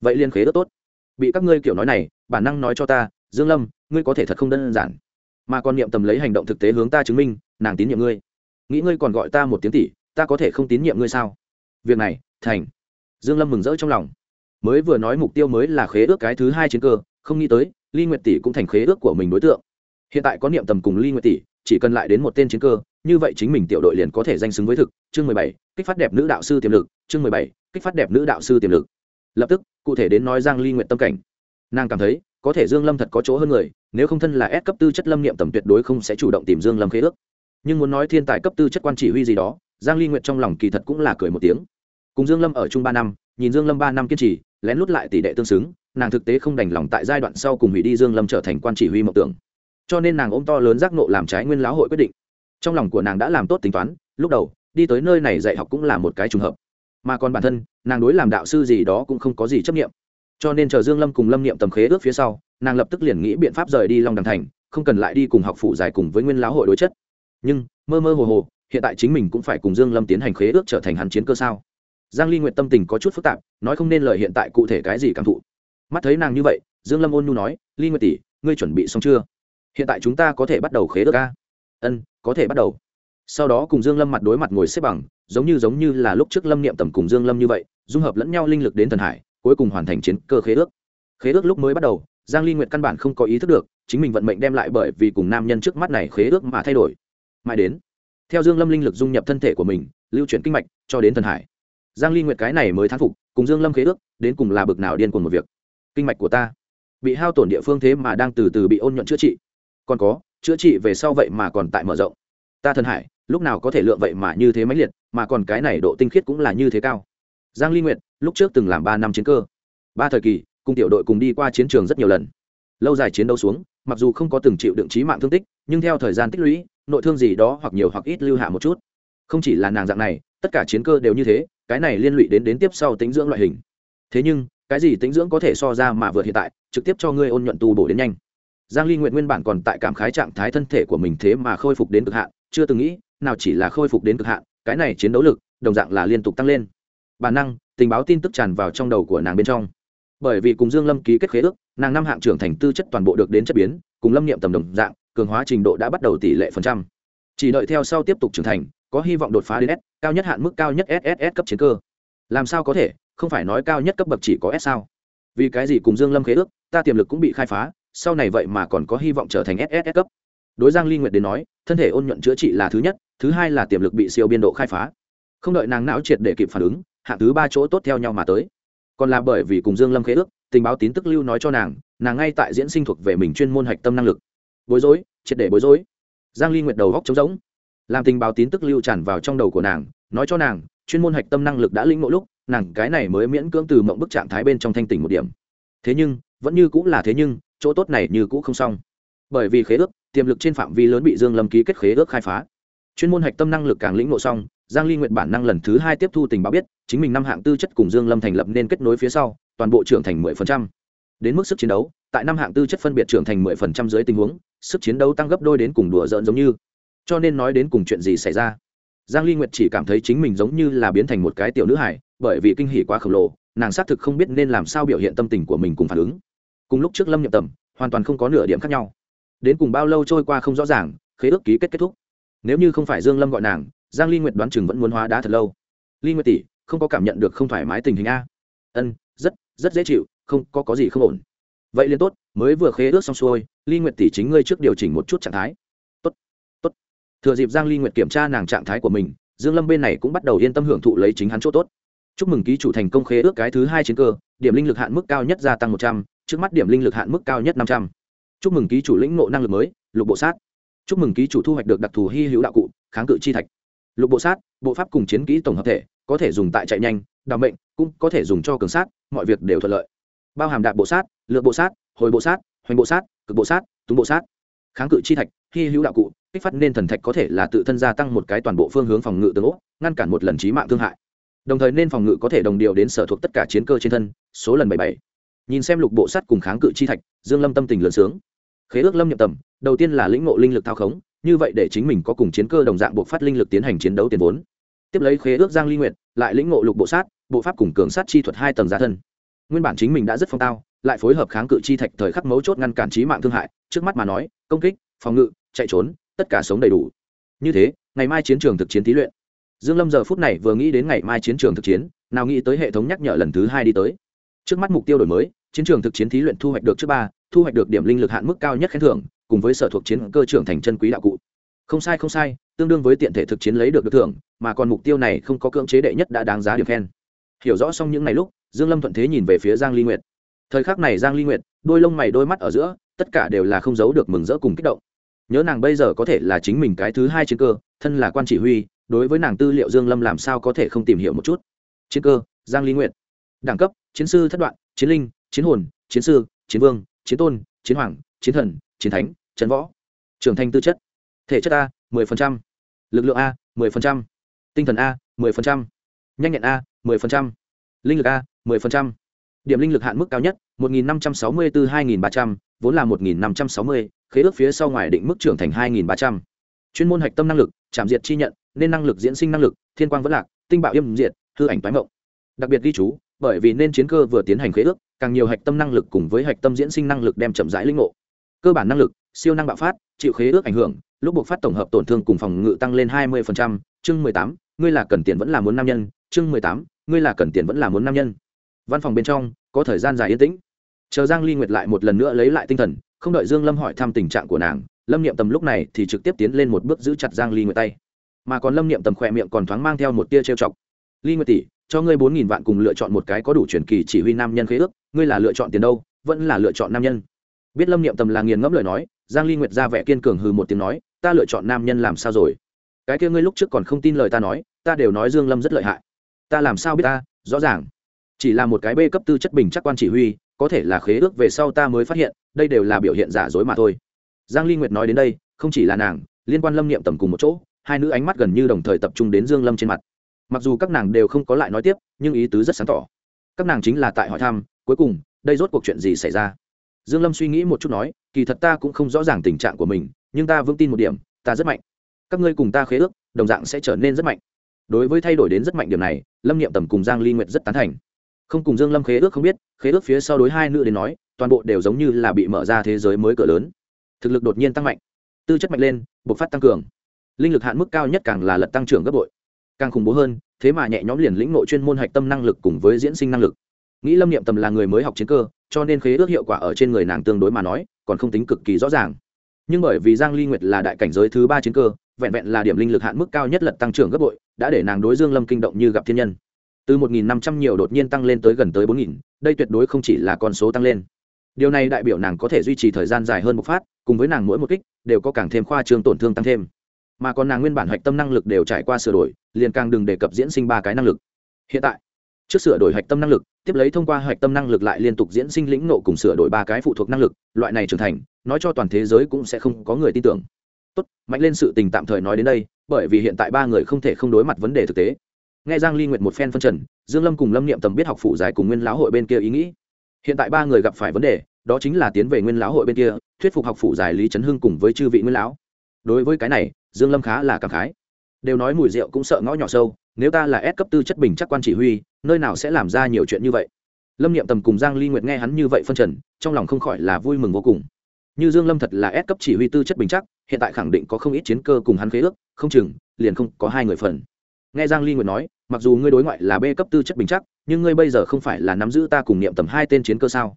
Vậy liên khế rất tốt. Bị các ngươi kiểu nói này, bản năng nói cho ta, dương lâm, ngươi có thể thật không đơn giản. Mà còn niệm tầm lấy hành động thực tế hướng ta chứng minh, nàng tín nhiệm ngươi. Nghĩ ngươi còn gọi ta một tiếng tỷ, ta có thể không tín nhiệm ngươi sao? Việc này, thành. Dương lâm mừng rỡ trong lòng. Mới vừa nói mục tiêu mới là khế ước cái thứ hai chiến cơ, không nghĩ tới, ly nguyệt tỷ cũng thành khế ước của mình đối tượng. Hiện tại có niệm tầm cùng ly nguyệt tỷ chỉ cần lại đến một tên chiến cơ, như vậy chính mình tiểu đội liền có thể danh xứng với thực. Chương mười bảy, kích phát đẹp nữ đạo sư tiềm lực. Chương mười bảy, kích phát đẹp nữ đạo sư tiềm lực. Lập tức, cụ thể đến nói giang ly nguyện tâm cảnh. Nàng cảm thấy, có thể dương lâm thật có chỗ hơn người, nếu không thân là ép cấp tư chất lâm niệm tầm tuyệt đối không sẽ chủ động tìm dương lâm khế ước. Nhưng muốn nói thiên tài cấp tư chất quan chỉ huy gì đó, giang ly nguyện trong lòng kỳ thật cũng là cười một tiếng. Cùng dương lâm ở chung ba năm, nhìn dương lâm ba năm kiên trì, lén lút lại tỷ đệ tương xứng, nàng thực tế không đành lòng tại giai đoạn sau cùng hủy đi dương lâm trở thành quan chỉ huy mộng tưởng cho nên nàng ôm to lớn giác nộ làm trái nguyên lão hội quyết định. Trong lòng của nàng đã làm tốt tính toán, lúc đầu, đi tới nơi này dạy học cũng là một cái trùng hợp. Mà còn bản thân, nàng đối làm đạo sư gì đó cũng không có gì chấp nghiệm cho nên chờ dương lâm cùng lâm niệm tầm khế ước phía sau, nàng lập tức liền nghĩ biện pháp rời đi long đằng thành, không cần lại đi cùng học phụ giải cùng với nguyên lão hội đối chất. Nhưng, mơ mơ hồ hồ, hiện tại chính mình cũng phải cùng dương lâm tiến hành khế ước trở thành hắn chiến cơ sao? Giang ly nguyện tâm tình có chút phức tạp, nói không nên lời hiện tại cụ thể cái gì cảm thụ. Mắt thấy nàng như vậy, dương lâm ôn nhu nói, ly nguyệt tỷ, ngươi chuẩn bị xong chưa? Hiện tại chúng ta có thể bắt đầu khế ước ca ân, có thể bắt đầu. Sau đó cùng dương lâm mặt đối mặt ngồi xếp bằng, giống như giống như là lúc trước lâm niệm tầm cùng dương lâm như vậy, dung hợp lẫn nhau linh lực đến thần hải, cuối cùng hoàn thành chiến cơ khế ước. Khế ước lúc mới bắt đầu, giang ly nguyệt căn bản không có ý thức được, chính mình vận mệnh đem lại bởi vì cùng nam nhân trước mắt này khế ước mà thay đổi. Mãi đến, theo dương lâm linh lực dung nhập thân thể của mình, lưu chuyển kinh mạch, cho đến thần hải. Giang ly nguyệt cái này mới thán phục, cùng dương lâm khế ước, đến cùng là bực nào điên cuồng một việc. Kinh mạch của ta bị hao tổn địa phương thế mà đang từ từ bị ôn nhuận chữa trị còn có, chữa trị về sau vậy mà còn tại mở rộng. Ta thần hải, lúc nào có thể lượng vậy mà như thế mãnh liệt, mà còn cái này độ tinh khiết cũng là như thế cao. Giang ly nguyệt, lúc trước từng làm ba năm chiến cơ. Ba thời kỳ, cùng tiểu đội cùng đi qua chiến trường rất nhiều lần. Lâu dài chiến đấu xuống, mặc dù không có từng chịu đựng trí mạng thương tích, nhưng theo thời gian tích lũy, nội thương gì đó hoặc nhiều hoặc ít lưu hạ một chút. Không chỉ là nàng dạng này, tất cả chiến cơ đều như thế, cái này liên lụy đến đến tiếp sau tính dưỡng loại hình. Thế nhưng, cái gì tính dưỡng có thể so ra mà vượt hiện tại, trực tiếp cho ngươi ôn nhuận tu bổ đến nhanh giang ly nguyện nguyên bản còn tại cảm khái trạng thái thân thể của mình thế mà khôi phục đến cực hạn, chưa từng nghĩ, nào chỉ là khôi phục đến cực hạn, cái này chiến đấu lực, đồng dạng là liên tục tăng lên. Bản năng, tình báo tin tức tràn vào trong đầu của nàng bên trong. Bởi vì cùng dương lâm ký kết khế ước, nàng năm hạng trưởng thành tư chất toàn bộ được đến chất biến, cùng lâm niệm tầm đồng dạng, cường hóa trình độ đã bắt đầu tỷ lệ phần trăm. Chỉ đợi theo sau tiếp tục trưởng thành, có hy vọng đột phá đến s, cao nhất hạn mức cao nhất sss cấp chiến cơ. Làm sao có thể, không phải nói cao nhất cấp bậc chỉ có s sao? Vì cái gì cùng dương lâm khế ước, ta tiềm lực cũng bị khai phá sau này vậy mà còn có hy vọng trở thành sss cấp. Đối giang ly nguyệt đến nói, thân thể ôn nhuận chữa trị là thứ nhất, thứ hai là tiềm lực bị siêu biên độ khai phá. Không đợi nàng não triệt để kịp phản ứng, hạng thứ ba chỗ tốt theo nhau mà tới. Còn là bởi vì cùng dương lâm khế ước, tình báo tín tức lưu nói cho nàng nàng ngay tại diễn sinh thuộc về mình chuyên môn hạch tâm năng lực. Bối rối, triệt để bối rối. Giang ly nguyệt đầu góc trống rỗng. Làm tình báo tín tức lưu tràn vào trong đầu của nàng, nói cho nàng, chuyên môn hạch tâm năng lực đã linh ngộ lúc, nàng cái này mới miễn cưỡng từ mộng bức trạng thái bên trong thanh tỉnh một điểm. Thế nhưng, vẫn như cũng là thế nhưng chỗ tốt này như cũ không xong. Bởi vì khế ước, tiềm lực trên phạm vi lớn bị dương lâm ký kết khế ước khai phá. Chuyên môn hạch tâm năng lực càng lĩnh ngộ xong, giang ly nguyện bản năng lần thứ hai tiếp thu tình báo biết, chính mình năm hạng tư chất cùng dương lâm thành lập nên kết nối phía sau, toàn bộ trưởng thành 10%. đến mức sức chiến đấu, tại năm hạng tư chất phân biệt trưởng thành 10% dưới tình huống, sức chiến đấu tăng gấp đôi đến cùng đùa giỡn giống như. Cho nên nói đến cùng chuyện gì xảy ra? Giang ly nguyệt chỉ cảm thấy chính mình giống như là biến thành một cái tiểu nữ hải bởi vì kinh hỉ quá khổng lồ, nàng xác thực không biết nên làm sao biểu hiện tâm tình của mình cùng phản ứng cùng lúc trước lâm Nhậm tầm hoàn toàn không có nửa điểm khác nhau. Đến cùng bao lâu trôi qua không rõ ràng khế ước ký kết kết thúc. Nếu như không phải dương lâm gọi nàng giang ly nguyệt đoán chừng vẫn muốn hóa đá thật lâu. Ly nguyệt tỷ không có cảm nhận được không thoải mái tình hình a. Ân rất rất dễ chịu không có có gì không ổn. Vậy liền tốt mới vừa khế ước xong xuôi ly nguyệt tỷ chính ngươi trước điều chỉnh một chút trạng thái. Tốt tốt. Thừa dịp giang ly nguyệt kiểm tra nàng trạng thái của mình dương lâm bên này cũng bắt đầu yên tâm hưởng thụ lấy chính hắn chỗ tốt. Chúc mừng ký chủ thành công khế ước cái thứ hai chiến cơ điểm linh lực hạn mức cao nhất gia tăng 100, trước mắt điểm linh lực hạn mức cao nhất 500. chúc mừng ký chủ lĩnh ngộ năng lực mới, lục bộ sát. Chúc mừng ký chủ thu hoạch được đặc thù hy hữu đạo cụ, kháng cự chi thạch. Lục bộ sát, bộ pháp cùng chiến kỹ tổng hợp thể, có thể dùng tại chạy nhanh, đào mệnh, cũng có thể dùng cho cường sát, mọi việc đều thuận lợi. Bao hàm đạp bộ sát lựa bộ sát, hồi bộ sát, hoành bộ sát, cực bộ sát, túng bộ sát. Kháng cự chi thạch, hy hữu đạo cụ, kích phát nên thần thạch có thể là tự thân gia tăng một cái toàn bộ phương hướng phòng ngự tương ố, ngăn cản một lần trí mạng thương hại. Đồng thời nên phòng ngự có thể đồng điều đến sở thuộc tất cả chiến cơ trên thân, số lần bảy bảy nhìn xem lục bộ sát cùng kháng cự chi thạch, dương lâm tâm tình lớn sướng. Khế ước lâm nhập tầm, đầu tiên là lĩnh ngộ linh lực thao khống, như vậy để chính mình có cùng chiến cơ đồng dạng buộc phát linh lực tiến hành chiến đấu tiền vốn. Tiếp lấy khế ước giang ly nguyện lại lĩnh ngộ lục bộ sát bộ pháp cùng cường sát chi thuật hai tầng giá thân. Nguyên bản chính mình đã rất phong tao, lại phối hợp kháng cự chi thạch thời khắc mấu chốt ngăn cản trí mạng thương hại, trước mắt mà nói, công kích, phòng ngự, chạy trốn, tất cả sống đầy đủ. Như thế, ngày mai chiến trường thực chiến thí luyện. Dương lâm giờ phút này vừa nghĩ đến ngày mai chiến trường thực chiến, nào nghĩ tới hệ thống nhắc nhở lần thứ hai đi tới. Trước mắt mục tiêu đổi mới chiến trường thực chiến thí luyện thu hoạch được trước ba, thu hoạch được điểm linh lực hạn mức cao nhất khen thưởng, cùng với sở thuộc chiến cơ trưởng thành chân quý đạo cụ. Không sai không sai, tương đương với tiện thể thực chiến lấy được được thưởng, mà còn mục tiêu này không có cưỡng chế đệ nhất đã đáng giá điểm khen. Hiểu rõ xong những ngày lúc, dương lâm thuận thế nhìn về phía giang ly nguyệt. Thời khắc này giang ly nguyệt, đôi lông mày đôi mắt ở giữa, tất cả đều là không giấu được mừng rỡ cùng kích động. Nhớ nàng bây giờ có thể là chính mình cái thứ hai chiến cơ, thân là quan chỉ huy, đối với nàng tư liệu dương lâm làm sao có thể không tìm hiểu một chút. Chiến cơ, giang ly nguyệt. Đẳng cấp, chiến sư thất đoạn, chiến linh chiến hồn chiến sư chiến vương chiến tôn chiến hoàng chiến thần chiến thánh trấn võ. Trưởng thành tư chất. Thể chất a 10%, lực lượng a 10%, tinh thần a 10%, nhanh nhẹn a 10%, linh lực a 10%. điểm linh lực hạn mức cao nhất 1.564-2.300, vốn là 1.560, khế ước phía sau ngoài định mức trưởng thành 2.300. chuyên môn hạch tâm năng lực chạm diệt chi nhận nên năng lực diễn sinh năng lực thiên quang vẫn lạc tinh bạo yêm diệt hư ảnh toái mộng. Đặc biệt ghi chú bởi vì nên chiến cơ vừa tiến hành khế ước càng nhiều hạch tâm năng lực cùng với hạch tâm diễn sinh năng lực đem chậm rãi linh ngộ cơ bản năng lực siêu năng bạo phát chịu khế ước ảnh hưởng lúc buộc phát tổng hợp tổn thương cùng phòng ngự tăng lên 20%, chương 18, ngươi là cần tiền vẫn là muốn nam nhân, chương 18, ngươi là cần tiền vẫn là muốn nam nhân. Văn phòng bên trong, có thời gian dài yên tĩnh. Chờ Giang Ly Nguyệt lại một lần nữa lấy lại tinh thần, không đợi Dương Lâm hỏi thăm tình trạng của nàng, Lâm Niệm Tầm lúc này thì trực tiếp tiến lên một bước giữ chặt Giang Ly Nguyệt tay. Mà còn Lâm Niệm Tầm khỏe miệng còn thoáng mang theo một tia trêu chọc. Ly Nguyệt tỷ, cho ngươi 4000 vạn cùng lựa chọn một cái có đủ truyền kỳ chỉ huy nam nhân khế ước, ngươi là lựa chọn tiền đâu, vẫn là lựa chọn nam nhân. Biết Lâm Niệm Tầm là nghiền ngẫm lời nói, Giang Ly Nguyệt ra vẻ kiên cường hừ một tiếng nói, ta lựa chọn nam nhân làm sao rồi? Cái kia ngươi lúc trước còn không tin lời ta nói ta đều nói dương lâm rất lợi hại. Ta làm sao biết ta? Rõ ràng. Chỉ là một cái bê cấp tư chất bình chắc quan chỉ huy có thể là khế ước về sau ta mới phát hiện đây đều là biểu hiện giả dối mà thôi. Giang ly nguyệt nói đến đây không chỉ là nàng liên quan lâm niệm tầm cùng một chỗ hai nữ ánh mắt gần như đồng thời tập trung đến dương lâm trên mặt mặc dù các nàng đều không có lại nói tiếp, nhưng ý tứ rất sáng tỏ. Các nàng chính là tại hỏi thăm, cuối cùng, đây rốt cuộc chuyện gì xảy ra? Dương lâm suy nghĩ một chút nói, kỳ thật ta cũng không rõ ràng tình trạng của mình, nhưng ta vững tin một điểm, ta rất mạnh. Các ngươi cùng ta khế ước, đồng dạng sẽ trở nên rất mạnh. Đối với thay đổi đến rất mạnh điểm này, lâm niệm tầm cùng giang ly nguyệt rất tán thành. Không cùng dương lâm khế ước không biết, khế ước phía sau đối hai nữ đến nói, toàn bộ đều giống như là bị mở ra thế giới mới cửa lớn. Thực lực đột nhiên tăng mạnh. Tư chất mạnh lên, bộc phát tăng cường. Linh lực hạn mức cao nhất càng là lật tăng trưởng gấp bội càng khủng bố hơn thế mà nhẹ nhõm liền lĩnh nội chuyên môn hạch tâm năng lực cùng với diễn sinh năng lực. Nghĩ lâm niệm tầm là người mới học chiến cơ cho nên khế ước hiệu quả ở trên người nàng tương đối mà nói còn không tính cực kỳ rõ ràng. Nhưng bởi vì giang ly nguyệt là đại cảnh giới thứ ba chiến cơ vẹn vẹn là điểm linh lực hạn mức cao nhất lật tăng trưởng gấp bội đã để nàng đối dương lâm kinh động như gặp thiên nhân. Từ 1.500 nhiều đột nhiên tăng lên tới gần tới 4.000, đây tuyệt đối không chỉ là con số tăng lên. Điều này đại biểu nàng có thể duy trì thời gian dài hơn một phát cùng với nàng mỗi một kích đều có càng thêm khoa trương tổn thương tăng thêm mà còn nàng nguyên bản hạch tâm năng lực đều trải qua sửa đổi, liền càng đừng đề cập diễn sinh ba cái năng lực. Hiện tại, trước sửa đổi hạch tâm năng lực, tiếp lấy thông qua hạch tâm năng lực lại liên tục diễn sinh lĩnh nộ cùng sửa đổi ba cái phụ thuộc năng lực, loại này trưởng thành, nói cho toàn thế giới cũng sẽ không có người tin tưởng. Tốt, mạnh lên sự tình tạm thời nói đến đây, bởi vì hiện tại ba người không thể không đối mặt vấn đề thực tế. Nghe giang ly nguyệt một phen phân trần, dương lâm cùng lâm niệm tầm biết học phụ giải cùng nguyên lão hội bên kia ý nghĩ. Hiện tại ba người gặp phải vấn đề, đó chính là tiến về nguyên lão hội bên kia, thuyết phục học phụ giải lý trấn hưng cùng với chư vị nguyên lão. Đối với cái này dương lâm khá là cảm khái. Đều nói mùi rượu cũng sợ ngõ nhỏ sâu, nếu ta là S cấp tư chất bình chắc quan chỉ huy, nơi nào sẽ làm ra nhiều chuyện như vậy? Lâm niệm tầm cùng giang ly nguyệt nghe hắn như vậy phân trần, trong lòng không khỏi là vui mừng vô cùng. Như dương lâm thật là S cấp chỉ huy tư chất bình chắc, hiện tại khẳng định có không ít chiến cơ cùng hắn khế ước, không chừng, liền không có hai người phần. Nghe giang ly nguyệt nói, mặc dù ngươi đối ngoại là b cấp tư chất bình chắc, nhưng ngươi bây giờ không phải là nắm giữ ta cùng niệm tầm hai tên chiến cơ sao?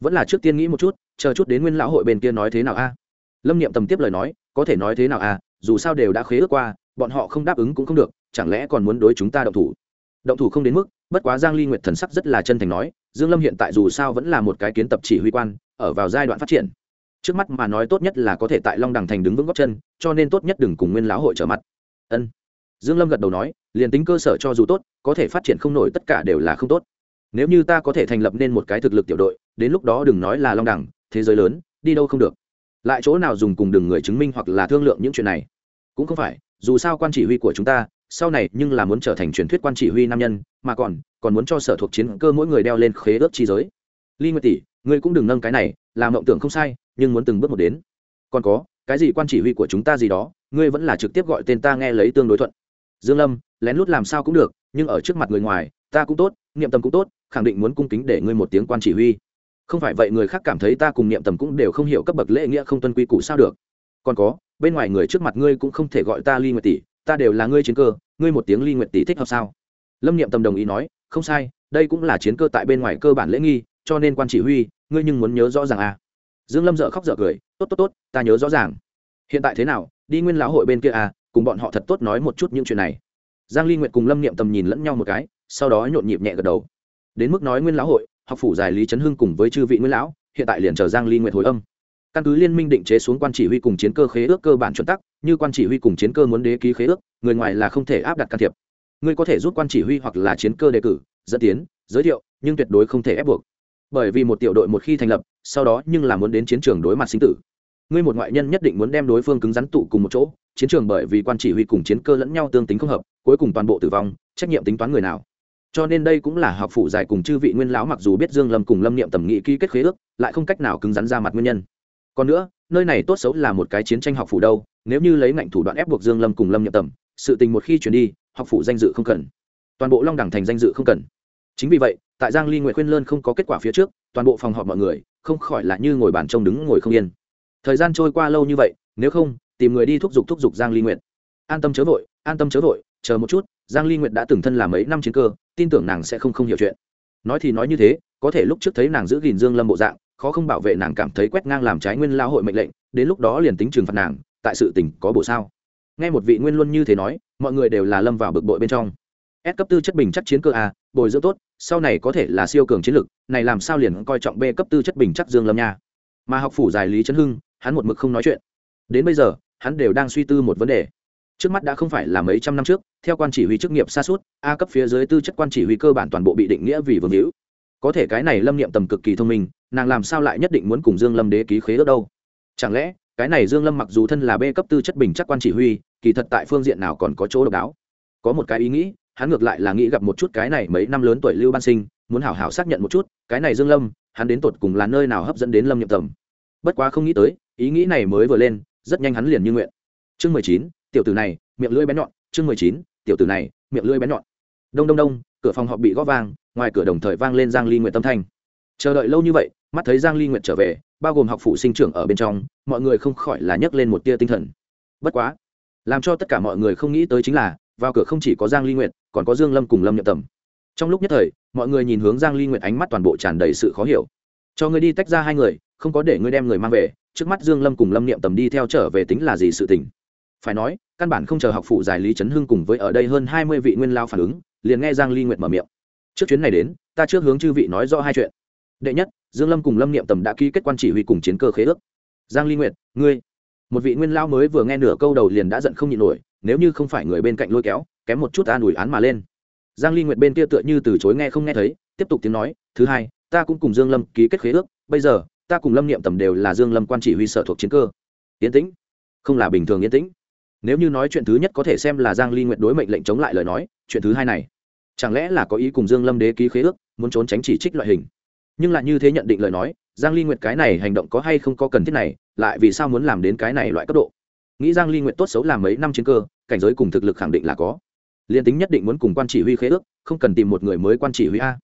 Vẫn là trước tiên nghĩ một chút, chờ chút đến nguyên lão hội bên kia nói thế nào a? Lâm niệm tầm tiếp lời nói, có thể nói thế nào a dù sao đều đã khế ước qua, bọn họ không đáp ứng cũng không được, chẳng lẽ còn muốn đối chúng ta động thủ? Động thủ không đến mức, bất quá giang ly nguyệt thần sắc rất là chân thành nói, dương lâm hiện tại dù sao vẫn là một cái kiến tập chỉ huy quan, ở vào giai đoạn phát triển. Trước mắt mà nói tốt nhất là có thể tại long đằng thành đứng vững góc chân, cho nên tốt nhất đừng cùng nguyên lão hội trở mặt. Ân. Dương lâm gật đầu nói, liền tính cơ sở cho dù tốt, có thể phát triển không nổi tất cả đều là không tốt. Nếu như ta có thể thành lập nên một cái thực lực tiểu đội, đến lúc đó đừng nói là long đẳng thế giới lớn, đi đâu không được lại chỗ nào dùng cùng đừng người chứng minh hoặc là thương lượng những chuyện này? Cũng không phải, dù sao quan chỉ huy của chúng ta, sau này nhưng là muốn trở thành truyền thuyết quan chỉ huy nam nhân, mà còn còn muốn cho sở thuộc chiến cơ mỗi người đeo lên khế ước chi giới. Ly nguyệt tỷ, ngươi cũng đừng nâng cái này làm mộng tưởng không sai, nhưng muốn từng bước một đến. Còn có, cái gì quan chỉ huy của chúng ta gì đó, ngươi vẫn là trực tiếp gọi tên ta nghe lấy tương đối thuận. Dương lâm, lén lút làm sao cũng được, nhưng ở trước mặt người ngoài, ta cũng tốt, niệm tâm cũng tốt, khẳng định muốn cung kính để ngươi một tiếng quan chỉ huy không phải vậy người khác cảm thấy ta cùng niệm tầm cũng đều không hiểu cấp bậc lễ nghĩa không tuân quy củ sao được. Còn có, bên ngoài người trước mặt ngươi cũng không thể gọi ta ly nguyệt tỷ, ta đều là ngươi chiến cơ, ngươi một tiếng ly nguyệt tỷ thích hợp sao? Lâm niệm tầm đồng ý nói, không sai, đây cũng là chiến cơ tại bên ngoài cơ bản lễ nghi, cho nên quan chỉ huy, ngươi nhưng muốn nhớ rõ ràng à. Dương lâm dợ khóc dợ cười, tốt tốt tốt, ta nhớ rõ ràng. Hiện tại thế nào, đi nguyên lão hội bên kia à cùng bọn họ thật tốt nói một chút những chuyện này. Giang ly nguyệt cùng lâm niệm tầm nhìn lẫn nhau một cái, sau đó nhộn nhịp nhẹ gật đầu. Đến mức nói nguyên lão hội học phủ giải lý trấn hưng cùng với chư vị nguyễn lão, hiện tại liền chờ giang ly nguyệt hồi âm. Căn cứ liên minh định chế xuống quan chỉ huy cùng chiến cơ khế ước cơ bản chuẩn tắc, như quan chỉ huy cùng chiến cơ muốn đế ký khế ước, người ngoài là không thể áp đặt can thiệp. Ngươi có thể giúp quan chỉ huy hoặc là chiến cơ đề cử, dẫn tiến, giới thiệu, nhưng tuyệt đối không thể ép buộc. Bởi vì một tiểu đội một khi thành lập, sau đó nhưng là muốn đến chiến trường đối mặt sinh tử. Ngươi một ngoại nhân nhất định muốn đem đối phương cứng rắn tụ cùng một chỗ, chiến trường bởi vì quan chỉ huy cùng chiến cơ lẫn nhau tương tính không hợp, cuối cùng toàn bộ tử vong, trách nhiệm tính toán người nào? Cho nên đây cũng là học phụ giải cùng chư vị nguyên lão mặc dù biết dương lâm cùng lâm niệm tầm nghị ký kết khế ước, lại không cách nào cứng rắn ra mặt nguyên nhân. Còn nữa, nơi này tốt xấu là một cái chiến tranh học phủ đâu, nếu như lấy ngạnh thủ đoạn ép buộc dương lâm cùng lâm niệm tầm, sự tình một khi chuyển đi, học phủ danh dự không cần. Toàn bộ long đẳng thành danh dự không cần. Chính vì vậy, tại giang ly nguyện khuyên lơn không có kết quả phía trước, toàn bộ phòng họp mọi người không khỏi là như ngồi bàn trông đứng ngồi không yên. Thời gian trôi qua lâu như vậy, nếu không, tìm người đi thúc giục thúc giục giang ly nguyện an tâm chớ vội, an tâm chớ vội chờ một chút, giang ly Nguyệt đã từng thân là mấy năm chiến cơ, tin tưởng nàng sẽ không không hiểu chuyện. Nói thì nói như thế, có thể lúc trước thấy nàng giữ gìn dương lâm bộ dạng, khó không bảo vệ nàng cảm thấy quét ngang làm trái nguyên lao hội mệnh lệnh, đến lúc đó liền tính trừng phạt nàng, tại sự tình có bộ sao? Nghe một vị nguyên luôn như thế nói, mọi người đều là lâm vào bực bội bên trong. S cấp tư chất bình chắc chiến cơ a, bồi dưỡng tốt, sau này có thể là siêu cường chiến lực, này làm sao liền coi trọng b cấp tư chất bình chắc dương lâm nha? Mà học phủ giải lý trấn hưng, hắn một mực không nói chuyện. Đến bây giờ, hắn đều đang suy tư một vấn đề trước mắt đã không phải là mấy trăm năm trước, theo quan chỉ huy chức nghiệp xa suốt, a cấp phía dưới tư chất quan chỉ huy cơ bản toàn bộ bị định nghĩa vì vương hữu. Có thể cái này lâm niệm tầm cực kỳ thông minh, nàng làm sao lại nhất định muốn cùng dương lâm đế ký khế ước đâu? Chẳng lẽ, cái này dương lâm mặc dù thân là b cấp tư chất bình chắc quan chỉ huy, kỳ thật tại phương diện nào còn có chỗ độc đáo? Có một cái ý nghĩ, hắn ngược lại là nghĩ gặp một chút cái này mấy năm lớn tuổi lưu ban sinh, muốn hảo hảo xác nhận một chút, cái này dương lâm, hắn đến tột cùng là nơi nào hấp dẫn đến lâm nhậm tầm. Bất quá không nghĩ tới, ý nghĩ này mới vừa lên, rất nhanh hắn liền như nguyện. Chương mười chín tiểu tử này, miệng lưỡi bén nhọn, chương mười chín, tiểu tử này, miệng lưỡi bén nhọn. Đông đông đông, cửa phòng họp bị gõ vang, ngoài cửa đồng thời vang lên giang ly nguyện tâm thanh. Chờ đợi lâu như vậy, mắt thấy giang ly nguyện trở về, bao gồm học phụ sinh trưởng ở bên trong, mọi người không khỏi là nhấc lên một tia tinh thần. Bất quá, làm cho tất cả mọi người không nghĩ tới chính là, vào cửa không chỉ có giang ly nguyện còn có dương lâm cùng lâm nhậm tầm. Trong lúc nhất thời, mọi người nhìn hướng giang ly nguyện ánh mắt toàn bộ tràn đầy sự khó hiểu. Cho ngươi đi tách ra hai người, không có để ngươi đem người mang về, trước mắt dương lâm cùng lâm niệm tầm đi theo trở về tính là gì sự tình phải nói, căn bản không chờ học phụ giải lý trấn hưng cùng với ở đây hơn 20 vị nguyên lao phản ứng, liền nghe giang ly nguyện mở miệng. Trước chuyến này đến, ta trước hướng chư vị nói rõ hai chuyện. Đệ nhất, dương lâm cùng lâm niệm tầm đã ký kết quan chỉ huy cùng chiến cơ khế ước. Giang ly nguyệt, ngươi, một vị nguyên lao mới vừa nghe nửa câu đầu liền đã giận không nhịn nổi, nếu như không phải người bên cạnh lôi kéo, kém một chút an ủi án mà lên. Giang ly nguyệt bên kia tựa như từ chối nghe không nghe thấy, tiếp tục tiếng nói, thứ hai, ta cũng cùng dương lâm ký kết khế ước, bây giờ, ta cùng lâm niệm tầm đều là dương lâm quan chỉ huy sở thuộc chiến cơ. Yên tĩnh. Không là bình thường yên tĩnh nếu như nói chuyện thứ nhất có thể xem là giang ly nguyện đối mệnh lệnh chống lại lời nói, chuyện thứ hai này, chẳng lẽ là có ý cùng dương lâm đế ký khế ước, muốn trốn tránh chỉ trích loại hình? Nhưng lại như thế nhận định lời nói, giang ly nguyệt cái này hành động có hay không có cần thiết này, lại vì sao muốn làm đến cái này loại cấp độ? Nghĩ giang ly nguyệt tốt xấu làm mấy năm chiến cơ, cảnh giới cùng thực lực khẳng định là có. Liên tính nhất định muốn cùng quan chỉ huy khế ước, không cần tìm một người mới quan chỉ huy a.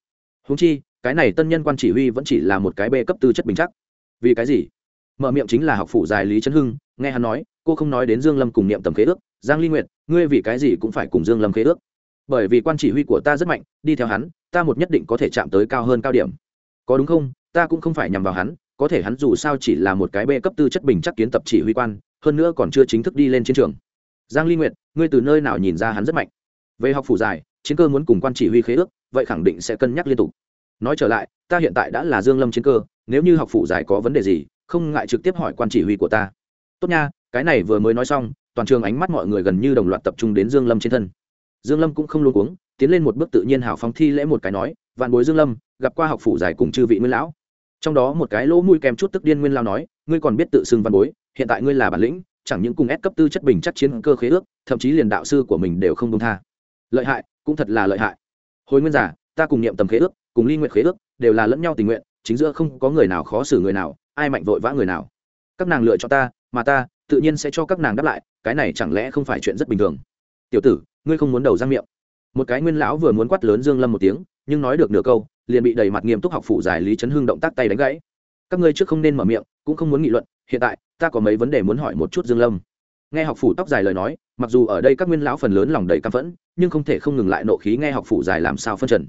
Huống chi, cái này tân nhân quan chỉ huy vẫn chỉ là một cái bê cấp tư chất bình chắc. Vì cái gì? Mở miệng chính là học phủ dài lý trấn hưng, nghe hắn nói cô không nói đến dương lâm cùng niệm tầm khế ước, giang ly nguyệt, ngươi vì cái gì cũng phải cùng dương lâm khế ước? Bởi vì quan chỉ huy của ta rất mạnh, đi theo hắn, ta một nhất định có thể chạm tới cao hơn cao điểm. Có đúng không? Ta cũng không phải nhằm vào hắn, có thể hắn dù sao chỉ là một cái bê cấp tư chất bình chắc kiến tập chỉ huy quan, hơn nữa còn chưa chính thức đi lên chiến trường. Giang ly nguyệt, ngươi từ nơi nào nhìn ra hắn rất mạnh? Về học phủ dài, chiến cơ muốn cùng quan chỉ huy khế ước, vậy khẳng định sẽ cân nhắc liên tục. Nói trở lại, ta hiện tại đã là dương lâm chiến cơ, nếu như học phủ dài có vấn đề gì, không ngại trực tiếp hỏi quan chỉ huy của ta. Tốt nha cái này vừa mới nói xong, toàn trường ánh mắt mọi người gần như đồng loạt tập trung đến dương lâm trên thân. Dương lâm cũng không luôn cuống, tiến lên một bước tự nhiên hào phóng thi lễ một cái nói, vạn bối dương lâm, gặp qua học phủ giải cùng chư vị nguyên lão. Trong đó một cái lỗ mũi kèm chút tức điên nguyên lao nói, ngươi còn biết tự xưng văn bối, hiện tại ngươi là bản lĩnh, chẳng những cùng ép cấp tư chất bình chắc chiến cơ khế ước, thậm chí liền đạo sư của mình đều không công tha. Lợi hại, cũng thật là lợi hại. Hồi nguyên giả ta cùng niệm tầm khế ước, cùng ly nguyện khế ước, đều là lẫn nhau tình nguyện, chính giữa không có người nào khó xử người nào, ai mạnh vội vã người nào. Các nàng lựa cho ta, mà ta tự nhiên sẽ cho các nàng đáp lại, cái này chẳng lẽ không phải chuyện rất bình thường? Tiểu tử, ngươi không muốn đầu ra miệng. Một cái nguyên lão vừa muốn quát lớn dương lâm một tiếng, nhưng nói được nửa câu, liền bị đầy mặt nghiêm túc học phụ giải lý chấn hưng động tác tay đánh gãy. Các ngươi trước không nên mở miệng, cũng không muốn nghị luận, hiện tại, ta có mấy vấn đề muốn hỏi một chút dương lâm. Nghe học phủ tóc dài lời nói, mặc dù ở đây các nguyên lão phần lớn lòng đầy căm phẫn, nhưng không thể không ngừng lại nộ khí nghe học phủ dài làm sao phân trần.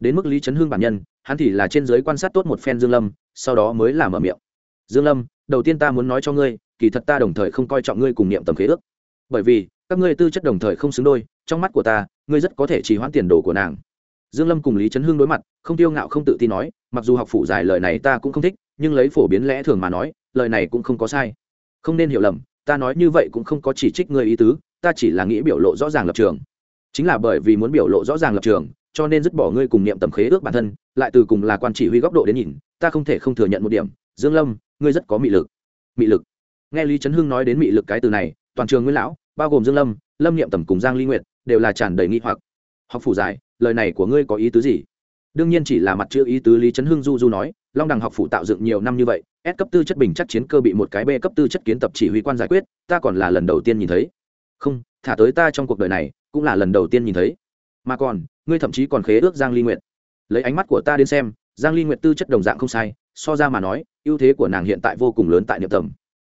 Đến mức lý chấn hưng bản nhân, hắn thì là trên giới quan sát tốt một phen dương lâm, sau đó mới làm mở miệng. Dương lâm, đầu tiên ta muốn nói cho ngươi kỳ thật ta đồng thời không coi trọng ngươi cùng niệm tầm khế ước. Bởi vì, các ngươi tư chất đồng thời không xứng đôi, trong mắt của ta, ngươi rất có thể trì hoãn tiền đồ của nàng. Dương lâm cùng lý trấn hưng đối mặt, không tiêu ngạo không tự tin nói, mặc dù học phủ dài lời này ta cũng không thích, nhưng lấy phổ biến lẽ thường mà nói, lời này cũng không có sai. Không nên hiểu lầm, ta nói như vậy cũng không có chỉ trích ngươi ý tứ, ta chỉ là nghĩ biểu lộ rõ ràng lập trường. Chính là bởi vì muốn biểu lộ rõ ràng lập trường, cho nên dứt bỏ ngươi cùng niệm tầm khế ước bản thân, lại từ cùng là quan chỉ huy góc độ đến nhìn, ta không thể không thừa nhận một điểm. Dương lâm, ngươi rất có mị lực. Mị lực? Nghe lý trấn hưng nói đến mị lực cái từ này, toàn trường nguyên lão, bao gồm dương lâm lâm niệm tầm cùng giang ly nguyệt, đều là tràn đầy nghi hoặc. Học phủ giải, lời này của ngươi có ý tứ gì? Đương nhiên chỉ là mặt chữ ý tứ lý trấn hưng du du nói, long đằng học phủ tạo dựng nhiều năm như vậy, S cấp tư chất bình chắc chiến cơ bị một cái B cấp tư chất kiến tập chỉ huy quan giải quyết, ta còn là lần đầu tiên nhìn thấy. Không, thả tới ta trong cuộc đời này, cũng là lần đầu tiên nhìn thấy. Mà còn, ngươi thậm chí còn khế ước giang ly nguyện lấy ánh mắt của ta đến xem, giang ly nguyệt tư chất đồng dạng không sai, so ra mà nói, ưu thế của nàng hiện tại vô cùng lớn tại niệm tầm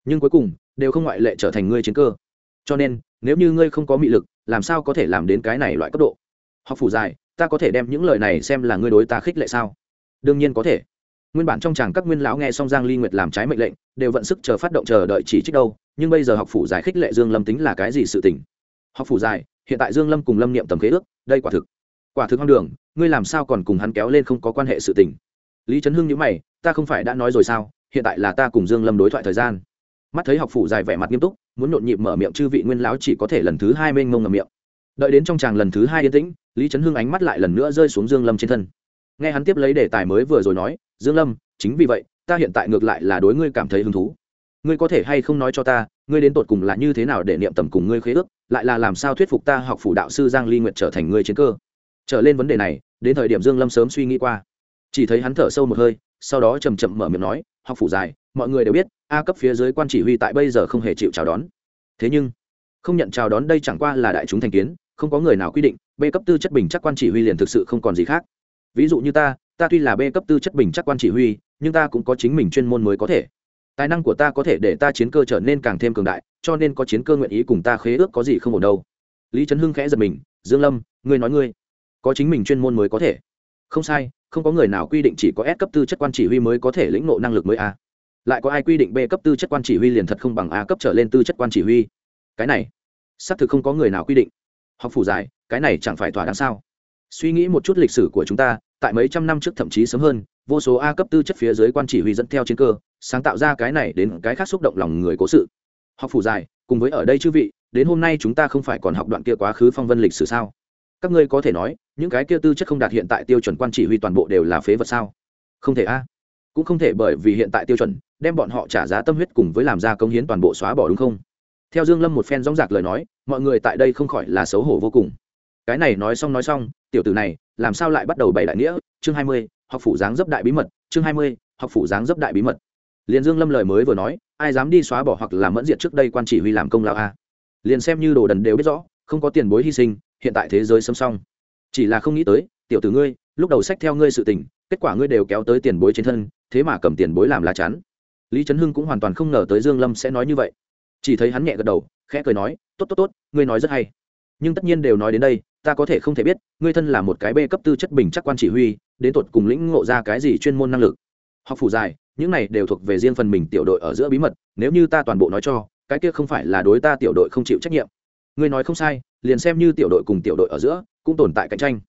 nhưng cuối cùng đều không ngoại lệ trở thành ngươi chiến cơ. Cho nên, nếu như ngươi không có mị lực, làm sao có thể làm đến cái này loại cấp độ? Học phủ dài, ta có thể đem những lời này xem là ngươi đối ta khích lệ sao? Đương nhiên có thể. Nguyên bản trong chàng các nguyên lão nghe xong giang ly nguyệt làm trái mệnh lệnh, đều vận sức chờ phát động chờ đợi chỉ trích đâu, nhưng bây giờ học phủ giải khích lệ dương lâm tính là cái gì sự tình? Học phủ giải hiện tại dương lâm cùng lâm niệm tầm khế ước, đây quả thực quả thực hoang đường, ngươi làm sao còn cùng hắn kéo lên không có quan hệ sự tình? Lý trấn hưng nhíu mày, ta không phải đã nói rồi sao? Hiện tại là ta cùng dương lâm đối thoại thời gian mắt thấy học phủ dài vẻ mặt nghiêm túc, muốn nhộn nhịp mở miệng chư vị nguyên lão chỉ có thể lần thứ hai mênh mông ngầm miệng. Đợi đến trong tràng lần thứ hai yên tĩnh, lý trấn hưng ánh mắt lại lần nữa rơi xuống dương lâm trên thân. Nghe hắn tiếp lấy đề tài mới vừa rồi nói, dương lâm, chính vì vậy, ta hiện tại ngược lại là đối ngươi cảm thấy hứng thú. Ngươi có thể hay không nói cho ta, ngươi đến tột cùng là như thế nào để niệm tầm cùng ngươi khế ước, lại là làm sao thuyết phục ta học phủ đạo sư giang ly nguyệt trở thành ngươi chiến cơ? Trở lên vấn đề này, đến thời điểm dương lâm sớm suy nghĩ qua. Chỉ thấy hắn thở sâu một hơi, sau đó chậm chậm mở miệng nói, học phủ dài mọi người đều biết, a cấp phía dưới quan chỉ huy tại bây giờ không hề chịu chào đón. Thế nhưng, không nhận chào đón đây chẳng qua là đại chúng thành kiến, không có người nào quy định, b cấp tư chất bình chắc quan chỉ huy liền thực sự không còn gì khác. Ví dụ như ta ta tuy là b cấp tư chất bình chắc quan chỉ huy, nhưng ta cũng có chính mình chuyên môn mới có thể. Tài năng của ta có thể để ta chiến cơ trở nên càng thêm cường đại, cho nên có chiến cơ nguyện ý cùng ta khế ước có gì không ổn đâu. Lý trấn hưng khẽ giật mình, dương lâm, ngươi nói ngươi, có chính mình chuyên môn mới có thể. Không sai, không có người nào quy định chỉ có S cấp tư chất quan chỉ huy mới có thể lĩnh ngộ năng lực mới a lại có ai quy định b cấp tư chất quan chỉ huy liền thật không bằng a cấp trở lên tư chất quan chỉ huy? Cái này, xác thực không có người nào quy định. Học phủ giải, cái này chẳng phải thỏa đáng sao? Suy nghĩ một chút lịch sử của chúng ta, tại mấy trăm năm trước thậm chí sớm hơn, vô số a cấp tư chất phía dưới quan chỉ huy dẫn theo chiến cơ, sáng tạo ra cái này đến cái khác xúc động lòng người cố sự. Học phủ dài cùng với ở đây chư vị, đến hôm nay chúng ta không phải còn học đoạn kia quá khứ phong vân lịch sử sao? Các ngươi có thể nói, những cái kia tư chất không đạt hiện tại tiêu chuẩn quan chỉ huy toàn bộ đều là phế vật sao? Không thể a cũng không thể bởi vì hiện tại tiêu chuẩn đem bọn họ trả giá tâm huyết cùng với làm ra công hiến toàn bộ xóa bỏ đúng không? Theo dương lâm một phen rong rạc lời nói mọi người tại đây không khỏi là xấu hổ vô cùng. Cái này nói xong nói xong tiểu tử này làm sao lại bắt đầu bày đại nghĩa? Chương 20, học phủ dáng dấp đại bí mật chương 20, học phủ dáng dấp đại bí mật. Liền dương lâm lời mới vừa nói ai dám đi xóa bỏ hoặc là mẫn diệt trước đây quan chỉ huy làm công lao a? Liền xem như đồ đần đều biết rõ không có tiền bối hy sinh hiện tại thế giới xâm xong chỉ là không nghĩ tới tiểu tử ngươi lúc đầu sách theo ngươi sự tình kết quả ngươi đều kéo tới tiền bối trên thân thế mà cầm tiền bối làm lá chắn. Lý trấn hưng cũng hoàn toàn không ngờ tới dương lâm sẽ nói như vậy. Chỉ thấy hắn nhẹ gật đầu, khẽ cười nói, tốt tốt tốt, ngươi nói rất hay. Nhưng tất nhiên đều nói đến đây, ta có thể không thể biết, ngươi thân là một cái bê cấp tư chất bình chắc quan chỉ huy, đến tột cùng lĩnh ngộ ra cái gì chuyên môn năng lực. Học phủ dài, những này đều thuộc về riêng phần mình tiểu đội ở giữa bí mật, nếu như ta toàn bộ nói cho, cái kia không phải là đối ta tiểu đội không chịu trách nhiệm. Ngươi nói không sai, liền xem như tiểu đội cùng tiểu đội ở giữa, cũng tồn tại cạnh tranh.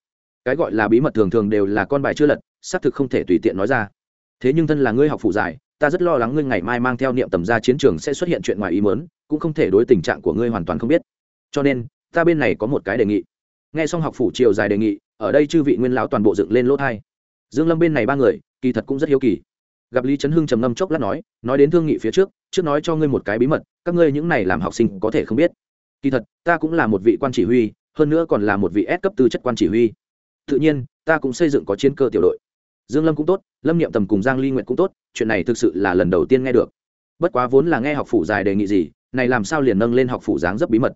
Cái gọi là bí mật thường thường đều là con bài chưa lật, xác thực không thể tùy tiện nói ra thế nhưng thân là ngươi học phụ giải, ta rất lo lắng ngươi ngày mai mang theo niệm tầm ra chiến trường sẽ xuất hiện chuyện ngoài ý mớn cũng không thể đối tình trạng của ngươi hoàn toàn không biết. Cho nên, ta bên này có một cái đề nghị. Nghe xong học phủ chiều dài đề nghị, ở đây chư vị nguyên lão toàn bộ dựng lên lỗ thai dương lâm bên này ba người, kỳ thật cũng rất hiếu kỳ. Gặp lý trấn hưng trầm ngâm chốc lát nói nói đến thương nghị phía trước trước nói cho ngươi một cái bí mật, các ngươi những này làm học sinh có thể không biết. Kỳ thật, ta cũng là một vị quan chỉ huy, hơn nữa còn là một vị S cấp tư chất quan chỉ huy. Tự nhiên, ta cũng xây dựng có chiến cơ tiểu đội dương lâm cũng tốt, lâm niệm tầm cùng giang ly nguyện cũng tốt, chuyện này thực sự là lần đầu tiên nghe được. Bất quá vốn là nghe học phủ dài đề nghị gì, này làm sao liền nâng lên học phủ dáng rất bí mật.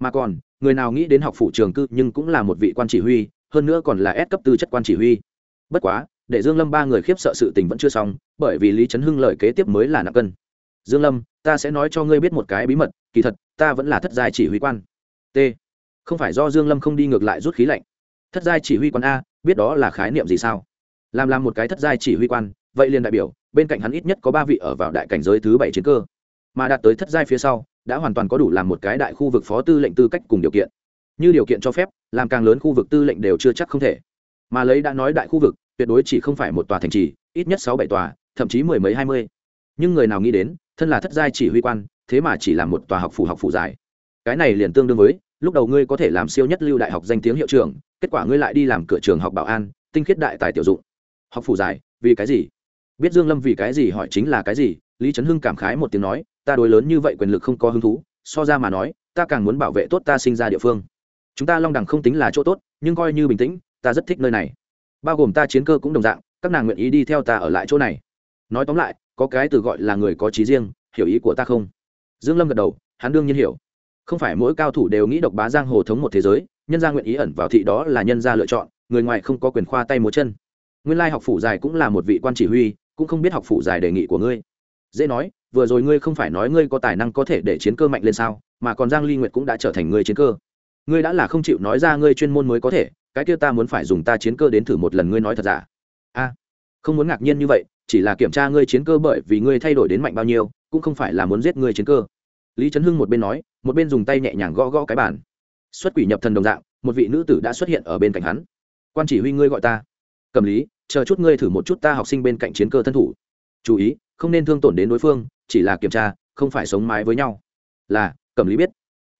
Mà còn, người nào nghĩ đến học phủ trường cư nhưng cũng là một vị quan chỉ huy, hơn nữa còn là S cấp tư chất quan chỉ huy. Bất quá, để dương lâm ba người khiếp sợ sự tình vẫn chưa xong, bởi vì lý trấn hưng lời kế tiếp mới là nặng cân. Dương lâm, ta sẽ nói cho ngươi biết một cái bí mật, kỳ thật, ta vẫn là thất giai chỉ huy quan. T. Không phải do dương lâm không đi ngược lại rút khí lạnh. Thất giai chỉ huy quan a, biết đó là khái niệm gì sao? Làm làm một cái thất giai chỉ huy quan, vậy liền đại biểu, bên cạnh hắn ít nhất có ba vị ở vào đại cảnh giới thứ bảy chiến cơ. Mà đạt tới thất giai phía sau, đã hoàn toàn có đủ làm một cái đại khu vực phó tư lệnh tư cách cùng điều kiện. Như điều kiện cho phép, làm càng lớn khu vực tư lệnh đều chưa chắc không thể. Mà lấy đã nói đại khu vực, tuyệt đối chỉ không phải một tòa thành trì, ít nhất sáu bảy tòa, thậm chí mười mấy hai mươi. Nhưng người nào nghĩ đến, thân là thất giai chỉ huy quan, thế mà chỉ là một tòa học phủ học phủ dài. Cái này liền tương đương với, lúc đầu ngươi có thể làm siêu nhất lưu đại học danh tiếng hiệu trưởng, kết quả ngươi lại đi làm cửa trường học bảo an, tinh khiết đại tài tiểu dụng học phủ dài vì cái gì? Biết dương lâm vì cái gì hỏi chính là cái gì? Lý trấn hưng cảm khái một tiếng nói, ta đối lớn như vậy quyền lực không có hứng thú, so ra mà nói, ta càng muốn bảo vệ tốt ta sinh ra địa phương. Chúng ta long đẳng không tính là chỗ tốt, nhưng coi như bình tĩnh, ta rất thích nơi này. Bao gồm ta chiến cơ cũng đồng dạng, các nàng nguyện ý đi theo ta ở lại chỗ này. Nói tóm lại, có cái từ gọi là người có trí riêng, hiểu ý của ta không? Dương lâm gật đầu, hắn đương nhiên hiểu. Không phải mỗi cao thủ đều nghĩ độc bá giang hồ thống một thế giới, nhân gia nguyện ý ẩn vào thị đó là nhân gia lựa chọn, người ngoài không có quyền khoa tay múa chân nguyên lai học phủ dài cũng là một vị quan chỉ huy, cũng không biết học phủ dài đề nghị của ngươi. Dễ nói, vừa rồi ngươi không phải nói ngươi có tài năng có thể để chiến cơ mạnh lên sao, mà còn giang ly nguyệt cũng đã trở thành ngươi chiến cơ. Ngươi đã là không chịu nói ra ngươi chuyên môn mới có thể, cái kia ta muốn phải dùng ta chiến cơ đến thử một lần ngươi nói thật giả. A, không muốn ngạc nhiên như vậy, chỉ là kiểm tra ngươi chiến cơ bởi vì ngươi thay đổi đến mạnh bao nhiêu, cũng không phải là muốn giết ngươi chiến cơ. Lý trấn hưng một bên nói, một bên dùng tay nhẹ nhàng gõ gõ cái bàn. Xuất quỷ nhập thần đồng dạng, một vị nữ tử đã xuất hiện ở bên cạnh hắn. Quan chỉ huy ngươi gọi ta. Cầm lý chờ chút ngươi thử một chút ta học sinh bên cạnh chiến cơ thân thủ. Chú ý, không nên thương tổn đến đối phương, chỉ là kiểm tra, không phải sống mái với nhau. Là, cẩm lý biết.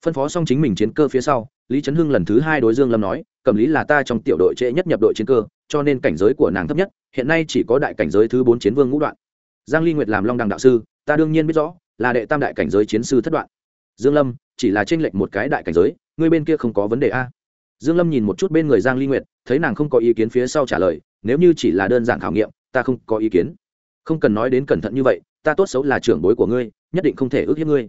Phân phó xong chính mình chiến cơ phía sau, lý trấn hưng lần thứ hai đối dương lâm nói, cẩm lý là ta trong tiểu đội trễ nhất nhập đội chiến cơ, cho nên cảnh giới của nàng thấp nhất, hiện nay chỉ có đại cảnh giới thứ bốn chiến vương ngũ đoạn. Giang ly nguyệt làm long đằng đạo sư, ta đương nhiên biết rõ, là đệ tam đại cảnh giới chiến sư thất đoạn. Dương lâm, chỉ là trên lệch một cái đại cảnh giới người bên kia không có vấn đề a. Dương lâm nhìn một chút bên người giang ly nguyệt, thấy nàng không có ý kiến phía sau trả lời nếu như chỉ là đơn giản khảo nghiệm, ta không có ý kiến. Không cần nói đến cẩn thận như vậy, ta tốt xấu là trưởng bối của ngươi, nhất định không thể ước hiếp ngươi.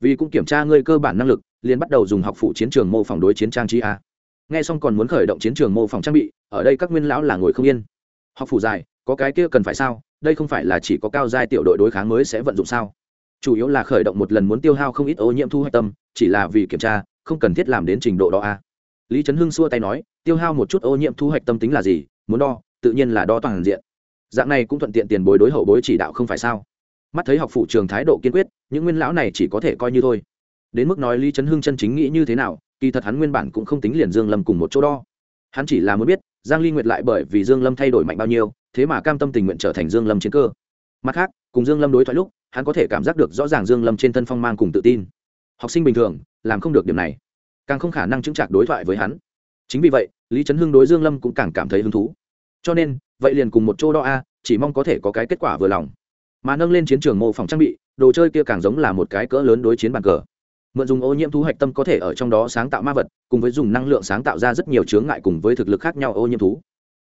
Vì cũng kiểm tra ngươi cơ bản năng lực, liền bắt đầu dùng học phụ chiến trường mô phỏng đối chiến trang trí a. Nghe xong còn muốn khởi động chiến trường mô phỏng trang bị, ở đây các nguyên lão là ngồi không yên. Học phủ dài, có cái kia cần phải sao? Đây không phải là chỉ có cao giai tiểu đội đối kháng mới sẽ vận dụng sao? Chủ yếu là khởi động một lần muốn tiêu hao không ít ô nhiễm thu hoạch tâm, chỉ là vì kiểm tra, không cần thiết làm đến trình độ đó a. Lý trấn hưng xua tay nói, tiêu hao một chút ô nhiễm thu hoạch tâm tính là gì? Muốn đo tự nhiên là đo toàn diện. Dạng này cũng thuận tiện tiền bối đối hậu bối chỉ đạo không phải sao? Mắt thấy học phụ trường thái độ kiên quyết, những nguyên lão này chỉ có thể coi như thôi. Đến mức nói lý trấn hưng chân chính nghĩ như thế nào, kỳ thật hắn nguyên bản cũng không tính liền dương lâm cùng một chỗ đo. Hắn chỉ là muốn biết, giang ly nguyệt lại bởi vì dương lâm thay đổi mạnh bao nhiêu, thế mà cam tâm tình nguyện trở thành dương lâm chiến cơ. Mặt khác, cùng dương lâm đối thoại lúc, hắn có thể cảm giác được rõ ràng dương lâm trên thân phong mang cùng tự tin. Học sinh bình thường, làm không được điểm này. Càng không khả năng chứng trạc đối thoại với hắn. Chính vì vậy, lý trấn hưng đối dương lâm cũng càng cảm thấy hứng thú cho nên, vậy liền cùng một chỗ đo a, chỉ mong có thể có cái kết quả vừa lòng. Mà nâng lên chiến trường mô phỏng trang bị, đồ chơi kia càng giống là một cái cỡ lớn đối chiến bàn cờ. Mượn dùng ô nhiễm thú hạch tâm có thể ở trong đó sáng tạo ma vật, cùng với dùng năng lượng sáng tạo ra rất nhiều chướng ngại cùng với thực lực khác nhau ô nhiễm thú.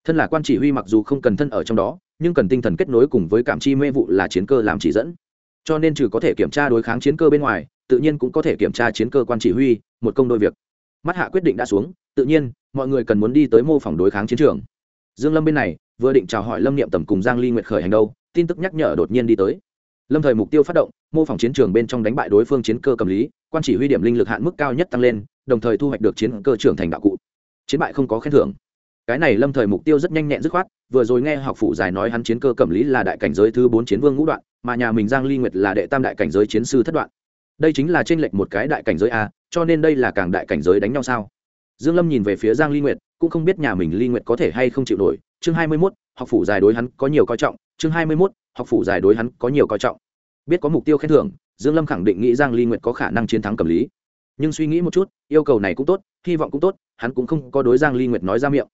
Thân là quan chỉ huy mặc dù không cần thân ở trong đó, nhưng cần tinh thần kết nối cùng với cảm chi mê vụ là chiến cơ làm chỉ dẫn. Cho nên trừ có thể kiểm tra đối kháng chiến cơ bên ngoài, tự nhiên cũng có thể kiểm tra chiến cơ quan chỉ huy, một công đôi việc. Mắt hạ quyết định đã xuống, tự nhiên, mọi người cần muốn đi tới mô phỏng đối kháng chiến trường dương lâm bên này, vừa định chào hỏi lâm niệm tầm cùng giang ly nguyệt khởi hành đâu, tin tức nhắc nhở đột nhiên đi tới. Lâm thời mục tiêu phát động, mô phỏng chiến trường bên trong đánh bại đối phương chiến cơ cầm lý, quan chỉ huy điểm linh lực hạn mức cao nhất tăng lên, đồng thời thu hoạch được chiến cơ trưởng thành đạo cụ. Chiến bại không có khen thưởng. Cái này lâm thời mục tiêu rất nhanh nhẹn dứt khoát, vừa rồi nghe học phụ giải nói hắn chiến cơ cầm lý là đại cảnh giới thứ bốn chiến vương ngũ đoạn, mà nhà mình giang ly nguyệt là đệ tam đại cảnh giới chiến sư thất đoạn. Đây chính là trên lệch một cái đại cảnh giới a, cho nên đây là càng đại cảnh giới đánh nhau sao? Dương lâm nhìn về phía giang ly nguyệt cũng không biết nhà mình ly nguyệt có thể hay không chịu nổi. Chương 21, học phủ dài đối hắn có nhiều coi trọng. Chương 21, học phủ dài đối hắn có nhiều coi trọng. Biết có mục tiêu khen thưởng dương lâm khẳng định nghĩ giang ly nguyệt có khả năng chiến thắng cầm lý. Nhưng suy nghĩ một chút yêu cầu này cũng tốt hy vọng cũng tốt hắn cũng không có đối giang ly nguyệt nói ra miệng.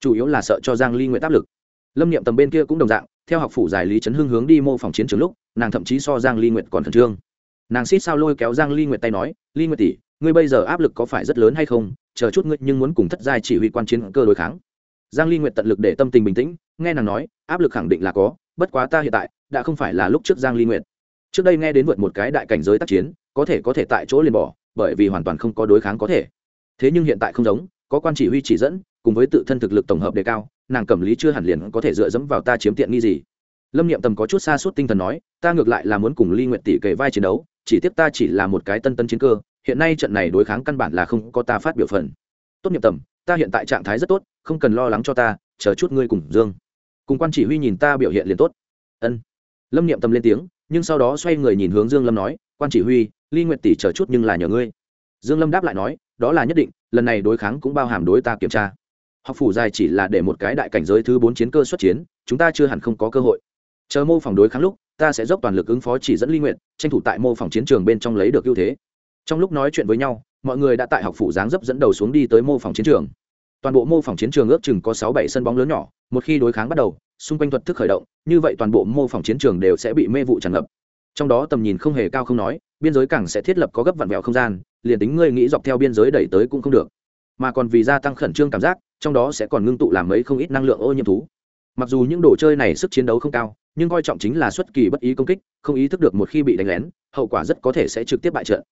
Chủ yếu là sợ cho giang ly nguyệt áp lực. Lâm niệm tầm bên kia cũng đồng dạng theo học phủ giải lý trấn hưng hướng đi mô phòng chiến trường lúc nàng thậm chí so giang ly nguyệt còn thần trương. Nàng xít sao lôi kéo giang ly nguyệt tay nói ly nguyệt tỷ ngươi bây giờ áp lực có phải rất lớn hay không? Chờ chút ngươi nhưng muốn cùng thất giai chỉ huy quan chiến cơ đối kháng. Giang ly nguyệt tận lực để tâm tình bình tĩnh, nghe nàng nói, áp lực khẳng định là có, bất quá ta hiện tại, đã không phải là lúc trước giang ly nguyệt. Trước đây nghe đến vượt một cái đại cảnh giới tác chiến, có thể có thể tại chỗ liền bỏ, bởi vì hoàn toàn không có đối kháng có thể. Thế nhưng hiện tại không giống, có quan chỉ huy chỉ dẫn, cùng với tự thân thực lực tổng hợp đề cao, nàng cẩm lý chưa hẳn liền có thể dựa dẫm vào ta chiếm tiện nghi gì. Lâm niệm tầm có chút xa suốt tinh thần nói, ta ngược lại là muốn cùng ly nguyện tỷ kề vai chiến đấu, chỉ tiếp ta chỉ là một cái tân tân chiến cơ hiện nay trận này đối kháng căn bản là không có ta phát biểu phần. Tốt nghiệp tầm, ta hiện tại trạng thái rất tốt, không cần lo lắng cho ta, chờ chút ngươi cùng dương. Cùng quan chỉ huy nhìn ta biểu hiện liền tốt. Ân. Lâm niệm tầm lên tiếng, nhưng sau đó xoay người nhìn hướng dương lâm nói, quan chỉ huy, ly nguyện tỷ chờ chút nhưng là nhờ ngươi. Dương lâm đáp lại nói, đó là nhất định, lần này đối kháng cũng bao hàm đối ta kiểm tra. Học phủ dài chỉ là để một cái đại cảnh giới thứ bốn chiến cơ xuất chiến, chúng ta chưa hẳn không có cơ hội. Chờ mô phỏng đối kháng lúc, ta sẽ dốc toàn lực ứng phó chỉ dẫn ly nguyện tranh thủ tại mô phỏng chiến trường bên trong lấy được ưu thế trong lúc nói chuyện với nhau, mọi người đã tại học phủ giáng dấp dẫn đầu xuống đi tới mô phòng chiến trường. Toàn bộ mô phòng chiến trường ước chừng có sáu bảy sân bóng lớn nhỏ, một khi đối kháng bắt đầu, xung quanh thuật thức khởi động, như vậy toàn bộ mô phòng chiến trường đều sẽ bị mê vụ tràn ngập. Trong đó tầm nhìn không hề cao không nói, biên giới càng sẽ thiết lập có gấp vặn vẹo không gian, liền tính ngươi nghĩ dọc theo biên giới đẩy tới cũng không được. Mà còn vì gia tăng khẩn trương cảm giác, trong đó sẽ còn ngưng tụ làm mấy không ít năng lượng ô nhiễm thú. Mặc dù những đồ chơi này sức chiến đấu không cao, nhưng coi trọng chính là xuất kỳ bất ý công kích, không ý thức được một khi bị đánh lén, hậu quả rất có thể sẽ trực tiếp bại trận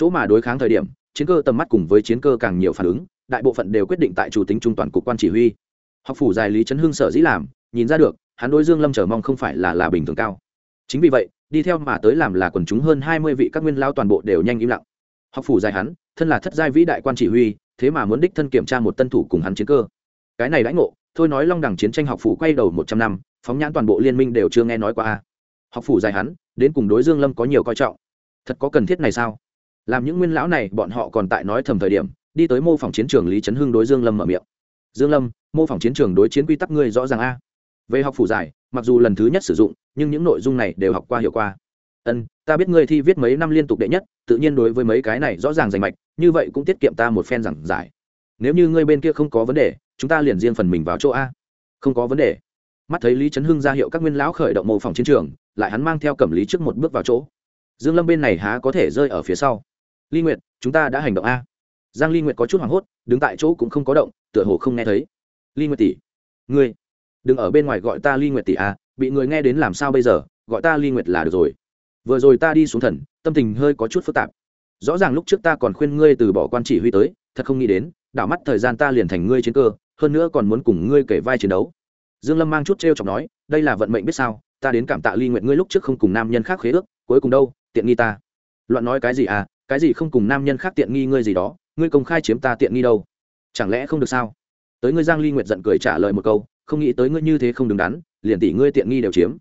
chỗ mà đối kháng thời điểm, chiến cơ tầm mắt cùng với chiến cơ càng nhiều phản ứng, đại bộ phận đều quyết định tại chủ tính trung toàn cục quan chỉ huy. Học phủ dài lý trấn hưng sở dĩ làm, nhìn ra được, hắn đối dương lâm chờ mong không phải là là bình thường cao. Chính vì vậy, đi theo mà tới làm là quần chúng hơn hai mươi vị các nguyên lao toàn bộ đều nhanh im lặng. Học phủ dài hắn, thân là thất giai vĩ đại quan chỉ huy, thế mà muốn đích thân kiểm tra một tân thủ cùng hắn chiến cơ. Cái này đãi ngộ, thôi nói long đẳng chiến tranh học phủ quay đầu một trăm năm, phóng nhãn toàn bộ liên minh đều chưa nghe nói qua học phủ dài hắn, đến cùng đối dương lâm có nhiều coi trọng. Thật có cần thiết này sao? Làm những nguyên lão này bọn họ còn tại nói thầm thời điểm đi tới mô phỏng chiến trường lý trấn hưng đối dương lâm mở miệng. Dương lâm mô phỏng chiến trường đối chiến quy tắc ngươi rõ ràng a. Về học phủ giải, mặc dù lần thứ nhất sử dụng nhưng những nội dung này đều học qua hiệu qua. Ân ta biết ngươi thi viết mấy năm liên tục đệ nhất tự nhiên đối với mấy cái này rõ ràng rành mạch như vậy cũng tiết kiệm ta một phen giảng giải. Nếu như ngươi bên kia không có vấn đề chúng ta liền riêng phần mình vào chỗ a. Không có vấn đề. Mắt thấy lý trấn hưng ra hiệu các nguyên lão khởi động mô phỏng chiến trường lại hắn mang theo cẩm lý trước một bước vào chỗ. Dương lâm bên này há có thể rơi ở phía sau ly nguyệt, chúng ta đã hành động a. Giang ly nguyệt có chút hoảng hốt, đứng tại chỗ cũng không có động, tựa hồ không nghe thấy. Ly nguyệt tỷ, ngươi, đừng ở bên ngoài gọi ta ly nguyệt tỷ a, bị người nghe đến làm sao bây giờ, gọi ta ly nguyệt là được rồi. Vừa rồi ta đi xuống thần, tâm tình hơi có chút phức tạp. Rõ ràng lúc trước ta còn khuyên ngươi từ bỏ quan chỉ huy tới, thật không nghĩ đến, đảo mắt thời gian ta liền thành ngươi chiến cơ, hơn nữa còn muốn cùng ngươi kể vai chiến đấu. Dương lâm mang chút trêu chọc nói, đây là vận mệnh biết sao, ta đến cảm tạ ly nguyện ngươi lúc trước không cùng nam nhân khác khế ước, cuối cùng đâu, tiện nghi ta. Loạn nói cái gì à cái gì không cùng nam nhân khác tiện nghi ngươi gì đó, ngươi công khai chiếm ta tiện nghi đâu? Chẳng lẽ không được sao? Tới ngươi giang ly nguyệt giận cười trả lời một câu, không nghĩ tới ngươi như thế không đứng đắn, liền tỷ ngươi tiện nghi đều chiếm.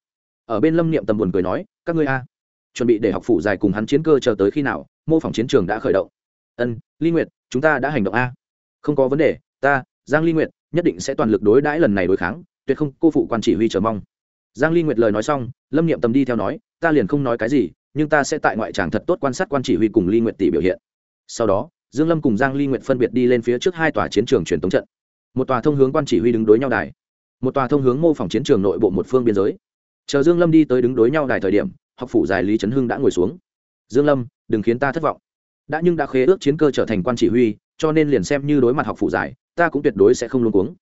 Ở bên lâm niệm tầm buồn cười nói, các ngươi a, chuẩn bị để học phủ dài cùng hắn chiến cơ chờ tới khi nào, mô phỏng chiến trường đã khởi động. Ân, ly nguyệt, chúng ta đã hành động a. Không có vấn đề, ta, giang ly nguyệt, nhất định sẽ toàn lực đối đãi lần này đối kháng, tuyệt không, cô phụ quan chỉ huy chờ mong. Giang ly nguyệt lời nói xong, lâm niệm tầm đi theo nói, ta liền không nói cái gì nhưng ta sẽ tại ngoại tràng thật tốt quan sát quan chỉ huy cùng ly nguyệt tỷ biểu hiện. Sau đó, dương lâm cùng giang ly nguyệt phân biệt đi lên phía trước hai tòa chiến trường truyền thống trận. Một tòa thông hướng quan chỉ huy đứng đối nhau đài, một tòa thông hướng mô phỏng chiến trường nội bộ một phương biên giới. Chờ dương lâm đi tới đứng đối nhau đài thời điểm, học phủ giải lý trấn hưng đã ngồi xuống. Dương lâm, đừng khiến ta thất vọng. Đã nhưng đã khế ước chiến cơ trở thành quan chỉ huy, cho nên liền xem như đối mặt học phủ giải, ta cũng tuyệt đối sẽ không luôn cuống.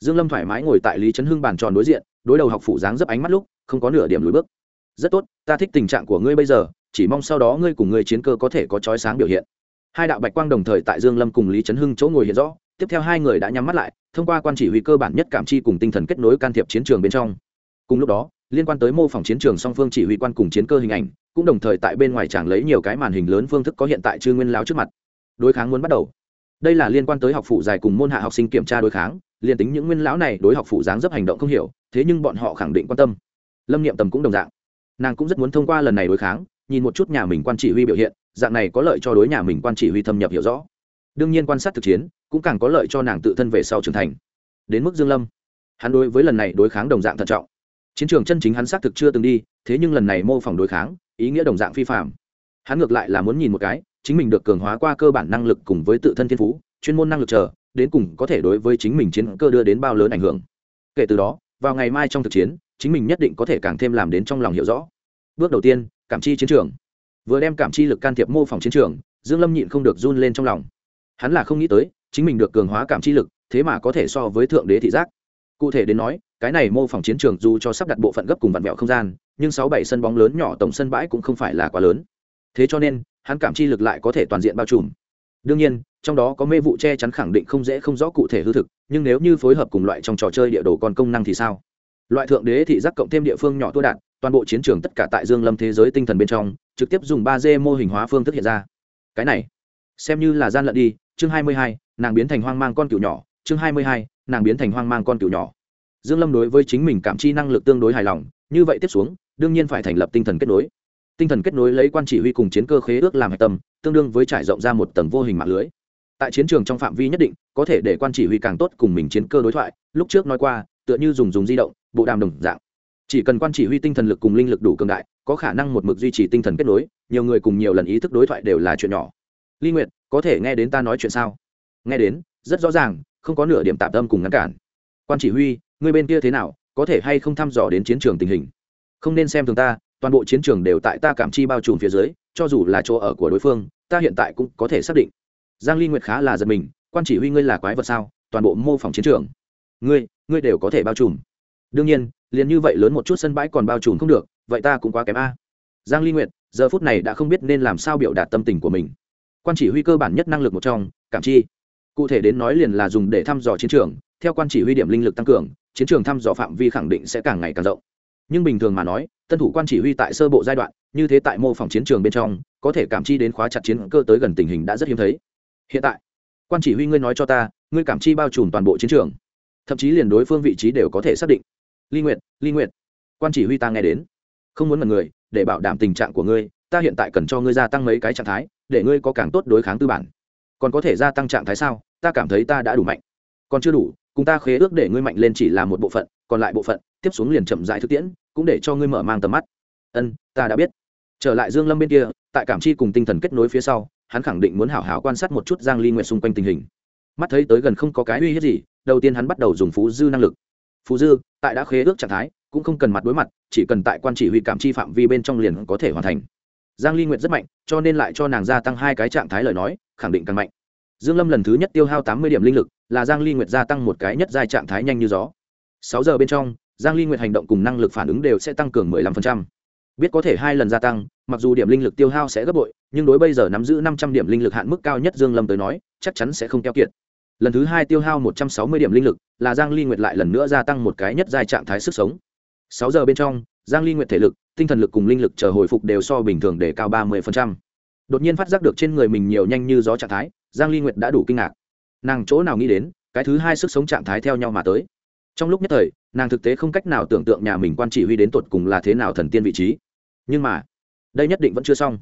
Dương lâm thoải mái ngồi tại lý trấn hưng bàn tròn đối diện, đối đầu học phủ dáng dấp ánh mắt lúc, không có nửa điểm lùi bước rất tốt, ta thích tình trạng của ngươi bây giờ, chỉ mong sau đó ngươi cùng ngươi chiến cơ có thể có chói sáng biểu hiện. Hai đạo bạch quang đồng thời tại dương lâm cùng lý trấn hưng chỗ ngồi hiện rõ, tiếp theo hai người đã nhắm mắt lại, thông qua quan chỉ huy cơ bản nhất cảm chi cùng tinh thần kết nối can thiệp chiến trường bên trong. Cùng lúc đó, liên quan tới mô phỏng chiến trường song phương chỉ huy quan cùng chiến cơ hình ảnh, cũng đồng thời tại bên ngoài chẳng lấy nhiều cái màn hình lớn phương thức có hiện tại chư nguyên lão trước mặt. Đối kháng muốn bắt đầu. Đây là liên quan tới học phụ dài cùng môn hạ học sinh kiểm tra đối kháng, liền tính những nguyên lão này đối học phụ dáng dấp hành động không hiểu, thế nhưng bọn họ khẳng định quan tâm. Lâm niệm tầm cũng đồng dạng nàng cũng rất muốn thông qua lần này đối kháng, nhìn một chút nhà mình quan chỉ huy biểu hiện, dạng này có lợi cho đối nhà mình quan chỉ huy thâm nhập hiểu rõ. Đương nhiên quan sát thực chiến, cũng càng có lợi cho nàng tự thân về sau trưởng thành. Đến mức dương lâm, hắn đối với lần này đối kháng đồng dạng thận trọng. Chiến trường chân chính hắn xác thực chưa từng đi, thế nhưng lần này mô phỏng đối kháng, ý nghĩa đồng dạng phi phạm hắn ngược lại là muốn nhìn một cái, chính mình được cường hóa qua cơ bản năng lực cùng với tự thân thiên phú, chuyên môn năng lực chờ, đến cùng có thể đối với chính mình chiến cơ đưa đến bao lớn ảnh hưởng. Kể từ đó, vào ngày mai trong thực chiến chính mình nhất định có thể càng thêm làm đến trong lòng hiểu rõ. Bước đầu tiên, cảm chi chiến trường. Vừa đem cảm chi lực can thiệp mô phỏng chiến trường, dương lâm nhịn không được run lên trong lòng. Hắn là không nghĩ tới, chính mình được cường hóa cảm chi lực, thế mà có thể so với thượng đế thị giác. Cụ thể đến nói, cái này mô phỏng chiến trường dù cho sắp đặt bộ phận gấp cùng vặn vẹo không gian, nhưng sáu bảy sân bóng lớn nhỏ tổng sân bãi cũng không phải là quá lớn. Thế cho nên, hắn cảm chi lực lại có thể toàn diện bao trùm. Đương nhiên, trong đó có mê vụ che chắn khẳng định không dễ không rõ cụ thể hư thực, nhưng nếu như phối hợp cùng loại trong trò chơi địa đồ còn công năng thì sao? Loại thượng đế thị giác cộng thêm địa phương nhỏ tua đạn toàn bộ chiến trường tất cả tại dương lâm thế giới tinh thần bên trong trực tiếp dùng ba d mô hình hóa phương thức hiện ra. Cái này xem như là gian lận đi chương 22, nàng biến thành hoang mang con cựu nhỏ chương 22, nàng biến thành hoang mang con cựu nhỏ. Dương lâm đối với chính mình cảm chi năng lực tương đối hài lòng như vậy tiếp xuống đương nhiên phải thành lập tinh thần kết nối. Tinh thần kết nối lấy quan chỉ huy cùng chiến cơ khế ước làm hạch tâm tương đương với trải rộng ra một tầng vô hình mạng lưới. Tại chiến trường trong phạm vi nhất định có thể để quan chỉ huy càng tốt cùng mình chiến cơ đối thoại lúc trước nói qua tựa như dùng dùng di động, bộ đàm đồng dạng. Chỉ cần quan chỉ huy tinh thần lực cùng linh lực đủ cường đại, có khả năng một mực duy trì tinh thần kết nối, nhiều người cùng nhiều lần ý thức đối thoại đều là chuyện nhỏ. Ly nguyệt, có thể nghe đến ta nói chuyện sao? Nghe đến, rất rõ ràng, không có nửa điểm tạm tâm cùng ngăn cản. Quan chỉ huy người bên kia thế nào, có thể hay không thăm dò đến chiến trường tình hình? Không nên xem thường ta, toàn bộ chiến trường đều tại ta cảm chi bao trùm phía dưới, cho dù là chỗ ở của đối phương, ta hiện tại cũng có thể xác định. Giang ly nguyệt khá là giật mình, quan chỉ huy ngươi là quái vật sao? Toàn bộ mô phỏng chiến trường ngươi ngươi đều có thể bao trùm. Đương nhiên, liền như vậy lớn một chút sân bãi còn bao trùm không được, vậy ta cũng quá kém a. Giang ly nguyệt, giờ phút này đã không biết nên làm sao biểu đạt tâm tình của mình. Quan chỉ huy cơ bản nhất năng lực một trong, cảm chi. Cụ thể đến nói liền là dùng để thăm dò chiến trường, theo quan chỉ huy điểm linh lực tăng cường, chiến trường thăm dò phạm vi khẳng định sẽ càng ngày càng rộng. Nhưng bình thường mà nói, tân thủ quan chỉ huy tại sơ bộ giai đoạn, như thế tại mô phỏng chiến trường bên trong, có thể cảm chi đến khóa chặt chiến cơ tới gần tình hình đã rất hiếm thấy. Hiện tại, quan chỉ huy ngươi nói cho ta, ngươi cảm chi bao trùm toàn bộ chiến trường thậm chí liền đối phương vị trí đều có thể xác định. Ly nguyệt ly nguyệt, quan chỉ huy ta nghe đến. Không muốn mật người, để bảo đảm tình trạng của ngươi, ta hiện tại cần cho ngươi gia tăng mấy cái trạng thái, để ngươi có càng tốt đối kháng tư bản. Còn có thể gia tăng trạng thái sao? Ta cảm thấy ta đã đủ mạnh. Còn chưa đủ, cùng ta khế ước để ngươi mạnh lên chỉ là một bộ phận, còn lại bộ phận, tiếp xuống liền chậm dại thực tiễn, cũng để cho ngươi mở mang tầm mắt. Ân, ta đã biết. Trở lại dương lâm bên kia, tại cảm chi cùng tinh thần kết nối phía sau, hắn khẳng định muốn hảo hảo quan sát một chút giang ly nguyệt xung quanh tình hình. Mắt thấy tới gần không có cái uy hiếp gì đầu tiên hắn bắt đầu dùng phú dư năng lực. Phú dư, tại đã khế ước trạng thái, cũng không cần mặt đối mặt, chỉ cần tại quan chỉ huy cảm chi phạm vi bên trong liền có thể hoàn thành. Giang ly nguyệt rất mạnh, cho nên lại cho nàng gia tăng hai cái trạng thái lời nói, khẳng định càng mạnh. Dương lâm lần thứ nhất tiêu hao 80 điểm linh lực, là giang ly nguyệt gia tăng một cái nhất giai trạng thái nhanh như gió. 6 giờ bên trong, giang ly nguyệt hành động cùng năng lực phản ứng đều sẽ tăng cường 15%. biết có thể hai lần gia tăng, mặc dù điểm linh lực tiêu hao sẽ gấp bội, nhưng đối bây giờ nắm giữ 500 điểm linh lực hạn mức cao nhất dương lâm tới nói, chắc chắn sẽ không keo kiệt lần thứ hai tiêu hao 160 điểm linh lực, là giang ly nguyệt lại lần nữa gia tăng một cái nhất giai trạng thái sức sống. 6 giờ bên trong, giang ly nguyệt thể lực, tinh thần lực cùng linh lực chờ hồi phục đều so bình thường để cao 30%. đột nhiên phát giác được trên người mình nhiều nhanh như gió trạng thái, giang ly nguyệt đã đủ kinh ngạc. Nàng chỗ nào nghĩ đến, cái thứ hai sức sống trạng thái theo nhau mà tới. Trong lúc nhất thời, nàng thực tế không cách nào tưởng tượng nhà mình quan chỉ huy đến tột cùng là thế nào thần tiên vị trí. Nhưng mà, đây nhất định vẫn chưa xong.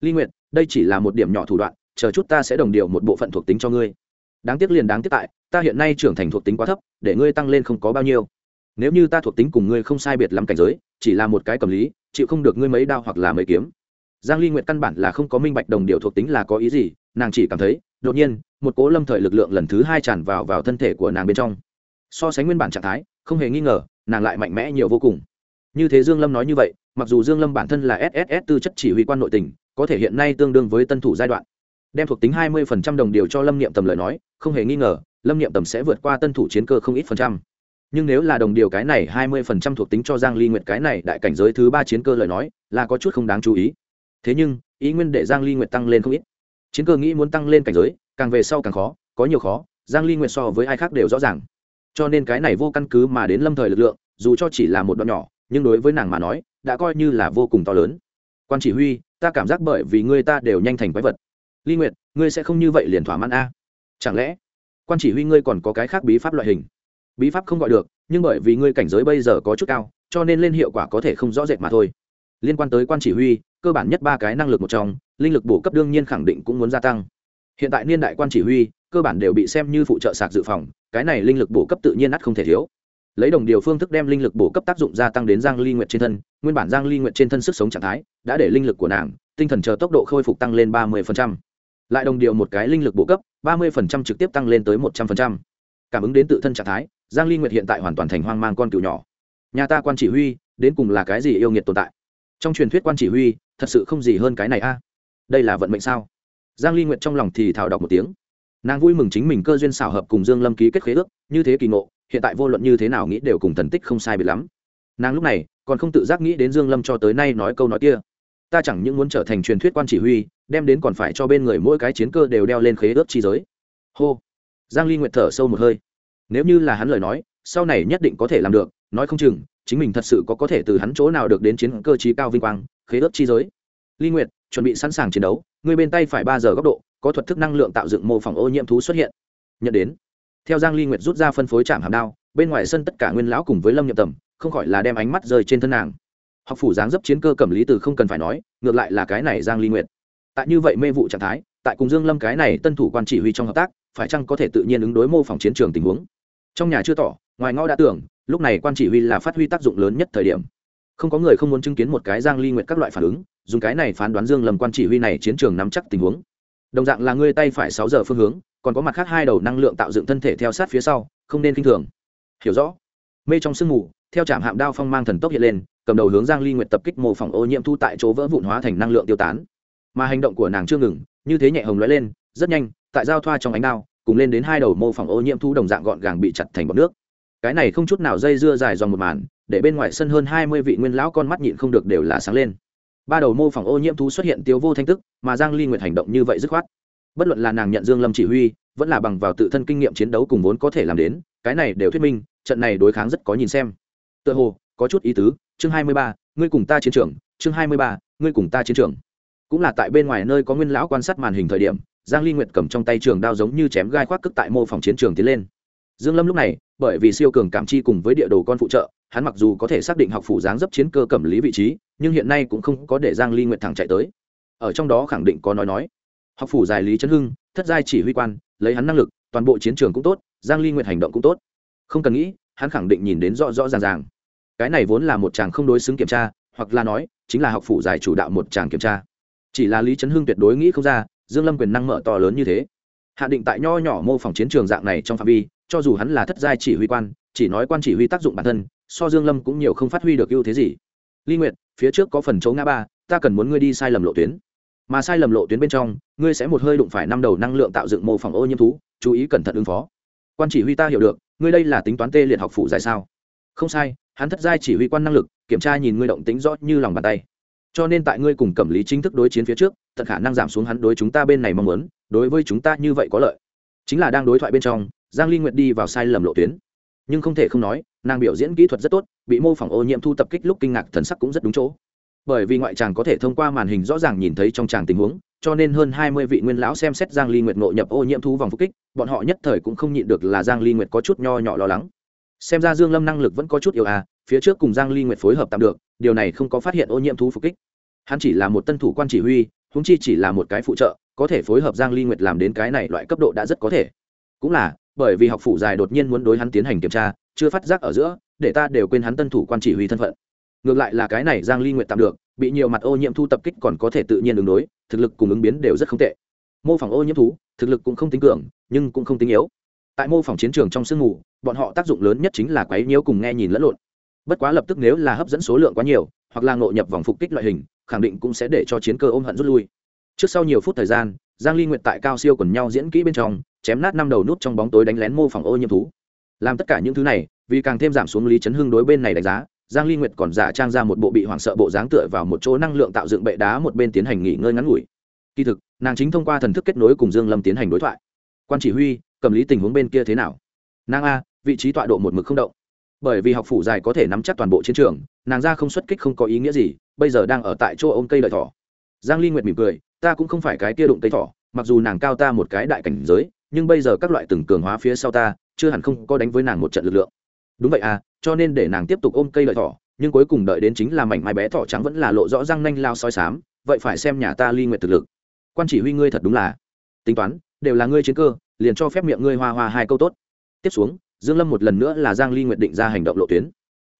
Ly nguyệt, đây chỉ là một điểm nhỏ thủ đoạn, chờ chút ta sẽ đồng điều một bộ phận thuộc tính cho ngươi đáng tiếc liền đáng tiếc tại, ta hiện nay trưởng thành thuộc tính quá thấp, để ngươi tăng lên không có bao nhiêu. Nếu như ta thuộc tính cùng ngươi không sai biệt lắm cảnh giới, chỉ là một cái cầm lý, chịu không được ngươi mấy đao hoặc là mấy kiếm. Giang ly nguyện căn bản là không có minh bạch đồng điều thuộc tính là có ý gì, nàng chỉ cảm thấy, đột nhiên, một cố lâm thời lực lượng lần thứ hai tràn vào vào thân thể của nàng bên trong. So sánh nguyên bản trạng thái, không hề nghi ngờ, nàng lại mạnh mẽ nhiều vô cùng. Như thế dương lâm nói như vậy, mặc dù dương lâm bản thân là sss tư chất chỉ huy quan nội tình, có thể hiện nay tương đương với tân thủ giai đoạn đem thuộc tính 20% đồng điều cho lâm niệm tầm lời nói, không hề nghi ngờ, lâm niệm tầm sẽ vượt qua tân thủ chiến cơ không ít phần trăm. Nhưng nếu là đồng điều cái này 20% thuộc tính cho giang ly nguyệt cái này đại cảnh giới thứ ba chiến cơ lời nói, là có chút không đáng chú ý. Thế nhưng, ý nguyên để giang ly nguyệt tăng lên không ít. Chiến cơ nghĩ muốn tăng lên cảnh giới, càng về sau càng khó, có nhiều khó, giang ly nguyệt so với ai khác đều rõ ràng. Cho nên cái này vô căn cứ mà đến lâm thời lực lượng, dù cho chỉ là một đoạn nhỏ, nhưng đối với nàng mà nói, đã coi như là vô cùng to lớn. Quan chỉ huy, ta cảm giác bởi vì ngươi ta đều nhanh thành quái vật ly nguyệt, ngươi sẽ không như vậy liền thỏa mãn a. Chẳng lẽ, quan chỉ huy ngươi còn có cái khác bí pháp loại hình? Bí pháp không gọi được, nhưng bởi vì ngươi cảnh giới bây giờ có chút cao, cho nên lên hiệu quả có thể không rõ rệt mà thôi. Liên quan tới quan chỉ huy, cơ bản nhất ba cái năng lực một trong, linh lực bổ cấp đương nhiên khẳng định cũng muốn gia tăng. Hiện tại niên đại quan chỉ huy, cơ bản đều bị xem như phụ trợ sạc dự phòng, cái này linh lực bổ cấp tự nhiên ắt không thể thiếu. Lấy đồng điều phương thức đem linh lực bổ cấp tác dụng gia tăng đến giang ly nguyệt trên thân, nguyên bản giang ly nguyệt trên thân sức sống trạng thái, đã để linh lực của nàng, tinh thần chờ tốc độ khôi phục tăng lên 30% lại đồng điều một cái linh lực bổ cấp 30% trực tiếp tăng lên tới 100%. cảm ứng đến tự thân trạng thái, giang ly nguyệt hiện tại hoàn toàn thành hoang mang con cừu nhỏ. Nhà ta quan chỉ huy, đến cùng là cái gì yêu nghiệt tồn tại? Trong truyền thuyết quan chỉ huy, thật sự không gì hơn cái này a. Đây là vận mệnh sao? Giang ly nguyệt trong lòng thì thào đọc một tiếng. Nàng vui mừng chính mình cơ duyên xảo hợp cùng dương lâm ký kết khế ước, như thế kỳ ngộ, hiện tại vô luận như thế nào nghĩ đều cùng thần tích không sai biệt lắm. Nàng lúc này, còn không tự giác nghĩ đến dương lâm cho tới nay nói câu nói kia ta chẳng những muốn trở thành truyền thuyết quan chỉ huy, đem đến còn phải cho bên người mỗi cái chiến cơ đều đeo lên khế ước chi giới. Hô. Giang ly nguyệt thở sâu một hơi. Nếu như là hắn lời nói, sau này nhất định có thể làm được, nói không chừng, chính mình thật sự có có thể từ hắn chỗ nào được đến chiến cơ chí cao vinh quang, khế ước chi giới. Ly nguyệt, chuẩn bị sẵn sàng chiến đấu, người bên tay phải ba giờ góc độ, có thuật thức năng lượng tạo dựng mô phỏng ô nhiễm thú xuất hiện. Nhận đến. Theo giang ly nguyệt rút ra phân phối chạm hàm đao, bên ngoài sân tất cả nguyên lão cùng với lâm nhậm tầm, không khỏi là đem ánh mắt rơi trên thân nàng học phủ dáng dấp chiến cơ cẩm lý từ không cần phải nói, ngược lại là cái này giang ly nguyệt. Tại như vậy mê vụ trạng thái, tại cùng dương lâm cái này tân thủ quan chỉ huy trong hợp tác, phải chăng có thể tự nhiên ứng đối mô phỏng chiến trường tình huống? Trong nhà chưa tỏ, ngoài ngõ đã tưởng, lúc này quan chỉ huy là phát huy tác dụng lớn nhất thời điểm. Không có người không muốn chứng kiến một cái giang ly nguyệt các loại phản ứng, dùng cái này phán đoán dương lâm quan chỉ huy này chiến trường nắm chắc tình huống. Đồng dạng là ngươi tay phải sáu giờ phương hướng, còn có mặt khác hai đầu năng lượng tạo dựng thân thể theo sát phía sau, không nên kinh thường. Hiểu rõ. Mê trong sương mù, theo chạm hạm đao phong mang thần tốc hiện lên cầm đầu hướng giang ly nguyệt tập kích mô phỏng ô nhiễm thu tại chỗ vỡ vụn hóa thành năng lượng tiêu tán. Mà hành động của nàng chưa ngừng, như thế nhẹ hồng lóe lên, rất nhanh, tại giao thoa trong ánh đao, cùng lên đến hai đầu mô phỏng ô nhiễm thu đồng dạng gọn gàng bị chặt thành bọt nước. Cái này không chút nào dây dưa dài dòng một màn, để bên ngoài sân hơn hai mươi vị nguyên lão con mắt nhịn không được đều là sáng lên. Ba đầu mô phỏng ô nhiễm thú xuất hiện tiêu vô thanh tức, mà giang ly nguyệt hành động như vậy dứt khoát. Bất luận là nàng nhận dương lâm chỉ huy, vẫn là bằng vào tự thân kinh nghiệm chiến đấu cùng vốn có thể làm đến, cái này đều thuyết minh, trận này đối kháng rất có nhìn xem. Tựa hồ, có chút ý tứ chương hai mươi ba, ngươi cùng ta chiến trường. Chương hai mươi ba, ngươi cùng ta chiến trường. Cũng là tại bên ngoài nơi có nguyên lão quan sát màn hình thời điểm, giang ly nguyệt cầm trong tay trường đao giống như chém gai khoác cức tại mô phòng chiến trường tiến lên. Dương lâm lúc này, bởi vì siêu cường cảm chi cùng với địa đồ con phụ trợ, hắn mặc dù có thể xác định học phủ dáng dấp chiến cơ cẩm lý vị trí, nhưng hiện nay cũng không có để giang ly nguyệt thẳng chạy tới. Ở trong đó khẳng định có nói nói. Học phủ giải lý trấn hưng, thất giai chỉ huy quan, lấy hắn năng lực, toàn bộ chiến trường cũng tốt, giang ly nguyệt hành động cũng tốt. Không cần nghĩ, hắn khẳng định nhìn đến rõ rõ ràng ràng cái này vốn là một chàng không đối xứng kiểm tra, hoặc là nói, chính là học phủ giải chủ đạo một chàng kiểm tra. Chỉ là lý trấn hưng tuyệt đối nghĩ không ra, dương lâm quyền năng mở to lớn như thế. Hạ định tại nho nhỏ mô phỏng chiến trường dạng này trong phạm vi, cho dù hắn là thất giai chỉ huy quan, chỉ nói quan chỉ huy tác dụng bản thân, so dương lâm cũng nhiều không phát huy được ưu thế gì. Ly nguyệt, phía trước có phần chỗ ngã ba, ta cần muốn ngươi đi sai lầm lộ tuyến. Mà sai lầm lộ tuyến bên trong, ngươi sẽ một hơi đụng phải năm đầu năng lượng tạo dựng mô phỏng ô nhiễm thú, chú ý cẩn thận ứng phó. Quan chỉ huy ta hiểu được, ngươi đây là tính toán tê liệt học phụ giải sao? Không sai, hắn thất giai chỉ huy quan năng lực, kiểm tra nhìn ngươi động tính rõ như lòng bàn tay. Cho nên tại ngươi cùng cẩm lý chính thức đối chiến phía trước, tận khả năng giảm xuống hắn đối chúng ta bên này mong muốn, đối với chúng ta như vậy có lợi. Chính là đang đối thoại bên trong, giang ly nguyệt đi vào sai lầm lộ tuyến. Nhưng không thể không nói, nàng biểu diễn kỹ thuật rất tốt, bị mô phỏng ô nhiễm thu tập kích lúc kinh ngạc thần sắc cũng rất đúng chỗ. Bởi vì ngoại tràng có thể thông qua màn hình rõ ràng nhìn thấy trong tràng tình huống, cho nên hơn 20 vị nguyên lão xem xét giang ly nguyệt ngộ nhập ô nhiễm thu vòng phục kích, bọn họ nhất thời cũng không nhịn được là giang ly nguyệt có chút nho nhỏ lo lắng xem ra dương lâm năng lực vẫn có chút yếu à phía trước cùng giang ly nguyệt phối hợp tạm được, điều này không có phát hiện ô nhiễm thú phục kích. Hắn chỉ là một tân thủ quan chỉ huy húng chi chỉ là một cái phụ trợ, có thể phối hợp giang ly nguyệt làm đến cái này loại cấp độ đã rất có thể. Cũng là, bởi vì học phủ dài đột nhiên muốn đối hắn tiến hành kiểm tra, chưa phát giác ở giữa, để ta đều quên hắn tân thủ quan chỉ huy thân phận. Ngược lại là cái này giang ly nguyệt tạm được, bị nhiều mặt ô nhiễm thu tập kích còn có thể tự nhiên ứng đối, thực lực cùng ứng biến đều rất không tệ. Mô phỏng ô nhiễm thú, thực lực cũng không tính cường, nhưng cũng không tính yếu tại mô phỏng chiến trường trong sương mù, bọn họ tác dụng lớn nhất chính là quấy nhiễu cùng nghe nhìn lẫn lộn. Bất quá lập tức nếu là hấp dẫn số lượng quá nhiều, hoặc là ngộ nhập vòng phục kích loại hình, khẳng định cũng sẽ để cho chiến cơ ôm hận rút lui. Trước sau nhiều phút thời gian, giang ly nguyệt tại cao siêu quần nhau diễn kỹ bên trong, chém nát năm đầu nút trong bóng tối đánh lén mô phỏng ô nhiễm thú. Làm tất cả những thứ này, vì càng thêm giảm xuống lý chấn hưng đối bên này đánh giá, giang ly nguyệt còn giả trang ra một bộ bị hoảng sợ bộ dáng tựa vào một chỗ năng lượng tạo dựng bệ đá một bên tiến hành nghỉ ngơi ngắn ngủi. Kỳ thực, nàng chính thông qua thần thức kết nối cùng dương lâm tiến hành đối thoại. Quan chỉ huy cầm lý tình huống bên kia thế nào? Nàng a, vị trí tọa độ một mực không động. Bởi vì học phủ dài có thể nắm chắc toàn bộ chiến trường, nàng ra không xuất kích không có ý nghĩa gì, bây giờ đang ở tại chỗ ôm cây lợi thỏ. Giang ly nguyệt mỉm cười, ta cũng không phải cái kia đụng cây thỏ, mặc dù nàng cao ta một cái đại cảnh giới, nhưng bây giờ các loại từng cường hóa phía sau ta, chưa hẳn không có đánh với nàng một trận lực lượng. Đúng vậy à cho nên để nàng tiếp tục ôm cây lợi thỏ, nhưng cuối cùng đợi đến chính là mảnh mai bé thỏ trắng vẫn là lộ rõ răng nanh lao soi sám, vậy phải xem nhà ta ly nguyệt thực lực. Quan chỉ huy ngươi thật đúng là. Tính toán, đều là ngươi chiến cơ liền cho phép miệng ngươi hoa hoa hai câu tốt. Tiếp xuống, dương lâm một lần nữa là giang ly nguyện định ra hành động lộ tuyến.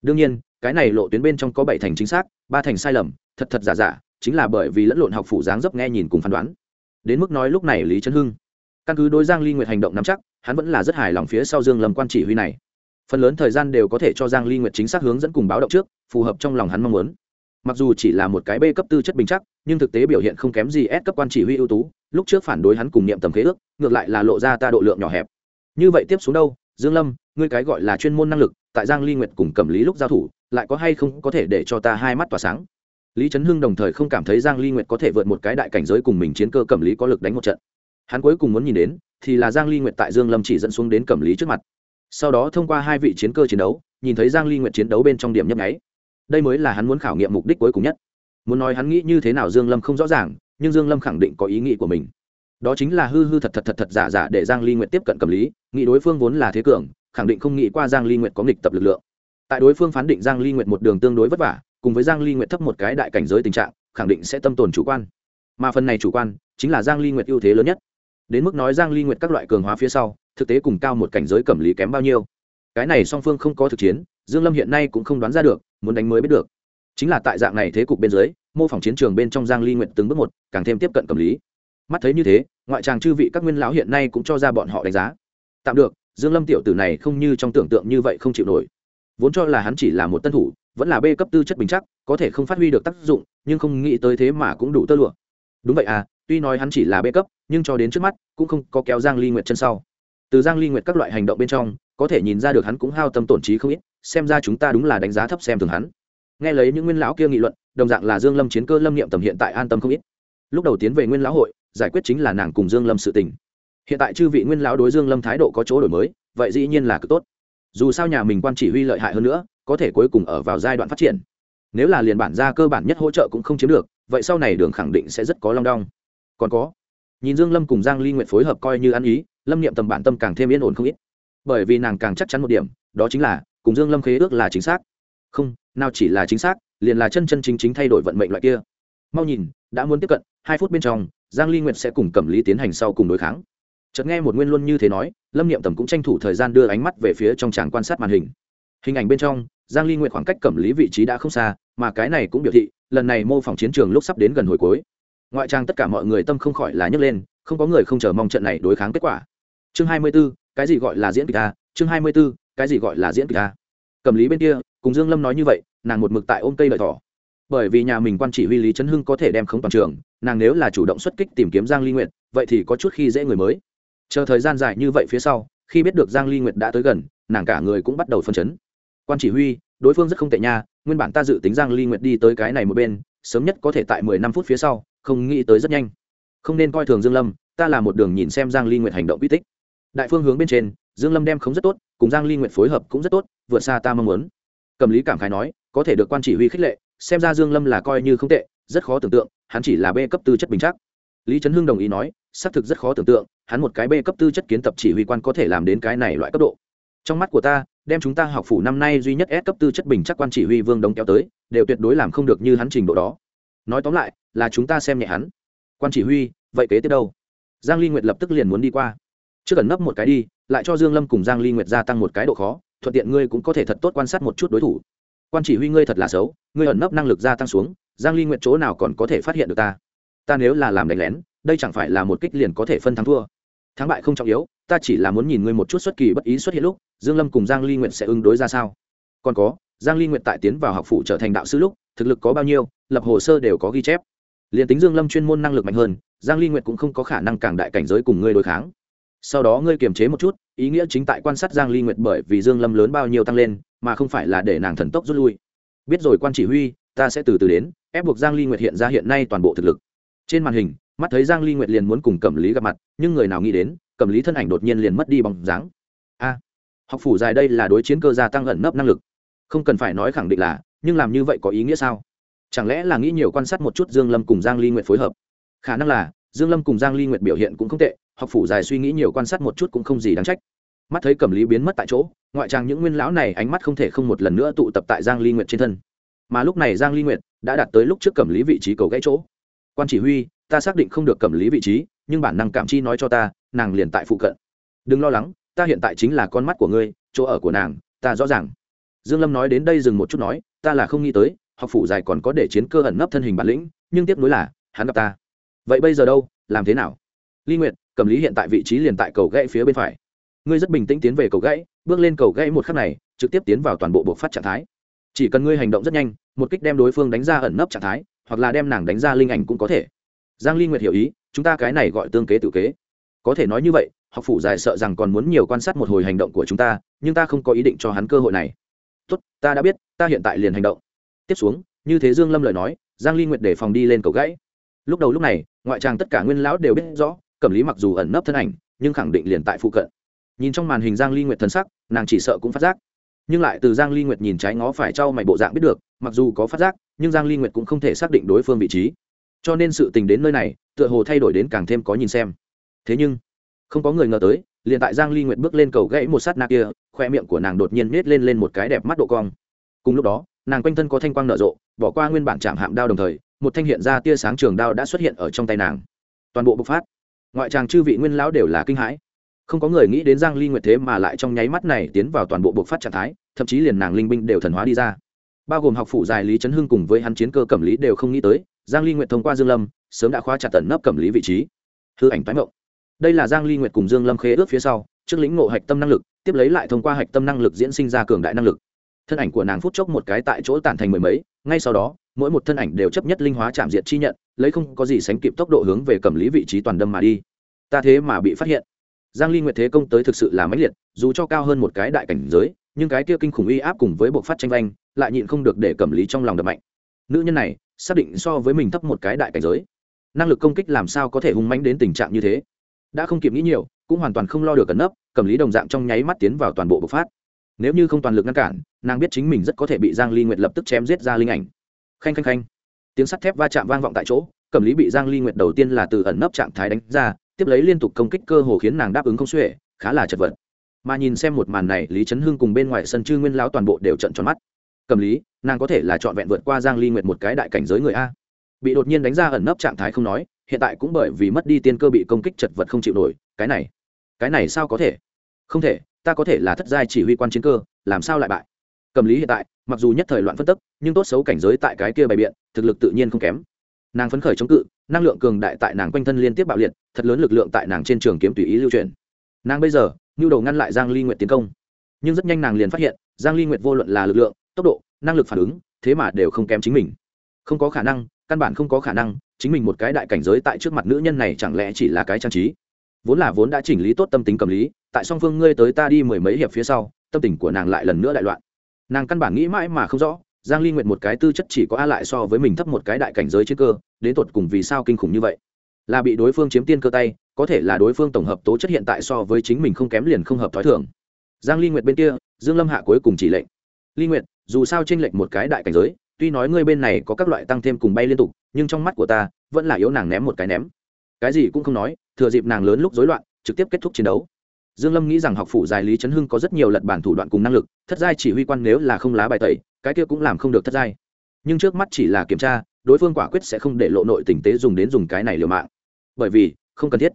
Đương nhiên, cái này lộ tuyến bên trong có bảy thành chính xác, ba thành sai lầm, thật thật giả giả, chính là bởi vì lẫn lộn học phủ dáng dấp nghe nhìn cùng phán đoán. Đến mức nói lúc này lý trấn hưng, căn cứ đối giang ly nguyệt hành động nắm chắc, hắn vẫn là rất hài lòng phía sau dương lâm quan chỉ huy này. Phần lớn thời gian đều có thể cho giang ly nguyệt chính xác hướng dẫn cùng báo động trước, phù hợp trong lòng hắn mong muốn. Mặc dù chỉ là một cái b cấp tư chất bình chắc, nhưng thực tế biểu hiện không kém gì s cấp quan chỉ huy ưu tú lúc trước phản đối hắn cùng niệm tầm khế ước, ngược lại là lộ ra ta độ lượng nhỏ hẹp. Như vậy tiếp xuống đâu, dương lâm, ngươi cái gọi là chuyên môn năng lực, tại giang ly nguyệt cùng cẩm lý lúc giao thủ, lại có hay không có thể để cho ta hai mắt tỏa sáng? Lý trấn hưng đồng thời không cảm thấy giang ly nguyệt có thể vượt một cái đại cảnh giới cùng mình chiến cơ cẩm lý có lực đánh một trận. Hắn cuối cùng muốn nhìn đến, thì là giang ly nguyệt tại dương lâm chỉ dẫn xuống đến cẩm lý trước mặt. Sau đó thông qua hai vị chiến cơ chiến đấu, nhìn thấy giang ly nguyệt chiến đấu bên trong điểm nhấp nháy. Đây mới là hắn muốn khảo nghiệm mục đích cuối cùng nhất. Muốn nói hắn nghĩ như thế nào dương lâm không rõ ràng nhưng dương lâm khẳng định có ý nghĩ của mình. Đó chính là hư hư thật thật thật thật giả giả để giang ly nguyệt tiếp cận cẩm lý, nghĩ đối phương vốn là thế cường, khẳng định không nghĩ qua giang ly nguyệt có nghịch tập lực lượng. Tại đối phương phán định giang ly nguyệt một đường tương đối vất vả, cùng với giang ly nguyệt thấp một cái đại cảnh giới tình trạng, khẳng định sẽ tâm tồn chủ quan. Mà phần này chủ quan, chính là giang ly nguyệt ưu thế lớn nhất. Đến mức nói giang ly nguyệt các loại cường hóa phía sau, thực tế cùng cao một cảnh giới cẩm lý kém bao nhiêu. Cái này song phương không có thực chiến, dương lâm hiện nay cũng không đoán ra được, muốn đánh mới biết được chính là tại dạng này thế cục bên dưới, mô phỏng chiến trường bên trong giang ly nguyệt từng bước một, càng thêm tiếp cận cầm lý. Mắt thấy như thế, ngoại tràng chư vị các nguyên lão hiện nay cũng cho ra bọn họ đánh giá. Tạm được, dương lâm tiểu tử này không như trong tưởng tượng như vậy không chịu nổi. Vốn cho là hắn chỉ là một tân thủ, vẫn là b cấp tư chất bình chắc, có thể không phát huy được tác dụng, nhưng không nghĩ tới thế mà cũng đủ tơ lụa. Đúng vậy à tuy nói hắn chỉ là b cấp, nhưng cho đến trước mắt, cũng không có kéo giang ly nguyệt chân sau. Từ giang ly nguyệt các loại hành động bên trong, có thể nhìn ra được hắn cũng hao tâm tổn trí không ít, xem ra chúng ta đúng là đánh giá thấp xem thường hắn nghe lấy những nguyên lão kia nghị luận, đồng dạng là dương lâm chiến cơ lâm niệm tầm hiện tại an tâm không ít. Lúc đầu tiến về nguyên lão hội, giải quyết chính là nàng cùng dương lâm sự tình. Hiện tại chư vị nguyên lão đối dương lâm thái độ có chỗ đổi mới, vậy dĩ nhiên là cực tốt. Dù sao nhà mình quan chỉ huy lợi hại hơn nữa, có thể cuối cùng ở vào giai đoạn phát triển. Nếu là liền bản ra cơ bản nhất hỗ trợ cũng không chiếm được, vậy sau này đường khẳng định sẽ rất có long đong. Còn có, nhìn dương lâm cùng giang ly nguyện phối hợp coi như ăn ý, lâm niệm tầm bản tâm càng thêm yên ổn không ít. Bởi vì nàng càng chắc chắn một điểm, đó chính là, cùng dương lâm khế ước là chính xác không nào chỉ là chính xác liền là chân chân chính chính thay đổi vận mệnh loại kia. Mau nhìn đã muốn tiếp cận hai phút bên trong giang ly nguyệt sẽ cùng cẩm lý tiến hành sau cùng đối kháng. Chợt nghe một nguyên Luân như thế nói lâm niệm tầm cũng tranh thủ thời gian đưa ánh mắt về phía trong tràng quan sát màn hình. Hình ảnh bên trong giang ly nguyệt khoảng cách cẩm lý vị trí đã không xa mà cái này cũng biểu thị lần này mô phỏng chiến trường lúc sắp đến gần hồi cuối. Ngoại trang tất cả mọi người tâm không khỏi là nhấc lên không có người không chờ mong trận này đối kháng kết quả. Chương 24, cái gì gọi là diễn kịch ta? chương 24, cái gì gọi là diễn kịch ta? cẩm lý bên kia cùng dương lâm nói như vậy, nàng một mực tại ôm cây lợi thỏ. Bởi vì nhà mình quan chỉ huy lý trấn hưng có thể đem không toàn trường, nàng nếu là chủ động xuất kích tìm kiếm giang ly nguyệt, vậy thì có chút khi dễ người mới. Chờ thời gian dài như vậy phía sau, khi biết được giang ly nguyệt đã tới gần, nàng cả người cũng bắt đầu phân chấn. Quan chỉ huy, đối phương rất không tệ nha, nguyên bản ta dự tính giang ly nguyệt đi tới cái này một bên, sớm nhất có thể tại 15 phút phía sau, không nghĩ tới rất nhanh. Không nên coi thường dương lâm, ta là một đường nhìn xem giang ly nguyệt hành động uy tích. Đại phương hướng bên trên, dương lâm đem không rất tốt, cùng giang ly nguyệt phối hợp cũng rất tốt, vượt xa ta mong muốn cầm lý cảm khái nói, có thể được quan chỉ huy khích lệ, xem ra dương lâm là coi như không tệ, rất khó tưởng tượng, hắn chỉ là b cấp tư chất bình chắc. Lý trấn hưng đồng ý nói, xác thực rất khó tưởng tượng, hắn một cái b cấp tư chất kiến tập chỉ huy quan có thể làm đến cái này loại cấp độ. Trong mắt của ta, đem chúng ta học phủ năm nay duy nhất S cấp tư chất bình chắc quan chỉ huy vương đống kéo tới, đều tuyệt đối làm không được như hắn trình độ đó. Nói tóm lại, là chúng ta xem nhẹ hắn. Quan chỉ huy, vậy kế tiếp đâu? Giang ly nguyệt lập tức liền muốn đi qua. Trước cần nấp một cái đi, lại cho dương lâm cùng giang ly nguyệt gia tăng một cái độ khó thuận tiện ngươi cũng có thể thật tốt quan sát một chút đối thủ. Quan chỉ huy ngươi thật là xấu, ngươi ẩn nấp năng lực gia tăng xuống, giang ly nguyện chỗ nào còn có thể phát hiện được ta? Ta nếu là làm đánh lén, đây chẳng phải là một kích liền có thể phân thắng thua. Thắng bại không trọng yếu, ta chỉ là muốn nhìn ngươi một chút xuất kỳ bất ý xuất hiện lúc, dương lâm cùng giang ly nguyện sẽ ứng đối ra sao? Còn có, giang ly nguyện tại tiến vào học phụ trở thành đạo sư lúc, thực lực có bao nhiêu, lập hồ sơ đều có ghi chép. Liền tính dương lâm chuyên môn năng lực mạnh hơn, giang ly nguyện cũng không có khả năng càng đại cảnh giới cùng ngươi đối kháng sau đó ngươi kiềm chế một chút, ý nghĩa chính tại quan sát giang ly nguyệt bởi vì dương lâm lớn bao nhiêu tăng lên, mà không phải là để nàng thần tốc rút lui. Biết rồi quan chỉ huy, ta sẽ từ từ đến, ép buộc giang ly nguyệt hiện ra hiện nay toàn bộ thực lực. Trên màn hình, mắt thấy giang ly nguyệt liền muốn cùng cẩm lý gặp mặt, nhưng người nào nghĩ đến, cẩm lý thân ảnh đột nhiên liền mất đi bóng dáng. A, học phủ dài đây là đối chiến cơ gia tăng ẩn nấp năng lực. Không cần phải nói khẳng định là, nhưng làm như vậy có ý nghĩa sao? Chẳng lẽ là nghĩ nhiều quan sát một chút dương lâm cùng giang ly nguyệt phối hợp? Khả năng là, dương lâm cùng giang ly nguyệt biểu hiện cũng không tệ học phủ dài suy nghĩ nhiều quan sát một chút cũng không gì đáng trách. Mắt thấy cẩm lý biến mất tại chỗ, ngoại trang những nguyên lão này ánh mắt không thể không một lần nữa tụ tập tại giang ly nguyệt trên thân. Mà lúc này giang ly nguyệt đã đạt tới lúc trước cẩm lý vị trí cầu gãy chỗ. Quan chỉ huy, ta xác định không được cẩm lý vị trí, nhưng bản năng cảm chi nói cho ta, nàng liền tại phụ cận. Đừng lo lắng, ta hiện tại chính là con mắt của ngươi, chỗ ở của nàng, ta rõ ràng. Dương lâm nói đến đây dừng một chút nói, ta là không nghĩ tới, học phủ dài còn có để chiến cơ ẩn nấp thân hình bản lĩnh, nhưng tiếp nối là, hắn gặp ta. Vậy bây giờ đâu, làm thế nào? Ly nguyệt cẩm lý hiện tại vị trí liền tại cầu gãy phía bên phải. Ngươi rất bình tĩnh tiến về cầu gãy, bước lên cầu gãy một khắc này, trực tiếp tiến vào toàn bộ buộc phát trạng thái. Chỉ cần ngươi hành động rất nhanh, một kích đem đối phương đánh ra ẩn nấp trạng thái, hoặc là đem nàng đánh ra linh ảnh cũng có thể. Giang ly nguyệt hiểu ý, chúng ta cái này gọi tương kế tự kế. Có thể nói như vậy, học phủ dài sợ rằng còn muốn nhiều quan sát một hồi hành động của chúng ta, nhưng ta không có ý định cho hắn cơ hội này. Tốt, ta đã biết, ta hiện tại liền hành động. Tiếp xuống, như thế dương lâm lời nói, giang ly nguyệt để phòng đi lên cầu gãy. Lúc đầu lúc này, ngoại tràng tất cả nguyên lão đều biết rõ cẩm lý mặc dù ẩn nấp thân ảnh, nhưng khẳng định liền tại phụ cận. Nhìn trong màn hình giang ly nguyệt thần sắc, nàng chỉ sợ cũng phát giác. Nhưng lại từ giang ly nguyệt nhìn trái ngó phải trao mày bộ dạng biết được, mặc dù có phát giác, nhưng giang ly nguyệt cũng không thể xác định đối phương vị trí. Cho nên sự tình đến nơi này, tựa hồ thay đổi đến càng thêm có nhìn xem. Thế nhưng, không có người ngờ tới, liền tại giang ly nguyệt bước lên cầu gãy một sát na kia, khoe miệng của nàng đột nhiên nết lên lên một cái đẹp mắt độ cong. Cùng lúc đó, nàng quanh thân có thanh quang nở rộ, bỏ qua nguyên bản chạm hạm đao đồng thời, một thanh hiện ra tia sáng trường đao đã xuất hiện ở trong tay nàng. Toàn bộ bộc phát ngoại tràng chư vị nguyên lão đều là kinh hãi. Không có người nghĩ đến giang ly nguyệt thế mà lại trong nháy mắt này tiến vào toàn bộ buộc phát trạng thái, thậm chí liền nàng linh binh đều thần hóa đi ra. Bao gồm học phụ dài lý trấn hưng cùng với hắn chiến cơ cẩm lý đều không nghĩ tới, giang ly nguyệt thông qua dương lâm, sớm đã khóa chặt tận nấp cẩm lý vị trí. Hư ảnh tái mộng. Đây là giang ly nguyệt cùng dương lâm khế ước phía sau, trước lĩnh ngộ hạch tâm năng lực, tiếp lấy lại thông qua hạch tâm năng lực diễn sinh ra cường đại năng lực. Thân ảnh của nàng phút chốc một cái tại chỗ tản thành mười mấy, ngay sau đó, mỗi một thân ảnh đều chấp nhất linh hóa chạm diệt chi nhận lấy không có gì sánh kịp tốc độ hướng về cầm lý vị trí toàn đâm mà đi. Ta thế mà bị phát hiện. Giang ly nguyệt thế công tới thực sự là mãnh liệt, dù cho cao hơn một cái đại cảnh giới, nhưng cái kia kinh khủng uy áp cùng với bộ phát tranh vanh, lại nhịn không được để cầm lý trong lòng đập mạnh. Nữ nhân này, xác định so với mình thấp một cái đại cảnh giới. Năng lực công kích làm sao có thể hung mãnh đến tình trạng như thế? Đã không kịp nghĩ nhiều, cũng hoàn toàn không lo được cẩn nấp, cầm lý đồng dạng trong nháy mắt tiến vào toàn bộ bộc phát. Nếu như không toàn lực ngăn cản, nàng biết chính mình rất có thể bị giang ly nguyệt lập tức chém giết ra linh ảnh. Khanh khanh khanh tiếng sắt thép va chạm vang vọng tại chỗ, cẩm lý bị giang ly nguyệt đầu tiên là từ ẩn nấp trạng thái đánh ra, tiếp lấy liên tục công kích cơ hồ khiến nàng đáp ứng không xuể, khá là chật vật. Mà nhìn xem một màn này, lý trấn hưng cùng bên ngoài sân chư nguyên lão toàn bộ đều trận tròn mắt. Cầm lý, nàng có thể là trọn vẹn vượt qua giang ly nguyệt một cái đại cảnh giới người a. Bị đột nhiên đánh ra ẩn nấp trạng thái không nói, hiện tại cũng bởi vì mất đi tiên cơ bị công kích chật vật không chịu nổi, cái này cái này sao có thể? Không thể, ta có thể là thất giai chỉ huy quan chiến cơ, làm sao lại bại? Cầm lý hiện tại, mặc dù nhất thời loạn phân tức, nhưng tốt xấu cảnh giới tại cái kia bày biện, thực lực tự nhiên không kém. Nàng phấn khởi chống cự, năng lượng cường đại tại nàng quanh thân liên tiếp bạo liệt, thật lớn lực lượng tại nàng trên trường kiếm tùy ý lưu truyền nàng bây giờ, nhu đầu ngăn lại giang ly nguyệt tiến công. Nhưng rất nhanh nàng liền phát hiện, giang ly nguyệt vô luận là lực lượng, tốc độ, năng lực phản ứng, thế mà đều không kém chính mình. Không có khả năng, căn bản không có khả năng, chính mình một cái đại cảnh giới tại trước mặt nữ nhân này chẳng lẽ chỉ là cái trang trí? Vốn là vốn đã chỉnh lý tốt tâm tính cầm lý, tại song phương ngươi tới ta đi mười mấy hiệp phía sau, tâm tình của nàng lại lần nữa đại loạn nàng căn bản nghĩ mãi mà không rõ, giang ly nguyện một cái tư chất chỉ có a lại so với mình thấp một cái đại cảnh giới chiến cơ, đến tột cùng vì sao kinh khủng như vậy? Là bị đối phương chiếm tiên cơ tay, có thể là đối phương tổng hợp tố chất hiện tại so với chính mình không kém liền không hợp thói thường. Giang ly nguyệt bên kia, dương lâm hạ cuối cùng chỉ lệnh. Ly nguyệt, dù sao trên lệnh một cái đại cảnh giới, tuy nói ngươi bên này có các loại tăng thêm cùng bay liên tục, nhưng trong mắt của ta, vẫn là yếu nàng ném một cái ném. Cái gì cũng không nói, thừa dịp nàng lớn lúc rối loạn, trực tiếp kết thúc chiến đấu dương lâm nghĩ rằng học phủ dài lý trấn hưng có rất nhiều lật bản thủ đoạn cùng năng lực thất giai chỉ huy quan nếu là không lá bài tẩy cái kia cũng làm không được thất giai. Nhưng trước mắt chỉ là kiểm tra đối phương quả quyết sẽ không để lộ nội tình tế dùng đến dùng cái này liều mạng. Bởi vì không cần thiết.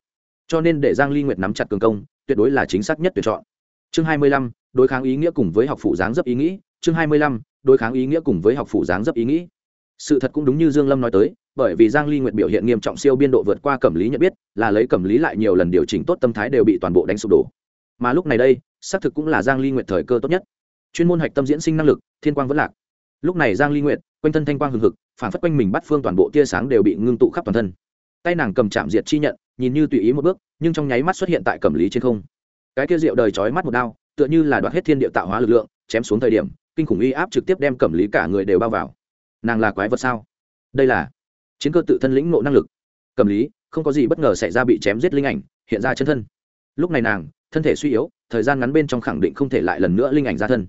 Cho nên để giang ly nguyệt nắm chặt cường công tuyệt đối là chính xác nhất tuyển chọn. Chương 25, đối kháng ý nghĩa cùng với học phủ dáng dấp ý nghĩ. Chương 25, đối kháng ý nghĩa cùng với học phủ dáng dấp ý nghĩ. Sự thật cũng đúng như dương lâm nói tới bởi vì giang ly nguyệt biểu hiện nghiêm trọng siêu biên độ vượt qua cẩm lý nhận biết, là lấy cẩm lý lại nhiều lần điều chỉnh tốt tâm thái đều bị toàn bộ đánh sụp đổ. Mà lúc này đây, xác thực cũng là giang ly nguyệt thời cơ tốt nhất. Chuyên môn hạch tâm diễn sinh năng lực, thiên quang vẫn lạc. Lúc này giang ly nguyệt, quanh thân thanh quang hừng hực, phản phất quanh mình bắt phương toàn bộ tia sáng đều bị ngưng tụ khắp toàn thân. Tay nàng cầm chạm diệt chi nhận, nhìn như tùy ý một bước, nhưng trong nháy mắt xuất hiện tại cẩm lý trên không. Cái kia rượu đời chói mắt một đao, tựa như là đoạt hết thiên địa tạo hóa lực lượng, chém xuống thời điểm, kinh khủng uy áp trực tiếp đem cẩm lý cả người đều bao vào. Nàng là quái vật sao? Đây là chiến cơ tự thân lĩnh ngộ năng lực. Cẩm lý, không có gì bất ngờ xảy ra bị chém giết linh ảnh, hiện ra chân thân. Lúc này nàng, thân thể suy yếu, thời gian ngắn bên trong khẳng định không thể lại lần nữa linh ảnh ra thân.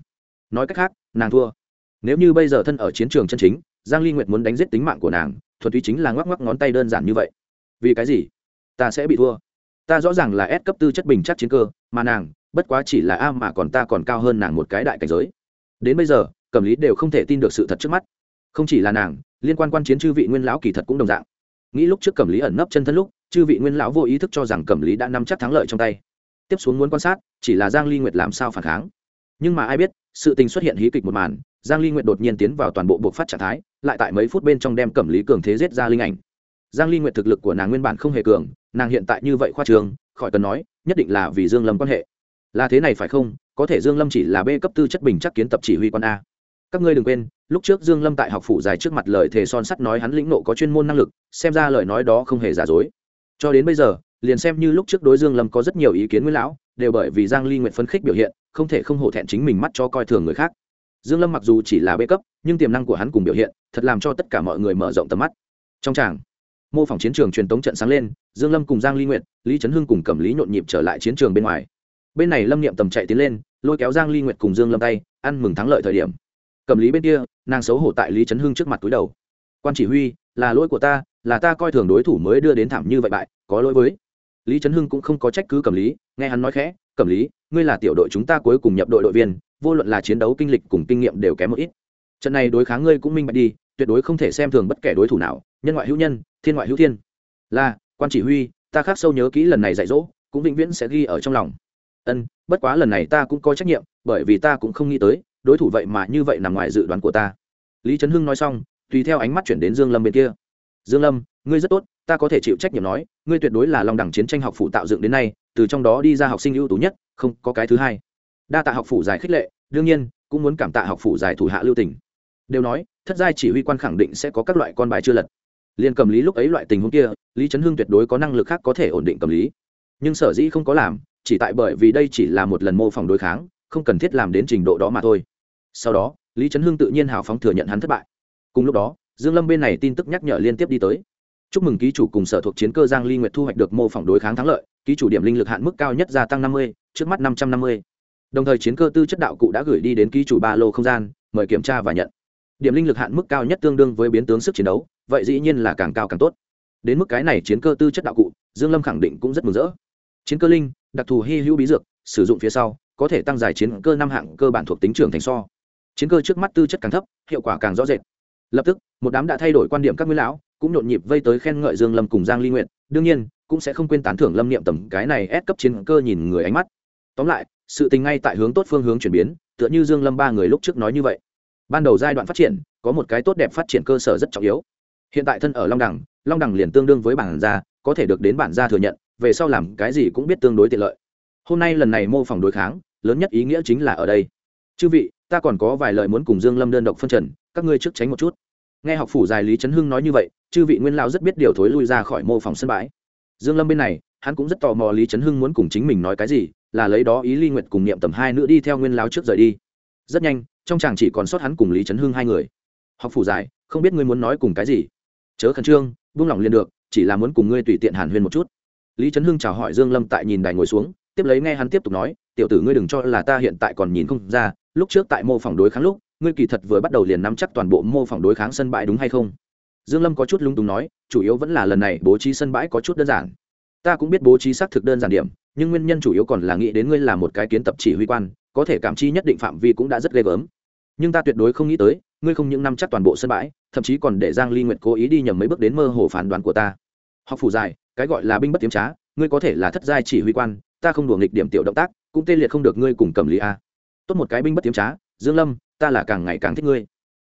Nói cách khác, nàng thua. Nếu như bây giờ thân ở chiến trường chân chính, giang ly nguyệt muốn đánh giết tính mạng của nàng thuật túy chính là ngoắc ngoắc ngón tay đơn giản như vậy. Vì cái gì? Ta sẽ bị thua. Ta rõ ràng là S cấp tư chất bình chắc chiến cơ, mà nàng, bất quá chỉ là a mà còn ta còn cao hơn nàng một cái đại cảnh giới. Đến bây giờ cẩm lý đều không thể tin được sự thật trước mắt. Không chỉ là nàng liên quan quan chiến chư vị nguyên lão kỳ thật cũng đồng dạng. Nghĩ lúc trước cẩm lý ẩn nấp chân thân lúc, chư vị nguyên lão vô ý thức cho rằng cẩm lý đã nắm chắc thắng lợi trong tay. Tiếp xuống muốn quan sát, chỉ là giang ly nguyệt làm sao phản kháng. Nhưng mà ai biết, sự tình xuất hiện hí kịch một màn, giang ly nguyệt đột nhiên tiến vào toàn bộ buộc phát trạng thái, lại tại mấy phút bên trong đem cẩm lý cường thế giết ra linh ảnh. Giang ly nguyệt thực lực của nàng nguyên bản không hề cường, nàng hiện tại như vậy khoa trường, khỏi cần nói, nhất định là vì dương lâm quan hệ. Là thế này phải không? Có thể dương lâm chỉ là b cấp tư chất bình chắc kiến tập chỉ huy quan a các ngươi đừng quên, lúc trước dương lâm tại học phủ dài trước mặt lời thề son sắt nói hắn lĩnh nộ có chuyên môn năng lực, xem ra lời nói đó không hề giả dối. Cho đến bây giờ, liền xem như lúc trước đối dương lâm có rất nhiều ý kiến nguyên lão, đều bởi vì giang ly nguyện phấn khích biểu hiện, không thể không hổ thẹn chính mình mắt cho coi thường người khác. Dương lâm mặc dù chỉ là bê cấp, nhưng tiềm năng của hắn cùng biểu hiện, thật làm cho tất cả mọi người mở rộng tầm mắt. Trong tràng, mô phỏng chiến trường truyền tống trận sáng lên, dương lâm cùng giang ly nguyện lý trấn hưng cùng cẩm lý nhộn nhịp trở lại chiến trường bên ngoài. Bên này lâm niệm tầm chạy tiến lên, lôi kéo giang ly nguyện cùng dương lâm tay, ăn mừng thắng lợi thời điểm cẩm lý bên kia, nàng xấu hổ tại lý trấn hưng trước mặt túi đầu. Quan chỉ huy, là lỗi của ta, là ta coi thường đối thủ mới đưa đến thảm như vậy bại, có lỗi với. Lý trấn hưng cũng không có trách cứ cẩm lý, nghe hắn nói khẽ cẩm lý, ngươi là tiểu đội chúng ta cuối cùng nhập đội đội viên, vô luận là chiến đấu kinh lịch cùng kinh nghiệm đều kém một ít. Trận này đối kháng ngươi cũng minh bạch đi, tuyệt đối không thể xem thường bất kể đối thủ nào, nhân ngoại hữu nhân, thiên ngoại hữu thiên. Là, quan chỉ huy, ta khắc sâu nhớ kỹ lần này dạy dỗ, cũng vĩnh viễn sẽ ghi ở trong lòng. Ân, bất quá lần này ta cũng có trách nhiệm, bởi vì ta cũng không nghĩ tới đối thủ vậy mà như vậy nằm ngoài dự đoán của ta. Lý trấn hưng nói xong, tùy theo ánh mắt chuyển đến dương lâm bên kia. Dương lâm, ngươi rất tốt, ta có thể chịu trách nhiệm nói, ngươi tuyệt đối là lòng đẳng chiến tranh học phụ tạo dựng đến nay, từ trong đó đi ra học sinh ưu tú nhất, không có cái thứ hai. Đa tạ học phủ giải khích lệ, đương nhiên, cũng muốn cảm tạ học phủ giải thủ hạ lưu tỉnh đều nói, thất giai chỉ huy quan khẳng định sẽ có các loại con bài chưa lật. Liền cầm lý lúc ấy loại tình huống kia, lý trấn hưng tuyệt đối có năng lực khác có thể ổn định cầm lý. Nhưng sở dĩ không có làm, chỉ tại bởi vì đây chỉ là một lần mô phỏng đối kháng không cần thiết làm đến trình độ đó mà thôi. Sau đó lý trấn hưng tự nhiên hào phóng thừa nhận hắn thất bại. Cùng lúc đó dương lâm bên này tin tức nhắc nhở liên tiếp đi tới. Chúc mừng ký chủ cùng sở thuộc chiến cơ giang ly nguyệt thu hoạch được mô phỏng đối kháng thắng lợi ký chủ điểm linh lực hạn mức cao nhất gia tăng 50, trước mắt 550. đồng thời chiến cơ tư chất đạo cụ đã gửi đi đến ký chủ ba lô không gian mời kiểm tra và nhận. Điểm linh lực hạn mức cao nhất tương đương với biến tướng sức chiến đấu vậy dĩ nhiên là càng cao càng tốt. Đến mức cái này chiến cơ tư chất đạo cụ dương lâm khẳng định cũng rất mừng rỡ. Chiến cơ linh đặc thù hy hữu bí dược sử dụng phía sau có thể tăng dài chiến cơ năm hạng cơ bản thuộc tính trưởng thành so. Chiến cơ trước mắt tư chất càng thấp, hiệu quả càng rõ rệt. Lập tức, một đám đã thay đổi quan điểm các nguyên lão, cũng nhộn nhịp vây tới khen ngợi dương lâm cùng giang ly nguyện đương nhiên, cũng sẽ không quên tán thưởng lâm niệm tầm cái này ép cấp chiến cơ nhìn người ánh mắt. Tóm lại, sự tình ngay tại hướng tốt phương hướng chuyển biến, tựa như dương lâm ba người lúc trước nói như vậy. Ban đầu giai đoạn phát triển, có một cái tốt đẹp phát triển cơ sở rất trọng yếu. Hiện tại thân ở long đẳng long đẳng liền tương đương với bản gia, có thể được đến bản gia thừa nhận, về sau làm cái gì cũng biết tương đối tiện lợi. Hôm nay lần này mô phỏng đối kháng lớn nhất ý nghĩa chính là ở đây. Chư vị, ta còn có vài lời muốn cùng dương lâm đơn độc phân trần, các ngươi trước tránh một chút. Nghe học phủ dài lý trấn hưng nói như vậy, chư vị nguyên lão rất biết điều thối lui ra khỏi mô phòng sân bãi. Dương lâm bên này, hắn cũng rất tò mò lý trấn hưng muốn cùng chính mình nói cái gì, là lấy đó ý ly nguyệt cùng niệm tầm hai nữa đi theo nguyên lão trước rời đi. Rất nhanh, trong chàng chỉ còn sót hắn cùng lý trấn hưng hai người. Học phủ dài không biết ngươi muốn nói cùng cái gì. Chớ khẩn trương, buông lỏng liền được, chỉ là muốn cùng ngươi tùy tiện hàn huyên một chút. Lý trấn hưng chào hỏi dương lâm tại nhìn đài ngồi xuống, tiếp lấy nghe hắn tiếp tục nói tiểu tử ngươi đừng cho là ta hiện tại còn nhìn không ra, lúc trước tại mô phỏng đối kháng lúc, ngươi kỳ thật vừa bắt đầu liền nắm chắc toàn bộ mô phỏng đối kháng sân bãi đúng hay không? Dương lâm có chút lung túng nói, chủ yếu vẫn là lần này bố trí sân bãi có chút đơn giản. Ta cũng biết bố trí xác thực đơn giản điểm, nhưng nguyên nhân chủ yếu còn là nghĩ đến ngươi là một cái kiến tập chỉ huy quan, có thể cảm chi nhất định phạm vi cũng đã rất ghê gớm. Nhưng ta tuyệt đối không nghĩ tới, ngươi không những nắm chắc toàn bộ sân bãi, thậm chí còn để giang ly nguyệt cố ý đi nhầm mấy bước đến mơ hồ phán đoán của ta. Học phủ dài, cái gọi là binh bất tiếm trá, ngươi có thể là thất giai chỉ huy quan, ta không đùa nghịch điểm tiểu động tác cũng tê liệt không được ngươi cùng cầm lý a. Tốt một cái binh bất tiếm trá, dương lâm, ta là càng ngày càng thích ngươi.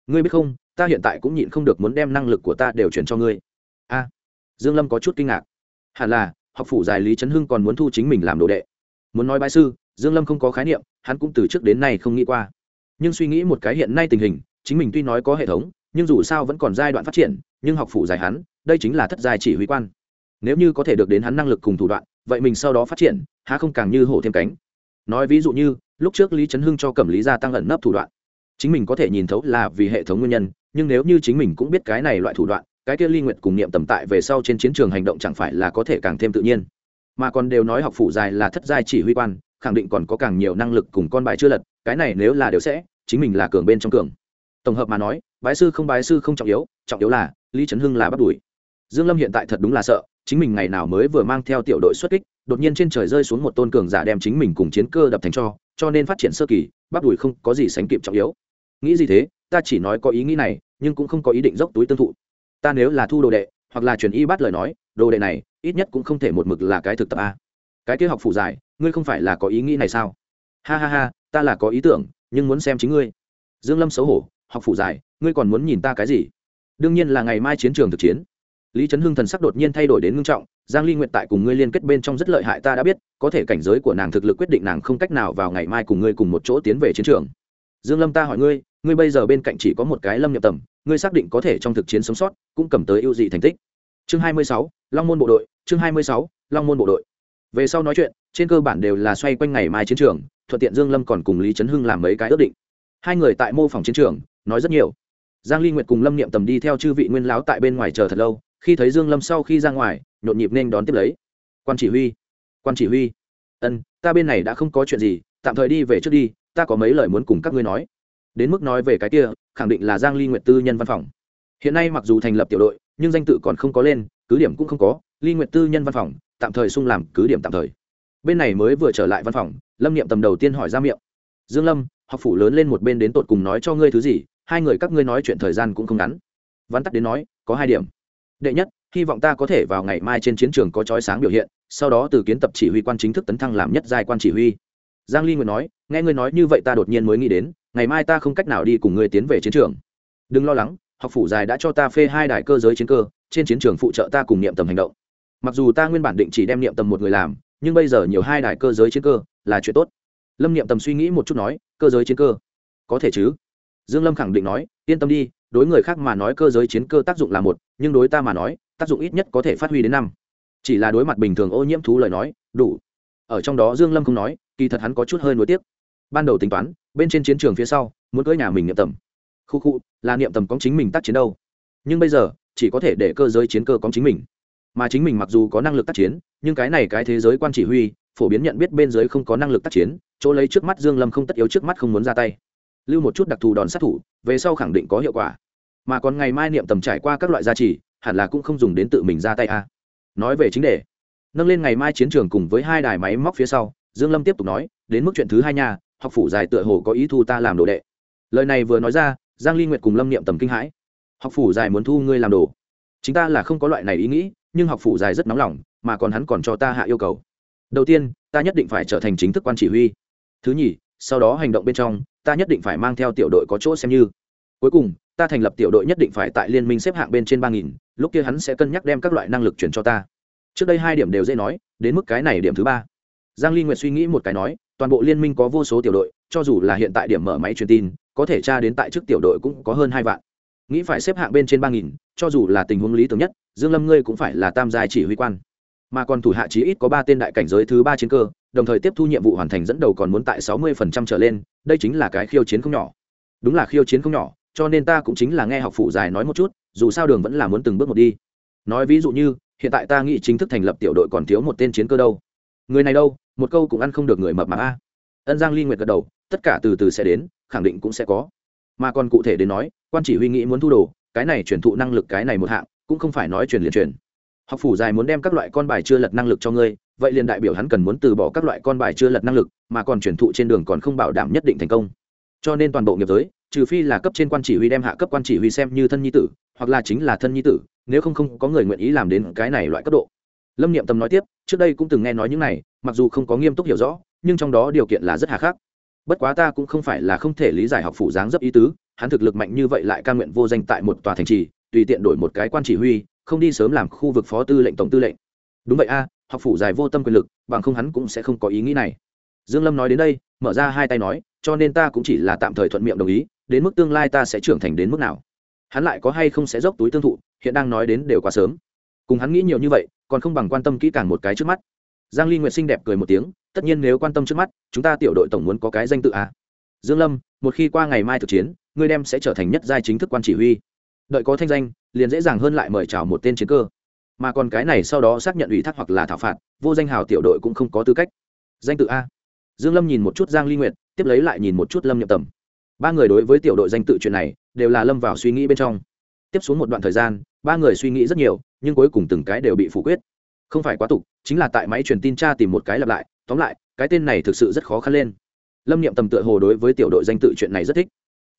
Ngươi biết không, ta hiện tại cũng nhịn không được muốn đem năng lực của ta đều chuyển cho ngươi. A. Dương lâm có chút kinh ngạc. Hẳn là, học phủ dài lý trấn hưng còn muốn thu chính mình làm đồ đệ. Muốn nói bái sư, dương lâm không có khái niệm, hắn cũng từ trước đến nay không nghĩ qua. Nhưng suy nghĩ một cái hiện nay tình hình, chính mình tuy nói có hệ thống, nhưng dù sao vẫn còn giai đoạn phát triển, nhưng học phủ dài hắn, đây chính là thất giai chỉ huy quan. Nếu như có thể được đến hắn năng lực cùng thủ đoạn, vậy mình sau đó phát triển, há không càng như hổ thêm cánh nói ví dụ như, lúc trước lý trấn hưng cho cẩm lý gia tăng ẩn nấp thủ đoạn, chính mình có thể nhìn thấu là vì hệ thống nguyên nhân, nhưng nếu như chính mình cũng biết cái này loại thủ đoạn, cái kia ly nguyệt cùng niệm tầm tại về sau trên chiến trường hành động chẳng phải là có thể càng thêm tự nhiên. Mà còn đều nói học phụ dài là thất giai chỉ huy quan, khẳng định còn có càng nhiều năng lực cùng con bài chưa lật, cái này nếu là đều sẽ, chính mình là cường bên trong cường. Tổng hợp mà nói, bái sư không bái sư không trọng yếu trọng yếu là lý trấn hưng là bắt đuổi. Dương lâm hiện tại thật đúng là sợ, chính mình ngày nào mới vừa mang theo tiểu đội xuất kích đột nhiên trên trời rơi xuống một tôn cường giả đem chính mình cùng chiến cơ đập thành cho cho nên phát triển sơ kỳ, bắp đuổi không có gì sánh kịp trọng yếu. Nghĩ gì thế? Ta chỉ nói có ý nghĩ này, nhưng cũng không có ý định dốc túi tương thụ. Ta nếu là thu đồ đệ, hoặc là truyền y bắt lời nói, đồ đệ này, ít nhất cũng không thể một mực là cái thực tập a. Cái kế học phụ giải, ngươi không phải là có ý nghĩ này sao? Ha ha ha, ta là có ý tưởng, nhưng muốn xem chính ngươi. Dương lâm xấu hổ, học phụ giải, ngươi còn muốn nhìn ta cái gì? Đương nhiên là ngày mai chiến trường thực chiến. Lý trấn hưng thần sắc đột nhiên thay đổi đến ngưng trọng giang ly nguyện tại cùng ngươi liên kết bên trong rất lợi hại ta đã biết có thể cảnh giới của nàng thực lực quyết định nàng không cách nào vào ngày mai cùng ngươi cùng một chỗ tiến về chiến trường. Dương lâm ta hỏi ngươi ngươi bây giờ bên cạnh chỉ có một cái lâm nhập tầm ngươi xác định có thể trong thực chiến sống sót cũng cầm tới ưu dị thành tích. Chương 26, long môn bộ đội chương 26, long môn bộ đội. Về sau nói chuyện trên cơ bản đều là xoay quanh ngày mai chiến trường thuận tiện dương lâm còn cùng lý trấn hưng làm mấy cái ước định. Hai người tại mô phòng chiến trường nói rất nhiều. Giang ly nguyệt cùng lâm niệm tầm đi theo chư vị nguyên láo tại bên ngoài chờ thật lâu khi thấy dương lâm sau khi ra ngoài, nhộn nhịp nên đón tiếp lấy. Quan chỉ huy, quan chỉ huy. Ân, ta bên này đã không có chuyện gì, tạm thời đi về trước đi, ta có mấy lời muốn cùng các ngươi nói. Đến mức nói về cái kia, khẳng định là giang ly nguyệt tư nhân văn phòng. Hiện nay mặc dù thành lập tiểu đội, nhưng danh tự còn không có lên, cứ điểm cũng không có, ly nguyệt tư nhân văn phòng, tạm thời sung làm cứ điểm tạm thời. Bên này mới vừa trở lại văn phòng, lâm niệm tầm đầu tiên hỏi ra miệng. Dương lâm, học phủ lớn lên một bên đến tột cùng nói cho ngươi thứ gì, hai người các ngươi nói chuyện thời gian cũng không ngắn. Vắn tắt đến nói, có hai điểm đệ nhất, hy vọng ta có thể vào ngày mai trên chiến trường có chói sáng biểu hiện, sau đó từ kiến tập chỉ huy quan chính thức tấn thăng làm nhất giai quan chỉ huy. Giang ly nguyệt nói, nghe ngươi nói như vậy ta đột nhiên mới nghĩ đến, ngày mai ta không cách nào đi cùng ngươi tiến về chiến trường. Đừng lo lắng, học phủ dài đã cho ta phê hai đài cơ giới chiến cơ, trên chiến trường phụ trợ ta cùng niệm tầm hành động. Mặc dù ta nguyên bản định chỉ đem niệm tầm một người làm, nhưng bây giờ nhiều hai đài cơ giới chiến cơ là chuyện tốt. Lâm niệm tầm suy nghĩ một chút nói, cơ giới chiến cơ, có thể chứ? Dương lâm khẳng định nói, yên tâm đi đối người khác mà nói cơ giới chiến cơ tác dụng là một, nhưng đối ta mà nói, tác dụng ít nhất có thể phát huy đến năm. Chỉ là đối mặt bình thường ô nhiễm thú lời nói, đủ. Ở trong đó dương lâm không nói, kỳ thật hắn có chút hơi nuối tiếc. Ban đầu tính toán, bên trên chiến trường phía sau, muốn cưỡi nhà mình niệm tầm. Khu khu, là niệm tầm có chính mình tác chiến đâu. Nhưng bây giờ, chỉ có thể để cơ giới chiến cơ có chính mình. Mà chính mình mặc dù có năng lực tác chiến, nhưng cái này cái thế giới quan chỉ huy, phổ biến nhận biết bên giới không có năng lực tác chiến, chỗ lấy trước mắt dương lâm không tất yếu trước mắt không muốn ra tay lưu một chút đặc thù đòn sát thủ, về sau khẳng định có hiệu quả. Mà còn ngày mai niệm tầm trải qua các loại gia trì, hẳn là cũng không dùng đến tự mình ra tay a. Nói về chính đề, nâng lên ngày mai chiến trường cùng với hai đài máy móc phía sau, dương lâm tiếp tục nói, đến mức chuyện thứ hai nha, học phủ dài tựa hồ có ý thu ta làm đồ đệ. Lời này vừa nói ra, giang ly nguyệt cùng lâm niệm tầm kinh hãi. Học phủ dài muốn thu ngươi làm đồ. Chính ta là không có loại này ý nghĩ, nhưng học phủ dài rất nóng lòng, mà còn hắn còn cho ta hạ yêu cầu. Đầu tiên, ta nhất định phải trở thành chính thức quan chỉ huy. Thứ nhì, sau đó hành động bên trong ta nhất định phải mang theo tiểu đội có chỗ xem như. Cuối cùng, ta thành lập tiểu đội nhất định phải tại liên minh xếp hạng bên trên ba nghìn, lúc kia hắn sẽ cân nhắc đem các loại năng lực chuyển cho ta. Trước đây hai điểm đều dễ nói, đến mức cái này điểm thứ ba. Giang ly nguyệt suy nghĩ một cái nói, toàn bộ liên minh có vô số tiểu đội, cho dù là hiện tại điểm mở máy truyền tin, có thể tra đến tại trước tiểu đội cũng có hơn hai vạn. Nghĩ phải xếp hạng bên trên ba nghìn, cho dù là tình huống lý tưởng nhất, dương lâm ngươi cũng phải là tam giai chỉ huy quan mà còn thủ hạ chí ít có ba tên đại cảnh giới thứ ba chiến cơ, đồng thời tiếp thu nhiệm vụ hoàn thành dẫn đầu còn muốn tại sáu mươi phần trăm trở lên, đây chính là cái khiêu chiến không nhỏ. Đúng là khiêu chiến không nhỏ, cho nên ta cũng chính là nghe học phụ dài nói một chút, dù sao đường vẫn là muốn từng bước một đi. Nói ví dụ như, hiện tại ta nghĩ chính thức thành lập tiểu đội còn thiếu một tên chiến cơ đâu. Người này đâu, một câu cũng ăn không được người mập mà a. Ân giang ly nguyệt gật đầu, tất cả từ từ sẽ đến, khẳng định cũng sẽ có. Mà còn cụ thể đến nói, quan chỉ huy nghĩ muốn thu đồ, cái này truyền thụ năng lực cái này một hạng, cũng không phải nói truyền liền truyền học phủ dài muốn đem các loại con bài chưa lật năng lực cho ngươi, vậy liền đại biểu hắn cần muốn từ bỏ các loại con bài chưa lật năng lực, mà còn chuyển thụ trên đường còn không bảo đảm nhất định thành công. Cho nên toàn bộ nghiệp giới, trừ phi là cấp trên quan chỉ huy đem hạ cấp quan chỉ huy xem như thân nhi tử, hoặc là chính là thân nhi tử, nếu không không có người nguyện ý làm đến cái này loại cấp độ. Lâm niệm tâm nói tiếp, trước đây cũng từng nghe nói những này, mặc dù không có nghiêm túc hiểu rõ, nhưng trong đó điều kiện là rất hà khắc. Bất quá ta cũng không phải là không thể lý giải học phủ dáng dấp ý tứ, hắn thực lực mạnh như vậy lại ca nguyện vô danh tại một tòa thành trì, tùy tiện đổi một cái quan chỉ huy không đi sớm làm khu vực phó tư lệnh tổng tư lệnh. Đúng vậy a, học phủ dài vô tâm quyền lực, bằng không hắn cũng sẽ không có ý nghĩ này. Dương lâm nói đến đây, mở ra hai tay nói, cho nên ta cũng chỉ là tạm thời thuận miệng đồng ý, đến mức tương lai ta sẽ trưởng thành đến mức nào. Hắn lại có hay không sẽ dốc túi tương thụ, hiện đang nói đến đều quá sớm. Cùng hắn nghĩ nhiều như vậy, còn không bằng quan tâm kỹ càng một cái trước mắt. Giang ly nguyệt xinh đẹp cười một tiếng, tất nhiên nếu quan tâm trước mắt, chúng ta tiểu đội tổng muốn có cái danh tự à. dương lâm, một khi qua ngày mai thực chiến, ngươi đem sẽ trở thành nhất giai chính thức quan chỉ huy. Đợi có thanh danh liền dễ dàng hơn lại mời chào một tên chiến cơ. Mà còn cái này sau đó xác nhận ủy thác hoặc là thảo phạt, vô danh hào tiểu đội cũng không có tư cách. Danh tự a. Dương lâm nhìn một chút giang ly nguyệt, tiếp lấy lại nhìn một chút lâm nhậm tầm. Ba người đối với tiểu đội danh tự chuyện này, đều là lâm vào suy nghĩ bên trong. Tiếp xuống một đoạn thời gian, ba người suy nghĩ rất nhiều, nhưng cuối cùng từng cái đều bị phủ quyết. Không phải quá tục, chính là tại máy truyền tin tra tìm một cái lặp lại, tóm lại, cái tên này thực sự rất khó khăn lên. Lâm niệm tầm tựa hồ đối với tiểu đội danh tự chuyện này rất thích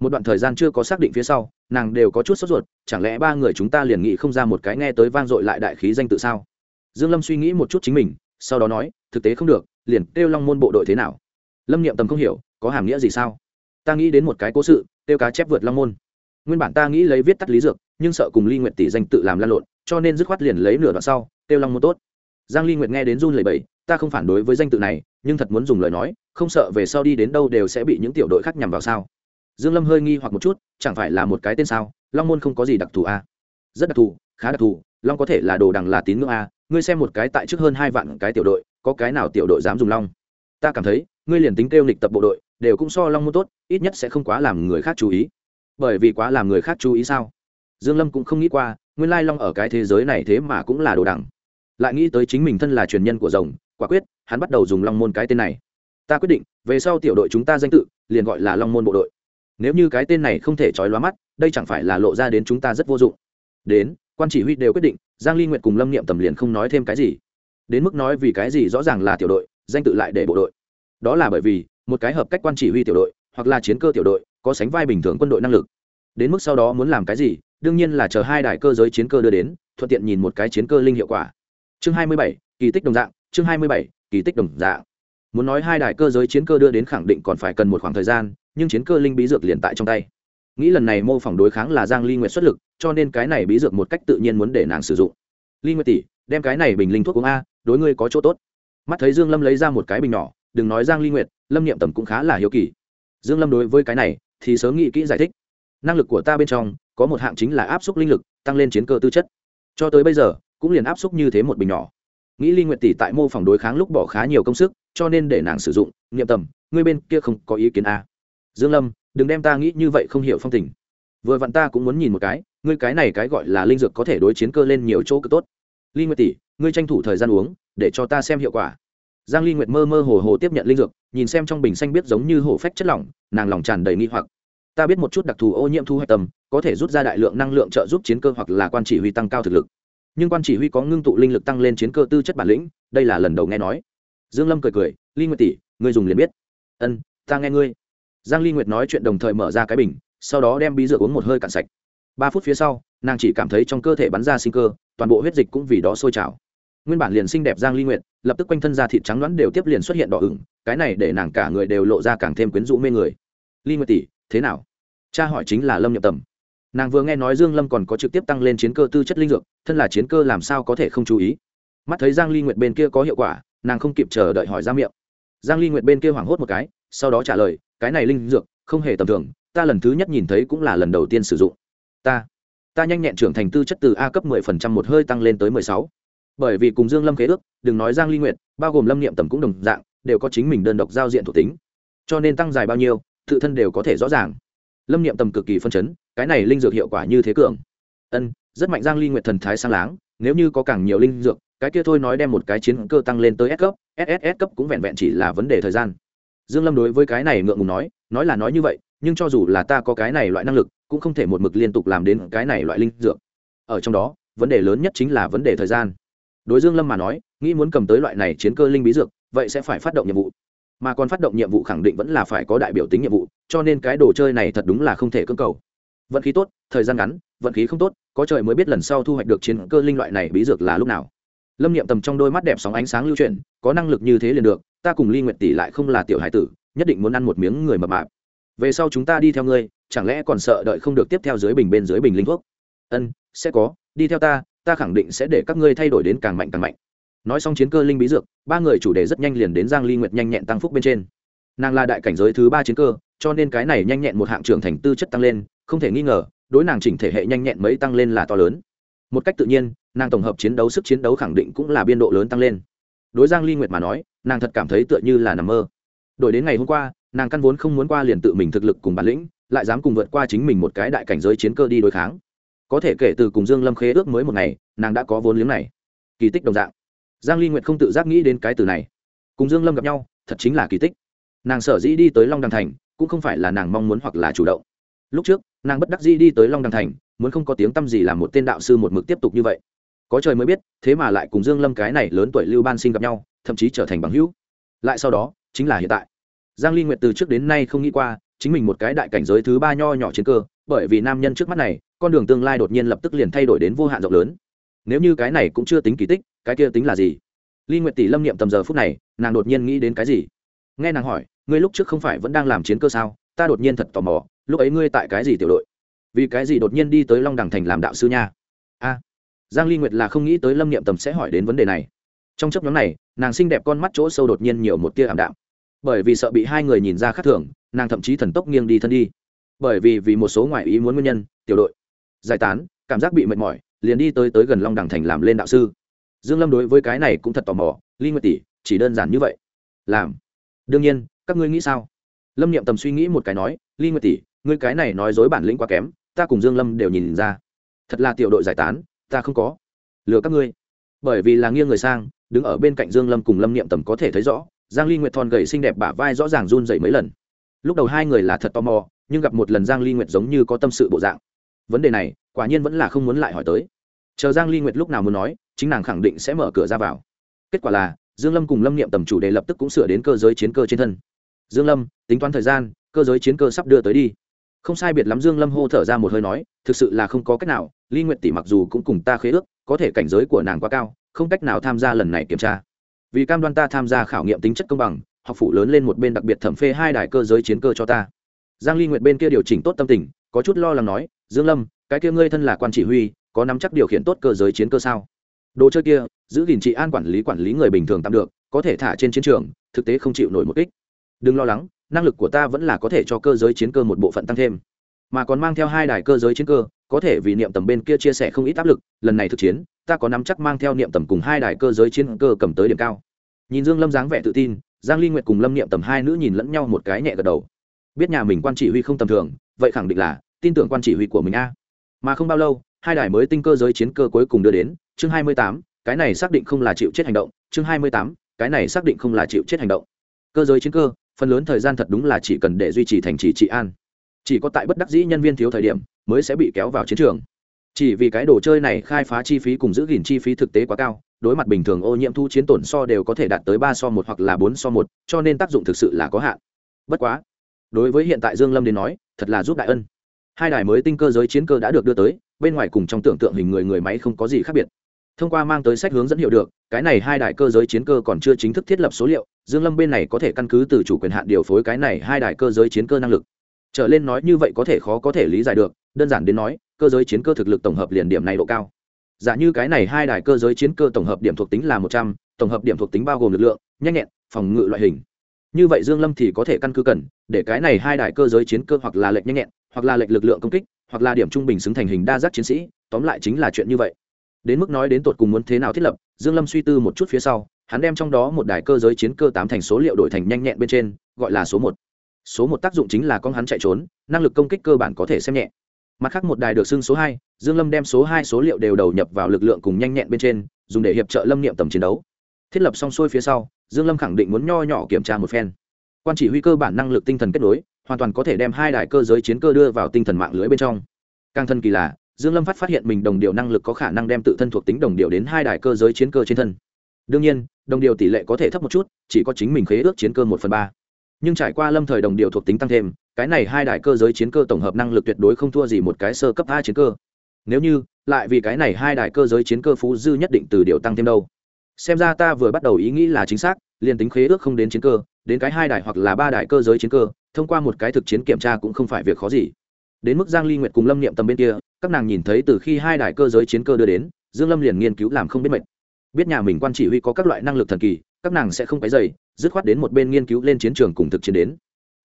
một đoạn thời gian chưa có xác định phía sau, nàng đều có chút sốt ruột, chẳng lẽ ba người chúng ta liền nghĩ không ra một cái nghe tới vang dội lại đại khí danh tự sao? Dương lâm suy nghĩ một chút chính mình, sau đó nói, thực tế không được, liền kêu long môn bộ đội thế nào? Lâm niệm tầm không hiểu, có hàm nghĩa gì sao? Ta nghĩ đến một cái cố sự, Tiêu cá chép vượt long môn. Nguyên bản ta nghĩ lấy viết tắt lý dược, nhưng sợ cùng ly nguyện tỷ danh tự làm lan lộn, cho nên dứt khoát liền lấy nửa đoạn sau, Tiêu long môn tốt. Giang ly nguyệt nghe đến run lẩy bẩy, ta không phản đối với danh tự này, nhưng thật muốn dùng lời nói, không sợ về sau đi đến đâu đều sẽ bị những tiểu đội khác nhằm vào sao? Dương lâm hơi nghi hoặc một chút, chẳng phải là một cái tên sao? Long môn không có gì đặc thù a à? rất đặc thù, khá đặc thù. Long có thể là đồ đằng là tín ngưỡng a à? ngươi xem một cái tại trước hơn hai vạn cái tiểu đội, có cái nào tiểu đội dám dùng long? Ta cảm thấy, ngươi liền tính kêu lịch tập bộ đội, đều cũng so long môn tốt, ít nhất sẽ không quá làm người khác chú ý. Bởi vì quá làm người khác chú ý sao? Dương lâm cũng không nghĩ qua, nguyên lai long ở cái thế giới này thế mà cũng là đồ đằng. Lại nghĩ tới chính mình thân là truyền nhân của rồng, quả quyết, hắn bắt đầu dùng long môn cái tên này. Ta quyết định, về sau tiểu đội chúng ta danh tự, liền gọi là long môn bộ đội nếu như cái tên này không thể trói lóa mắt đây chẳng phải là lộ ra đến chúng ta rất vô dụng. Đến quan chỉ huy đều quyết định giang ly nguyện cùng lâm niệm tầm liền không nói thêm cái gì. Đến mức nói vì cái gì rõ ràng là tiểu đội danh tự lại để bộ đội. Đó là bởi vì một cái hợp cách quan chỉ huy tiểu đội hoặc là chiến cơ tiểu đội có sánh vai bình thường quân đội năng lực. Đến mức sau đó muốn làm cái gì đương nhiên là chờ hai đại cơ giới chiến cơ đưa đến thuận tiện nhìn một cái chiến cơ linh hiệu quả. Chương 27, kỳ tích đồng dạng chương 27, kỳ tích đồng dạng. Muốn nói hai đại cơ giới chiến cơ đưa đến khẳng định còn phải cần một khoảng thời gian nhưng chiến cơ linh bí dược liền tại trong tay. Nghĩ lần này mô phỏng đối kháng là giang ly nguyệt xuất lực, cho nên cái này bí dược một cách tự nhiên muốn để nàng sử dụng. Ly nguyệt tỷ, đem cái này bình linh thuốc uống a, đối ngươi có chỗ tốt. Mắt thấy dương lâm lấy ra một cái bình nhỏ, đừng nói giang ly nguyệt, lâm niệm tầm cũng khá là hiếu kỳ. Dương lâm đối với cái này thì sớm nghĩ kỹ giải thích. Năng lực của ta bên trong, có một hạng chính là áp suất linh lực, tăng lên chiến cơ tư chất. Cho tới bây giờ, cũng liền áp suất như thế một bình nhỏ. Nghĩ ly nguyệt tỷ tại mô phỏng đối kháng lúc bỏ khá nhiều công sức, cho nên để nàng sử dụng, niệm tầm, ngươi bên kia không có ý kiến a dương lâm, đừng đem ta nghĩ như vậy không hiểu phong tình. Vừa vặn ta cũng muốn nhìn một cái, ngươi cái này cái gọi là linh dược có thể đối chiến cơ lên nhiều chỗ cực tốt. Ly nguyệt tỷ, ngươi tranh thủ thời gian uống, để cho ta xem hiệu quả. Giang ly nguyệt mơ mơ hồ hồ tiếp nhận linh dược, nhìn xem trong bình xanh biết giống như hổ phách chất lỏng, nàng lòng tràn đầy nghi hoặc. Ta biết một chút đặc thù ô nhiễm thu hoạch tầm, có thể rút ra đại lượng năng lượng trợ giúp chiến cơ hoặc là quan chỉ huy tăng cao thực lực. Nhưng quan chỉ huy có ngưng tụ linh lực tăng lên chiến cơ tư chất bản lĩnh, đây là lần đầu nghe nói. Dương lâm cười cười, ly nguyệt tỷ, ngươi dùng liền biết. Ân, ta nghe ngươi giang ly nguyệt nói chuyện đồng thời mở ra cái bình, sau đó đem bí dược uống một hơi cạn sạch. Ba phút phía sau, nàng chỉ cảm thấy trong cơ thể bắn ra sinh cơ, toàn bộ huyết dịch cũng vì đó sôi trào. Nguyên bản liền xinh đẹp giang ly nguyệt, lập tức quanh thân da thịt trắng loãng đều tiếp liền xuất hiện đỏ ửng, cái này để nàng cả người đều lộ ra càng thêm quyến rũ mê người. Ly nguyệt tỷ, thế nào? Cha hỏi chính là lâm nhập tầm. Nàng vừa nghe nói dương lâm còn có trực tiếp tăng lên chiến cơ tư chất linh dược, thân là chiến cơ làm sao có thể không chú ý? Mắt thấy giang ly nguyệt bên kia có hiệu quả, nàng không kịp chờ đợi hỏi ra miệng. Giang ly nguyệt bên kia hoảng hốt một cái, sau đó trả lời cái này linh dược không hề tầm thường, ta lần thứ nhất nhìn thấy cũng là lần đầu tiên sử dụng. Ta ta nhanh nhẹn trưởng thành tư chất từ a cấp 10% một hơi tăng lên tới 16. bởi vì cùng dương lâm khế ước, đừng nói giang ly nguyệt, bao gồm lâm niệm tầm cũng đồng dạng, đều có chính mình đơn độc giao diện thuộc tính. Cho nên tăng dài bao nhiêu, tự thân đều có thể rõ ràng. Lâm niệm tầm cực kỳ phân chấn, cái này linh dược hiệu quả như thế cường. Ân, rất mạnh giang ly nguyệt thần thái sang láng, nếu như có càng nhiều linh dược, cái kia thôi nói đem một cái chiến cơ tăng lên tới s cấp sss cấp cũng vẹn vẹn chỉ là vấn đề thời gian dương lâm đối với cái này ngượng ngùng nói nói là nói như vậy, nhưng cho dù là ta có cái này loại năng lực, cũng không thể một mực liên tục làm đến cái này loại linh dược. Ở trong đó, vấn đề lớn nhất chính là vấn đề thời gian. Đối dương lâm mà nói, nghĩ muốn cầm tới loại này chiến cơ linh bí dược, vậy sẽ phải phát động nhiệm vụ. Mà còn phát động nhiệm vụ khẳng định vẫn là phải có đại biểu tính nhiệm vụ, cho nên cái đồ chơi này thật đúng là không thể cưỡng cầu. Vận khí tốt, thời gian ngắn, vận khí không tốt, có trời mới biết lần sau thu hoạch được chiến cơ linh loại này bí dược là lúc nào. Lâm niệm tầm trong đôi mắt đẹp sóng ánh sáng lưu chuyển, có năng lực như thế liền được ta cùng ly nguyện tỷ lại không là tiểu hải tử, nhất định muốn ăn một miếng người mập mạp. Về sau chúng ta đi theo ngươi, chẳng lẽ còn sợ đợi không được tiếp theo dưới bình bên dưới bình linh thuốc? Ân, sẽ có, đi theo ta ta khẳng định sẽ để các ngươi thay đổi đến càng mạnh càng mạnh. Nói xong chiến cơ linh bí dược, ba người chủ đề rất nhanh liền đến giang ly nguyệt nhanh nhẹn tăng phúc bên trên. Nàng là đại cảnh giới thứ ba chiến cơ, cho nên cái này nhanh nhẹn một hạng trưởng thành tư chất tăng lên, không thể nghi ngờ, đối nàng chỉnh thể hệ nhanh nhẹn mấy tăng lên là to lớn. Một cách tự nhiên, nàng tổng hợp chiến đấu sức chiến đấu khẳng định cũng là biên độ lớn tăng lên đối giang ly nguyệt mà nói, nàng thật cảm thấy tựa như là nằm mơ. Đổi đến ngày hôm qua, nàng căn vốn không muốn qua liền tự mình thực lực cùng bản lĩnh, lại dám cùng vượt qua chính mình một cái đại cảnh giới chiến cơ đi đối kháng. Có thể kể từ cùng dương lâm khế ước mới một ngày, nàng đã có vốn liếng này. Kỳ tích đồng dạng. Giang ly nguyệt không tự giác nghĩ đến cái từ này. Cùng dương lâm gặp nhau, thật chính là kỳ tích. Nàng sở dĩ đi tới long đằng thành, cũng không phải là nàng mong muốn hoặc là chủ động. Lúc trước, nàng bất đắc dĩ đi tới long đằng thành, muốn không có tiếng tâm gì làm một tên đạo sư một mực tiếp tục như vậy có trời mới biết, thế mà lại cùng dương lâm cái này lớn tuổi lưu ban sinh gặp nhau, thậm chí trở thành bằng hữu. Lại sau đó, chính là hiện tại. Giang ly nguyệt từ trước đến nay không nghĩ qua, chính mình một cái đại cảnh giới thứ ba nho nhỏ chiến cơ, bởi vì nam nhân trước mắt này, con đường tương lai đột nhiên lập tức liền thay đổi đến vô hạn rộng lớn. Nếu như cái này cũng chưa tính kỳ tích, cái kia tính là gì? Ly nguyệt tỷ lâm niệm tầm giờ phút này, nàng đột nhiên nghĩ đến cái gì? Nghe nàng hỏi, ngươi lúc trước không phải vẫn đang làm chiến cơ sao? Ta đột nhiên thật tò mò, lúc ấy ngươi tại cái gì tiểu đội? Vì cái gì đột nhiên đi tới long đằng thành làm đạo sư nha? A giang ly nguyệt là không nghĩ tới lâm niệm tầm sẽ hỏi đến vấn đề này. Trong chấp nhóm này, nàng xinh đẹp con mắt chỗ sâu đột nhiên nhiều một tia ảm đạm. Bởi vì sợ bị hai người nhìn ra khác thường, nàng thậm chí thần tốc nghiêng đi thân đi. Bởi vì vì một số ngoại ý muốn nguyên nhân, tiểu đội giải tán, cảm giác bị mệt mỏi, liền đi tới tới gần long đằng thành làm lên đạo sư. Dương lâm đối với cái này cũng thật tò mò, ly nguyệt tỷ, chỉ đơn giản như vậy. Làm. Đương nhiên, các ngươi nghĩ sao? Lâm niệm tầm suy nghĩ một cái nói, ly nguyệt tỷ, ngươi cái này nói dối bản lĩnh quá kém, ta cùng dương lâm đều nhìn ra. Thật là tiểu đội giải tán ta không có. Lừa các ngươi. Bởi vì là nghiêng người sang, đứng ở bên cạnh dương lâm cùng lâm niệm tầm có thể thấy rõ, giang ly nguyệt thon gầy xinh đẹp bả vai rõ ràng run rẩy mấy lần. Lúc đầu hai người là thật tò mò, nhưng gặp một lần giang ly nguyệt giống như có tâm sự bộ dạng. Vấn đề này, quả nhiên vẫn là không muốn lại hỏi tới. Chờ giang ly nguyệt lúc nào muốn nói, chính nàng khẳng định sẽ mở cửa ra vào. Kết quả là, dương lâm cùng lâm niệm tầm chủ đề lập tức cũng sửa đến cơ giới chiến cơ trên thân. Dương lâm, tính toán thời gian, cơ giới chiến cơ sắp đưa tới đi không sai biệt lắm dương lâm hô thở ra một hơi nói, thực sự là không có cách nào ly nguyệt tỷ mặc dù cũng cùng ta khế ước, có thể cảnh giới của nàng quá cao, không cách nào tham gia lần này kiểm tra. Vì cam đoan ta tham gia khảo nghiệm tính chất công bằng, học phủ lớn lên một bên đặc biệt thẩm phê hai đài cơ giới chiến cơ cho ta. Giang ly nguyệt bên kia điều chỉnh tốt tâm tình, có chút lo lắng nói, dương lâm, cái kia ngươi thân là quan chỉ huy, có nắm chắc điều khiển tốt cơ giới chiến cơ sao? Đồ chơi kia, giữ gìn trị an quản lý quản lý người bình thường tạm được, có thể thả trên chiến trường, thực tế không chịu nổi một kích. Đừng lo lắng năng lực của ta vẫn là có thể cho cơ giới chiến cơ một bộ phận tăng thêm. Mà còn mang theo hai đài cơ giới chiến cơ có thể vì niệm tầm bên kia chia sẻ không ít áp lực lần này thực chiến ta có nắm chắc mang theo niệm tầm cùng hai đài cơ giới chiến cơ cầm tới điểm cao. Nhìn dương lâm dáng vẻ tự tin giang ly nguyệt cùng lâm niệm tầm hai nữ nhìn lẫn nhau một cái nhẹ gật đầu. Biết nhà mình quan chỉ huy không tầm thường vậy khẳng định là tin tưởng quan chỉ huy của mình a. Mà không bao lâu hai đài mới tinh cơ giới chiến cơ cuối cùng đưa đến chương 28, cái này xác định không là chịu chết hành động chương 28, cái này xác định không là chịu chết hành động. Cơ giới chiến cơ phần lớn thời gian thật đúng là chỉ cần để duy trì thành trì trị an. Chỉ có tại bất đắc dĩ nhân viên thiếu thời điểm, mới sẽ bị kéo vào chiến trường. Chỉ vì cái đồ chơi này khai phá chi phí cùng giữ gìn chi phí thực tế quá cao, đối mặt bình thường ô nhiễm thu chiến tổn so đều có thể đạt tới ba so một hoặc là bốn so một, cho nên tác dụng thực sự là có hạn. Bất quá, đối với hiện tại dương lâm đến nói, thật là giúp đại ân. Hai đài mới tinh cơ giới chiến cơ đã được đưa tới, bên ngoài cùng trong tưởng tượng hình người người máy không có gì khác biệt thông qua mang tới sách hướng dẫn hiệu được, cái này hai đại cơ giới chiến cơ còn chưa chính thức thiết lập số liệu, dương lâm bên này có thể căn cứ từ chủ quyền hạn điều phối cái này hai đại cơ giới chiến cơ năng lực. Trở lên nói như vậy có thể khó có thể lý giải được, đơn giản đến nói, cơ giới chiến cơ thực lực tổng hợp liền điểm này độ cao. Giả như cái này hai đài cơ giới chiến cơ tổng hợp điểm thuộc tính là một trăm, tổng hợp điểm thuộc tính bao gồm lực lượng, nhanh nhẹn, phòng ngự loại hình. Như vậy dương lâm thì có thể căn cứ cần, để cái này hai đài cơ giới chiến cơ hoặc là lệnh nhanh nhẹn, hoặc là lệnh lực lượng công kích, hoặc là điểm trung bình xứng thành hình đa giác chiến sĩ, tóm lại chính là chuyện như vậy đến mức nói đến tột cùng muốn thế nào thiết lập, dương lâm suy tư một chút phía sau, hắn đem trong đó một đài cơ giới chiến cơ tám thành số liệu đổi thành nhanh nhẹn bên trên, gọi là số một. Số một tác dụng chính là con hắn chạy trốn, năng lực công kích cơ bản có thể xem nhẹ. Mặt khác một đài được xưng số hai, dương lâm đem số hai số liệu đều đầu nhập vào lực lượng cùng nhanh nhẹn bên trên, dùng để hiệp trợ lâm niệm tầm chiến đấu. Thiết lập xong xuôi phía sau, dương lâm khẳng định muốn nho nhỏ kiểm tra một phen. Quan chỉ huy cơ bản năng lực tinh thần kết nối, hoàn toàn có thể đem hai đài cơ giới chiến cơ đưa vào tinh thần mạng lưới bên trong. Càng thân kỳ là dương lâm phát phát hiện mình đồng điều năng lực có khả năng đem tự thân thuộc tính đồng điều đến hai đài cơ giới chiến cơ trên thân. Đương nhiên, đồng điều tỷ lệ có thể thấp một chút, chỉ có chính mình khế ước chiến cơ một phần ba. Nhưng trải qua lâm thời đồng điều thuộc tính tăng thêm, cái này hai đài cơ giới chiến cơ tổng hợp năng lực tuyệt đối không thua gì một cái sơ cấp a chiến cơ. Nếu như, lại vì cái này hai đài cơ giới chiến cơ phú dư nhất định từ điều tăng thêm đâu. Xem ra ta vừa bắt đầu ý nghĩ là chính xác, liền tính khế ước không đến chiến cơ, đến cái hai đài hoặc là ba đài cơ giới chiến cơ, thông qua một cái thực chiến kiểm tra cũng không phải việc khó gì đến mức giang ly nguyệt cùng lâm niệm tầm bên kia, các nàng nhìn thấy từ khi hai đài cơ giới chiến cơ đưa đến, dương lâm liền nghiên cứu làm không biết mệt. Biết nhà mình quan chỉ huy có các loại năng lực thần kỳ, các nàng sẽ không phải dày dứt khoát đến một bên nghiên cứu lên chiến trường cùng thực chiến đến.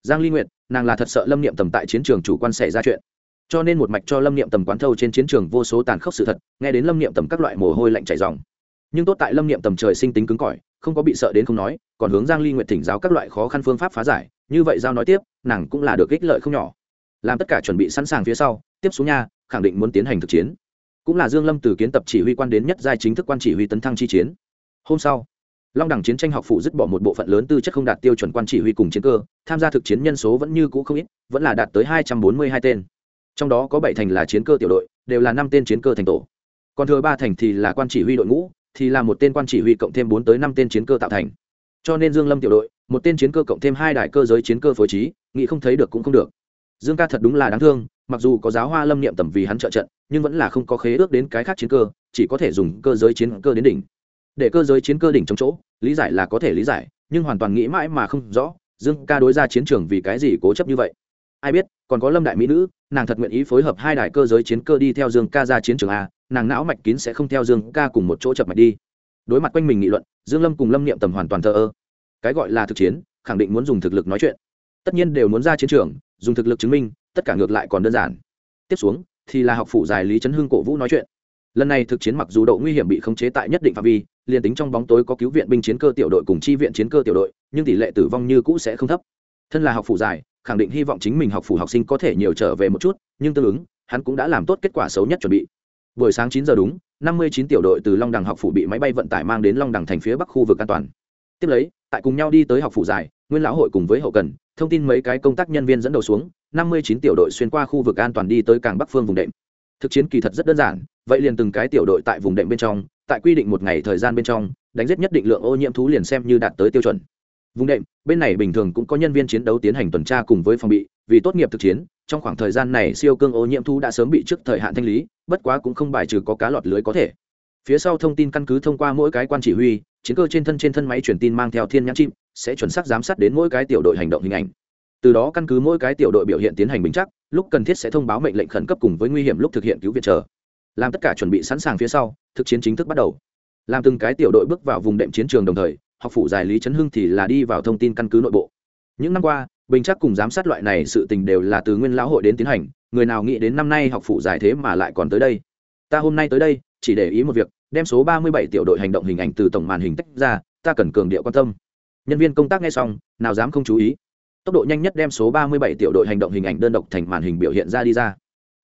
Giang ly nguyệt, nàng là thật sợ lâm niệm tầm tại chiến trường chủ quan xảy ra chuyện. Cho nên một mạch cho lâm niệm tầm quán thâu trên chiến trường vô số tàn khốc sự thật, nghe đến lâm niệm tầm các loại mồ hôi lạnh chảy ròng. Nhưng tốt tại lâm niệm tầm trời sinh tính cứng cỏi, không có bị sợ đến không nói, còn hướng giang ly nguyệt thỉnh giáo các loại khó khăn phương pháp phá giải, như vậy giao nói tiếp, nàng cũng là được ích lợi không nhỏ làm tất cả chuẩn bị sẵn sàng phía sau, tiếp xuống nha, khẳng định muốn tiến hành thực chiến. Cũng là dương lâm từ kiến tập chỉ huy quan đến nhất giai chính thức quan chỉ huy tấn thăng chi chiến. Hôm sau, long đẳng chiến tranh học phụ dứt bỏ một bộ phận lớn tư chất không đạt tiêu chuẩn quan chỉ huy cùng chiến cơ, tham gia thực chiến nhân số vẫn như cũ không ít, vẫn là đạt tới hai trăm bốn mươi hai tên. Trong đó có bảy thành là chiến cơ tiểu đội, đều là năm tên chiến cơ thành tổ. Còn thừa ba thành thì là quan chỉ huy đội ngũ, thì là một tên quan chỉ huy cộng thêm bốn tới năm tên chiến cơ tạo thành. Cho nên dương lâm tiểu đội, một tên chiến cơ cộng thêm hai đại cơ giới chiến cơ phối trí, nghĩ không thấy được cũng không được dương ca thật đúng là đáng thương, mặc dù có giáo hoa lâm niệm tầm vì hắn trợ trận, nhưng vẫn là không có khế ước đến cái khác chiến cơ, chỉ có thể dùng cơ giới chiến cơ đến đỉnh. Để cơ giới chiến cơ đỉnh trong chỗ, lý giải là có thể lý giải, nhưng hoàn toàn nghĩ mãi mà không rõ, dương ca đối ra chiến trường vì cái gì cố chấp như vậy. Ai biết, còn có lâm đại mỹ nữ, nàng thật nguyện ý phối hợp hai đại cơ giới chiến cơ đi theo dương ca ra chiến trường a, nàng não mạch kín sẽ không theo dương ca cùng một chỗ chập mạch đi. Đối mặt quanh mình nghị luận, dương lâm cùng lâm niệm tầm hoàn toàn thờ ơ. Cái gọi là thực chiến, khẳng định muốn dùng thực lực nói chuyện tất nhiên đều muốn ra chiến trường, dùng thực lực chứng minh, tất cả ngược lại còn đơn giản. Tiếp xuống, thì là học phủ dài lý trấn hưng cổ vũ nói chuyện. Lần này thực chiến mặc dù độ nguy hiểm bị khống chế tại nhất định phạm vi, liền tính trong bóng tối có cứu viện binh chiến cơ tiểu đội cùng chi viện chiến cơ tiểu đội, nhưng tỷ lệ tử vong như cũ sẽ không thấp. Thân là học phủ dài khẳng định hy vọng chính mình học phủ học sinh có thể nhiều trở về một chút, nhưng tương ứng, hắn cũng đã làm tốt kết quả xấu nhất chuẩn bị. Buổi sáng chín giờ đúng, năm mươi chín tiểu đội từ long đằng học phủ bị máy bay vận tải mang đến long đằng thành phía bắc khu vực an toàn. Tiếp lấy, tại cùng nhau đi tới học phủ dài nguyên lão hội cùng với hậu cần thông tin mấy cái công tác nhân viên dẫn đầu xuống, năm mươi chín tiểu đội xuyên qua khu vực an toàn đi tới cảng bắc phương vùng đệm. Thực chiến kỳ thật rất đơn giản, vậy liền từng cái tiểu đội tại vùng đệm bên trong, tại quy định một ngày thời gian bên trong, đánh giết nhất định lượng ô nhiễm thú liền xem như đạt tới tiêu chuẩn. Vùng đệm, bên này bình thường cũng có nhân viên chiến đấu tiến hành tuần tra cùng với phòng bị, vì tốt nghiệp thực chiến, trong khoảng thời gian này siêu cương ô nhiễm thú đã sớm bị trước thời hạn thanh lý, bất quá cũng không bài trừ có cá lọt lưới có thể. Phía sau thông tin căn cứ thông qua mỗi cái quan chỉ huy chiến cơ trên thân trên thân máy truyền tin mang theo thiên nhãn chim, sẽ chuẩn xác giám sát đến mỗi cái tiểu đội hành động hình ảnh. Từ đó căn cứ mỗi cái tiểu đội biểu hiện tiến hành bình chắc, lúc cần thiết sẽ thông báo mệnh lệnh khẩn cấp cùng với nguy hiểm lúc thực hiện cứu viện chờ. Làm tất cả chuẩn bị sẵn sàng phía sau, thực chiến chính thức bắt đầu. Làm từng cái tiểu đội bước vào vùng đệm chiến trường đồng thời, học phủ giải lý trấn hưng thì là đi vào thông tin căn cứ nội bộ. Những năm qua, bình chắc cùng giám sát loại này sự tình đều là từ nguyên lão hội đến tiến hành, người nào nghĩ đến năm nay học phủ giải thế mà lại còn tới đây? Ta hôm nay tới đây, chỉ để ý một việc đem số ba mươi bảy tiểu đội hành động hình ảnh từ tổng màn hình tách ra, ta cần cường điệu quan tâm. Nhân viên công tác nghe xong, nào dám không chú ý. Tốc độ nhanh nhất đem số ba mươi bảy tiểu đội hành động hình ảnh đơn độc thành màn hình biểu hiện ra đi ra.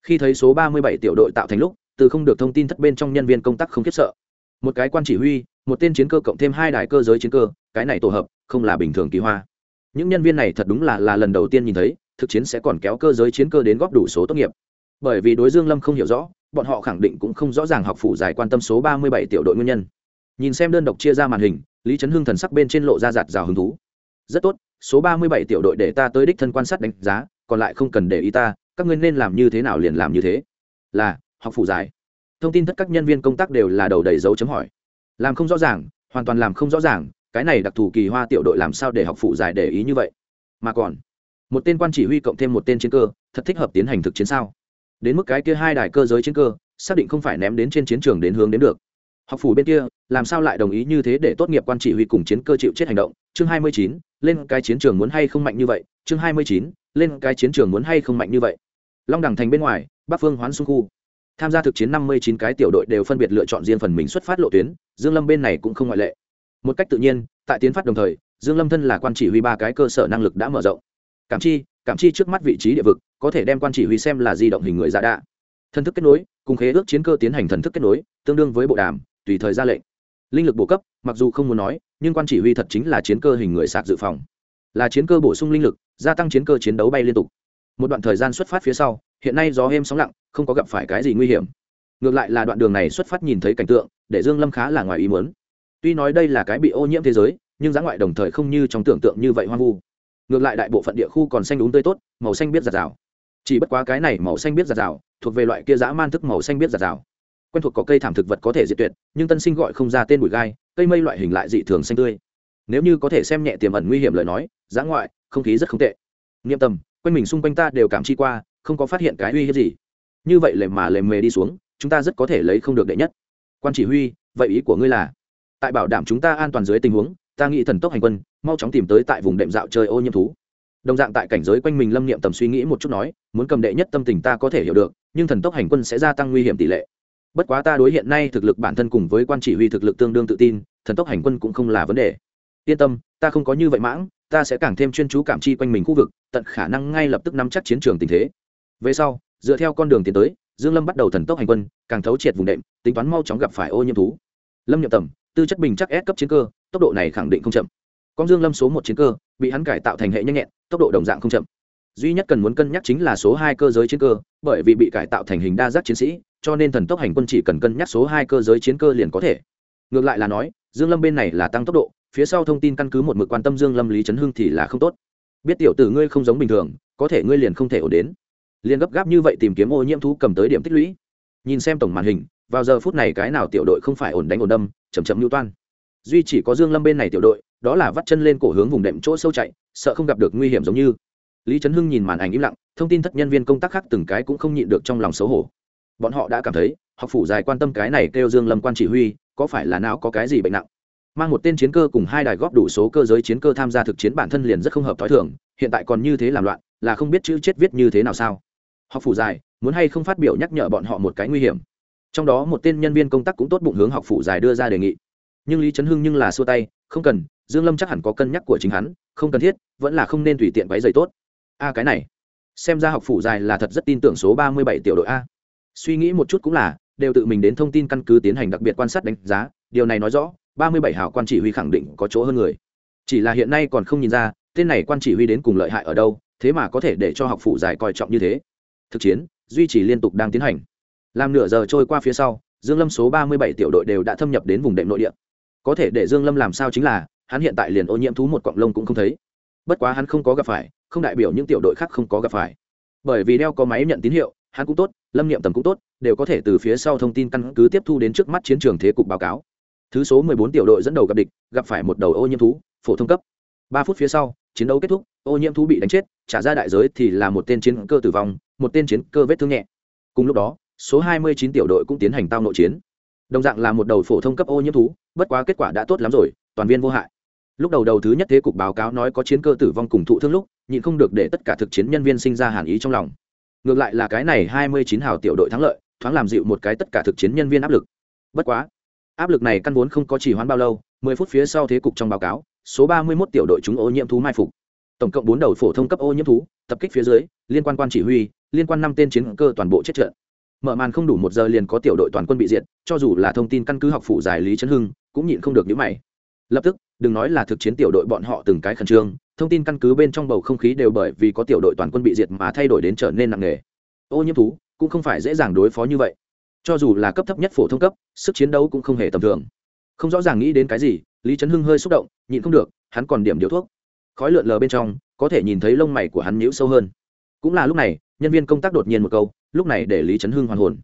Khi thấy số ba mươi bảy tiểu đội tạo thành lúc, từ không được thông tin thất bên trong nhân viên công tác không khiếp sợ. Một cái quan chỉ huy, một tên chiến cơ cộng thêm hai đài cơ giới chiến cơ, cái này tổ hợp, không là bình thường kỳ hoa. Những nhân viên này thật đúng là là lần đầu tiên nhìn thấy, thực chiến sẽ còn kéo cơ giới chiến cơ đến góp đủ số tốt nghiệp. Bởi vì đối dương lâm không hiểu rõ bọn họ khẳng định cũng không rõ ràng học phủ giải quan tâm số 37 tiểu đội nguyên nhân. Nhìn xem đơn độc chia ra màn hình, lý trấn hưng thần sắc bên trên lộ ra giạt rào hứng thú. Rất tốt, số 37 tiểu đội để ta tới đích thân quan sát đánh giá, còn lại không cần để ý ta, các ngươi nên làm như thế nào liền làm như thế. Là, học phủ giải thông tin tất các nhân viên công tác đều là đầu đầy dấu chấm hỏi. Làm không rõ ràng, hoàn toàn làm không rõ ràng, cái này đặc thù kỳ hoa tiểu đội làm sao để học phụ giải để ý như vậy? Mà còn, một tên quan chỉ huy cộng thêm một tên chiến cơ, thật thích hợp tiến hành thực chiến sao? Đến mức cái kia hai đài cơ giới chiến cơ, xác định không phải ném đến trên chiến trường đến hướng đến được. Học phủ bên kia, làm sao lại đồng ý như thế để tốt nghiệp quan chỉ huy cùng chiến cơ chịu chết hành động? Chương hai mươi chín, lên cái chiến trường muốn hay không mạnh như vậy? Chương hai mươi chín, lên cái chiến trường muốn hay không mạnh như vậy? Long đẳng thành bên ngoài, bắc phương hoán xung khu. Tham gia thực chiến năm mươi chín cái tiểu đội đều phân biệt lựa chọn riêng phần mình xuất phát lộ tuyến, dương lâm bên này cũng không ngoại lệ. Một cách tự nhiên, tại tiến phát đồng thời, dương lâm thân là quan chỉ huy ba cái cơ sở năng lực đã mở rộng. Cảm chi cảm chi trước mắt vị trí địa vực, có thể đem quan chỉ huy xem là di động hình người giả đạ. Thần thức kết nối, cùng khế ước chiến cơ tiến hành thần thức kết nối, tương đương với bộ đàm, tùy thời ra lệnh. Linh lực bổ cấp, mặc dù không muốn nói, nhưng quan chỉ huy thật chính là chiến cơ hình người sạc dự phòng. Là chiến cơ bổ sung linh lực, gia tăng chiến cơ chiến đấu bay liên tục. Một đoạn thời gian xuất phát phía sau, hiện nay gió êm sóng lặng, không có gặp phải cái gì nguy hiểm. Ngược lại là đoạn đường này xuất phát nhìn thấy cảnh tượng, để dương lâm khá là ngoài ý muốn. Tuy nói đây là cái bị ô nhiễm thế giới, nhưng giá ngoại đồng thời không như trong tưởng tượng như vậy hoang vu ngược lại đại bộ phận địa khu còn xanh đúng tươi tốt, màu xanh biết giạt rào. Chỉ bất quá cái này màu xanh biết giạt rào thuộc về loại kia dã man thức màu xanh biết giạt rào. Quen thuộc có cây thảm thực vật có thể diệt tuyệt, nhưng tân sinh gọi không ra tên bụi gai, cây mây loại hình lại dị thường xanh tươi. Nếu như có thể xem nhẹ tiềm ẩn nguy hiểm lời nói, dã ngoại, không khí rất không tệ. Nghiêm tâm quanh mình xung quanh ta đều cảm chi qua, không có phát hiện cái uy hiếp gì. Như vậy lề mà lề mề đi xuống, chúng ta rất có thể lấy không được đệ nhất. Quan chỉ huy, vậy ý của ngươi là, tại bảo đảm chúng ta an toàn dưới tình huống ta nghĩ thần tốc hành quân, mau chóng tìm tới tại vùng đệm dạo chơi ô nhiễm thú. Đồng dạng tại cảnh giới quanh mình lâm niệm tầm suy nghĩ một chút nói, muốn cầm đệ nhất tâm tình ta có thể hiểu được, nhưng thần tốc hành quân sẽ gia tăng nguy hiểm tỷ lệ. Bất quá ta đối hiện nay thực lực bản thân cùng với quan chỉ huy thực lực tương đương tự tin, thần tốc hành quân cũng không là vấn đề. Yên tâm, ta không có như vậy mãng, ta sẽ càng thêm chuyên chú cảm chi quanh mình khu vực, tận khả năng ngay lập tức nắm chắc chiến trường tình thế. Về sau, dựa theo con đường tiến tới, dương lâm bắt đầu thần tốc hành quân, càng thấu triệt vùng đệm, tính toán mau chóng gặp phải ô nhiễm thú. Lâm nhậm tầm, tư chất bình chắc S cấp chiến cơ tốc độ này khẳng định không chậm. Con dương lâm số một chiến cơ, bị hắn cải tạo thành hệ nhanh nhẹn, tốc độ đồng dạng không chậm. Duy nhất cần muốn cân nhắc chính là số hai cơ giới chiến cơ, bởi vì bị cải tạo thành hình đa giác chiến sĩ, cho nên thần tốc hành quân chỉ cần cân nhắc số hai cơ giới chiến cơ liền có thể. Ngược lại là nói, dương lâm bên này là tăng tốc độ, phía sau thông tin căn cứ một mực quan tâm dương lâm lý chấn hưng thì là không tốt. Biết tiểu tử ngươi không giống bình thường, có thể ngươi liền không thể ổn đến. Liền gấp gáp như vậy tìm kiếm ô nhiễm thú cầm tới điểm tích lũy. Nhìn xem tổng màn hình, vào giờ phút này cái nào tiểu đội không phải ổn đánh ổn đâm chầm chậm lưu toan duy chỉ có dương lâm bên này tiểu đội, đó là vắt chân lên cổ hướng vùng đệm chỗ sâu chạy, sợ không gặp được nguy hiểm giống như. Lý trấn hưng nhìn màn ảnh im lặng, thông tin thất nhân viên công tác khác từng cái cũng không nhịn được trong lòng xấu hổ. Bọn họ đã cảm thấy, học phủ dài quan tâm cái này kêu dương lâm quan chỉ huy, có phải là não có cái gì bệnh nặng? Mang một tên chiến cơ cùng hai đài góp đủ số cơ giới chiến cơ tham gia thực chiến bản thân liền rất không hợp thói thường, hiện tại còn như thế làm loạn, là không biết chữ chết viết như thế nào sao? Học phủ dài, muốn hay không phát biểu nhắc nhở bọn họ một cái nguy hiểm? Trong đó một tên nhân viên công tác cũng tốt bụng hướng học phủ dài đưa ra đề nghị nhưng lý trấn hưng nhưng là xua tay, không cần, dương lâm chắc hẳn có cân nhắc của chính hắn, không cần thiết, vẫn là không nên tùy tiện váy giày tốt. A, cái này, xem ra học phủ dài là thật rất tin tưởng số ba mươi bảy tiểu đội a. Suy nghĩ một chút cũng là, đều tự mình đến thông tin căn cứ tiến hành đặc biệt quan sát đánh giá, điều này nói rõ, ba mươi bảy hào quan chỉ huy khẳng định có chỗ hơn người. Chỉ là hiện nay còn không nhìn ra, tên này quan chỉ huy đến cùng lợi hại ở đâu, thế mà có thể để cho học phủ dài coi trọng như thế. Thực chiến, duy trì liên tục đang tiến hành. Làm nửa giờ trôi qua phía sau, dương lâm số ba mươi bảy tiểu đội đều đã thâm nhập đến vùng đệm nội địa có thể để dương lâm làm sao chính là, hắn hiện tại liền ô nhiễm thú một quặng lông cũng không thấy. Bất quá hắn không có gặp phải, không đại biểu những tiểu đội khác không có gặp phải. Bởi vì đeo có máy nhận tín hiệu, hắn cũng tốt, lâm niệm tầm cũng tốt, đều có thể từ phía sau thông tin căn cứ tiếp thu đến trước mắt chiến trường thế cục báo cáo. Thứ số 14 tiểu đội dẫn đầu gặp địch, gặp phải một đầu ô nhiễm thú, phổ thông cấp. Ba phút phía sau, chiến đấu kết thúc, ô nhiễm thú bị đánh chết, trả ra đại giới thì là một tên chiến cơ tử vong, một tên chiến cơ vết thương nhẹ. Cùng lúc đó, số 29 tiểu đội cũng tiến hành tao nội chiến đồng dạng là một đầu phổ thông cấp ô nhiễm thú, bất quá kết quả đã tốt lắm rồi, toàn viên vô hại. Lúc đầu đầu thứ nhất thế cục báo cáo nói có chiến cơ tử vong cùng thụ thương lúc, nhịn không được để tất cả thực chiến nhân viên sinh ra hàn ý trong lòng. Ngược lại là cái này 29 hào tiểu đội thắng lợi, thoáng làm dịu một cái tất cả thực chiến nhân viên áp lực. Bất quá, áp lực này căn vốn không có chỉ hoãn bao lâu 10 phút phía sau thế cục trong báo cáo, số 31 tiểu đội chúng ô nhiễm thú mai phục. Tổng cộng bốn đầu phổ thông cấp ô nhiễm thú, tập kích phía dưới, liên quan quan chỉ huy, liên quan năm tên chiến cơ toàn bộ chết trận mở màn không đủ một giờ liền có tiểu đội toàn quân bị diệt, cho dù là thông tin căn cứ học phủ giải lý trấn hưng, cũng nhịn không được những mày. Lập tức, đừng nói là thực chiến tiểu đội bọn họ từng cái khẩn trương, thông tin căn cứ bên trong bầu không khí đều bởi vì có tiểu đội toàn quân bị diệt mà thay đổi đến trở nên nặng nề. Ô nhiễm thú, cũng không phải dễ dàng đối phó như vậy. Cho dù là cấp thấp nhất phổ thông cấp, sức chiến đấu cũng không hề tầm thường. Không rõ ràng nghĩ đến cái gì, lý trấn hưng hơi xúc động, nhịn không được, hắn còn điểm điếu thuốc. Khói lượn lờ bên trong, có thể nhìn thấy lông mày của hắn nhíu sâu hơn. Cũng là lúc này, nhân viên công tác đột nhiên một câu lúc này để lý trấn hưng hoàn hồn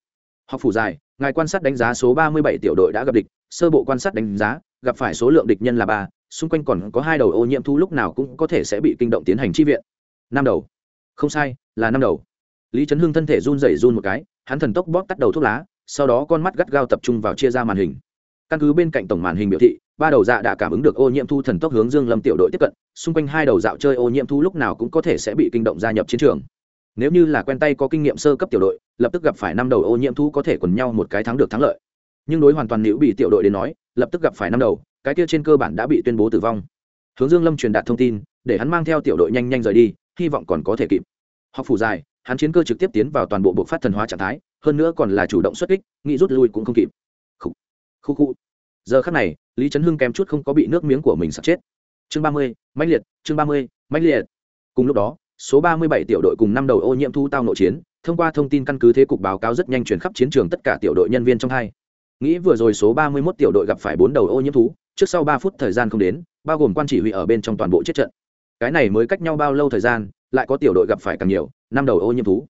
học phủ dài ngài quan sát đánh giá số ba mươi bảy tiểu đội đã gặp địch sơ bộ quan sát đánh giá gặp phải số lượng địch nhân là ba xung quanh còn có hai đầu ô nhiễm thu lúc nào cũng có thể sẽ bị kinh động tiến hành chi viện năm đầu không sai là năm đầu lý trấn hưng thân thể run rẩy run một cái hắn thần tốc bóp tắt đầu thuốc lá sau đó con mắt gắt gao tập trung vào chia ra màn hình căn cứ bên cạnh tổng màn hình biểu thị ba đầu dạ đã cảm ứng được ô nhiễm thu thần tốc hướng dương lâm tiểu đội tiếp cận xung quanh hai đầu dạo chơi ô nhiễm thu lúc nào cũng có thể sẽ bị kinh động gia nhập chiến trường nếu như là quen tay có kinh nghiệm sơ cấp tiểu đội, lập tức gặp phải năm đầu ô nhiễm thu có thể quần nhau một cái thắng được thắng lợi. Nhưng đối hoàn toàn nữ bị tiểu đội đến nói, lập tức gặp phải năm đầu, cái kia trên cơ bản đã bị tuyên bố tử vong. Hướng dương lâm truyền đạt thông tin, để hắn mang theo tiểu đội nhanh nhanh rời đi, hy vọng còn có thể kịp. Học phủ dài, hắn chiến cơ trực tiếp tiến vào toàn bộ bộ phát thần hóa trạng thái, hơn nữa còn là chủ động xuất kích, nghĩ rút lui cũng không kịp. Khu khu khu giờ khắc này, lý trấn hưng kém chút không có bị nước miếng của mình sặc chết. Chương ba mươi, mãnh liệt, chương ba mươi, mãnh liệt. Cùng lúc đó số ba mươi bảy tiểu đội cùng năm đầu ô nhiễm thu tao nội chiến, thông qua thông tin căn cứ thế cục báo cáo rất nhanh truyền khắp chiến trường tất cả tiểu đội nhân viên trong hai. Nghĩ vừa rồi số 31 tiểu đội gặp phải bốn đầu ô nhiễm thú, trước sau ba phút thời gian không đến, bao gồm quan chỉ huy ở bên trong toàn bộ chết trận. Cái này mới cách nhau bao lâu thời gian, lại có tiểu đội gặp phải càng nhiều, năm đầu ô nhiễm thú.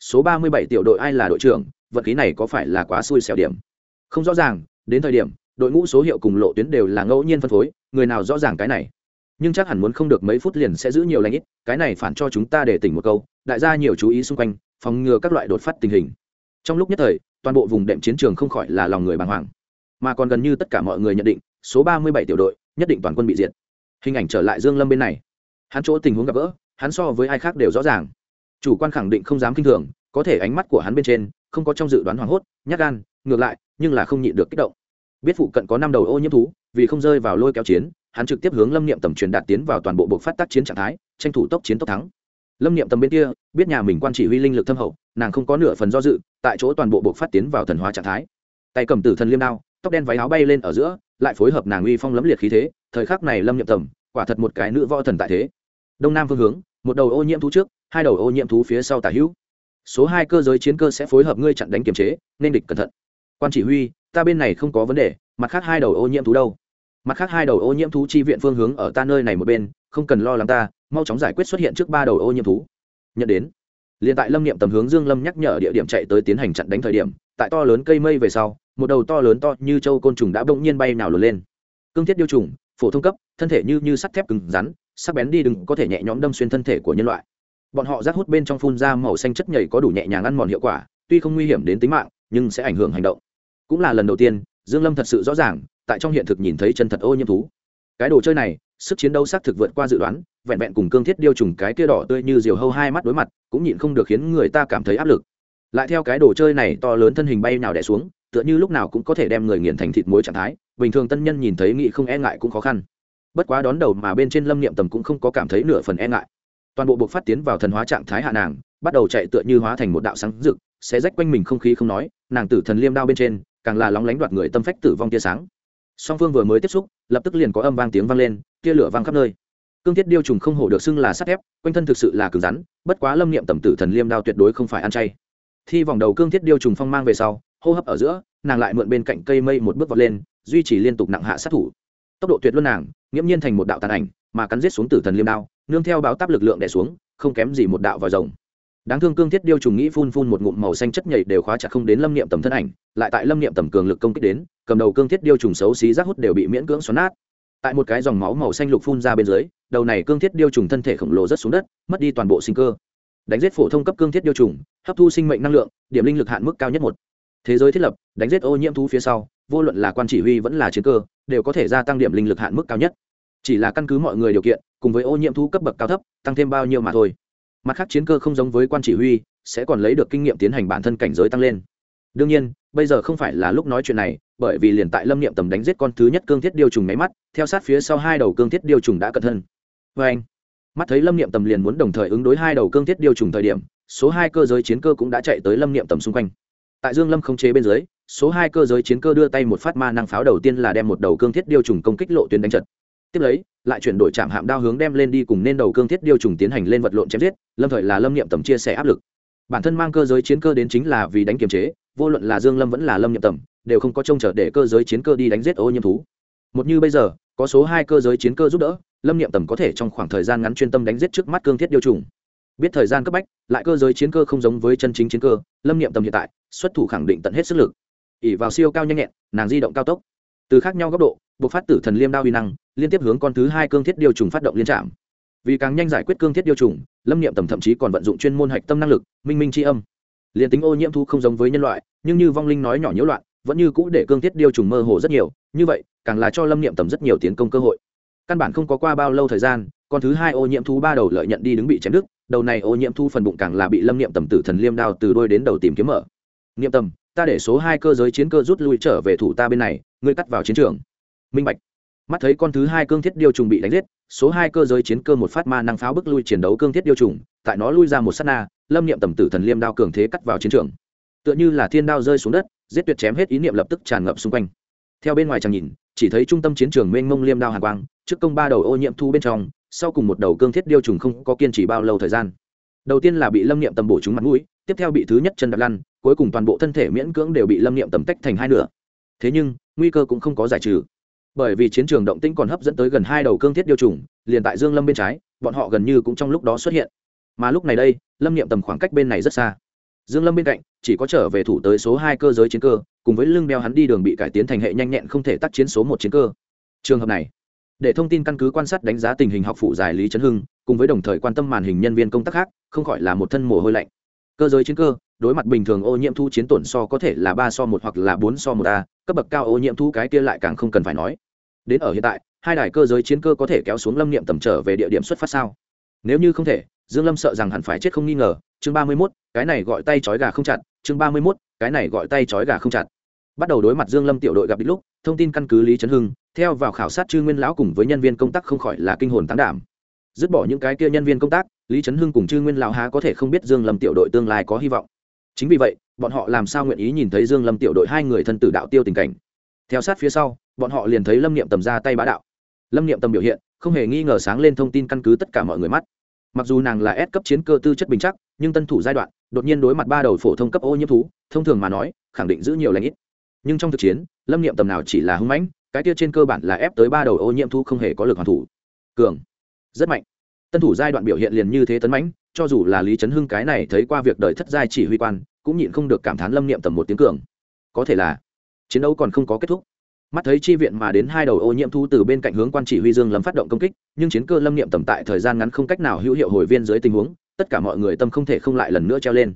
Số ba mươi bảy tiểu đội ai là đội trưởng vận khí này có phải là quá xui xẻo điểm? Không rõ ràng, đến thời điểm, đội ngũ số hiệu cùng lộ tuyến đều là ngẫu nhiên phân phối, người nào rõ ràng cái này? Nhưng chắc hẳn muốn không được mấy phút liền sẽ giữ nhiều lãnh ít, cái này phản cho chúng ta để tỉnh một câu, đại gia nhiều chú ý xung quanh, phòng ngừa các loại đột phát tình hình. Trong lúc nhất thời, toàn bộ vùng đệm chiến trường không khỏi là lòng người bàng hoàng. Mà còn gần như tất cả mọi người nhận định, số ba mươi bảy tiểu đội, nhất định toàn quân bị diệt. Hình ảnh trở lại dương lâm bên này. Hắn chỗ tình huống gặp gỡ, hắn so với ai khác đều rõ ràng. Chủ quan khẳng định không dám kinh thường, có thể ánh mắt của hắn bên trên, không có trong dự đoán hoảng hốt, nhát gan, ngược lại, nhưng là không nhịn được kích động. Biết phụ cận có năm đầu ô nhiễm thú, vì không rơi vào lôi kéo chiến hắn trực tiếp hướng lâm niệm tầm truyền đạt tiến vào toàn bộ bộ phát tác chiến trạng thái, tranh thủ tốc chiến tốc thắng. Lâm niệm tầm bên kia, biết nhà mình quan chỉ huy linh lực thâm hậu, nàng không có nửa phần do dự, tại chỗ toàn bộ bộ phát tiến vào thần hóa trạng thái. Tay cầm tử thần liêm đao, tóc đen váy áo bay lên ở giữa, lại phối hợp nàng uy phong lấm liệt khí thế, thời khắc này lâm niệm tầm, quả thật một cái nữ võ thần tại thế. Đông nam phương hướng, một đầu ô nhiễm thú trước, hai đầu ô nhiễm thú phía sau tả hữu. Số hai cơ giới chiến cơ sẽ phối hợp ngươi chặn đánh kiềm chế, nên địch cẩn thận. Quan chỉ huy, ta bên này không có vấn đề, mặt khác hai đầu ô nhiễm thú đâu? Mặt khác hai đầu ô nhiễm thú chi viện phương hướng ở ta nơi này một bên, không cần lo lắng ta, mau chóng giải quyết xuất hiện trước ba đầu ô nhiễm thú. Nhận đến. Liền tại lâm niệm tầm hướng dương lâm nhắc nhở địa điểm chạy tới tiến hành chặn đánh thời điểm, tại to lớn cây mây về sau, một đầu to lớn to như châu côn trùng đã bỗng nhiên bay nào lùn lên. Cương thiết điêu trùng, phổ thông cấp, thân thể như như sắt thép cứng rắn, sắc bén đi đừng có thể nhẹ nhõm đâm xuyên thân thể của nhân loại. Bọn họ rác hút bên trong phun ra màu xanh chất nhầy có đủ nhẹ nhàng ăn mòn hiệu quả, tuy không nguy hiểm đến tính mạng, nhưng sẽ ảnh hưởng hành động. Cũng là lần đầu tiên dương lâm thật sự rõ ràng, tại trong hiện thực nhìn thấy chân thật ô nhiễm thú. Cái đồ chơi này, sức chiến đấu xác thực vượt qua dự đoán, vẹn vẹn cùng cương thiết điêu trùng cái kia đỏ tươi như diều hâu hai mắt đối mặt, cũng nhịn không được khiến người ta cảm thấy áp lực. Lại theo cái đồ chơi này to lớn thân hình bay nào đẻ xuống, tựa như lúc nào cũng có thể đem người nghiền thành thịt muối trạng thái, bình thường tân nhân nhìn thấy nghị không e ngại cũng khó khăn. Bất quá đón đầu mà bên trên lâm niệm tầm cũng không có cảm thấy nửa phần e ngại. Toàn bộ buộc phát tiến vào thần hóa trạng thái hạ nàng, bắt đầu chạy tựa như hóa thành một đạo sáng rực sẽ rách quanh mình không khí không nói, nàng tử thần liêm đao bên trên càng là lóng lánh đoạt người tâm phách tử vong tia sáng. Song phương vừa mới tiếp xúc, lập tức liền có âm vang tiếng vang lên, tia lửa vang khắp nơi. Cương thiết điêu trùng không hổ được xưng là sắt thép, quanh thân thực sự là cứng rắn, bất quá lâm niệm tầm tử thần liêm đao tuyệt đối không phải ăn chay. Thi vòng đầu cương thiết điêu trùng phong mang về sau, hô hấp ở giữa, nàng lại mượn bên cạnh cây mây một bước vọt lên, duy trì liên tục nặng hạ sát thủ. Tốc độ tuyệt luôn nàng, nghiễm nhiên thành một đạo tàn ảnh, mà cắn giết xuống tử thần liêm đao, nương theo báo táp lực lượng đè xuống, không kém gì một đạo vòi rồng đáng thương cương thiết điêu trùng nghĩ phun phun một ngụm màu xanh chất nhảy đều khóa chặt không đến lâm niệm tầm thân ảnh, lại tại lâm niệm tầm cường lực công kích đến, cầm đầu cương thiết điêu trùng xấu xí rác hút đều bị miễn cưỡng xoắn nát. Tại một cái dòng máu màu xanh lục phun ra bên dưới, đầu này cương thiết điêu trùng thân thể khổng lồ rất xuống đất, mất đi toàn bộ sinh cơ. Đánh giết phổ thông cấp cương thiết điêu trùng, hấp thu sinh mệnh năng lượng, điểm linh lực hạn mức cao nhất một. Thế giới thiết lập, đánh giết ô nhiễm thú phía sau, vô luận là quan chỉ huy vẫn là chiến cơ, đều có thể gia tăng điểm linh lực hạn mức cao nhất. Chỉ là căn cứ mọi người điều kiện, cùng với ô nhiễm thú cấp bậc cao thấp, tăng thêm bao nhiêu mà thôi mặt khác chiến cơ không giống với quan chỉ huy, sẽ còn lấy được kinh nghiệm tiến hành bản thân cảnh giới tăng lên. Đương nhiên, bây giờ không phải là lúc nói chuyện này, bởi vì liền tại lâm niệm tầm đánh giết con thứ nhất cương thiết điêu trùng máy mắt, theo sát phía sau hai đầu cương thiết điêu trùng đã cẩn thân vê anh, mắt thấy lâm niệm tầm liền muốn đồng thời ứng đối hai đầu cương thiết điêu trùng thời điểm, số hai cơ giới chiến cơ cũng đã chạy tới lâm niệm tầm xung quanh. Tại dương lâm không chế bên dưới, số hai cơ giới chiến cơ đưa tay một phát ma năng pháo đầu tiên là đem một đầu cương thiết điêu trùng công kích lộ tuyến đánh trật tiếp lấy, lại chuyển đổi chạm hạm đao hướng đem lên đi cùng nên đầu cương thiết điêu trùng tiến hành lên vật lộn chém giết, lâm thời là lâm niệm tầm chia sẻ áp lực. Bản thân mang cơ giới chiến cơ đến chính là vì đánh kiềm chế, vô luận là dương lâm vẫn là lâm niệm tầm, đều không có trông chờ để cơ giới chiến cơ đi đánh giết ô nhiễm thú. Một như bây giờ, có số hai cơ giới chiến cơ giúp đỡ, lâm niệm tầm có thể trong khoảng thời gian ngắn chuyên tâm đánh giết trước mắt cương thiết điêu trùng. Biết thời gian cấp bách, lại cơ giới chiến cơ không giống với chân chính chiến cơ, lâm niệm tầm hiện tại, xuất thủ khẳng định tận hết sức lực. Ỉ vào siêu cao nhanh nhẹn, nàng di động cao tốc. Từ khác nhau góc độ bộc phát tử thần liêm đao uy năng liên tiếp hướng con thứ hai cương thiết điều trùng phát động liên trạm. Vì càng nhanh giải quyết cương thiết điều trùng, lâm niệm tầm thậm chí còn vận dụng chuyên môn hạch tâm năng lực, minh minh tri âm. Liền tính ô nhiễm thu không giống với nhân loại, nhưng như vong linh nói nhỏ nhiễu loạn, vẫn như cũ để cương thiết điều trùng mơ hồ rất nhiều, như vậy, càng là cho lâm niệm tầm rất nhiều tiến công cơ hội. Căn bản không có qua bao lâu thời gian, con thứ hai ô nhiễm thú ba đầu lợi nhận đi đứng bị chém đứt, đầu này ô nhiễm thu phần bụng càng là bị lâm niệm tầm tử thần liêm đao từ đôi đến đầu tìm kiếm mở. Niệm tầm, ta để số hai cơ giới chiến cơ rút lui trở về thủ ta bên này, ngươi cắt vào chiến trường. Minh bạch mắt thấy con thứ hai cương thiết điêu trùng bị đánh giết, số hai cơ giới chiến cơ một phát ma năng pháo bức lui chiến đấu cương thiết điêu trùng, tại nó lui ra một s á t na, lâm niệm tầm tử thần liêm đao cường thế cắt vào chiến trường. Tựa như là thiên đao rơi xuống đất, giết tuyệt chém hết ý niệm lập tức tràn ngập xung quanh. Theo bên ngoài chàng nhìn, chỉ thấy trung tâm chiến trường mênh mông liêm đao hàn quang, trước công ba đầu ô nhiễm thu bên trong, sau cùng một đầu cương thiết điêu trùng không có kiên trì bao lâu thời gian. Đầu tiên là bị lâm niệm tầm bổ trúng mặt mũi, tiếp theo bị thứ nhất chân đạp lăn, cuối cùng toàn bộ thân thể miễn cưỡng đều bị lâm niệm tầm tách thành hai nửa. Thế nhưng, nguy cơ cũng không có giải trừ bởi vì chiến trường động tĩnh còn hấp dẫn tới gần hai đầu cương thiết điêu trùng liền tại dương lâm bên trái, bọn họ gần như cũng trong lúc đó xuất hiện. Mà lúc này đây, lâm niệm tầm khoảng cách bên này rất xa. Dương lâm bên cạnh, chỉ có trở về thủ tới số hai cơ giới chiến cơ, cùng với lưng đeo hắn đi đường bị cải tiến thành hệ nhanh nhẹn không thể tác chiến số một chiến cơ. Trường hợp này, để thông tin căn cứ quan sát đánh giá tình hình học phụ giải lý trấn hưng, cùng với đồng thời quan tâm màn hình nhân viên công tác khác, không khỏi là một thân mồ hôi lạnh. Cơ giới chiến cơ đối mặt bình thường ô nhiễm thu chiến tổn so có thể là ba so một hoặc là bốn so một a cấp bậc cao ô nhiễm thu cái kia lại càng không cần phải nói. Đến ở hiện tại hai đài cơ giới chiến cơ có thể kéo xuống lâm niệm tầm trở về địa điểm xuất phát sao? Nếu như không thể dương lâm sợ rằng hẳn phải chết không nghi ngờ. Chương ba mươi 31, cái này gọi tay chói gà không chặt. Chương ba mươi 31, cái này gọi tay chói gà không chặt. Bắt đầu đối mặt dương lâm tiểu đội gặp đích lúc thông tin căn cứ lý trấn hưng theo vào khảo sát chư nguyên lão cùng với nhân viên công tác không khỏi là kinh hồn tán đảm. Dứt bỏ những cái kia nhân viên công tác lý trấn hưng cùng chư nguyên lão há có thể không biết dương lâm tiểu đội tương lai có hy vọng chính vì vậy, bọn họ làm sao nguyện ý nhìn thấy dương lâm tiểu đội hai người thân tử đạo tiêu tình cảnh? Theo sát phía sau, bọn họ liền thấy lâm niệm tầm ra tay bá đạo. Lâm niệm tầm biểu hiện, không hề nghi ngờ sáng lên thông tin căn cứ tất cả mọi người mắt. Mặc dù nàng là S cấp chiến cơ tư chất bình chắc, nhưng tân thủ giai đoạn, đột nhiên đối mặt ba đầu phổ thông cấp ô nhiễm thú, thông thường mà nói, khẳng định giữ nhiều lãnh ít. Nhưng trong thực chiến, lâm niệm tầm nào chỉ là hưng mãnh, cái kia trên cơ bản là ép tới ba đầu ô nhiễm thú không hề có lực hoàn thủ. Cường, rất mạnh. Tân thủ giai đoạn biểu hiện liền như thế tấn mãnh cho dù là lý trấn hưng cái này thấy qua việc đời thất giai chỉ huy quan, cũng nhịn không được cảm thán lâm niệm tầm một tiếng cường. Có thể là, chiến đấu còn không có kết thúc. Mắt thấy chi viện mà đến hai đầu ô nhiễm thu từ bên cạnh hướng quan chỉ huy dương lâm phát động công kích, nhưng chiến cơ lâm niệm tầm tại thời gian ngắn không cách nào hữu hiệu hồi viên dưới tình huống, tất cả mọi người tâm không thể không lại lần nữa treo lên.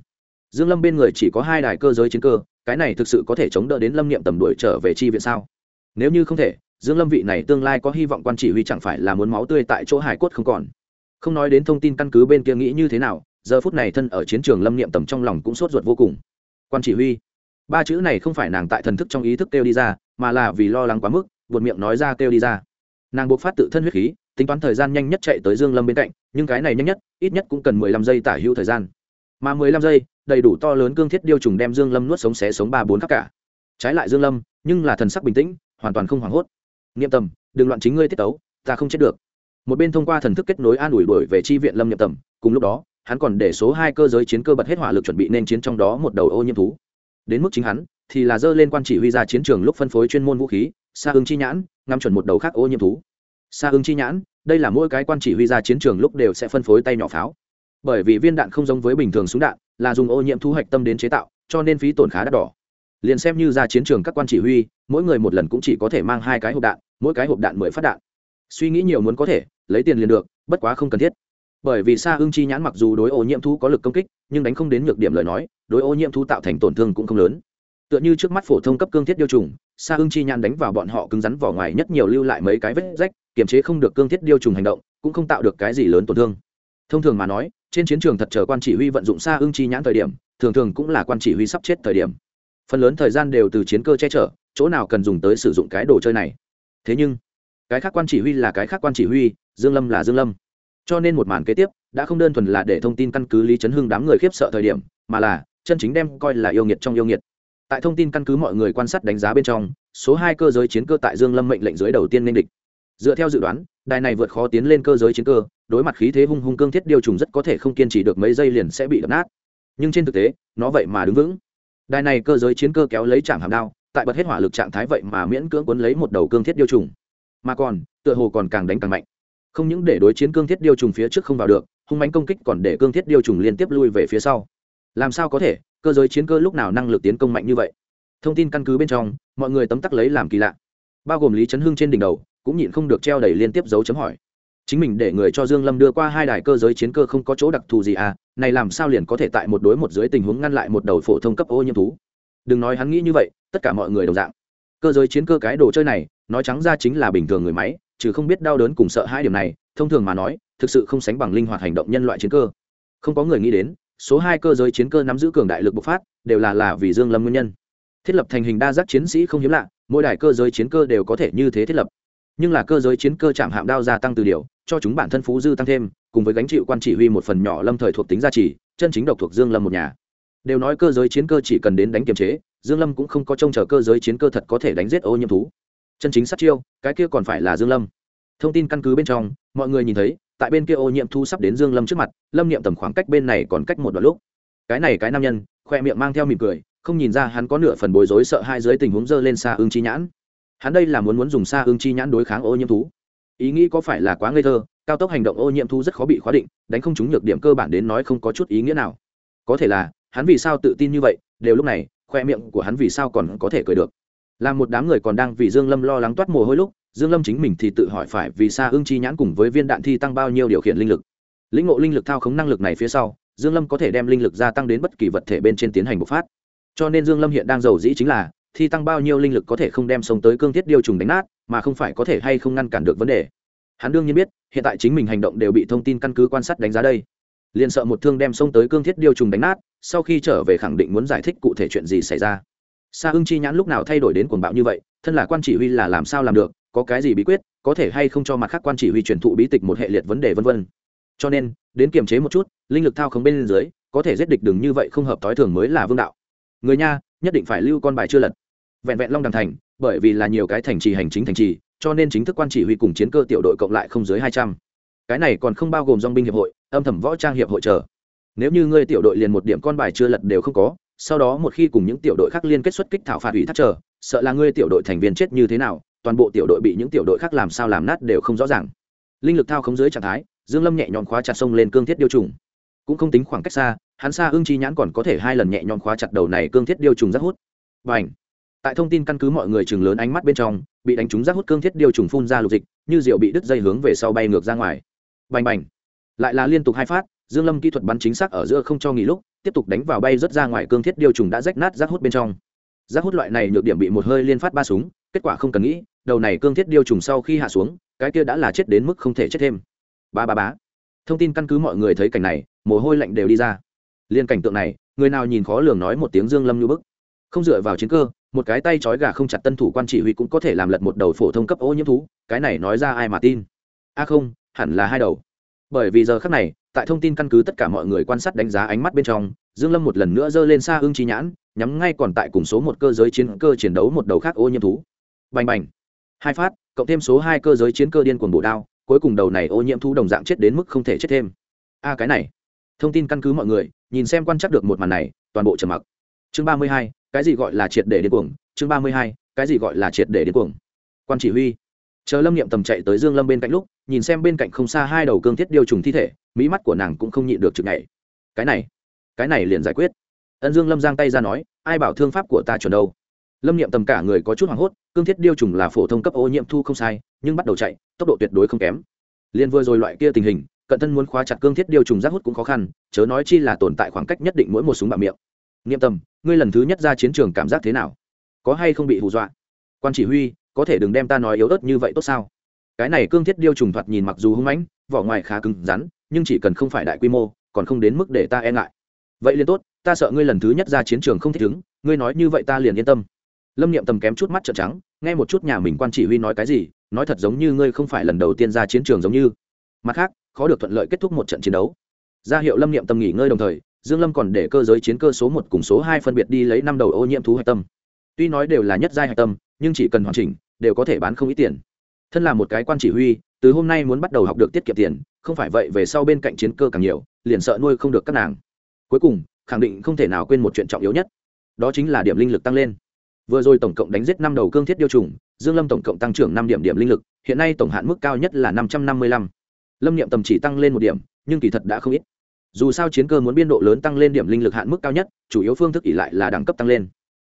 Dương lâm bên người chỉ có hai đài cơ giới chiến cơ, cái này thực sự có thể chống đỡ đến lâm niệm tầm đuổi trở về chi viện sao? Nếu như không thể, dương lâm vị này tương lai có hy vọng quan chỉ huy chẳng phải là muốn máu tươi tại chỗ hải cốt không còn không nói đến thông tin căn cứ bên kia nghĩ như thế nào, giờ phút này thân ở chiến trường lâm niệm tầm trong lòng cũng sốt ruột vô cùng. Quan chỉ huy. Ba chữ này không phải nàng tại thần thức trong ý thức kêu đi ra, mà là vì lo lắng quá mức, buột miệng nói ra kêu đi ra. Nàng buộc phát tự thân huyết khí, tính toán thời gian nhanh nhất chạy tới dương lâm bên cạnh, nhưng cái này nhanh nhất, ít nhất cũng cần mười lăm giây tả hữu thời gian. Mà mười lăm giây, đầy đủ to lớn cương thiết điêu trùng đem dương lâm nuốt sống xé sống ba bốn khắc cả. Trái lại dương lâm, nhưng là thần sắc bình tĩnh, hoàn toàn không hoảng hốt. Niệm tầm, đừng loạn chính ngươi tiết tấu, ta không chết được một bên thông qua thần thức kết nối an ủi đuổi về chi viện lâm nhậm tầm, cùng lúc đó, hắn còn để số hai cơ giới chiến cơ bật hết hỏa lực chuẩn bị nên chiến trong đó một đầu ô nhiễm thú. Đến mức chính hắn, thì là dơ lên quan chỉ huy ra chiến trường lúc phân phối chuyên môn vũ khí xa ưng chi nhãn, ngắm chuẩn một đầu khác ô nhiễm thú. Xa ưng chi nhãn, đây là mỗi cái quan chỉ huy ra chiến trường lúc đều sẽ phân phối tay nhỏ pháo. Bởi vì viên đạn không giống với bình thường súng đạn, là dùng ô nhiễm thu hoạch tâm đến chế tạo, cho nên phí tổn khá đắt đỏ. Liền xem như ra chiến trường các quan chỉ huy, mỗi người một lần cũng chỉ có thể mang hai cái hộp đạn, mỗi cái hộp đạn mười phát đạn. Suy nghĩ nhiều muốn có thể lấy tiền liền được, bất quá không cần thiết. Bởi vì sa ưng chi nhãn mặc dù đối ô nhiễm thu có lực công kích, nhưng đánh không đến nhược điểm lời nói, đối ô nhiễm thu tạo thành tổn thương cũng không lớn. Tựa như trước mắt phổ thông cấp cương thiết điêu trùng sa ưng chi nhãn đánh vào bọn họ cứng rắn vỏ ngoài nhất nhiều lưu lại mấy cái vết rách, kiềm chế không được cương thiết điêu trùng hành động, cũng không tạo được cái gì lớn tổn thương. Thông thường mà nói, trên chiến trường thật chờ quan chỉ huy vận dụng sa ưng chi nhãn thời điểm, thường thường cũng là quan chỉ huy sắp chết thời điểm. Phần lớn thời gian đều từ chiến cơ che chở, chỗ nào cần dùng tới sử dụng cái đồ chơi này. Thế nhưng, cái khác quan chỉ huy là cái khác quan chỉ huy dương lâm là dương lâm. Cho nên một màn kế tiếp, đã không đơn thuần là để thông tin căn cứ lý chấn hưng đám người khiếp sợ thời điểm, mà là, chân chính đem coi là yêu nghiệt trong yêu nghiệt. Tại thông tin căn cứ mọi người quan sát đánh giá bên trong, số hai cơ giới chiến cơ tại dương lâm mệnh lệnh dưới đầu tiên nên địch. Dựa theo dự đoán, đài này vượt khó tiến lên cơ giới chiến cơ, đối mặt khí thế hung hung cương thiết điều trùng rất có thể không kiên trì được mấy giây liền sẽ bị đập nát. Nhưng trên thực tế, nó vậy mà đứng vững. Đài này cơ giới chiến cơ kéo lấy chạm hàm đao, tại bật hết hỏa lực trạng thái vậy mà miễn cưỡng cuốn lấy một đầu cương thiết điều trùng. Mà còn, tựa hồ còn càng đánh càng mạnh không những để đối chiến cương thiết điêu trùng phía trước không vào được, hung mánh công kích còn để cương thiết điêu trùng liên tiếp lui về phía sau. Làm sao có thể? Cơ giới chiến cơ lúc nào năng lực tiến công mạnh như vậy? Thông tin căn cứ bên trong, mọi người tấm tắc lấy làm kỳ lạ. Bao gồm lý trấn hưng trên đỉnh đầu, cũng nhịn không được treo đầy liên tiếp dấu chấm hỏi. Chính mình để người cho dương lâm đưa qua hai đài cơ giới chiến cơ không có chỗ đặc thù gì à này làm sao liền có thể tại một đối một dưới tình huống ngăn lại một đầu phổ thông cấp ô nhiễm thú? Đừng nói hắn nghĩ như vậy, tất cả mọi người đồng dạng. Cơ giới chiến cơ cái đồ chơi này, nói trắng ra chính là bình thường người máy chứ không biết đau đớn cùng sợ hai điểm này, thông thường mà nói, thực sự không sánh bằng linh hoạt hành động nhân loại chiến cơ. Không có người nghĩ đến, số hai cơ giới chiến cơ nắm giữ cường đại lực bộc phát, đều là là vì dương lâm nguyên nhân. Thiết lập thành hình đa giác chiến sĩ không hiếm lạ, mỗi đài cơ giới chiến cơ đều có thể như thế thiết lập. Nhưng là cơ giới chiến cơ chạm hạm đao gia tăng từ điều, cho chúng bản thân phú dư tăng thêm, cùng với gánh chịu quan chỉ huy một phần nhỏ lâm thời thuộc tính gia trì, chân chính độc thuộc dương lâm một nhà. Đều nói cơ giới chiến cơ chỉ cần đến đánh kiềm chế, dương lâm cũng không có trông chờ cơ giới chiến cơ thật có thể đánh giết ô nhiễm thú chân chính sát chiêu, cái kia còn phải là dương lâm. Thông tin căn cứ bên trong, mọi người nhìn thấy, tại bên kia ô nhiễm thú sắp đến dương lâm trước mặt, lâm niệm tầm khoảng cách bên này còn cách một đoạn lúc. Cái này cái nam nhân, khoe miệng mang theo mỉm cười, không nhìn ra hắn có nửa phần bối rối sợ hai dưới tình huống dơ lên xa ương chi nhãn. Hắn đây là muốn muốn dùng xa ương chi nhãn đối kháng ô nhiễm thú. Ý nghĩ có phải là quá ngây thơ, cao tốc hành động ô nhiễm thú rất khó bị khóa định, đánh không chúng nhược điểm cơ bản đến nói không có chút ý nghĩa nào. Có thể là, hắn vì sao tự tin như vậy, đều lúc này, khoe miệng của hắn vì sao còn có thể cười được là một đám người còn đang vì dương lâm lo lắng toát mồ hôi lúc, dương lâm chính mình thì tự hỏi phải vì sao ương chi nhãn cùng với viên đạn thi tăng bao nhiêu điều khiển linh lực. Lĩnh ngộ linh lực thao khống năng lực này phía sau, dương lâm có thể đem linh lực gia tăng đến bất kỳ vật thể bên trên tiến hành bộc phát. Cho nên dương lâm hiện đang giàu dĩ chính là, thi tăng bao nhiêu linh lực có thể không đem sống tới cương thiết điêu trùng đánh nát, mà không phải có thể hay không ngăn cản được vấn đề. Hắn đương nhiên biết, hiện tại chính mình hành động đều bị thông tin căn cứ quan sát đánh giá đây. Liền sợ một thương đem xông tới cương thiết điêu trùng đánh nát, sau khi trở về khẳng định muốn giải thích cụ thể chuyện gì xảy ra sa ưng chi nhãn lúc nào thay đổi đến cuồng bạo như vậy, thân là quan chỉ huy là làm sao làm được, có cái gì bí quyết, có thể hay không cho mặt khác quan chỉ huy truyền thụ bí tịch một hệ liệt vấn đề vân vân. Cho nên, đến kiềm chế một chút, linh lực thao không bên dưới, có thể giết địch đừng như vậy không hợp thói thường mới là vương đạo. Người nha, nhất định phải lưu con bài chưa lật. Vẹn vẹn long đằng thành, bởi vì là nhiều cái thành trì hành chính thành trì, cho nên chính thức quan chỉ huy cùng chiến cơ tiểu đội cộng lại không dưới hai trăm. Cái này còn không bao gồm dong binh hiệp hội, âm thầm võ trang hiệp hội chờ. Nếu như ngươi tiểu đội liền một điểm con bài chưa lật đều không có sau đó một khi cùng những tiểu đội khác liên kết xuất kích thảo phạt ủy thác chờ, sợ là ngươi tiểu đội thành viên chết như thế nào, toàn bộ tiểu đội bị những tiểu đội khác làm sao làm nát đều không rõ ràng. Linh lực thao không dưới trạng thái, dương lâm nhẹ nhõm khóa chặt sông lên cương thiết điêu trùng. Cũng không tính khoảng cách xa, hắn xa ương chi nhãn còn có thể hai lần nhẹ nhõm khóa chặt đầu này cương thiết điêu trùng rất hút. Và ảnh tại thông tin căn cứ mọi người chừng lớn ánh mắt bên trong, bị đánh trúng rác hút cương thiết điêu trùng phun ra lục dịch, như rượu bị đứt dây hướng về sau bay ngược ra ngoài. Bành bành! Lại là liên tục hai phát, dương lâm kỹ thuật bắn chính xác ở giữa không cho nghỉ lúc tiếp tục đánh vào bay rất ra ngoài cương thiết điêu trùng đã rách nát rác hút bên trong. Rác hút loại này nhược điểm bị một hơi liên phát ba súng, kết quả không cần nghĩ, đầu này cương thiết điêu trùng sau khi hạ xuống, cái kia đã là chết đến mức không thể chết thêm. Ba ba bá thông tin căn cứ mọi người thấy cảnh này, mồ hôi lạnh đều đi ra. Liên cảnh tượng này, người nào nhìn khó lường nói một tiếng dương lâm như bức. Không dựa vào chiến cơ, một cái tay trói gà không chặt tân thủ quan chỉ huy cũng có thể làm lật một đầu phổ thông cấp ô nhiễm thú, cái này nói ra ai mà tin? A không, hẳn là hai đầu bởi vì giờ khắc này, tại thông tin căn cứ tất cả mọi người quan sát đánh giá ánh mắt bên trong, dương lâm một lần nữa giơ lên xa ương chi nhãn, nhắm ngay còn tại cùng số một cơ giới chiến cơ chiến đấu một đầu khác ô nhiễm thú. Bành bành. Hai phát, cộng thêm số hai cơ giới chiến cơ điên cuồng bổ đao, cuối cùng đầu này ô nhiễm thú đồng dạng chết đến mức không thể chết thêm. A, cái này. Thông tin căn cứ mọi người, nhìn xem quan chắc được một màn này, toàn bộ trầm mặc. Chương ba mươi hai, cái gì gọi là triệt để điên cuồng? Chương ba mươi hai, cái gì gọi là triệt để điên cuồng? Quan chỉ huy chờ lâm niệm tầm chạy tới dương lâm bên cạnh lúc, nhìn xem bên cạnh không xa hai đầu cương thiết điêu trùng thi thể, mỹ mắt của nàng cũng không nhịn được chực này cái này cái này liền giải quyết. Ân dương lâm giang tay ra nói, ai bảo thương pháp của ta chuẩn đâu? Lâm niệm tầm cả người có chút hoảng hốt, cương thiết điêu trùng là phổ thông cấp ô nhiễm thu không sai, nhưng bắt đầu chạy, tốc độ tuyệt đối không kém. Liền vừa rồi loại kia tình hình, cận thân muốn khóa chặt cương thiết điêu trùng rác hút cũng khó khăn, chớ nói chi là tồn tại khoảng cách nhất định mỗi một súng bạo miệng. Niệm tầm, ngươi lần thứ nhất ra chiến trường cảm giác thế nào? Có hay không bị hù dọa? Quan chỉ huy có thể đừng đem ta nói yếu ớt như vậy tốt sao? Cái này cương thiết điêu trùng thoạt nhìn mặc dù hung mãnh, vỏ ngoài khá cứng rắn, nhưng chỉ cần không phải đại quy mô, còn không đến mức để ta e ngại. Vậy liền tốt, ta sợ ngươi lần thứ nhất ra chiến trường không thích ứng, ngươi nói như vậy ta liền yên tâm. Lâm niệm tầm kém chút mắt trợn trắng, nghe một chút nhà mình quan chỉ huy nói cái gì, nói thật giống như ngươi không phải lần đầu tiên ra chiến trường giống như. Mặt khác, khó được thuận lợi kết thúc một trận chiến đấu. Ra hiệu lâm niệm tầm nghỉ ngơi đồng thời, dương lâm còn để cơ giới chiến cơ số một cùng số hai phân biệt đi lấy năm đầu ô nhiễm thú hạch tâm. Tuy nói đều là nhất giai hạch tâm, nhưng chỉ cần hoàn chỉnh đều có thể bán không ít tiền. Thân là một cái quan chỉ huy, từ hôm nay muốn bắt đầu học được tiết kiệm tiền, không phải vậy về sau bên cạnh chiến cơ càng nhiều, liền sợ nuôi không được các nàng. Cuối cùng, khẳng định không thể nào quên một chuyện trọng yếu nhất. Đó chính là điểm linh lực tăng lên. Vừa rồi tổng cộng đánh giết năm đầu cương thiết điêu trùng dương lâm tổng cộng tăng trưởng năm điểm điểm linh lực, hiện nay tổng hạn mức cao nhất là năm trăm năm mươi lăm. Lâm niệm tầm chỉ tăng lên một điểm, nhưng kỳ thật đã không ít. Dù sao chiến cơ muốn biên độ lớn tăng lên điểm linh lực hạn mức cao nhất, chủ yếu phương thức ỉ lại là đẳng cấp tăng lên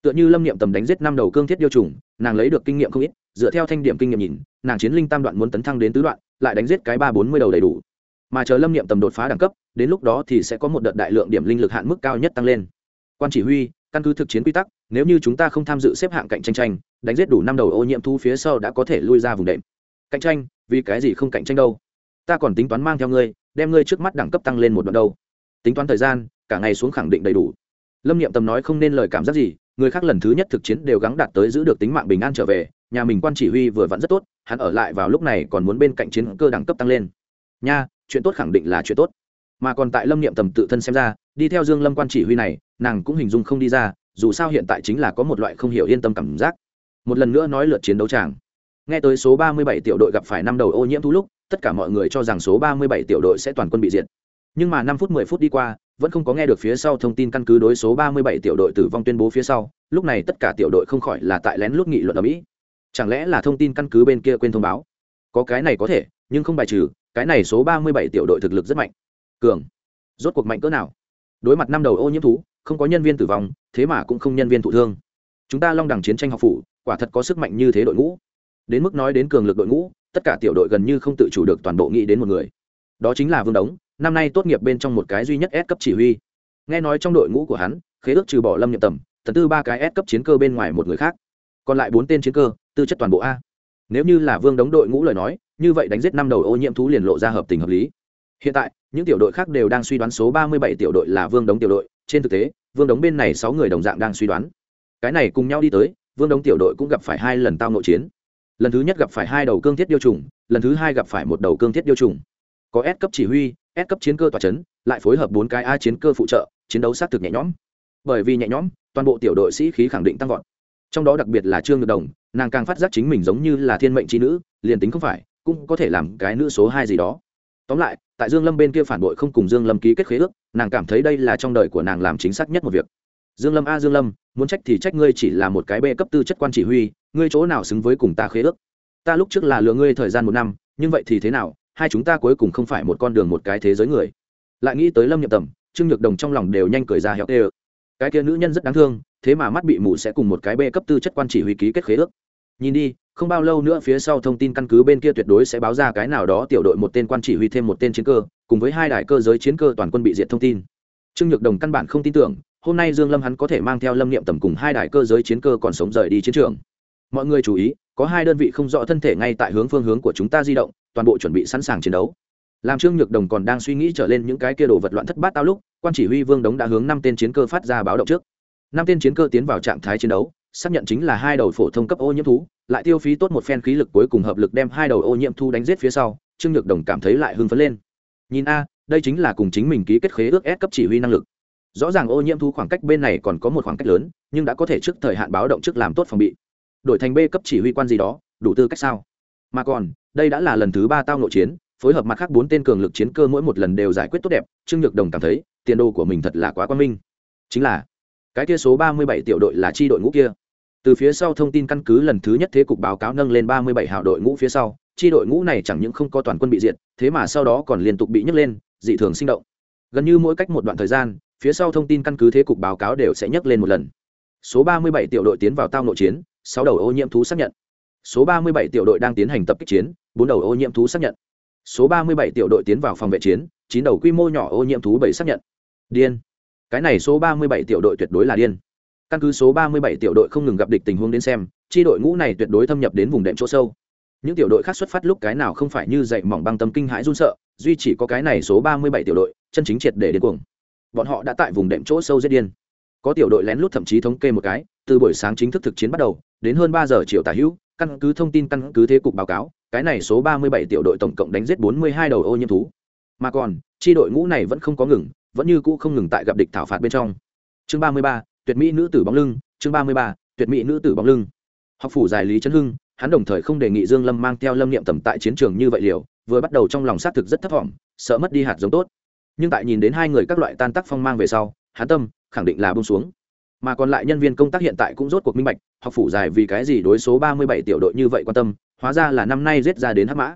tựa như lâm niệm tầm đánh giết năm đầu cương thiết điêu trùng nàng lấy được kinh nghiệm không ít, dựa theo thanh điểm kinh nghiệm nhìn, nàng chiến linh tam đoạn muốn tấn thăng đến tứ đoạn, lại đánh giết cái ba bốn mươi đầu đầy đủ. Mà chờ lâm niệm tầm đột phá đẳng cấp, đến lúc đó thì sẽ có một đợt đại lượng điểm linh lực hạn mức cao nhất tăng lên. Quan chỉ huy, căn cứ thực chiến quy tắc, nếu như chúng ta không tham dự xếp hạng cạnh tranh tranh, đánh giết đủ năm đầu ô nhiễm thu phía sau đã có thể lui ra vùng đệm. Cạnh tranh, vì cái gì không cạnh tranh đâu? Ta còn tính toán mang theo ngươi, đem ngươi trước mắt đẳng cấp tăng lên một đoạn đâu. Tính toán thời gian, cả ngày xuống khẳng định đầy đủ. Lâm niệm tầm nói không nên lời cảm giác gì người khác lần thứ nhất thực chiến đều gắng đạt tới giữ được tính mạng bình an trở về, nhà mình quan chỉ huy vừa vặn rất tốt, hắn ở lại vào lúc này còn muốn bên cạnh chiến cơ đẳng cấp tăng lên. Nha, chuyện tốt khẳng định là chuyện tốt. Mà còn tại lâm niệm tầm tự thân xem ra, đi theo dương lâm quan chỉ huy này, nàng cũng hình dung không đi ra, dù sao hiện tại chính là có một loại không hiểu yên tâm cảm giác. Một lần nữa nói lượt chiến đấu tràng. Nghe tới số 37 tiểu đội gặp phải năm đầu ô nhiễm thú lúc, tất cả mọi người cho rằng số 37 tiểu đội sẽ toàn quân bị diệt. Nhưng mà năm phút 10 phút đi qua vẫn không có nghe được phía sau thông tin căn cứ đối số 37 tiểu đội tử vong tuyên bố phía sau, lúc này tất cả tiểu đội không khỏi là tại lén lút nghị luận ở mỹ. Chẳng lẽ là thông tin căn cứ bên kia quên thông báo? Có cái này có thể, nhưng không bài trừ, cái này số 37 tiểu đội thực lực rất mạnh. Cường. Rốt cuộc mạnh cỡ nào? Đối mặt năm đầu ô nhiễm thú, không có nhân viên tử vong, thế mà cũng không nhân viên thụ thương. Chúng ta long đẳng chiến tranh học phủ, quả thật có sức mạnh như thế đội ngũ. Đến mức nói đến cường lực đội ngũ, tất cả tiểu đội gần như không tự chủ được toàn bộ nghĩ đến một người. Đó chính là vương đống năm nay tốt nghiệp bên trong một cái duy nhất S cấp chỉ huy. Nghe nói trong đội ngũ của hắn, khế ước trừ bỏ lâm nhậm tầm, tần tư ba cái S cấp chiến cơ bên ngoài một người khác. Còn lại bốn tên chiến cơ, tư chất toàn bộ a. Nếu như là vương đống đội ngũ lời nói, như vậy đánh giết năm đầu ô nhiễm thú liền lộ ra hợp tình hợp lý. Hiện tại, những tiểu đội khác đều đang suy đoán số ba mươi bảy tiểu đội là vương đống tiểu đội. Trên thực tế, vương đống bên này sáu người đồng dạng đang suy đoán. Cái này cùng nhau đi tới, vương đống tiểu đội cũng gặp phải hai lần tao nội chiến. Lần thứ nhất gặp phải hai đầu cương thiết điêu trùng lần thứ hai gặp phải một đầu cương thiết điêu trùng có S cấp chỉ huy, S cấp chiến cơ tỏa chấn, lại phối hợp bốn cái A chiến cơ phụ trợ, chiến đấu sát thực nhẹ nhõm. Bởi vì nhẹ nhõm, toàn bộ tiểu đội sĩ khí khẳng định tăng vọt. Trong đó đặc biệt là trương nhược đồng, nàng càng phát giác chính mình giống như là thiên mệnh trí nữ, liền tính không phải, cũng có thể làm cái nữ số hai gì đó. Tóm lại, tại dương lâm bên kia phản bội không cùng dương lâm ký kết khế ước, nàng cảm thấy đây là trong đời của nàng làm chính xác nhất một việc. Dương lâm a dương lâm, muốn trách thì trách ngươi chỉ là một cái bê cấp tư chất quan chỉ huy, ngươi chỗ nào xứng với cùng ta khế ước? Ta lúc trước là lừa ngươi thời gian một năm, nhưng vậy thì thế nào? Hai chúng ta cuối cùng không phải một con đường một cái thế giới người. Lại nghĩ tới lâm nhậm tầm, trương nhược đồng trong lòng đều nhanh cười ra héo tê cái kia nữ nhân rất đáng thương, thế mà mắt bị mù sẽ cùng một cái bê cấp tư chất quan chỉ huy ký kết khế ước. Nhìn đi, không bao lâu nữa phía sau thông tin căn cứ bên kia tuyệt đối sẽ báo ra cái nào đó tiểu đội một tên quan chỉ huy thêm một tên chiến cơ, cùng với hai đại cơ giới chiến cơ toàn quân bị diệt thông tin. Trương nhược đồng căn bản không tin tưởng, hôm nay dương lâm hắn có thể mang theo lâm niệm tầm cùng hai đại cơ giới chiến cơ còn sống rời đi chiến trường mọi người chú ý, có hai đơn vị không rõ thân thể ngay tại hướng phương hướng của chúng ta di động, toàn bộ chuẩn bị sẵn sàng chiến đấu. Làm trương nhược đồng còn đang suy nghĩ trở lên những cái kia đồ vật loạn thất bát tao lúc, quan chỉ huy vương đống đã hướng năm tên chiến cơ phát ra báo động trước. Năm tên chiến cơ tiến vào trạng thái chiến đấu, xác nhận chính là hai đầu phổ thông cấp ô nhiễm thú, lại tiêu phí tốt một phen khí lực cuối cùng hợp lực đem hai đầu ô nhiễm thú đánh giết phía sau, trương nhược đồng cảm thấy lại hưng phấn lên. Nhìn a, đây chính là cùng chính mình ký kết khế ước S cấp chỉ huy năng lực. Rõ ràng ô nhiễm thú khoảng cách bên này còn có một khoảng cách lớn, nhưng đã có thể trước thời hạn báo động trước làm tốt phòng bị đổi thành b cấp chỉ huy quan gì đó, đủ tư cách sao? Mà còn, đây đã là lần thứ ba tao nội chiến, phối hợp mặt khác bốn tên cường lực chiến cơ mỗi một lần đều giải quyết tốt đẹp, trương nhược đồng cảm thấy, tiền đồ của mình thật là quá quan minh. Chính là, cái kia số ba mươi bảy tiểu đội là chi đội ngũ kia. Từ phía sau thông tin căn cứ lần thứ nhất thế cục báo cáo nâng lên ba mươi bảy hào đội ngũ phía sau, chi đội ngũ này chẳng những không có toàn quân bị diệt, thế mà sau đó còn liên tục bị nhấc lên, dị thường sinh động. Gần như mỗi cách một đoạn thời gian, phía sau thông tin căn cứ thế cục báo cáo đều sẽ nhấc lên một lần. Số ba mươi bảy tiểu đội tiến vào tao nội chiến sáu đầu ô nhiễm thú xác nhận. Số ba mươi bảy tiểu đội đang tiến hành tập kích chiến, bốn đầu ô nhiễm thú xác nhận. Số ba mươi bảy tiểu đội tiến vào phòng vệ chiến, chín đầu quy mô nhỏ ô nhiễm thú bảy xác nhận. Điên. Cái này số ba mươi bảy tiểu đội tuyệt đối là điên. Căn cứ số ba mươi bảy tiểu đội không ngừng gặp địch tình huống đến xem, chi đội ngũ này tuyệt đối thâm nhập đến vùng đệm chỗ sâu. Những tiểu đội khác xuất phát lúc cái nào không phải như dậy mỏng băng tâm kinh hãi run sợ, duy chỉ có cái này số ba mươi bảy tiểu đội, chân chính triệt để đến cuồng. Bọn họ đã tại vùng đệm chỗ sâu giết điên. Có tiểu đội lén lút thậm chí thống kê một cái từ buổi sáng chính thức thực chiến bắt đầu, đến hơn ba giờ chiều tả hữu, căn cứ thông tin căn cứ thế cục báo cáo, cái này số ba mươi bảy tiểu đội tổng cộng đánh giết bốn mươi hai đầu ô nhiễm thú. Mà còn, chi đội ngũ này vẫn không có ngừng, vẫn như cũ không ngừng tại gặp địch thảo phạt bên trong. Chương ba mươi ba, tuyệt mỹ nữ tử bóng lưng, chương ba mươi ba, tuyệt mỹ nữ tử bóng lưng. Học phủ giải lý trấn hưng, hắn đồng thời không đề nghị dương lâm mang theo lâm niệm tầm tại chiến trường như vậy liều, vừa bắt đầu trong lòng xác thực rất thấp thỏm sợ mất đi hạt giống tốt. Nhưng tại nhìn đến hai người các loại tan tác phong mang về sau, hắn tâm khẳng định là bông xuống mà còn lại nhân viên công tác hiện tại cũng rốt cuộc minh bạch, học phủ dài vì cái gì đối số ba mươi bảy tiểu đội như vậy quan tâm, hóa ra là năm nay giết ra đến hắc mã.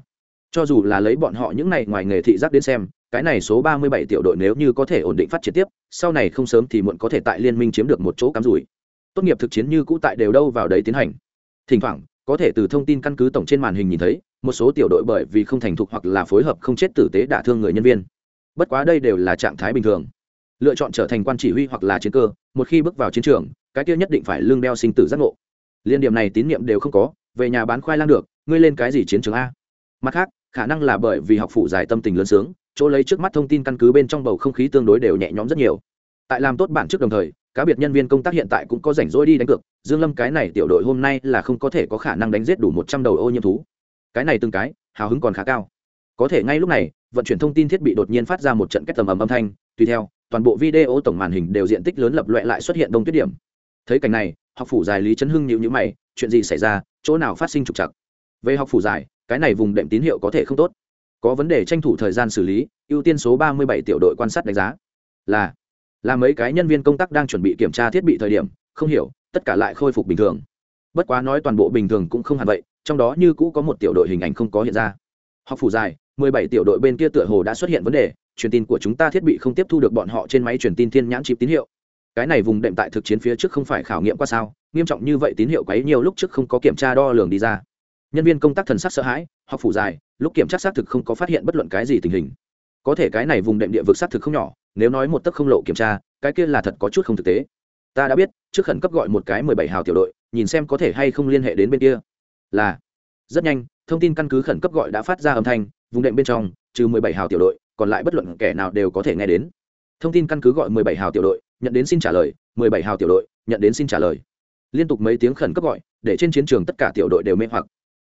Cho dù là lấy bọn họ những này ngoài nghề thị giác đến xem, cái này số ba mươi bảy tiểu đội nếu như có thể ổn định phát triển tiếp, sau này không sớm thì muộn có thể tại liên minh chiếm được một chỗ cắm rủi. Tốt nghiệp thực chiến như cũ tại đều đâu vào đấy tiến hành. Thỉnh thoảng, có thể từ thông tin căn cứ tổng trên màn hình nhìn thấy, một số tiểu đội bởi vì không thành thục hoặc là phối hợp không chết tử tế đả thương người nhân viên. Bất quá đây đều là trạng thái bình thường lựa chọn trở thành quan chỉ huy hoặc là chiến cơ, một khi bước vào chiến trường, cái kia nhất định phải lương đeo sinh tử giác ngộ. Liên điểm này tín nhiệm đều không có, về nhà bán khoai lang được, ngươi lên cái gì chiến trường a? Mặt khác, khả năng là bởi vì học phụ giải tâm tình lớn sướng, chỗ lấy trước mắt thông tin căn cứ bên trong bầu không khí tương đối đều nhẹ nhõm rất nhiều. Tại làm tốt bản trước đồng thời, cá biệt nhân viên công tác hiện tại cũng có rảnh rỗi đi đánh cược, dương lâm cái này tiểu đội hôm nay là không có thể có khả năng đánh giết đủ một trăm đầu ô nhiễm thú. Cái này từng cái, hào hứng còn khá cao. Có thể ngay lúc này, vận chuyển thông tin thiết bị đột nhiên phát ra một trận kết tầm ầm âm thanh, tùy theo toàn bộ video tổng màn hình đều diện tích lớn lập loẹ lại xuất hiện đông tuyết điểm. Thấy cảnh này, học phủ dài lý trấn hưng nhịu nhữ mày, chuyện gì xảy ra, chỗ nào phát sinh trục trặc? Về học phủ dài, cái này vùng đệm tín hiệu có thể không tốt. Có vấn đề tranh thủ thời gian xử lý, ưu tiên số ba mươi bảy tiểu đội quan sát đánh giá. Là là mấy cái nhân viên công tác đang chuẩn bị kiểm tra thiết bị thời điểm, không hiểu, tất cả lại khôi phục bình thường. Bất quá nói toàn bộ bình thường cũng không hẳn vậy, trong đó như cũ có một tiểu đội hình ảnh không có hiện ra. Học phủ dài, mười bảy tiểu đội bên kia tựa hồ đã xuất hiện vấn đề truyền tin của chúng ta thiết bị không tiếp thu được bọn họ trên máy truyền tin thiên nhãn chip tín hiệu. Cái này vùng đệm tại thực chiến phía trước không phải khảo nghiệm qua sao, nghiêm trọng như vậy tín hiệu quấy nhiều lúc trước không có kiểm tra đo lường đi ra. Nhân viên công tác thần sắc sợ hãi học phủ dài, lúc kiểm tra xác thực không có phát hiện bất luận cái gì tình hình. Có thể cái này vùng đệm địa vực xác thực không nhỏ, nếu nói một tấc không lộ kiểm tra, cái kia là thật có chút không thực tế. Ta đã biết, trước khẩn cấp gọi một cái mười bảy hào tiểu đội, nhìn xem có thể hay không liên hệ đến bên kia. Là. Rất nhanh, thông tin căn cứ khẩn cấp gọi đã phát ra âm thanh, vùng đệm bên trong, trừ mười bảy hào tiểu đội còn lại bất luận kẻ nào đều có thể nghe đến. Thông tin căn cứ gọi mười bảy hào tiểu đội, nhận đến xin trả lời, mười bảy hào tiểu đội, nhận đến xin trả lời. Liên tục mấy tiếng khẩn cấp gọi, để trên chiến trường tất cả tiểu đội đều mê hoặc.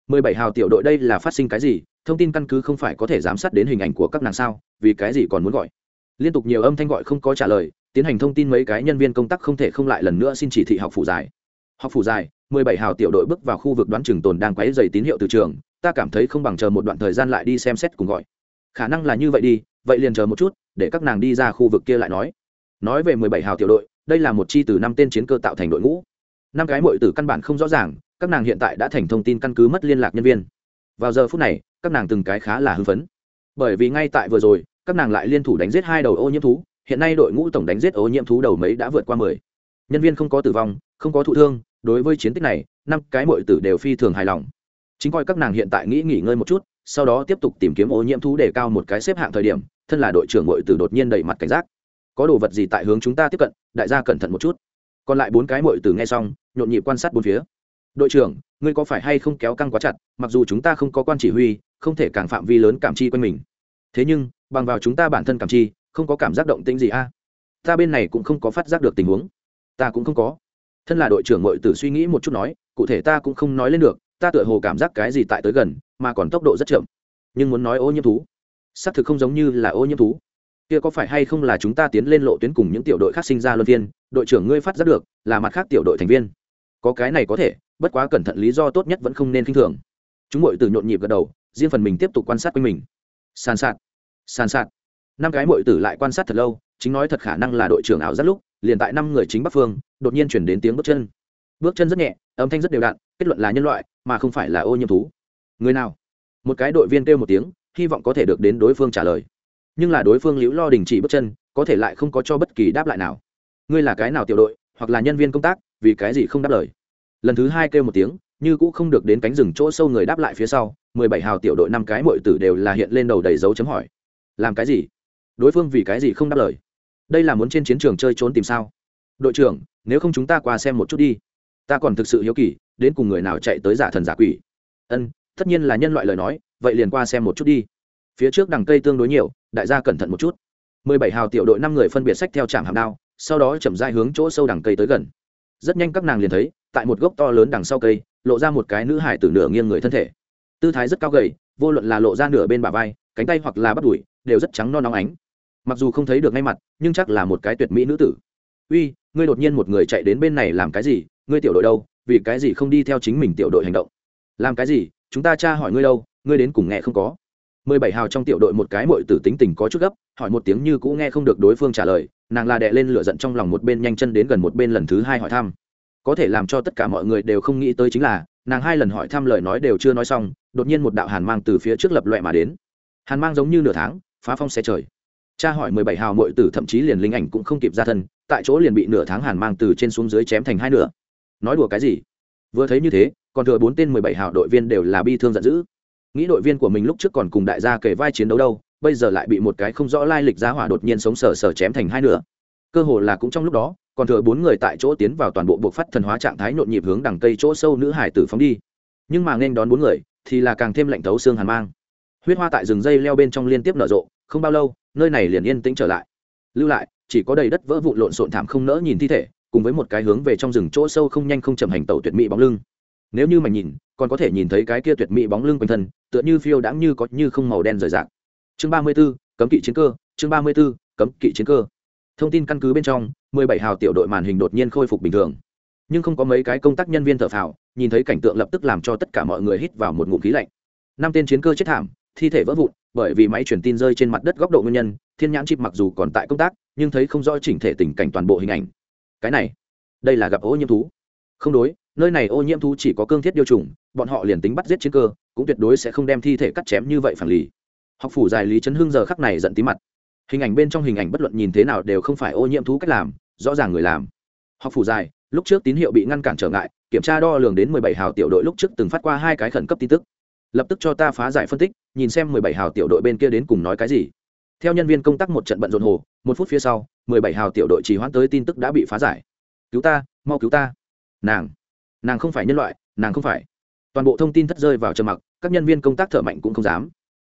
Mười bảy hào tiểu đội đây là phát sinh cái gì? Thông tin căn cứ không phải có thể giám sát đến hình ảnh của các nàng sao? Vì cái gì còn muốn gọi? Liên tục nhiều âm thanh gọi không có trả lời, tiến hành thông tin mấy cái nhân viên công tác không thể không lại lần nữa xin chỉ thị học phủ dài học phủ dài mười bảy hào tiểu đội bước vào khu vực đoán trường tồn đang quấy dày tín hiệu từ trường, ta cảm thấy không bằng chờ một đoạn thời gian lại đi xem xét cùng gọi khả năng là như vậy đi, vậy liền chờ một chút, để các nàng đi ra khu vực kia lại nói. Nói về mười bảy hào tiểu đội, đây là một chi từ năm tên chiến cơ tạo thành đội ngũ. Năm cái mội từ căn bản không rõ ràng, các nàng hiện tại đã thành thông tin căn cứ mất liên lạc nhân viên. Vào giờ phút này, các nàng từng cái khá là hưng phấn. Bởi vì ngay tại vừa rồi, các nàng lại liên thủ đánh giết hai đầu ô nhiễm thú, hiện nay đội ngũ tổng đánh giết ô nhiễm thú đầu mấy đã vượt qua mười. Nhân viên không có tử vong, không có thụ thương, đối với chiến tích này, năm cái mội tử đều phi thường hài lòng. Chính coi các nàng hiện tại nghĩ nghỉ ngơi một chút sau đó tiếp tục tìm kiếm ô nhiễm thú để cao một cái xếp hạng thời điểm, thân là đội trưởng ngội từ đột nhiên đẩy mặt cảnh giác. Có đồ vật gì tại hướng chúng ta tiếp cận, đại gia cẩn thận một chút. Còn lại bốn cái ngội từ nghe xong, nhộn nhịp quan sát bốn phía. Đội trưởng, ngươi có phải hay không kéo căng quá chặt, mặc dù chúng ta không có quan chỉ huy, không thể càng phạm vi lớn cảm chi quanh mình. Thế nhưng, bằng vào chúng ta bản thân cảm chi, không có cảm giác động tĩnh gì a? Ta bên này cũng không có phát giác được tình huống. Ta cũng không có. Thân là đội trưởng ngội tử suy nghĩ một chút nói, cụ thể ta cũng không nói lên được, ta tựa hồ cảm giác cái gì tại tới gần mà còn tốc độ rất chậm. Nhưng muốn nói ô nhiễm thú xác thực không giống như là ô nhiễm thú. Kia có phải hay không là chúng ta tiến lên lộ tuyến cùng những tiểu đội khác sinh ra luân viên, đội trưởng ngươi phát giác được là mặt khác tiểu đội thành viên. Có cái này có thể bất quá cẩn thận lý do tốt nhất vẫn không nên k i n h thường. Chúng mội từ nhộn nhịp gật đầu riêng phần mình tiếp tục quan sát quanh mình. Sàn sạt sàn sạt. Năm cái mội tử lại quan sát thật lâu chính nói thật khả năng là đội trưởng ảo rất lúc liền tại năm người chính bắc phương đột nhiên chuyển đến tiếng bước chân. Bước chân rất nhẹ âm thanh rất đều đặn kết luận là nhân loại mà không phải là ô nhiễm thú người nào? Một cái đội viên kêu một tiếng, hy vọng có thể được đến đối phương trả lời. Nhưng là đối phương liễu lo đình chỉ bước chân, có thể lại không có cho bất kỳ đáp lại nào. Ngươi là cái nào tiểu đội, hoặc là nhân viên công tác, vì cái gì không đáp lời? Lần thứ hai kêu một tiếng, như cũng không được đến cánh rừng chỗ sâu người đáp lại phía sau, mười bảy hào tiểu đội năm cái mọi tử đều là hiện lên đầu đầy dấu chấm hỏi. Làm cái gì? Đối phương vì cái gì không đáp lời? Đây là muốn trên chiến trường chơi trốn tìm sao? Đội trưởng, nếu không chúng ta qua xem một chút đi. Ta còn thực sự hiếu kỳ, đến cùng người nào chạy tới giả thần giả quỷ? Ân tất nhiên là nhân loại lời nói, vậy liền qua xem một chút đi. Phía trước đằng cây tương đối nhiều, đại gia cẩn thận một chút. Mười bảy hào tiểu đội năm người phân biệt sách theo trạm hàm đao, sau đó chậm dai hướng chỗ sâu đằng cây tới gần. Rất nhanh các nàng liền thấy, tại một gốc to lớn đằng sau cây, lộ ra một cái nữ hải tử nửa nghiêng người thân thể. Tư thái rất cao gầy, vô luận là lộ ra nửa bên bà vai, cánh tay hoặc là bắt đùi, đều rất trắng non nóng ánh. Mặc dù không thấy được ngay mặt, nhưng chắc là một cái tuyệt mỹ nữ tử. Uy, ngươi đột nhiên một người chạy đến bên này làm cái gì? Ngươi tiểu đội đâu? Vì cái gì không đi theo chính mình tiểu đội hành động? Làm cái gì? Chúng ta tra hỏi ngươi đâu, ngươi đến cùng nghe không có. Mười bảy hào trong tiểu đội một cái mội tử tính tình có chút gấp, hỏi một tiếng như cũ nghe không được đối phương trả lời, nàng là đệ lên lửa giận trong lòng một bên nhanh chân đến gần một bên lần thứ hai hỏi thăm. Có thể làm cho tất cả mọi người đều không nghĩ tới chính là, nàng hai lần hỏi thăm lời nói đều chưa nói xong, đột nhiên một đạo hàn mang từ phía trước lập loẹ mà đến. Hàn mang giống như nửa tháng, phá phong xe trời. Cha hỏi mười bảy hào mội tử thậm chí liền linh ảnh cũng không kịp ra thân, tại chỗ liền bị nửa tháng hàn mang từ trên xuống dưới chém thành hai nửa. Nói đùa cái gì? Vừa thấy như thế, còn thừa bốn tên mười bảy hào đội viên đều là bi thương giận dữ. Nghĩ đội viên của mình lúc trước còn cùng đại gia kể vai chiến đấu đâu, bây giờ lại bị một cái không rõ lai lịch giá hỏa đột nhiên sống sờ sờ chém thành hai nửa. Cơ hồ là cũng trong lúc đó, còn thừa bốn người tại chỗ tiến vào toàn bộ buộc phát thần hóa trạng thái nhộn nhịp hướng đằng cây chỗ sâu nữ hải tử phóng đi. Nhưng mà nên đón bốn người, thì là càng thêm lạnh thấu xương hàn mang. Huyết hoa tại rừng dây leo bên trong liên tiếp nở rộ, không bao lâu, nơi này liền yên tĩnh trở lại. Lưu lại, chỉ có đầy đất vỡ vụn lộn xộn thảm không nỡ nhìn thi thể cùng với một cái hướng về trong rừng chỗ sâu không nhanh không chậm hành tẩu tuyệt mỹ bóng lưng. Nếu như mà nhìn, còn có thể nhìn thấy cái kia tuyệt mỹ bóng lưng quanh thân, tựa như phiêu đãng như có như không màu đen rời rạc. Chương ba mươi b ố cấm kỵ chiến cơ, chương ba mươi b ố cấm kỵ chiến cơ. Thông tin căn cứ bên trong, mười bảy hào tiểu đội màn hình đột nhiên khôi phục bình thường. Nhưng không có mấy cái công tác nhân viên thở phào, nhìn thấy cảnh tượng lập tức làm cho tất cả mọi người hít vào một ngụm khí lạnh. Năm tên chiến cơ chết thảm, thi thể vỡ vụn, bởi vì máy truyền tin rơi trên mặt đất góc độ nguyên nhân, thiên nhãn chip mặc dù còn tại công tác, nhưng thấy không rõ chỉnh thể tình cảnh toàn bộ hình ảnh cái này, đây là gặp ô nhiễm thú. Không đối, nơi này ô nhiễm thú chỉ có cương thiết điều trùng bọn họ liền tính bắt giết chiến cơ, cũng tuyệt đối sẽ không đem thi thể cắt chém như vậy phản lì. Học phủ dài lý chấn hưng giờ khắc này giận tí mặt. Hình ảnh bên trong hình ảnh bất luận nhìn thế nào đều không phải ô nhiễm thú cách làm, rõ ràng người làm. Học phủ dài lúc trước tín hiệu bị ngăn cản trở ngại, kiểm tra đo lường đến mười bảy hào tiểu đội lúc trước từng phát qua hai cái khẩn cấp tin tức. Lập tức cho ta phá giải phân tích, nhìn xem mười bảy hào tiểu đội bên kia đến cùng nói cái gì. Theo nhân viên công tác một trận bận rộn hồ một phút phía sau, mười bảy hào tiểu đội chỉ hoãn tới tin tức đã bị phá giải. Cứu ta, mau cứu ta. Nàng nàng không phải nhân loại, nàng không phải. Toàn bộ thông tin thất rơi vào trầm mặc, các nhân viên công tác thở mạnh cũng không dám.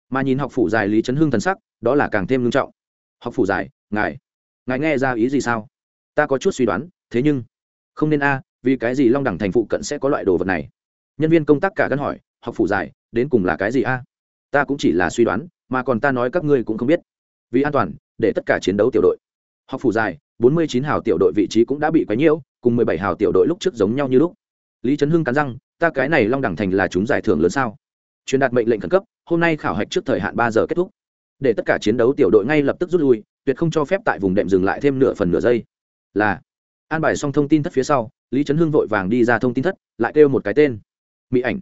Mà nhìn học phủ dài lý trấn hưng thần sắc, đó là càng thêm nghiêm trọng. Học phủ dài ngài ngài nghe ra ý gì sao? Ta có chút suy đoán, thế nhưng không nên a, vì cái gì long đẳng thành phụ cận sẽ có loại đồ vật này? Nhân viên công tác cả gắn hỏi, học phủ dài đến cùng là cái gì a? Ta cũng chỉ là suy đoán, mà còn ta nói các ngươi cũng không biết. Vì an toàn để tất cả chiến đấu tiểu đội. Học phủ dài, bốn mươi chín hào tiểu đội vị trí cũng đã bị quấy nhiễu, cùng mười bảy hào tiểu đội lúc trước giống nhau như lúc. Lý trấn hưng cắn răng, ta cái này long đẳng thành là chúng giải thưởng lớn sao? Truyền đạt mệnh lệnh khẩn cấp, hôm nay khảo hạch trước thời hạn ba giờ kết thúc. Để tất cả chiến đấu tiểu đội ngay lập tức rút lui, tuyệt không cho phép tại vùng đệm dừng lại thêm nửa phần nửa giây. Là. An bài xong thông tin thất phía sau, lý trấn hưng vội vàng đi ra thông tin thất, lại kêu một cái tên. Mỹ ảnh.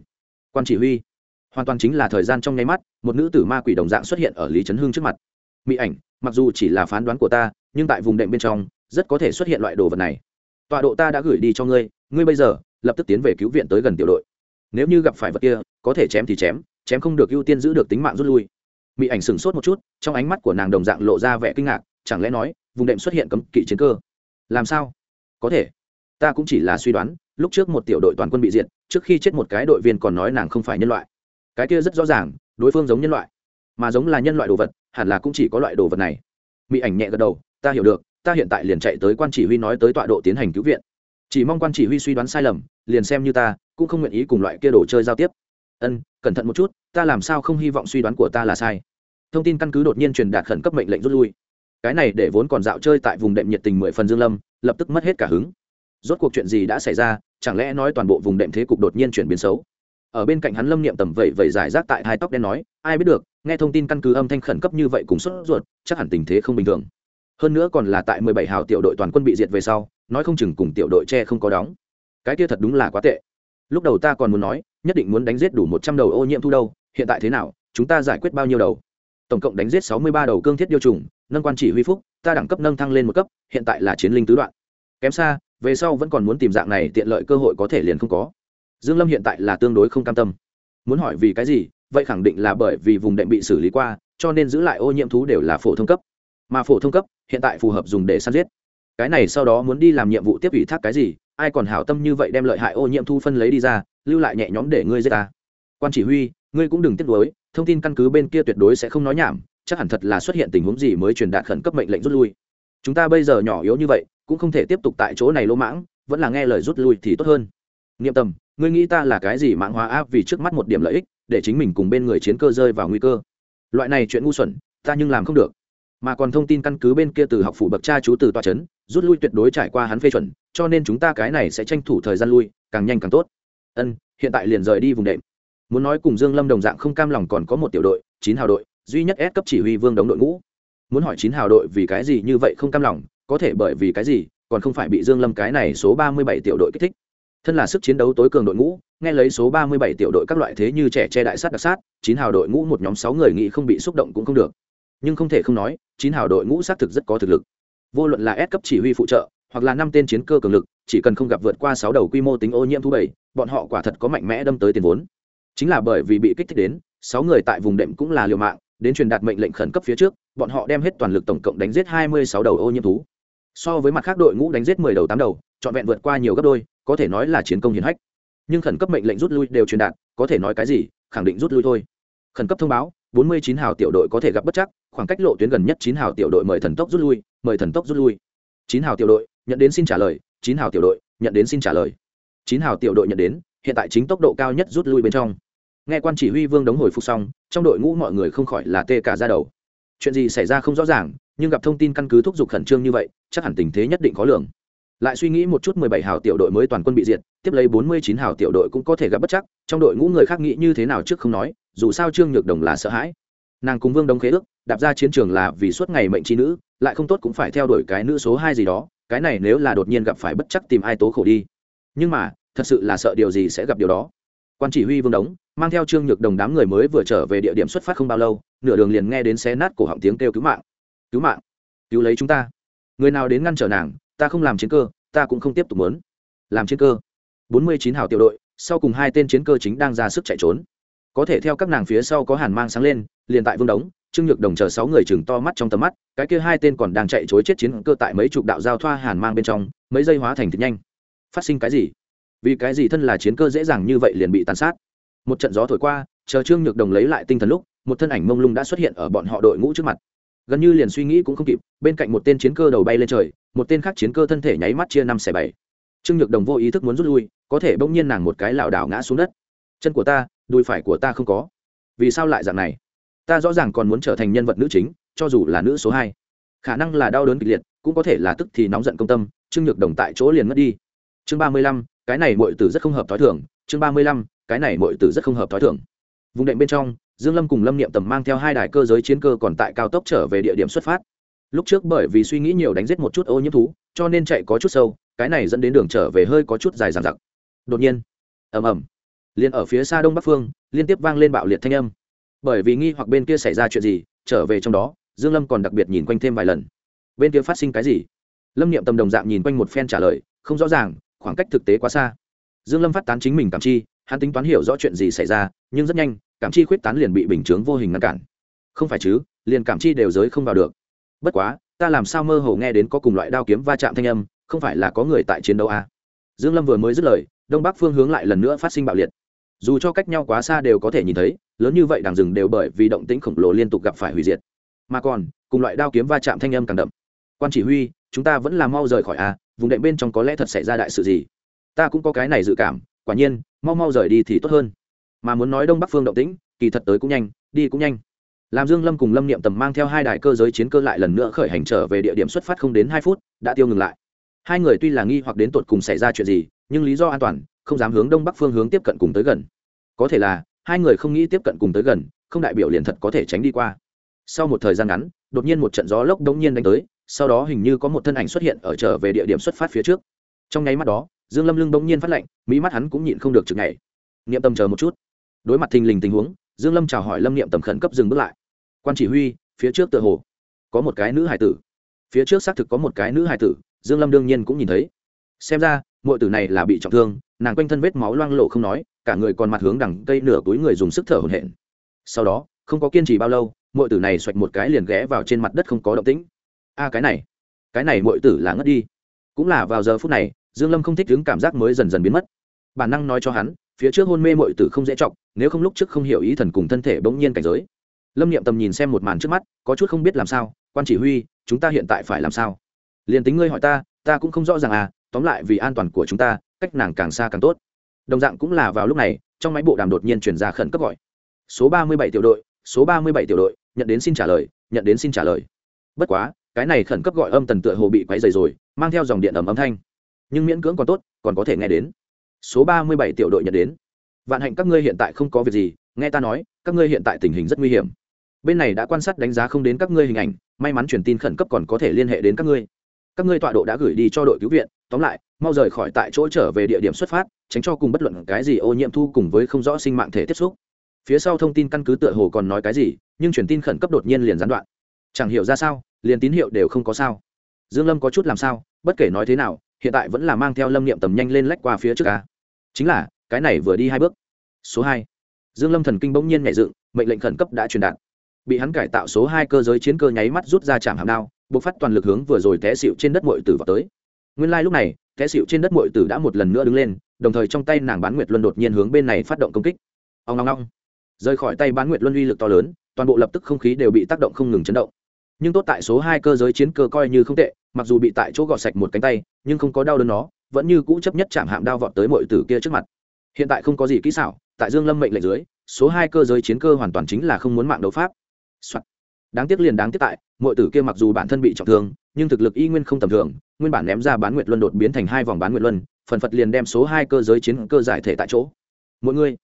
Quan chỉ huy. Hoàn toàn chính là thời gian trong nháy mắt, một nữ tử ma quỷ đồng dạng xuất hiện ở lý trấn hưng trước mặt. Mỹ ảnh mặc dù chỉ là phán đoán của ta, nhưng tại vùng đệm bên trong, rất có thể xuất hiện loại đồ vật này. Tọa độ ta đã gửi đi cho ngươi ngươi bây giờ, lập tức tiến về cứu viện tới gần tiểu đội. Nếu như gặp phải vật kia, có thể chém thì chém chém không được ưu tiên giữ được tính mạng rút lui. Mỹ ảnh sửng sốt một chút, trong ánh mắt của nàng đồng dạng lộ ra vẻ kinh ngạc, chẳng lẽ nói, vùng đệm xuất hiện cấm kỵ chiến cơ? Làm sao? Có thể. Ta cũng chỉ là suy đoán, lúc trước một tiểu đội toàn quân bị diệt, trước khi chết một cái đội viên còn nói nàng không phải nhân loại. Cái kia rất rõ ràng, đối phương giống nhân loại mà giống là nhân loại đồ vật, hẳn là cũng chỉ có loại đồ vật này. Mỹ ảnh nhẹ gật đầu, ta hiểu được, ta hiện tại liền chạy tới quan chỉ huy nói tới tọa độ tiến hành cứu viện. Chỉ mong quan chỉ huy suy đoán sai lầm, liền xem như ta, cũng không nguyện ý cùng loại kia đồ chơi giao tiếp. Ân, cẩn thận một chút, ta làm sao không hy vọng suy đoán của ta là sai? Thông tin căn cứ đột nhiên truyền đạt khẩn cấp mệnh lệnh rút lui. Cái này để vốn còn dạo chơi tại vùng đệm nhiệt tình mười phần dương lâm, lập tức mất hết cả hứng. Rốt cuộc chuyện gì đã xảy ra, chẳng lẽ nói toàn bộ vùng đệm thế cục đột nhiên chuyển biến xấu? Ở bên cạnh hắn lâm niệm tầm vẩy vẩy giải rác tại hai tóc đen nói, ai biết được, nghe thông tin căn cứ âm thanh khẩn cấp như vậy cùng sốt ruột, chắc hẳn tình thế không bình thường. Hơn nữa còn là tại mười bảy hào tiểu đội toàn quân bị diệt về sau, nói không chừng cùng tiểu đội che không có đóng. Cái kia thật đúng là quá tệ. Lúc đầu ta còn muốn nói, nhất định muốn đánh giết đủ một trăm đầu ô nhiễm thu đâu, hiện tại thế nào, chúng ta giải quyết bao nhiêu đầu? Tổng cộng đánh giết sáu mươi ba đầu cương thiết điêu trùng nâng quan chỉ huy phúc, ta đẳng cấp nâng thăng lên một cấp, hiện tại là chiến linh tứ đoạn. Kém xa, về sau vẫn còn muốn tìm dạng này tiện lợi cơ hội có thể liền không có dương lâm hiện tại là tương đối không cam tâm. Muốn hỏi vì cái gì, vậy khẳng định là bởi vì vùng đệm bị xử lý qua, cho nên giữ lại ô nhiễm thú đều là phổ thông cấp. Mà phổ thông cấp, hiện tại phù hợp dùng để săn giết. Cái này sau đó muốn đi làm nhiệm vụ tiếp ủy thác cái gì, ai còn hảo tâm như vậy đem lợi hại ô nhiễm thu phân lấy đi ra, lưu lại nhẹ nhõm để ngươi giết ta. Quan chỉ huy, ngươi cũng đừng tiếc nuối, thông tin căn cứ bên kia tuyệt đối sẽ không nói nhảm, chắc hẳn thật là xuất hiện tình huống gì mới truyền đạt khẩn cấp mệnh lệnh rút lui. Chúng ta bây giờ nhỏ yếu như vậy, cũng không thể tiếp tục tại chỗ này lỗ mãng, vẫn là nghe lời rút lui thì tốt hơn. Niệm tầm ngươi nghĩ ta là cái gì mãng hóa áp vì trước mắt một điểm lợi ích, để chính mình cùng bên người chiến cơ rơi vào nguy cơ? Loại này chuyện ngu xuẩn, ta nhưng làm không được. Mà còn thông tin căn cứ bên kia từ học phủ bậc cha chú từ tòa trấn rút lui tuyệt đối trải qua hắn phê chuẩn, cho nên chúng ta cái này sẽ tranh thủ thời gian lui, càng nhanh càng tốt. Ân, hiện tại liền rời đi vùng đệm. Muốn nói cùng dương lâm đồng dạng không cam lòng còn có một tiểu đội, chín hào đội, duy nhất S cấp chỉ huy vương đóng đội ngũ. Muốn hỏi chín hào đội vì cái gì như vậy không cam lòng, có thể bởi vì cái gì, còn không phải bị dương lâm cái này số 37 tiểu đội kích thích thân là sức chiến đấu tối cường đội ngũ, nghe lấy số 37 tiểu đội các loại thế như trẻ che đại sát đặc sát, chín hào đội ngũ một nhóm sáu người nghĩ không bị xúc động cũng không được. Nhưng không thể không nói, chín hào đội ngũ xác thực rất có thực lực. Vô luận là S cấp chỉ huy phụ trợ, hoặc là năm tên chiến cơ cường lực, chỉ cần không gặp vượt qua sáu đầu quy mô tính ô nhiễm thú bảy bọn họ quả thật có mạnh mẽ đâm tới tiền vốn. Chính là bởi vì bị kích thích đến, sáu người tại vùng đệm cũng là liều mạng, đến truyền đạt mệnh lệnh khẩn cấp phía trước, bọn họ đem hết toàn lực tổng cộng đánh giết hai mươi sáu đầu ô nhiễm thú. So với mặt khác đội ngũ đánh giết mười đầu tám đầu, trọn vẹn vượt qua nhiều gấp đôi có thể nói là chiến công hiển hách. Nhưng khẩn cấp mệnh lệnh rút lui đều truyền đạt, có thể nói cái gì, khẳng định rút lui thôi. Khẩn cấp thông báo, bốn mươi chín hào tiểu đội có thể gặp bất chắc, khoảng cách lộ tuyến gần nhất chín hào tiểu đội mời thần tốc rút lui, mời thần tốc rút lui. chín hào tiểu đội, nhận đến xin trả lời, chín hào tiểu đội, nhận đến xin trả lời. chín hào tiểu đội nhận đến, hiện tại chính tốc độ cao nhất rút lui bên trong. Nghe quan chỉ huy vương đống hồi phục xong, trong đội ngũ mọi người không khỏi là tê cả ra đầu. Chuyện gì xảy ra không rõ ràng, nhưng gặp thông tin căn cứ thúc giục khẩn trương như vậy, chắc hẳn tình thế nhất định khó lường lại suy nghĩ một chút mười bảy hào tiểu đội mới toàn quân bị diệt, tiếp lấy bốn mươi chín hào tiểu đội cũng có thể gặp bất chắc, trong đội ngũ người khác nghĩ như thế nào trước không nói, dù sao trương nhược đồng là sợ hãi. Nàng cùng vương đông khế ước, đạp ra chiến trường là vì suốt ngày mệnh trí nữ, lại không tốt cũng phải theo đuổi cái nữ số hai gì đó, cái này nếu là đột nhiên gặp phải bất chắc tìm ai tố khổ đi. Nhưng mà, thật sự là sợ điều gì sẽ gặp điều đó. Quan chỉ huy vương đống, mang theo trương nhược đồng đám người mới vừa trở về địa điểm xuất phát không bao lâu, nửa đường liền nghe đến xé nát cổ họng tiếng kêu cứu mạng. Cứu mạng, cứu lấy chúng ta. Người nào đến ngăn trở nàng ta không làm chiến cơ, ta cũng không tiếp tục muốn. Làm chiến cơ. Bốn mươi chín hào tiểu đội, sau cùng hai tên chiến cơ chính đang ra sức chạy trốn. Có thể theo các nàng phía sau có hàn mang sáng lên, liền tại vương đống, trương nhược đồng chờ sáu người chừng to mắt trong tầm mắt, cái kia hai tên còn đang chạy chối chết chiến cơ tại mấy chục đạo giao thoa hàn mang bên trong, mấy giây hóa thành thịt nhanh. Phát sinh cái gì? Vì cái gì thân là chiến cơ dễ dàng như vậy liền bị tàn sát? Một trận gió thổi qua, chờ trương nhược đồng lấy lại tinh thần lúc, một thân ảnh mông lung đã xuất hiện ở bọn họ đội ngũ trước mặt gần như liền suy nghĩ cũng không kịp, bên cạnh một tên chiến cơ đầu bay lên trời, một tên khác chiến cơ thân thể nháy mắt chia năm xẻ bảy. Trương nhược đồng vô ý thức muốn rút lui, có thể bỗng nhiên nàng một cái lảo đảo ngã xuống đất. Chân của ta, đùi phải của ta không có. Vì sao lại dạng này? Ta rõ ràng còn muốn trở thành nhân vật nữ chính, cho dù là nữ số hai. Khả năng là đau đớn kịch liệt, cũng có thể là tức thì nóng giận công tâm, trương nhược đồng tại chỗ liền mất đi. Chương ba mươi lăm, cái này mọi tử rất không hợp t h ó i thưởng chương ba mươi lăm, cái này mọi tử rất không hợp t h ó i thưởng vùng đệm bên trong dương lâm cùng lâm niệm tầm mang theo hai đài cơ giới chiến cơ còn tại cao tốc trở về địa điểm xuất phát. Lúc trước bởi vì suy nghĩ nhiều đánh giết một chút ô nhiễm thú, cho nên chạy có chút sâu, cái này dẫn đến đường trở về hơi có chút dài dằng dặc. Đột nhiên, ầm ầm, liền ở phía xa đông bắc phương, liên tiếp vang lên bạo liệt thanh âm. Bởi vì nghi hoặc bên kia xảy ra chuyện gì, trở về trong đó, dương lâm còn đặc biệt nhìn quanh thêm vài lần. Bên kia phát sinh cái gì? Lâm niệm tầm đồng dạng nhìn quanh một phen trả lời, không rõ ràng, khoảng cách thực tế quá xa. Dương lâm phát tán chính mình cảm chi, hắn tính toán hiểu rõ chuyện gì xảy ra, nhưng rất nhanh cảm chi khuyết tán liền bị bình chướng vô hình ngăn cản. Không phải chứ, liền cảm chi đều giới không vào được. Bất quá, ta làm sao mơ hồ nghe đến có cùng loại đao kiếm va chạm thanh âm, không phải là có người tại chiến đấu à. dương lâm vừa mới dứt lời, đông bắc phương hướng lại lần nữa phát sinh bạo liệt. Dù cho cách nhau quá xa đều có thể nhìn thấy, lớn như vậy đằng rừng đều bởi vì động tĩnh khổng lồ liên tục gặp phải hủy diệt. Mà còn, cùng loại đao kiếm va chạm thanh âm càng đậm. Quan chỉ huy, chúng ta vẫn là mau rời khỏi a vùng đệm bên trong có lẽ thật xảy ra đại sự gì? Ta cũng có cái này dự cảm, quả nhiên, mau mau rời đi thì tốt hơn mà muốn nói đông bắc phương động tĩnh, kỳ thật tới cũng nhanh, đi cũng nhanh. Làm dương lâm cùng lâm niệm tầm mang theo hai đại cơ giới chiến cơ lại lần nữa khởi hành trở về địa điểm xuất phát không đến hai phút, đã tiêu ngừng lại. Hai người tuy là nghi hoặc đến tột cùng xảy ra chuyện gì, nhưng lý do an toàn, không dám hướng đông bắc phương hướng tiếp cận cùng tới gần. Có thể là, hai người không nghĩ tiếp cận cùng tới gần, không đại biểu liền thật có thể tránh đi qua. Sau một thời gian ngắn, đột nhiên một trận gió lốc đông nhiên đánh tới, sau đó hình như có một thân ảnh xuất hiện ở trở về địa điểm xuất phát phía trước. Trong nháy mắt đó, dương lâm lưng bỗng nhiên phát lạnh mỹ mắt hắn cũng nhịn không được chừng ngày niệm tâm chờ một chút đối mặt thình lình tình huống, dương lâm chào hỏi lâm niệm tầm khẩn cấp dừng bước lại. Quan chỉ huy, phía trước tựa hồ có một cái nữ hải tử. Phía trước xác thực có một cái nữ hải tử, dương lâm đương nhiên cũng nhìn thấy. Xem ra, muội tử này là bị trọng thương, nàng quanh thân vết máu loang lộ không nói, cả người còn mặt hướng đằng cây nửa túi người dùng sức thở hổn hển. Sau đó, không có kiên trì bao lâu, muội tử này xoạch một cái liền ghé vào trên mặt đất không có động tĩnh. A cái này cái này muội tử là ngất đi. Cũng là vào giờ phút này, dương lâm không thích đứng cảm giác mới dần dần biến mất. Bản năng nói cho hắn, phía trước hôn mê muội tử không dễ trọng nếu không lúc trước không hiểu ý thần cùng thân thể bỗng nhiên cảnh giới. Lâm niệm tầm nhìn xem một màn trước mắt, có chút không biết làm sao, quan chỉ huy, chúng ta hiện tại phải làm sao? Liền tính ngươi hỏi ta ta cũng không rõ ràng à tóm lại vì an toàn của chúng ta, cách nàng càng xa càng tốt. Đồng dạng cũng là vào lúc này, trong máy bộ đàm đột nhiên truyền ra khẩn cấp gọi. Số ba mươi bảy tiểu đội, số ba mươi bảy tiểu đội, nhận đến xin trả lời, nhận đến xin trả lời. Bất quá, cái này khẩn cấp gọi âm tần tựa hồ bị quấy dày rồi, mang theo dòng điện ầm âm thanh. Nhưng miễn cưỡng còn tốt, còn có thể nghe đến. Số ba mươi bảy tiểu đội nhận đến vạn hạnh các ngươi hiện tại không có việc gì, nghe ta nói, các ngươi hiện tại tình hình rất nguy hiểm. Bên này đã quan sát đánh giá không đến các ngươi hình ảnh, may mắn truyền tin khẩn cấp còn có thể liên hệ đến các ngươi. Các ngươi tọa độ đã gửi đi cho đội cứu viện, tóm lại, mau rời khỏi tại chỗ trở về địa điểm xuất phát, tránh cho cùng bất luận cái gì ô nhiễm thu cùng với không rõ sinh mạng thể tiếp xúc. Phía sau thông tin căn cứ tựa hồ còn nói cái gì, nhưng truyền tin khẩn cấp đột nhiên liền gián đoạn. Chẳng hiểu ra sao, liền tín hiệu đều không có sao. Dương lâm có chút làm sao, bất kể nói thế nào, hiện tại vẫn là mang theo lâm niệm tầm nhanh lên lách qua phía trước ca chính là cái này vừa đi hai bước. Số hai. Dương lâm thần kinh bỗng nhiên nhảy dựng, mệnh lệnh khẩn cấp đã truyền đạt. Bị hắn cải tạo số hai cơ giới chiến cơ nháy mắt rút ra chạm hàm đao buộc phát toàn lực hướng vừa rồi té xịu trên đất muội tử vào tới. Nguyên lai like lúc này, té xịu trên đất muội tử đã một lần nữa đứng lên, đồng thời trong tay nàng bán nguyệt luân đột nhiên hướng bên này phát động công kích. Ông long long rời khỏi tay bán nguyệt luân uy lực to lớn, toàn bộ lập tức không khí đều bị tác động không ngừng chấn động. Nhưng tốt tại số hai cơ giới chiến cơ coi như không tệ, mặc dù bị tại chỗ gọt sạch một cánh tay, nhưng không có đau đớn nó, vẫn như cũ chấp nhất chạm hạm đao vọt tới mọi tử kia trước mặt hiện tại không có gì kỹ xảo, tại dương lâm mệnh lệnh dưới, số hai cơ giới chiến cơ hoàn toàn chính là không muốn mạng đấu pháp、Soạn. đáng tiếc liền đáng tiếc tại mọi tử kia mặc dù bản thân bị trọng thương, nhưng thực lực y nguyên không tầm thường, nguyên bản ném ra bán nguyệt luân đột biến thành hai vòng bán nguyệt luân, phần phật liền đem số hai cơ giới chiến cơ giải thể tại chỗ. Mỗi người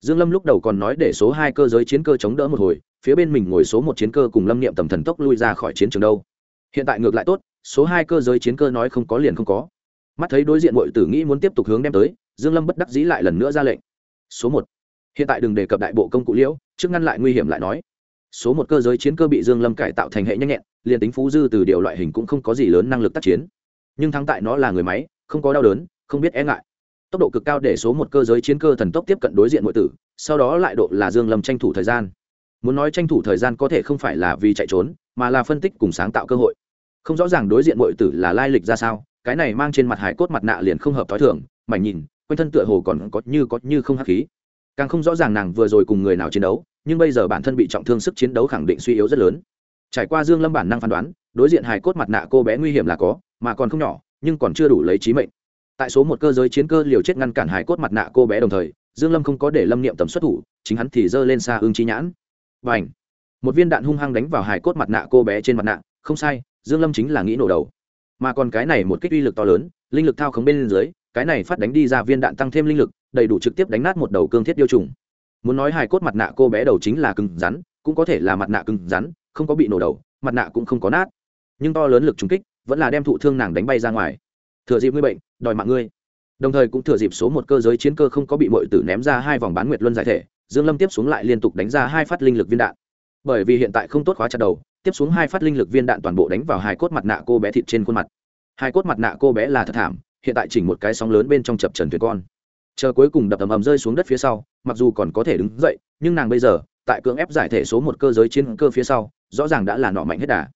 dương lâm lúc đầu còn nói để số hai cơ giới chiến cơ chống đỡ một hồi, phía bên mình ngồi số một chiến cơ cùng lâm niệm tầm thần tốc lui ra khỏi chiến trường đâu. Hiện tại ngược lại tốt, số hai cơ giới chiến cơ nói không có liền không có. Mắt thấy đối diện mọi tử nghĩ muốn tiếp tục hướng đem tới dương lâm bất đắc dĩ lại lần nữa ra lệnh. Số một. Hiện tại đừng đề cập đại bộ công cụ liễu, trước ngăn lại nguy hiểm lại nói. Số một cơ giới chiến cơ bị dương lâm cải tạo thành hệ nhanh nhẹn, liền tính phú dư từ điều loại hình cũng không có gì lớn năng lực tác chiến. Nhưng thắng tại nó là người máy, không có đau đớn, không biết e ngại. Tốc độ cực cao để số một cơ giới chiến cơ thần tốc tiếp cận đối diện mọi tử, sau đó lại độ là dương lâm tranh thủ thời gian. Muốn nói tranh thủ thời gian có thể không phải là vì chạy trốn, mà là phân tích cùng sáng tạo cơ hội. Không rõ ràng đối diện mọi tử là lai lịch ra sao, cái này mang trên mặt hải cốt mặt nạ liền không hợp thói thường mảnh nhìn quanh thân tựa hồ còn có như có như không hắc khí. Càng không rõ ràng nàng vừa rồi cùng người nào chiến đấu, nhưng bây giờ bản thân bị trọng thương sức chiến đấu khẳng định suy yếu rất lớn. Trải qua dương lâm bản năng phán đoán, đối diện hải cốt mặt nạ cô bé nguy hiểm là có, mà còn không nhỏ, nhưng còn chưa đủ lấy trí mệnh. Tại số một cơ giới chiến cơ liều chết ngăn cản hải cốt mặt nạ cô bé đồng thời, dương lâm không có để lâm niệm tầm xuất thủ, chính hắn thì giơ lên xa ương trí nhãn. Và ảnh một viên đạn hung hăng đánh vào hải cốt mặt nạ cô bé trên mặt nạ, không sai, dương lâm chính là nghĩ nổ đầu. Mà còn cái này một kích uy lực to lớn, linh lực thao khống bên dưới cái này phát đánh đi ra viên đạn tăng thêm linh lực, đầy đủ trực tiếp đánh nát một đầu cương thiết điêu trùng. Muốn nói hài cốt mặt nạ cô bé đầu chính là cứng rắn, cũng có thể là mặt nạ cứng rắn, không có bị nổ đầu, mặt nạ cũng không có nát. Nhưng to lớn lực trúng kích vẫn là đem thụ thương nàng đánh bay ra ngoài. Thừa dịp ngươi bệnh, đòi mạng ngươi. Đồng thời cũng thừa dịp số một cơ giới chiến cơ không có bị mọi tử ném ra hai vòng bán nguyệt luân giải thể, dương lâm tiếp xuống lại liên tục đánh ra hai phát linh lực viên đạn. Bởi vì hiện tại không tốt khóa chặt đầu, tiếp xuống hai phát linh lực viên đạn toàn bộ đánh vào hai cốt mặt nạ cô bé thịt trên khuôn mặt. Hai cốt mặt nạ cô bé là thật thảm hiện tại chỉnh một cái sóng lớn bên trong chập trần thuyền con. Chờ cuối cùng đập ầm ầm rơi xuống đất phía sau, mặc dù còn có thể đứng dậy, nhưng nàng bây giờ, tại cưỡng ép giải thể số một cơ giới chiến cơ phía sau, rõ ràng đã là nọ mạnh hết đà.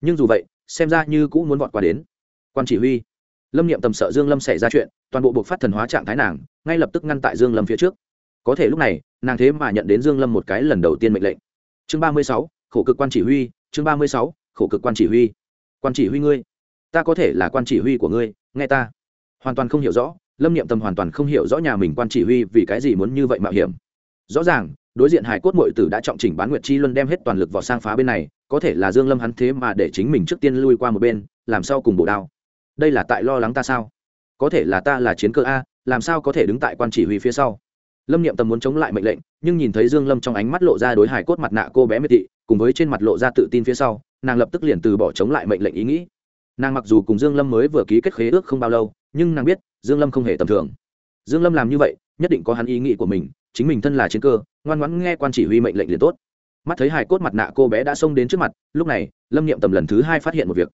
Nhưng dù vậy, xem ra như cũng muốn vọt qua đến. Quan chỉ huy. Lâm niệm tầm sợ dương lâm xảy ra chuyện, toàn bộ buộc phát thần hóa trạng thái nàng, ngay lập tức ngăn tại dương lâm phía trước. Có thể lúc này, nàng thế mà nhận đến dương lâm một cái lần đầu tiên mệnh lệnh. Chương ba mươi sáu, khổ cực quan chỉ huy, chương ba mươi sáu, khổ cực quan chỉ huy. Quan chỉ huy ngươi, ta có thể là quan chỉ huy của ngươi, nghe ta hoàn toàn không hiểu rõ, lâm niệm Tâm hoàn toàn không hiểu rõ nhà mình quan chỉ huy vì cái gì muốn như vậy mạo hiểm. Rõ ràng, đối diện hải cốt mội tử đã trọng chỉnh bán nguyệt chi luân đem hết toàn lực vào sang phá bên này, có thể là dương lâm hắn thế mà để chính mình trước tiên lui qua một bên, làm sao cùng bổ đao? Đây là tại lo lắng ta sao? Có thể là ta là chiến cơ a, làm sao có thể đứng tại quan chỉ huy phía sau? Lâm niệm Tâm muốn chống lại mệnh lệnh, nhưng nhìn thấy dương lâm trong ánh mắt lộ ra đối hải cốt mặt nạ cô bé miệt thị, cùng với trên mặt lộ ra tự tin phía sau, nàng lập tức liền từ bỏ chống lại mệnh lệnh ý nghĩ. Nàng mặc dù cùng dương lâm mới vừa ký kết khế ước không bao lâu nhưng nàng biết, dương lâm không hề tầm thường. Dương lâm làm như vậy, nhất định có hắn ý nghĩ của mình, chính mình thân là chiến cơ, ngoan ngoãn nghe quan chỉ huy mệnh lệnh liền tốt. Mắt thấy hải cốt mặt nạ cô bé đã xông đến trước mặt, lúc này, lâm niệm tầm lần thứ hai phát hiện một việc.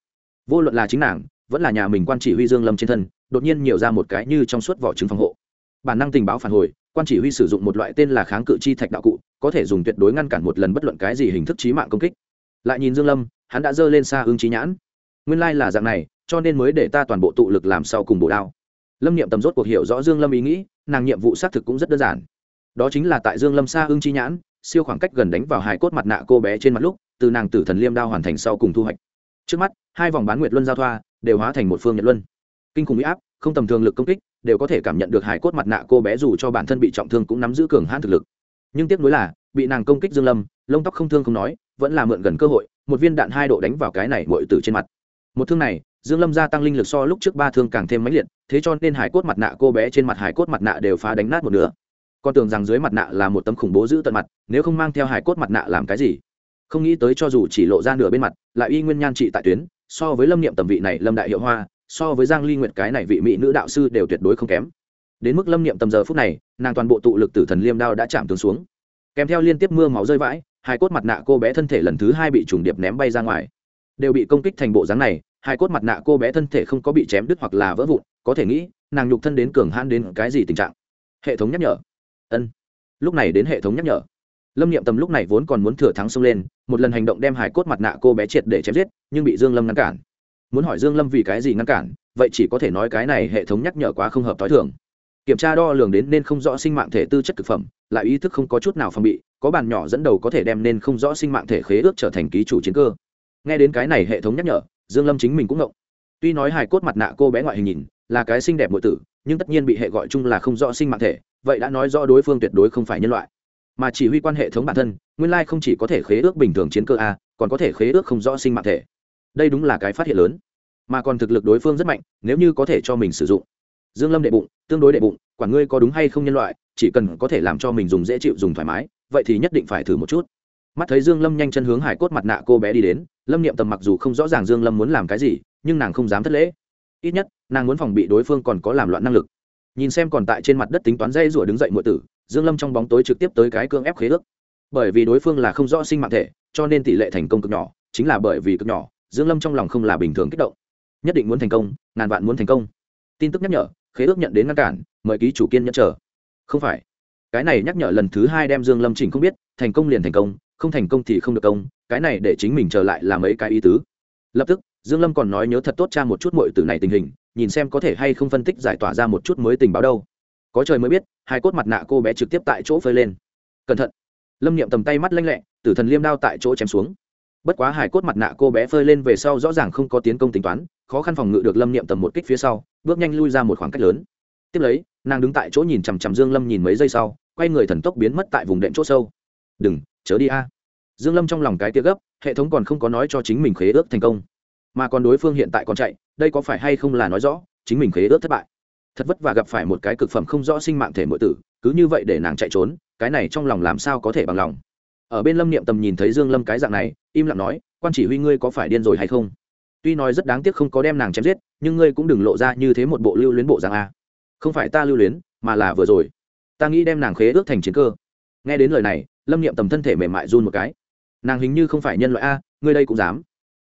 Vô luận là chính nàng, vẫn là nhà mình quan chỉ huy dương lâm trên thân, đột nhiên nhiều ra một cái như trong suốt vỏ trứng phòng hộ. Bản năng tình báo phản hồi, quan chỉ huy sử dụng một loại tên là kháng cự chi thạch đạo cụ, có thể dùng tuyệt đối ngăn cản một lần bất luận cái gì hình thức trí mạng công kích. Lại nhìn dương lâm, hắn đã dơ lên xa ương trí nhãn nguyên lai là dạng này, cho nên mới để ta toàn bộ tụ lực làm sau cùng bổ đao. Lâm niệm tầm rốt cuộc hiểu rõ dương lâm ý nghĩ, nàng nhiệm vụ xác thực cũng rất đơn giản. Đó chính là tại dương lâm xa ương chi nhãn, siêu khoảng cách gần đánh vào hài cốt mặt nạ cô bé trên mặt lúc, từ nàng tử thần liêm đao hoàn thành sau cùng thu hoạch. Trước mắt, hai vòng bán nguyệt luân giao thoa, đều hóa thành một phương nhật luân. Kinh khủng huy áp, không tầm thường lực công kích, đều có thể cảm nhận được hải cốt mặt nạ cô bé dù cho bản thân bị trọng thương cũng nắm giữ cường hãn thực lực. Nhưng tiếc nuối là, bị nàng công kích dương lâm, lông tóc không thương không nói, vẫn là mượn gần cơ hội, một viên đạn hai độ đánh vào cái này mọi tử trên mặt một thương này, dương lâm gia tăng linh lực so lúc trước ba thương càng thêm mãnh liệt, thế cho nên hải cốt mặt nạ cô bé trên mặt hải cốt mặt nạ đều phá đánh nát một nửa. Con tưởng rằng dưới mặt nạ là một tấm khủng bố giữ tận mặt, nếu không mang theo hải cốt mặt nạ làm cái gì? Không nghĩ tới cho dù chỉ lộ ra nửa bên mặt, lại y nguyên nhan trị tại tuyến, so với lâm niệm tầm vị này lâm đại hiệu hoa, so với giang ly nguyệt cái này vị mỹ nữ đạo sư đều tuyệt đối không kém. Đến mức lâm niệm tầm giờ phút này, nàng toàn bộ tụ lực tử thần liêm đao đã chạm tướng xuống. Kèm theo liên tiếp mưa máu rơi vãi hai cốt mặt nạ cô bé thân thể lần thứ hai bị trùng điệp ném bay ra ngoài. Đều bị công kích thành bộ dáng này hai cốt mặt nạ cô bé thân thể không có bị chém đứt hoặc là vỡ vụn, có thể nghĩ, nàng nhục thân đến cường hãn đến cái gì tình trạng? Hệ thống nhắc nhở. Ân. Lúc này đến hệ thống nhắc nhở. Lâm niệm tầm lúc này vốn còn muốn thừa thắng xông lên, một lần hành động đem hải cốt mặt nạ cô bé triệt để chém giết, nhưng bị dương lâm ngăn cản. Muốn hỏi dương lâm vì cái gì ngăn cản, vậy chỉ có thể nói cái này hệ thống nhắc nhở quá không hợp t h i thường. Kiểm tra đo lường đến nên không rõ sinh mạng thể tư chất thực phẩm, lại ý thức không có chút nào phòng bị, có bàn nhỏ dẫn đầu có thể đem nên không rõ sinh mạng thể khế ước trở thành ký chủ chiến cơ. Nghe đến cái này hệ thống nhắc nhở dương lâm chính mình cũng ngộng. Tuy nói hài cốt mặt nạ cô bé ngoại hình nhìn là cái xinh đẹp nội tử, nhưng tất nhiên bị hệ gọi chung là không rõ sinh mạng thể, vậy đã nói rõ đối phương tuyệt đối không phải nhân loại. Mà chỉ huy quan hệ thống bản thân, nguyên lai không chỉ có thể khế ước bình thường chiến cơ a, còn có thể khế ước không rõ sinh mạng thể. Đây đúng là cái phát hiện lớn. Mà còn thực lực đối phương rất mạnh, nếu như có thể cho mình sử dụng. Dương lâm đệ bụng, tương đối đệ bụng quản ngươi có đúng hay không nhân loại, chỉ cần có thể làm cho mình dùng dễ chịu dùng thoải mái, vậy thì nhất định phải thử một chút mắt thấy dương lâm nhanh chân hướng hải cốt mặt nạ cô bé đi đến, lâm niệm tầm mặc dù không rõ ràng dương lâm muốn làm cái gì, nhưng nàng không dám thất lễ. Ít nhất, nàng muốn phòng bị đối phương còn có làm loạn năng lực. Nhìn xem còn tại trên mặt đất tính toán dây rủa đứng dậy muội tử, dương lâm trong bóng tối trực tiếp tới cái cương ép khế ước. Bởi vì đối phương là không rõ sinh mạng thể, cho nên tỷ lệ thành công cực nhỏ, chính là bởi vì cực nhỏ, dương lâm trong lòng không là bình thường kích động. Nhất định muốn thành công, ngàn vạn muốn thành công. Tin tức nhắc nhở, khế ước nhận đến ngăn cản, mời ký chủ kiên nhẫn chờ. Không phải. Cái này nhắc nhở lần thứ hai đem dương lâm chỉnh không biết, thành công liền thành công không thành công thì không được công, cái này để chính mình trở lại làm ấy cái ý tứ. Lập tức, dương lâm còn nói nhớ thật tốt cha một chút mọi từ này tình hình, nhìn xem có thể hay không phân tích giải tỏa ra một chút mới tình báo đâu. Có trời mới biết, hai cốt mặt nạ cô bé trực tiếp tại chỗ phơi lên. Cẩn thận. Lâm niệm tầm tay mắt lanh lẹ, tử thần liêm đao tại chỗ chém xuống. Bất quá hải cốt mặt nạ cô bé phơi lên về sau rõ ràng không có tiến công tính toán, khó khăn phòng ngự được lâm niệm tầm một kích phía sau, bước nhanh lui ra một khoảng cách lớn. Tiếp lấy, nàng đứng tại chỗ nhìn chằm chằm dương lâm nhìn mấy giây sau, quay người thần tốc biến mất tại vùng đệm chỗ sâu. Đừng chớ đi a. À. Dương lâm trong lòng cái tia gấp, hệ thống còn không có nói cho chính mình khế ước thành công. Mà còn đối phương hiện tại còn chạy, đây có phải hay không là nói rõ, chính mình khế ước thất bại. Thật vất vả gặp phải một cái cực phẩm không rõ sinh mạng thể mọi tử, cứ như vậy để nàng chạy trốn, cái này trong lòng làm sao có thể bằng lòng. Ở bên lâm niệm tầm nhìn thấy dương lâm cái dạng này, im lặng nói, quan chỉ huy ngươi có phải điên rồi hay không? Tuy nói rất đáng tiếc không có đem nàng chém giết, nhưng ngươi cũng đừng lộ ra như thế một bộ lưu luyến bộ dạng a. Không phải ta lưu luyến, mà là vừa rồi. Ta nghĩ đem nàng khế ước thành chiến cơ. Nghe đến lời này lâm niệm tầm thân thể mềm mại run một cái nàng hình như không phải nhân loại a ngươi đây cũng dám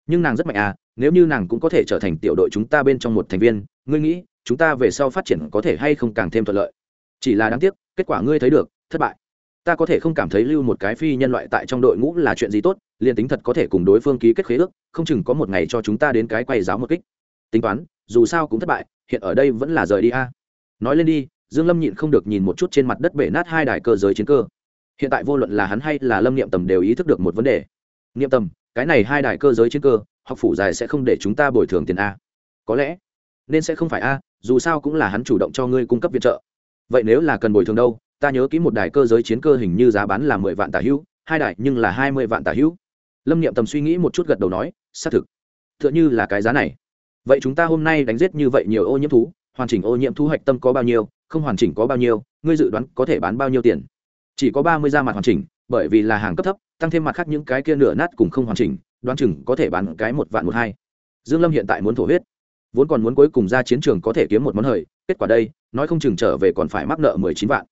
nhưng nàng rất mạnh a nếu như nàng cũng có thể trở thành tiểu đội chúng ta bên trong một thành viên ngươi nghĩ chúng ta về sau phát triển có thể hay không càng thêm thuận lợi chỉ là đáng tiếc kết quả ngươi thấy được thất bại ta có thể không cảm thấy lưu một cái phi nhân loại tại trong đội ngũ là chuyện gì tốt liền tính thật có thể cùng đối phương ký kết khế ước không chừng có một ngày cho chúng ta đến cái quay giáo một kích tính toán dù sao cũng thất bại hiện ở đây vẫn là rời đi a nói lên đi dương lâm nhịn không được nhìn một chút trên mặt đất bể nát hai đài cơ giới chiến cơ hiện tại vô luận là hắn hay là lâm niệm tầm đều ý thức được một vấn đề. Niệm tầm, cái này hai đài cơ giới chiến cơ, học phủ dài sẽ không để chúng ta bồi thường tiền a. Có lẽ, nên sẽ không phải a, dù sao cũng là hắn chủ động cho ngươi cung cấp viện trợ. Vậy nếu là cần bồi thường đâu, ta nhớ kỹ một đài cơ giới chiến cơ hình như giá bán là mười vạn tả hữu, hai đài nhưng là hai mươi vạn tả hữu. Lâm niệm tầm suy nghĩ một chút gật đầu nói, xác thực. T h ư ợ n h ư là cái giá này. Vậy chúng ta hôm nay đánh giết như vậy nhiều ô nhiễm thú, hoàn chỉnh ô nhiễm thu hoạch tâm có bao nhiêu, không hoàn chỉnh có bao nhiêu, ngươi dự đoán có thể bán bao nhiêu tiền? Chỉ có ba mươi da mặt hoàn chỉnh, bởi vì là hàng cấp thấp, tăng thêm mặt khác những cái kia nửa nát cùng không hoàn chỉnh, đoán chừng có thể bán cái một vạn một hai. Dương lâm hiện tại muốn thổ huyết, vốn còn muốn cuối cùng ra chiến trường có thể kiếm một món hời, kết quả đây, nói không chừng trở về còn phải mắc nợ mười chín vạn.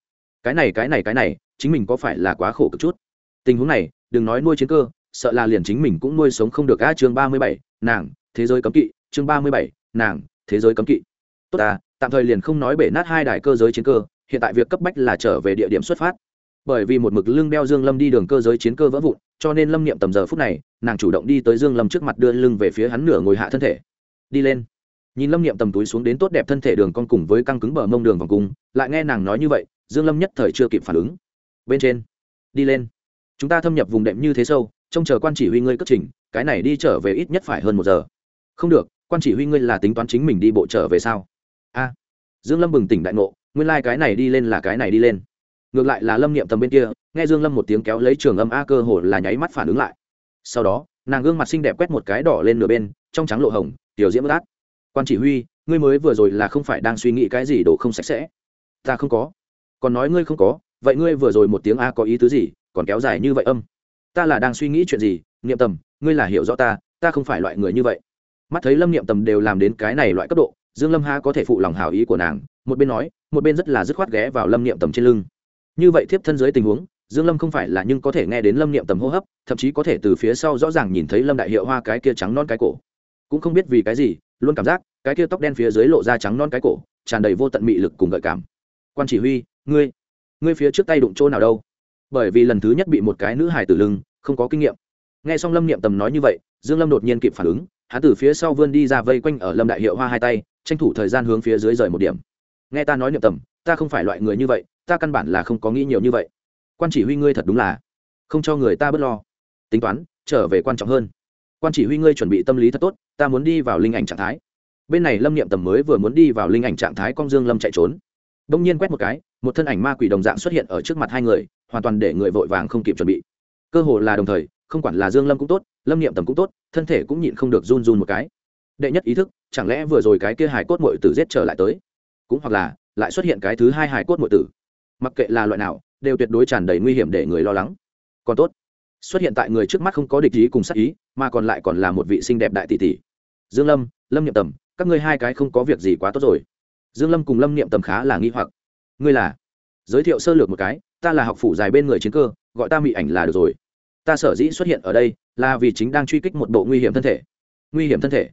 Cái này cái này cái này, chính mình có phải là quá khổ cực chút? Tình huống này, đừng nói nuôi chiến cơ, sợ là liền chính mình cũng nuôi sống không được. A, chương ba mươi bảy, nàng, thế giới cấm kỵ, chương ba mươi bảy, nàng, thế giới cấm kỵ. Tốt ta, tạm thời liền không nói bể nát hai đài cơ giới chiến cơ, hiện tại việc cấp bách là trở về địa điểm xuất phát bởi vì một mực lưng đeo dương lâm đi đường cơ giới chiến cơ vỡ vụn, cho nên lâm niệm tầm giờ phút này, nàng chủ động đi tới dương lâm trước mặt đưa lưng về phía hắn nửa ngồi hạ thân thể. Đi lên. Nhìn lâm niệm tầm túi xuống đến tốt đẹp thân thể đường con cùng với căng cứng bờ mông đường vòng cung, lại nghe nàng nói như vậy, dương lâm nhất thời chưa kịp phản ứng. Bên trên. Đi lên. Chúng ta thâm nhập vùng đệm như thế sâu, trông chờ quan chỉ huy ngươi cất trình, cái này đi trở về ít nhất phải hơn một giờ. Không được, quan chỉ huy ngươi là tính toán chính mình đi bộ trở về sao? A. Dương lâm bừng tỉnh đại ngộ, nguyên lai like cái này đi lên là cái này đi lên ngược lại là lâm niệm tầm bên kia, nghe dương lâm một tiếng kéo lấy trường âm a cơ hồ là nháy mắt phản ứng lại. Sau đó, nàng gương mặt xinh đẹp quét một cái đỏ lên nửa bên, trong trắng lộ hồng, tiểu diễm bất át quan chỉ huy, ngươi mới vừa rồi là không phải đang suy nghĩ cái gì đồ không sạch sẽ? Ta không có. Còn nói ngươi không có, vậy ngươi vừa rồi một tiếng a có ý tứ gì, còn kéo dài như vậy âm? Ta là đang suy nghĩ chuyện gì, niệm tầm, ngươi là hiểu rõ ta ta không phải loại người như vậy. Mắt thấy lâm niệm tầm đều làm đến cái này loại cấp độ, dương lâm ha có thể phụ lòng hào ý của nàng, một bên nói, một bên rất là dứt khoát ghé vào lâm niệm tầm trên lưng như vậy tiếp thân dưới tình huống, dương lâm không phải là nhưng có thể nghe đến lâm niệm tầm hô hấp, thậm chí có thể từ phía sau rõ ràng nhìn thấy lâm đại hiệu hoa cái kia trắng non cái cổ. Cũng không biết vì cái gì, luôn cảm giác, cái kia tóc đen phía dưới lộ ra trắng non cái cổ, tràn đầy vô tận mị lực cùng gợi cảm. Quan chỉ huy, ngươi ngươi phía trước tay đụng chỗ nào đâu? Bởi vì lần thứ nhất bị một cái nữ hài tử lưng, không có kinh nghiệm. Nghe xong lâm niệm tầm nói như vậy, dương lâm đột nhiên kịp phản ứng, hắn từ phía sau vươn đi ra vây quanh ở lâm đại hiệu hoa hai tay, tranh thủ thời gian hướng phía dưới rời một điểm. Nghe ta nói niệm tầm, ta không phải loại người như vậy ta căn bản là không có nghĩ nhiều như vậy. Quan chỉ huy ngươi thật đúng là không cho người ta bớt lo. Tính toán, trở về quan trọng hơn. Quan chỉ huy ngươi chuẩn bị tâm lý thật tốt, ta muốn đi vào linh ảnh trạng thái. Bên này lâm niệm tầm mới vừa muốn đi vào linh ảnh trạng thái con dương lâm chạy trốn. Đông nhiên quét một cái, một thân ảnh ma quỷ đồng dạng xuất hiện ở trước mặt hai người, hoàn toàn để người vội vàng không kịp chuẩn bị. Cơ hồ là đồng thời, không quản là dương lâm cũng tốt, lâm niệm tầm cũng tốt, thân thể cũng nhịn không được run run một cái. Đệ nhất ý thức, chẳng lẽ vừa rồi cái kia hài cốt muội tử giết trở lại tới? Cũng hoặc là, lại xuất hiện cái thứ hai hài cốt muội tử mặc kệ là loại nào, đều tuyệt đối tràn đầy nguy hiểm để người lo lắng. Còn tốt, xuất hiện tại người trước mắt không có địch ý cùng sát ý, mà còn lại còn là một vị xinh đẹp đại tỷ tỷ. Dương lâm lâm niệm tầm, các ngươi hai cái không có việc gì quá tốt rồi. Dương lâm cùng lâm niệm tầm khá là nghi hoặc. Ngươi là? Giới thiệu sơ lược một cái, ta là học phủ dài bên người chiến cơ, gọi ta mị ảnh là được rồi. Ta sở dĩ xuất hiện ở đây, là vì chính đang truy kích một bộ nguy hiểm thân thể. Nguy hiểm thân thể.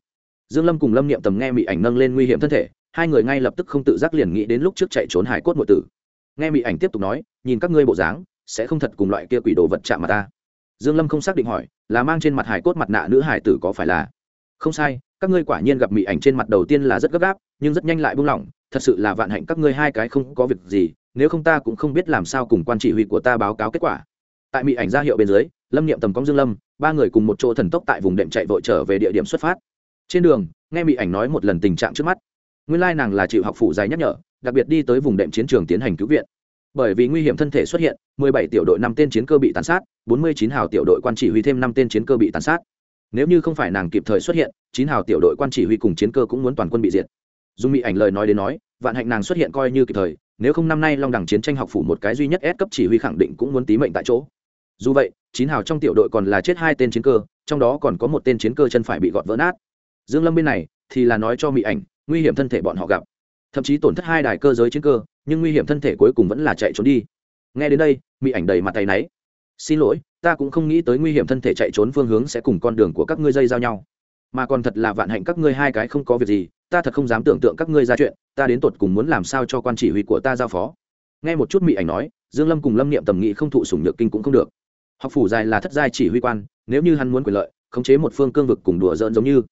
Dương lâm cùng lâm niệm tầm nghe mị ảnh nâng lên nguy hiểm thân thể, hai người ngay lập tức không tự giác liền nghĩ đến lúc trước chạy trốn hải cốt nội tử nghe mị ảnh tiếp tục nói, nhìn các ngươi bộ dáng, sẽ không thật cùng loại kia quỷ đồ vật chạm mà ta. Dương lâm không xác định hỏi, là mang trên mặt hải cốt mặt nạ nữ hải tử có phải là? Không sai, các ngươi quả nhiên gặp mị ảnh trên mặt đầu tiên là rất gấp gáp, nhưng rất nhanh lại buông lỏng, thật sự là vạn hạnh các ngươi hai cái không có việc gì, nếu không ta cũng không biết làm sao cùng quan chỉ huy của ta báo cáo kết quả. Tại mị ảnh ra hiệu bên dưới, lâm niệm tầm cong dương lâm, ba người cùng một chỗ thần tốc tại vùng đệm chạy vội trở về địa điểm xuất phát. Trên đường, nghe mị ảnh nói một lần tình trạng trước mắt. Nguyên lai nàng là chịu học phủ dài nhắc nhở đặc biệt đi tới vùng đệm chiến trường tiến hành cứu viện. Bởi vì nguy hiểm thân thể xuất hiện 17 tiểu đội năm tên chiến cơ bị tàn sát 49 hào tiểu đội quan chỉ huy thêm năm tên chiến cơ bị tàn sát. Nếu như không phải nàng kịp thời xuất hiện, chín hào tiểu đội quan chỉ huy cùng chiến cơ cũng muốn toàn quân bị diệt. Dung mỹ ảnh lời nói đến nói, vạn hạnh nàng xuất hiện coi như kịp thời, nếu không năm nay long đẳng chiến tranh học phủ một cái duy nhất S cấp chỉ huy khẳng định cũng muốn tí mệnh tại chỗ. Dù vậy, chín hào trong tiểu đội còn là chết hai tên chiến cơ, trong đó còn có một tên chiến cơ chân phải bị gọt vỡ nát. Dương lâm bên này thì là nói cho mỹ ảnh, nguy hiểm thân thể bọn họ gặp thậm chí tổn thất hai đài cơ giới chiến cơ, nhưng nguy hiểm thân thể cuối cùng vẫn là chạy trốn đi. Nghe đến đây mỹ ảnh đầy mặt tay náy. Xin lỗi, ta cũng không nghĩ tới nguy hiểm thân thể chạy trốn phương hướng sẽ cùng con đường của các ngươi dây giao nhau. Mà còn thật là vạn hạnh các ngươi hai cái không có việc gì, ta thật không dám tưởng tượng các ngươi ra chuyện, ta đến tột cùng muốn làm sao cho quan chỉ huy của ta giao phó. Nghe một chút mỹ ảnh nói, dương lâm cùng lâm niệm tầm nghị không thụ sủng nhược kinh cũng không được. Học phủ dài là thất giai chỉ huy quan, nếu như hắn muốn quyền lợi, khống chế một phương cương vực cùng đùa giỡn giống như.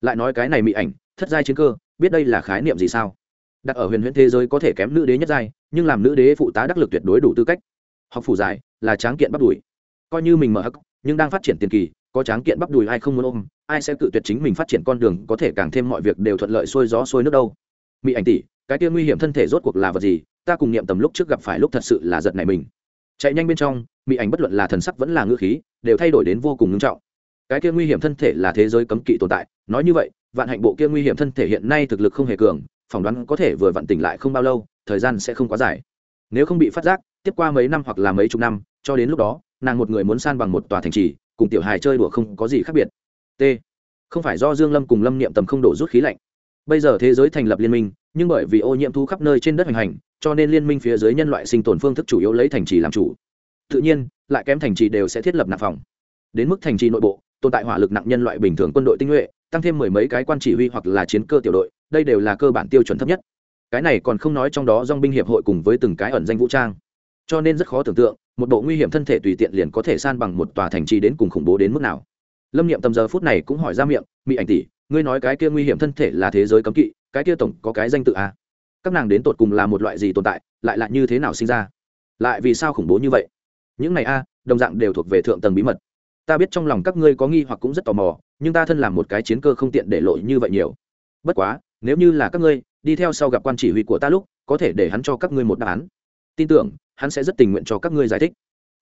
Lại nói cái này mỹ ảnh, thất giai chiến cơ, biết đây là khái niệm gì sao? Đặt ở huyền huyễn thế giới có thể kém nữ đế nhất giai, nhưng làm nữ đế phụ tá đắc lực tuyệt đối đủ tư cách. Học phủ dài là tráng kiện bắt đùi. Coi như mình mở hắc, nhưng đang phát triển tiền kỳ, có tráng kiện bắp đùi ai không muốn ôm, ai sẽ tự tuyệt chính mình phát triển con đường, có thể càng thêm mọi việc đều thuận lợi xuôi gió xuôi nước đâu. Mỹ ảnh tỷ, cái kia nguy hiểm thân thể rốt cuộc là vật gì, ta cùng niệm tầm lúc trước gặp phải lúc thật sự là giật này mình. Chạy nhanh bên trong mỹ ảnh bất luận là thần sắc vẫn là ngữ khí, đều thay đổi đến vô cùng nghiêm trọng. Cái kia nguy hiểm thân thể là thế giới cấm kỵ tồn tại, nói như vậy, vạn hạnh bộ kia nguy hiểm thân thể hiện nay thực lực không hề cường phỏng đoán có thể vừa vặn tỉnh lại không bao lâu, thời gian sẽ không quá dài. Nếu không bị phát giác, tiếp qua mấy năm hoặc là mấy chục năm, cho đến lúc đó, nàng một người muốn san bằng một tòa thành trì, cùng tiểu hài chơi đùa không có gì khác biệt. T. Không phải do dương lâm cùng lâm niệm tầm không đổ rút khí lạnh. Bây giờ thế giới thành lập liên minh, nhưng bởi vì ô nhiễm thu khắp nơi trên đất hành hành, cho nên liên minh phía dưới nhân loại sinh tồn phương thức chủ yếu lấy thành trì làm chủ. Tự nhiên, lại kém thành trì đều sẽ thiết lập nạp phòng. Đến mức thành trì nội bộ, tồn tại hỏa lực nặng nhân loại bình thường quân đội tinh nhuệ tăng thêm mười mấy cái quan chỉ huy hoặc là chiến cơ tiểu đội, đây đều là cơ bản tiêu chuẩn thấp nhất. Cái này còn không nói trong đó dong binh hiệp hội cùng với từng cái ẩn danh vũ trang. Cho nên rất khó tưởng tượng, một bộ nguy hiểm thân thể tùy tiện liền có thể san bằng một tòa thành trì đến cùng khủng bố đến mức nào. Lâm niệm tầm giờ phút này cũng hỏi ra miệng mỹ ảnh tỷ, ngươi nói cái kia nguy hiểm thân thể là thế giới cấm kỵ, cái kia tổng có cái danh tự à? các nàng đến tột cùng là một loại gì tồn tại, lại là như thế nào sinh ra? Lại vì sao khủng bố như vậy? Những này a, đồng dạng đều thuộc về thượng tầng bí mật ta biết trong lòng các ngươi có nghi hoặc cũng rất tò mò, nhưng ta thân làm một cái chiến cơ không tiện để lộ như vậy nhiều. Bất quá, nếu như là các ngươi, đi theo sau gặp quan chỉ huy của ta lúc, có thể để hắn cho các ngươi một đáp án. Tin tưởng, hắn sẽ rất tình nguyện cho các ngươi giải thích.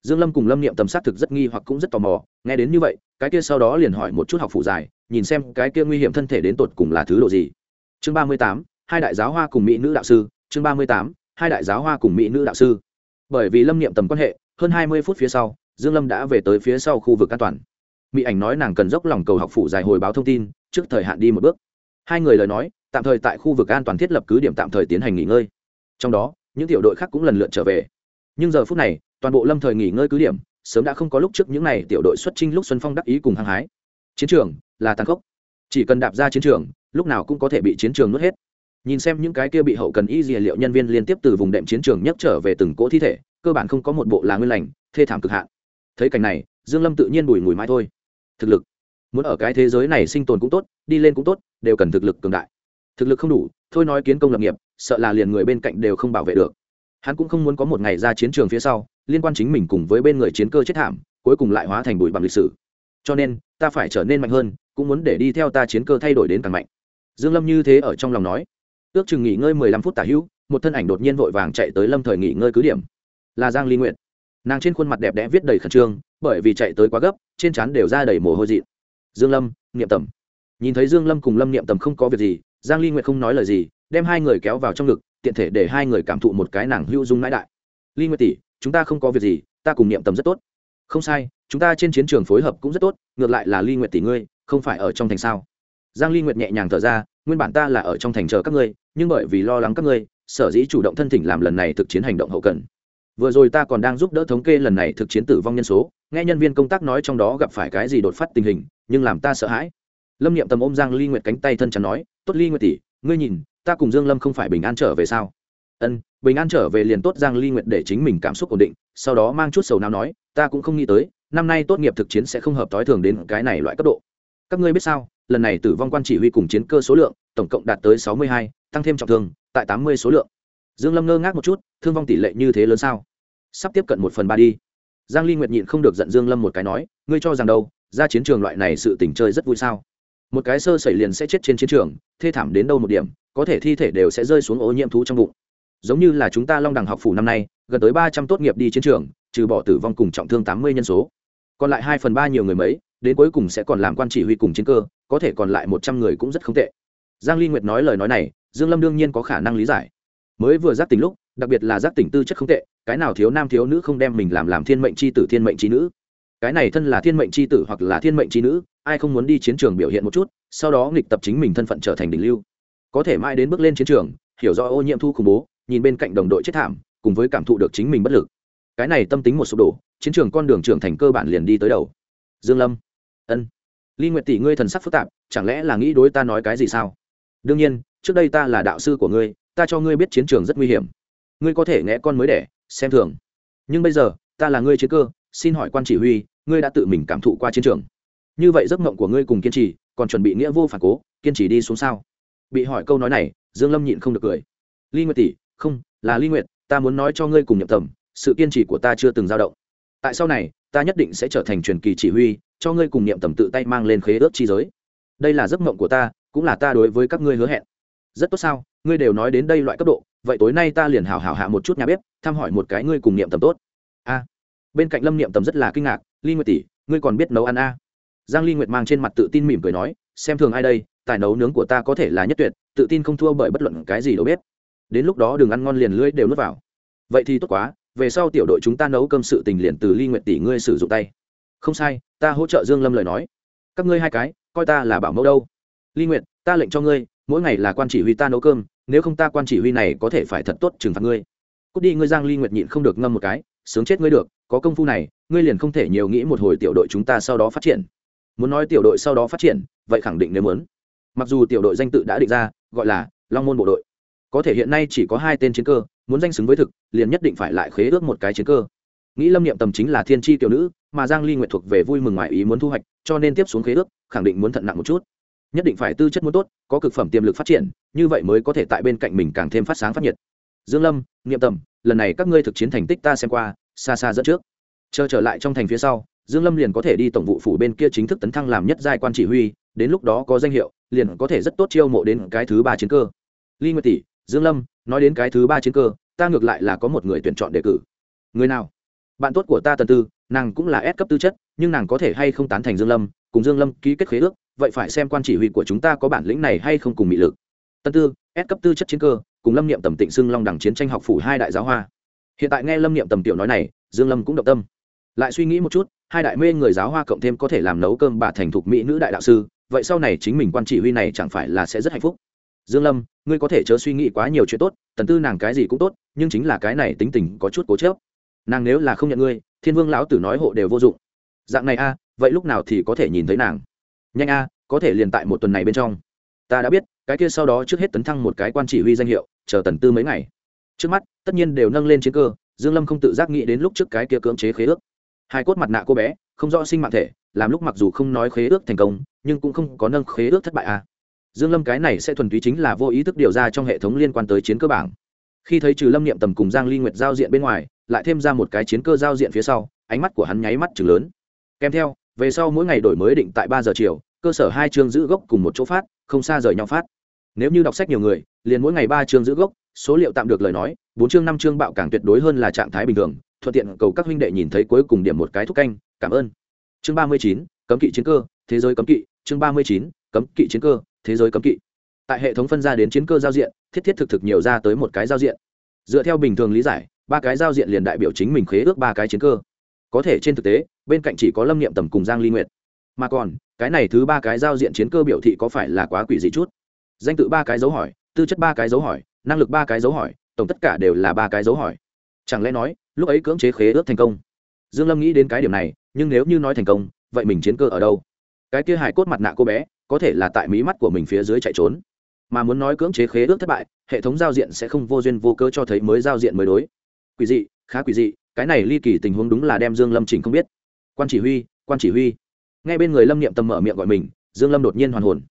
Dương lâm cùng lâm niệm tầm sát thực rất nghi hoặc cũng rất tò mò, nghe đến như vậy, cái kia sau đó liền hỏi một chút học phụ dài, nhìn xem cái kia nguy hiểm thân thể đến tột cùng là thứ độ gì. Chương ba mươi tám, hai đại giáo hoa cùng mỹ nữ đạo sư, chương ba mươi tám, hai đại giáo hoa cùng mỹ nữ đạo sư. Bởi vì lâm niệm tầm quan hệ, hơn hai mươi phút phía sau dương lâm đã về tới phía sau khu vực an toàn. Mỹ ảnh nói nàng cần dốc lòng cầu học phụ dài hồi báo thông tin, trước thời hạn đi một bước. Hai người lời nói, tạm thời tại khu vực an toàn thiết lập cứ điểm tạm thời tiến hành nghỉ ngơi. Trong đó, những tiểu đội khác cũng lần lượt trở về. Nhưng giờ phút này, toàn bộ lâm thời nghỉ ngơi cứ điểm, sớm đã không có lúc trước những n à y tiểu đội xuất trinh lúc xuân phong đắc ý cùng hăng hái. Chiến trường là tàn khốc. Chỉ cần đạp ra chiến trường, lúc nào cũng có thể bị chiến trường nuốt hết. Nhìn xem những cái kia bị hậu cần y dì liệu nhân viên liên tiếp từ vùng đệm chiến trường nhấc trở về từng cỗ thi thể, cơ bản không có một bộ là nguyên lành, thê thảm cực hạn thấy cảnh này, dương lâm tự nhiên bùi mùi mai thôi. Thực lực, muốn ở cái thế giới này sinh tồn cũng tốt, đi lên cũng tốt, đều cần thực lực cường đại. Thực lực không đủ, thôi nói kiến công lập nghiệp, sợ là liền người bên cạnh đều không bảo vệ được. Hắn cũng không muốn có một ngày ra chiến trường phía sau, liên quan chính mình cùng với bên người chiến cơ chết thảm, cuối cùng lại hóa thành bụi bằng lịch sử. Cho nên, ta phải trở nên mạnh hơn, cũng muốn để đi theo ta chiến cơ thay đổi đến càng mạnh. Dương lâm như thế ở trong lòng nói. Ước chừng nghỉ ngơi mười lăm phút tả hữu, một thân ảnh đột nhiên vội vàng chạy tới lâm thời nghỉ ngơi cứ điểm. Là giang ly nguyện nàng trên khuôn mặt đẹp đẽ viết đầy khẩn trương, bởi vì chạy tới quá gấp, trên trán đều ra đầy mồ hôi dị dương lâm, niệm tầm. Nhìn thấy dương lâm cùng lâm niệm tầm không có việc gì, giang ly nguyệt không nói lời gì, đem hai người kéo vào trong ngực, tiện thể để hai người cảm thụ một cái nàng hữu dung nãi đại. Ly nguyệt tỷ, chúng ta không có việc gì, ta cùng niệm tầm rất tốt. Không sai, chúng ta trên chiến trường phối hợp cũng rất tốt, ngược lại là ly nguyệt tỷ ngươi, không phải ở trong thành sao? Giang ly nguyệt nhẹ nhàng thở ra, nguyên bản ta là ở trong thành chờ các ngươi, nhưng bởi vì lo lắng các ngươi, sở dĩ chủ động thân thỉnh làm lần này thực chiến hành động hậu cần vừa rồi ta còn đang giúp đỡ thống kê lần này thực chiến tử vong nhân số nghe nhân viên công tác nói trong đó gặp phải cái gì đột phát tình hình nhưng làm ta sợ hãi. Lâm niệm tầm ôm giang ly nguyệt cánh tay thân chắn nói tốt ly nguyệt tỷ ngươi nhìn ta cùng dương lâm không phải bình an trở về sao? Ân bình an trở về liền tốt giang ly nguyệt để chính mình cảm xúc ổn định sau đó mang chút sầu nào nói ta cũng không nghĩ tới năm nay tốt nghiệp thực chiến sẽ không hợp tối thường đến cái này loại cấp độ. Các ngươi biết sao lần này tử vong quan chỉ huy cùng chiến cơ số lượng tổng cộng đạt tới 62, tăng thêm trọng thương tại 80 số lượng. Dương lâm ngơ ngác một chút thương vong tỷ lệ như thế lớn sao? Sắp tiếp cận một phần ba đi. Giang ly nguyệt nhịn không được giận dương lâm một cái nói, ngươi cho rằng đâu, ra chiến trường loại này sự tình chơi rất vui sao? Một cái sơ sẩy liền sẽ chết trên chiến trường, thê thảm đến đâu một điểm, có thể thi thể đều sẽ rơi xuống ô nhiễm thú trong bụng. Giống như là chúng ta long đẳng học phủ năm nay, gần tới ba trăm tốt nghiệp đi chiến trường, trừ bỏ tử vong cùng trọng thương tám mươi nhân số. Còn lại hai phần ba nhiều người mấy, đến cuối cùng sẽ còn làm quan chỉ huy cùng chiến cơ, có thể còn lại một trăm người cũng rất không tệ. Giang ly nguyệt nói lời nói này, dương lâm đương nhiên có khả năng lý giải. Mới vừa giác tình lúc đặc biệt là giác tỉnh tư chất không tệ, cái nào thiếu nam thiếu nữ không đem mình làm làm thiên mệnh chi tử, thiên mệnh chi nữ. Cái này thân là thiên mệnh chi tử hoặc là thiên mệnh chi nữ, ai không muốn đi chiến trường biểu hiện một chút, sau đó nghịch tập chính mình thân phận trở thành đỉnh lưu. Có thể mãi đến bước lên chiến trường, hiểu rõ ô nhiễm thu khủng bố, nhìn bên cạnh đồng đội chết thảm, cùng với cảm thụ được chính mình bất lực. Cái này tâm tính một sụp đổ, chiến trường con đường trưởng thành cơ bản liền đi tới đầu. Dương lâm. Ân. Ly nguyệt tỷ ngươi thần sắc phức tạp, chẳng lẽ là nghĩ đối ta nói cái gì sao? Đương nhiên, trước đây ta là đạo sư của ngươi, ta cho ngươi biết chiến trường rất nguy hiểm ngươi có thể nghe con mới đẻ, xem thường. Nhưng bây giờ, ta là ngươi chiến cơ, xin hỏi quan chỉ huy, ngươi đã tự mình cảm thụ qua chiến trường. Như vậy giấc mộng của ngươi cùng kiên trì, còn chuẩn bị nghĩa vô phản cố, kiên trì đi xuống sao? Bị hỏi câu nói này, dương lâm nhịn không được cười. Ly nguyệt tỷ, không, là ly nguyệt, ta muốn nói cho ngươi cùng nhập tầm sự kiên trì của ta chưa từng dao động. Tại sau này, ta nhất định sẽ trở thành truyền kỳ chỉ huy, cho ngươi cùng niệm tầm tự tay mang lên khế ước chi giới. Đây là giấc mộng của ta, cũng là ta đối với các ngươi hứa hẹn. Rất tốt sao, ngươi đều nói đến đây loại cấp độ vậy tối nay ta liền hào hào hạ một chút nhà bếp, thăm hỏi một cái ngươi cùng niệm tầm tốt. A. Bên cạnh lâm niệm tầm rất là kinh ngạc, ly nguyệt tỷ, ngươi còn biết nấu ăn a. Giang ly nguyệt mang trên mặt tự tin mỉm cười nói, xem thường ai đây, tài nấu nướng của ta có thể là nhất tuyệt, tự tin không thua bởi bất luận cái gì đâu biết. Đến lúc đó đừng ăn ngon liền lưỡi đều nuốt vào. Vậy thì tốt quá, về sau tiểu đội chúng ta nấu cơm sự tình liền từ ly nguyệt tỷ ngươi sử dụng tay. Không sai, ta hỗ trợ dương lâm lời nói. Các ngươi hai cái, coi ta là bảo mẫu đâu. Ly nguyệt, ta lệnh cho ngươi, mỗi ngày là quan chỉ huy ta nấu cơm nếu không ta quan chỉ huy này có thể phải thật tốt trừng phạt ngươi. Cút đi, ngươi giang ly nguyệt nhịn không được ngâm một cái, sướng chết ngươi được, có công phu này, ngươi liền không thể nhiều nghĩ một hồi tiểu đội chúng ta sau đó phát triển. Muốn nói tiểu đội sau đó phát triển, vậy khẳng định nếu muốn. Mặc dù tiểu đội danh tự đã định ra, gọi là long môn bộ đội. Có thể hiện nay chỉ có hai tên chiến cơ, muốn danh xứng với thực, liền nhất định phải lại khế ước một cái chiến cơ. Nghĩ lâm niệm tầm chính là thiên tri tiểu nữ, mà giang ly Nguyệt thuộc về vui mừng ngoài ý muốn thu hoạch, cho nên tiếp xuống khế ước, khẳng định muốn thận nặng một chút nhất định phải tư chất muốn tốt, có cực phẩm tiềm lực phát triển, như vậy mới có thể tại bên cạnh mình càng thêm phát sáng phát nhiệt. Dương lâm nghiệm tầm, lần này các ngươi thực chiến thành tích ta xem qua, xa xa dẫn trước. Chờ trở lại trong thành phía sau, dương lâm liền có thể đi tổng vụ phủ bên kia chính thức tấn thăng làm nhất giai quan chỉ huy, đến lúc đó có danh hiệu, liền có thể rất tốt chiêu mộ đến cái thứ ba chiến cơ. Ly nguyệt tỷ, dương lâm, nói đến cái thứ ba chiến cơ, ta ngược lại là có một người tuyển chọn đề cử. Người nào? Bạn tốt của ta tần tư, nàng cũng là S cấp tư chất, nhưng nàng có thể hay không tán thành dương lâm, cùng dương lâm ký kết khế ước vậy phải xem quan chỉ huy của chúng ta có bản lĩnh này hay không cùng mị lực. Tân tư, S cấp tư chất chiến cơ, cùng lâm niệm tầm tịnh xưng long đẳng chiến tranh học phủ hai đại giáo hoa. Hiện tại nghe lâm niệm tầm tiểu nói này, dương lâm cũng động tâm. Lại suy nghĩ một chút, hai đại mê người giáo hoa cộng thêm có thể làm nấu cơm bà thành thục mỹ nữ đại đạo sư, vậy sau này chính mình quan chỉ huy này chẳng phải là sẽ rất hạnh phúc? Dương lâm, ngươi có thể chớ suy nghĩ quá nhiều chuyện tốt, tần tư nàng cái gì cũng tốt, nhưng chính là cái này tính tình có chút cố chấp. Nàng nếu là không nhận ngươi, thiên vương lão tử nói hộ đều vô dụng. Dạng này a, vậy lúc nào thì có thể nhìn thấy nàng? Nhanh a, có thể liền tại một tuần này bên trong. Ta đã biết, cái kia sau đó trước hết tấn thăng một cái quan chỉ huy danh hiệu, chờ tần tư mấy ngày. Trước mắt, tất nhiên đều nâng lên chiến cơ, dương lâm không tự giác nghĩ đến lúc trước cái kia cưỡng chế khế ước. Hai cốt mặt nạ cô bé, không rõ sinh mạng thể, làm lúc mặc dù không nói khế ước thành công, nhưng cũng không có nâng khế ước thất bại a. Dương lâm cái này sẽ thuần túy chính là vô ý thức điều ra trong hệ thống liên quan tới chiến cơ bảng. Khi thấy trừ lâm niệm tầm cùng giang ly nguyệt giao diện bên ngoài, lại thêm ra một cái chiến cơ giao diện phía sau, ánh mắt của hắn nháy mắt chừng lớn. Kèm theo về sau mỗi ngày đổi mới định tại ba giờ chiều, cơ sở hai chương giữ gốc cùng một chỗ phát, không xa rời nhau phát. Nếu như đọc sách nhiều người, liền mỗi ngày ba chương giữ gốc, số liệu tạm được lời nói, bốn chương năm chương bạo càng tuyệt đối hơn là trạng thái bình thường, thuận tiện cầu các huynh đệ nhìn thấy cuối cùng điểm một cái thúc canh, cảm ơn. Chương ba mươi chín, cấm kỵ chiến cơ, thế giới cấm kỵ. Chương ba mươi chín, cấm kỵ chiến cơ, thế giới cấm kỵ. Tại hệ thống phân ra đến chiến cơ giao diện, thiết thiết thực thực nhiều ra tới một cái giao diện. Dựa theo bình thường lý giải, ba cái giao diện liền đại biểu chính mình khế ước ba cái chiến cơ. Có thể trên thực tế bên cạnh chỉ có lâm niệm tầm cùng giang ly nguyệt. Mà còn, cái này thứ ba cái giao diện chiến cơ biểu thị có phải là quá quỷ gì chút? Danh tự ba cái dấu hỏi, tư chất ba cái dấu hỏi, năng lực ba cái dấu hỏi, tổng tất cả đều là ba cái dấu hỏi. Chẳng lẽ nói, lúc ấy cưỡng chế khế ước thành công? Dương lâm nghĩ đến cái điểm này, nhưng nếu như nói thành công, vậy mình chiến cơ ở đâu? Cái kia hài cốt mặt nạ cô bé, có thể là tại mí mắt của mình phía dưới chạy trốn. Mà muốn nói cưỡng chế khế ước thất bại, hệ thống giao diện sẽ không vô duyên vô cơ cho thấy mới giao diện mới đối. Quỷ dị, khá quỷ dị, cái này ly kỳ tình huống đúng là đem dương lâm trình không biết quan chỉ huy, quan chỉ huy. Ngay bên người lâm niệm tầm mở miệng gọi mình, dương lâm đột nhiên hoàn hồn.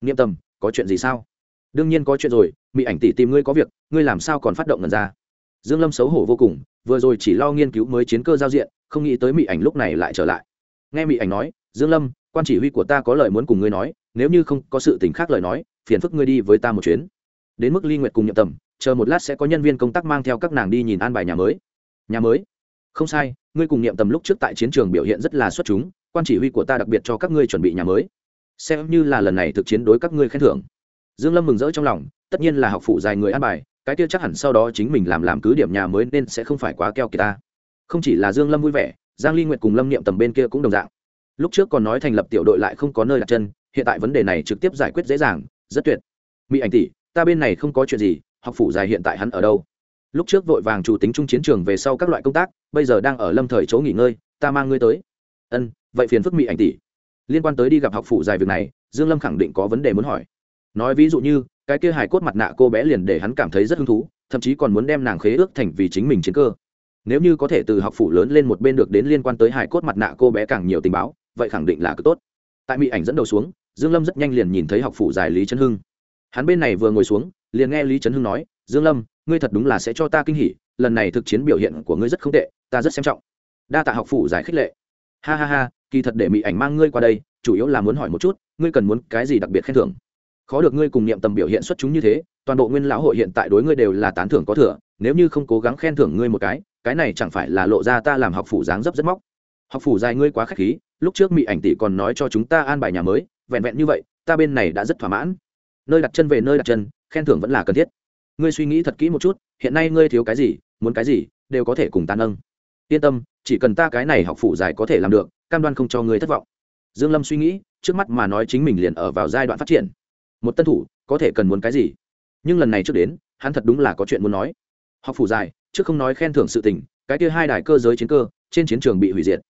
Niệm tầm, có chuyện gì sao? Đương nhiên có chuyện rồi mỹ ảnh tỷ tìm ngươi có việc, ngươi làm sao còn phát động lần ra? Dương lâm xấu hổ vô cùng, vừa rồi chỉ lo nghiên cứu mới chiến cơ giao diện, không nghĩ tới mỹ ảnh lúc này lại trở lại. Nghe mỹ ảnh nói, dương lâm, quan chỉ huy của ta có lời muốn cùng ngươi nói, nếu như không có sự tình khác lời nói, phiền phức ngươi đi với ta một chuyến. Đến mức ly nguyệt cùng nhậm tầm, chờ một lát sẽ có nhân viên công tác mang theo các nàng đi nhìn an bài nhà mới. Nhà mới? Không sai, ngươi cùng niệm tầm lúc trước tại chiến trường biểu hiện rất là xuất chúng, quan chỉ huy của ta đặc biệt cho các ngươi chuẩn bị nhà mới. Xem như là lần này thực chiến đối các ngươi khen thưởng. Dương lâm mừng rỡ trong lòng, tất nhiên là học phụ dài người an bài, cái kia chắc hẳn sau đó chính mình làm làm cứ điểm nhà mới nên sẽ không phải quá keo kiệt ta. Không chỉ là dương lâm vui vẻ, giang ly nguyệt cùng lâm niệm tầm bên kia cũng đồng dạng. Lúc trước còn nói thành lập tiểu đội lại không có nơi đặt chân, hiện tại vấn đề này trực tiếp giải quyết dễ dàng, rất tuyệt. Mỹ ảnh tỷ, ta bên này không có chuyện gì, học phủ dài hiện tại hắn ở đâu? Lúc trước vội vàng chủ tính trung chiến trường về sau các loại công tác, bây giờ đang ở lâm thời chỗ nghỉ ngơi, ta mang ngươi tới. Ân, vậy phiền phức mỹ ảnh tỷ. Liên quan tới đi gặp học phụ dài việc này, dương lâm khẳng định có vấn đề muốn hỏi. Nói ví dụ như, cái kia hài cốt mặt nạ cô bé liền để hắn cảm thấy rất hứng thú, thậm chí còn muốn đem nàng khế ước thành vì chính mình chiến cơ. Nếu như có thể từ học phủ lớn lên một bên được đến liên quan tới hài cốt mặt nạ cô bé càng nhiều tình báo, vậy khẳng định là cực tốt. Tại mỹ ảnh dẫn đầu xuống, dương lâm rất nhanh liền nhìn thấy học phủ dài lý trấn hưng. Hắn bên này vừa ngồi xuống, liền nghe lý trấn hưng nói dương lâm, ngươi thật đúng là sẽ cho ta kinh hỉ, lần này thực chiến biểu hiện của ngươi rất không tệ, ta rất xem trọng. Đa tạ học phủ giải khích lệ. Ha ha ha, kỳ thật để mỹ ảnh mang ngươi qua đây, chủ yếu là muốn hỏi một chút, ngươi cần muốn cái gì đặc biệt khen thưởng? Khó được ngươi cùng niệm tầm biểu hiện xuất chúng như thế, toàn bộ nguyên lão hội hiện tại đối ngươi đều là tán thưởng có thừa, nếu như không cố gắng khen thưởng ngươi một cái cái này chẳng phải là lộ ra ta làm học phủ dáng dấp rất móc. Học phủ dài ngươi quá khách khí, lúc trước mỹ ảnh tỷ còn nói cho chúng ta an bài nhà mới, vẹn vẹn như vậy, ta bên này đã rất thỏa mãn. Nơi đặt chân về nơi đặt chân, khen thưởng vẫn là cần thiết ngươi suy nghĩ thật kỹ một chút, hiện nay ngươi thiếu cái gì, muốn cái gì, đều có thể cùng ta nâng. Yên tâm, chỉ cần ta cái này học phụ giải có thể làm được, cam đoan không cho ngươi thất vọng. Dương lâm suy nghĩ, trước mắt mà nói chính mình liền ở vào giai đoạn phát triển. Một tân thủ, có thể cần muốn cái gì? Nhưng lần này trước đến, hắn thật đúng là có chuyện muốn nói. Học phủ dài trước không nói khen thưởng sự tình, cái kia hai đài cơ giới chiến cơ, trên chiến trường bị hủy diệt.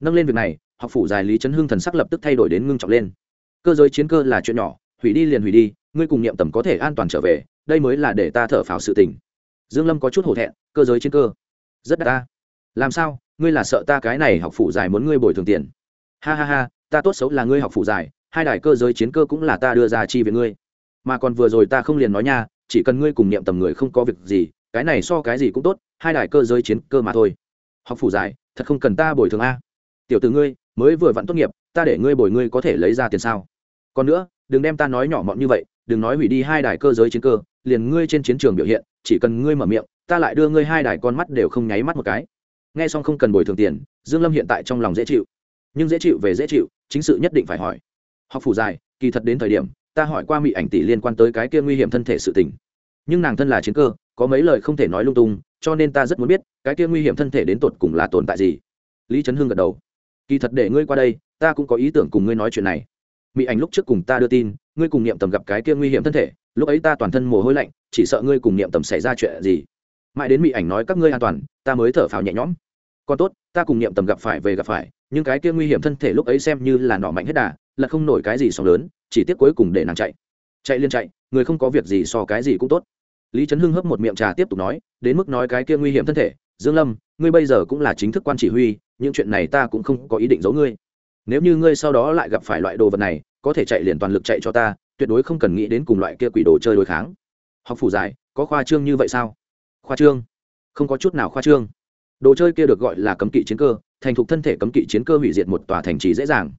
Nâng lên việc này, học phủ dài lý trấn hưng thần sắc lập tức thay đổi đến ngưng trọng lên. Cơ giới chiến cơ là chuyện nhỏ, hủy đi liền hủy đi, ngươi cùng niệm tầm có thể an toàn trở về đây mới là để ta thở phào sự tình. Dương lâm có chút hổ thẹn, cơ giới chiến cơ. Rất đắt ta. Làm sao? Ngươi là sợ ta cái này học phủ dài muốn ngươi bồi thường tiền. Ha ha ha, ta tốt xấu là ngươi học phủ dài hai đài cơ giới chiến cơ cũng là ta đưa ra chi về ngươi. Mà còn vừa rồi ta không liền nói nha, chỉ cần ngươi cùng niệm tầm người không có việc gì, cái này so cái gì cũng tốt, hai đài cơ giới chiến cơ mà thôi. Học phủ dài thật không cần ta bồi thường a. Tiểu từ ngươi, mới vừa vặn tốt nghiệp, ta để ngươi bồi ngươi có thể lấy ra tiền sao? Còn nữa, đừng đem ta nói nhỏ mọn như vậy, đừng nói hủy đi hai đài cơ giới chiến cơ liền ngươi trên chiến trường biểu hiện, chỉ cần ngươi mở miệng, ta lại đưa ngươi hai đài con mắt đều không nháy mắt một cái. Nghe xong không cần bồi thường tiền, dương lâm hiện tại trong lòng dễ chịu. Nhưng dễ chịu về dễ chịu, chính sự nhất định phải hỏi. Học phủ dài, kỳ thật đến thời điểm, ta hỏi qua mỹ ảnh tỷ liên quan tới cái kia nguy hiểm thân thể sự tình. Nhưng nàng thân là chiến cơ, có mấy lời không thể nói lung tung, cho nên ta rất muốn biết, cái kia nguy hiểm thân thể đến tột cùng là tồn tại gì? Lý trấn hưng gật đầu. Kỳ thật để ngươi qua đây, ta cũng có ý tưởng cùng ngươi nói chuyện này mỹ ảnh lúc trước cùng ta đưa tin, ngươi cùng niệm tầm gặp cái kia nguy hiểm thân thể, lúc ấy ta toàn thân mồ hôi lạnh, chỉ sợ ngươi cùng niệm tầm xảy ra chuyện gì. Mãi đến mỹ ảnh nói các ngươi an toàn, ta mới thở phào nhẹ nhõm. Còn tốt, ta cùng niệm tầm gặp phải về gặp phải, nhưng cái kia nguy hiểm thân thể lúc ấy xem như là nọ mạnh hết đà, là không nổi cái gì sóng lớn, chỉ tiếc cuối cùng để nàng chạy. Chạy liên chạy, người không có việc gì so cái gì cũng tốt. Lý trấn hưng hấp một miệng trà tiếp tục nói, đến mức nói cái kia nguy hiểm thân thể, dương lâm, ngươi bây giờ cũng là chính thức quan chỉ huy, những chuyện này ta cũng không có ý định giấu ngươi nếu như ngươi sau đó lại gặp phải loại đồ vật này, có thể chạy liền toàn lực chạy cho ta, tuyệt đối không cần nghĩ đến cùng loại kia quỷ đồ chơi đối kháng. Học phủ giải, có khoa trương như vậy sao? Khoa trương? Không có chút nào khoa trương. Đồ chơi kia được gọi là cấm kỵ chiến cơ, thành thục thân thể cấm kỵ chiến cơ hủy diệt một tòa thành trì dễ dàng.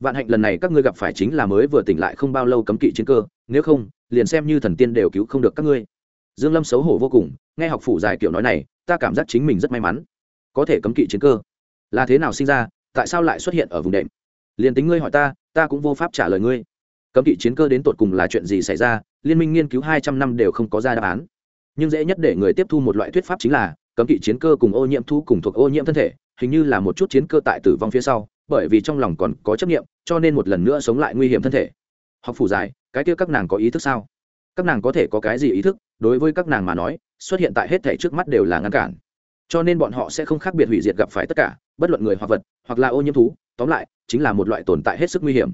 Vạn hạnh lần này các ngươi gặp phải chính là mới vừa tỉnh lại không bao lâu cấm kỵ chiến cơ, nếu không, liền xem như thần tiên đều cứu không được các ngươi. Dương lâm xấu hổ vô cùng, nghe học phủ dài kiểu nói này, ta cảm giác chính mình rất may mắn. Có thể cấm kỵ chiến cơ. Là thế nào sinh ra tại sao lại xuất hiện ở vùng đệm? Liền tính ngươi hỏi ta ta cũng vô pháp trả lời ngươi. Cấm kỵ chiến cơ đến tột cùng là chuyện gì xảy ra, liên minh nghiên cứu hai trăm năm đều không có ra đáp án. Nhưng dễ nhất để người tiếp thu một loại thuyết pháp chính là, cấm kỵ chiến cơ cùng ô nhiễm thu cùng thuộc ô nhiễm thân thể, hình như là một chút chiến cơ tại tử vong phía sau, bởi vì trong lòng còn có chấp nghiệm cho nên một lần nữa sống lại nguy hiểm thân thể. Học phủ dài cái kia các nàng có ý thức sao? Các nàng có thể có cái gì ý thức? Đối với các nàng mà nói, xuất hiện tại hết thể trước mắt đều là ngăn cản cho nên bọn họ sẽ không khác biệt hủy diệt gặp phải tất cả, bất luận người hoặc vật, hoặc là ô nhiễm thú, tóm lại, chính là một loại tồn tại hết sức nguy hiểm.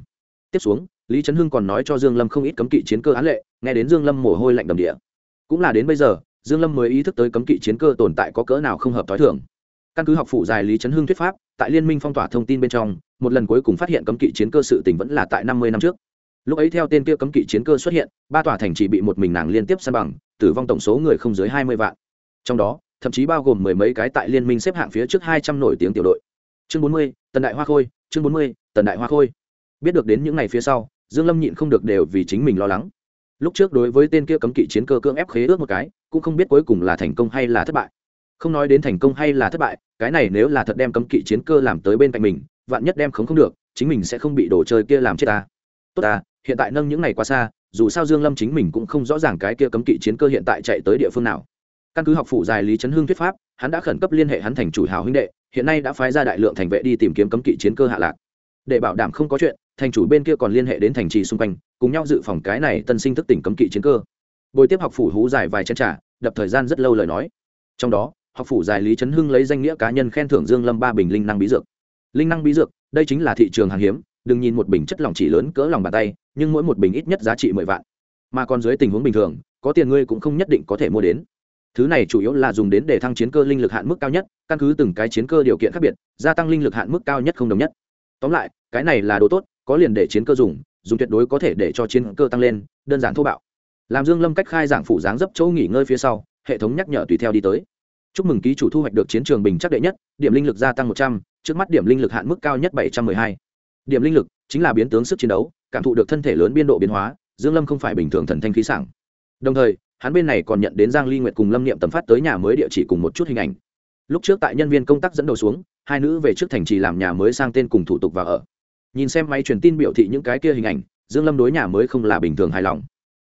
Tiếp xuống, lý trấn hưng còn nói cho dương lâm không ít cấm kỵ chiến cơ án lệ, nghe đến dương lâm mồ hôi lạnh đầm địa. Cũng là đến bây giờ, dương lâm mới ý thức tới cấm kỵ chiến cơ tồn tại có cỡ nào không hợp t h i thường. Căn cứ học phụ dài lý trấn hưng thuyết pháp, tại liên minh phong tỏa thông tin bên trong, một lần cuối cùng phát hiện cấm kỵ chiến cơ sự tình vẫn là tại năm mươi năm trước. Lúc ấy theo tên kia cấm kỵ chiến cơ xuất hiện, ba tòa thành chỉ bị một mình nàng liên tiếp săn bằng, tử vong tổng số người không dưới hai mươi vạn. Trong đó thậm chí bao gồm mười mấy cái tại liên minh xếp hạng phía trước hai trăm nổi tiếng tiểu đội. Chương bốn mươi, tần đại hoa khôi, chương bốn mươi, tần đại hoa khôi. Biết được đến những ngày phía sau, dương lâm nhịn không được đều vì chính mình lo lắng. Lúc trước đối với tên kia cấm kỵ chiến cơ cưỡng ép khế ước một cái, cũng không biết cuối cùng là thành công hay là thất bại. Không nói đến thành công hay là thất bại, cái này nếu là thật đem cấm kỵ chiến cơ làm tới bên cạnh mình, vạn nhất đem không không được, chính mình sẽ không bị đồ chơi kia làm chết ta. Tốt ta, hiện tại nâng những này quá xa, dù sao dương lâm chính mình cũng không rõ ràng cái kia cấm kỵ chiến cơ hiện tại chạy tới địa phương nào căn cứ học phụ dài lý trấn hương thuyết pháp, hắn đã khẩn cấp liên hệ hắn thành chủ hào huynh đệ, hiện nay đã phái ra đại lượng thành vệ đi tìm kiếm cấm kỵ chiến cơ hạ lạc. Để bảo đảm không có chuyện, thành chủ bên kia còn liên hệ đến thành trì xung quanh, cùng nhau dự phòng cái này tân sinh thức tỉnh cấm kỵ chiến cơ. Bồi tiếp học phủ hú dài vài chân trả đập thời gian rất lâu lời nói. Trong đó, học phủ dài lý trấn hưng lấy danh nghĩa cá nhân khen thưởng dương lâm ba bình linh năng bí dược. Linh năng bí dược, đây chính là thị trường hàng hiếm, đừng nhìn một bình chất lỏng chỉ lớn cỡ lòng bàn tay, nhưng mỗi một bình ít nhất giá trị mười vạn. Mà còn dưới tình huống bình thường, có tiền ngươi cũng không nhất định có thể mua đến thứ này chủ yếu là dùng đến để thăng chiến cơ linh lực hạn mức cao nhất, căn cứ từng cái chiến cơ điều kiện khác biệt, gia tăng linh lực hạn mức cao nhất không đồng nhất. Tóm lại, cái này là đồ tốt, có liền để chiến cơ dùng dùng tuyệt đối có thể để cho chiến cơ tăng lên, đơn giản thô bạo. Làm dương lâm cách khai giảng phủ dáng dấp chỗ nghỉ ngơi phía sau, hệ thống nhắc nhở tùy theo đi tới. Chúc mừng ký chủ thu hoạch được chiến trường bình chắc đệ nhất, điểm linh lực gia tăng một trăm, trước mắt điểm linh lực hạn mức cao nhất bảy trăm mười hai. Điểm linh lực chính là biến tướng sức chiến đấu, cảm thụ được thân thể lớn biên độ biến hóa, dương lâm không phải bình thường thần thanh khí sảng. Đồng thời hắn bên này còn nhận đến giang ly nguyệt cùng lâm niệm tầm phát tới nhà mới địa chỉ cùng một chút hình ảnh. Lúc trước tại nhân viên công tác dẫn đầu xuống, hai nữ về trước thành trì làm nhà mới sang tên cùng thủ tục và ở. Nhìn xem máy truyền tin biểu thị những cái kia hình ảnh, dương lâm đối nhà mới không là bình thường hài lòng.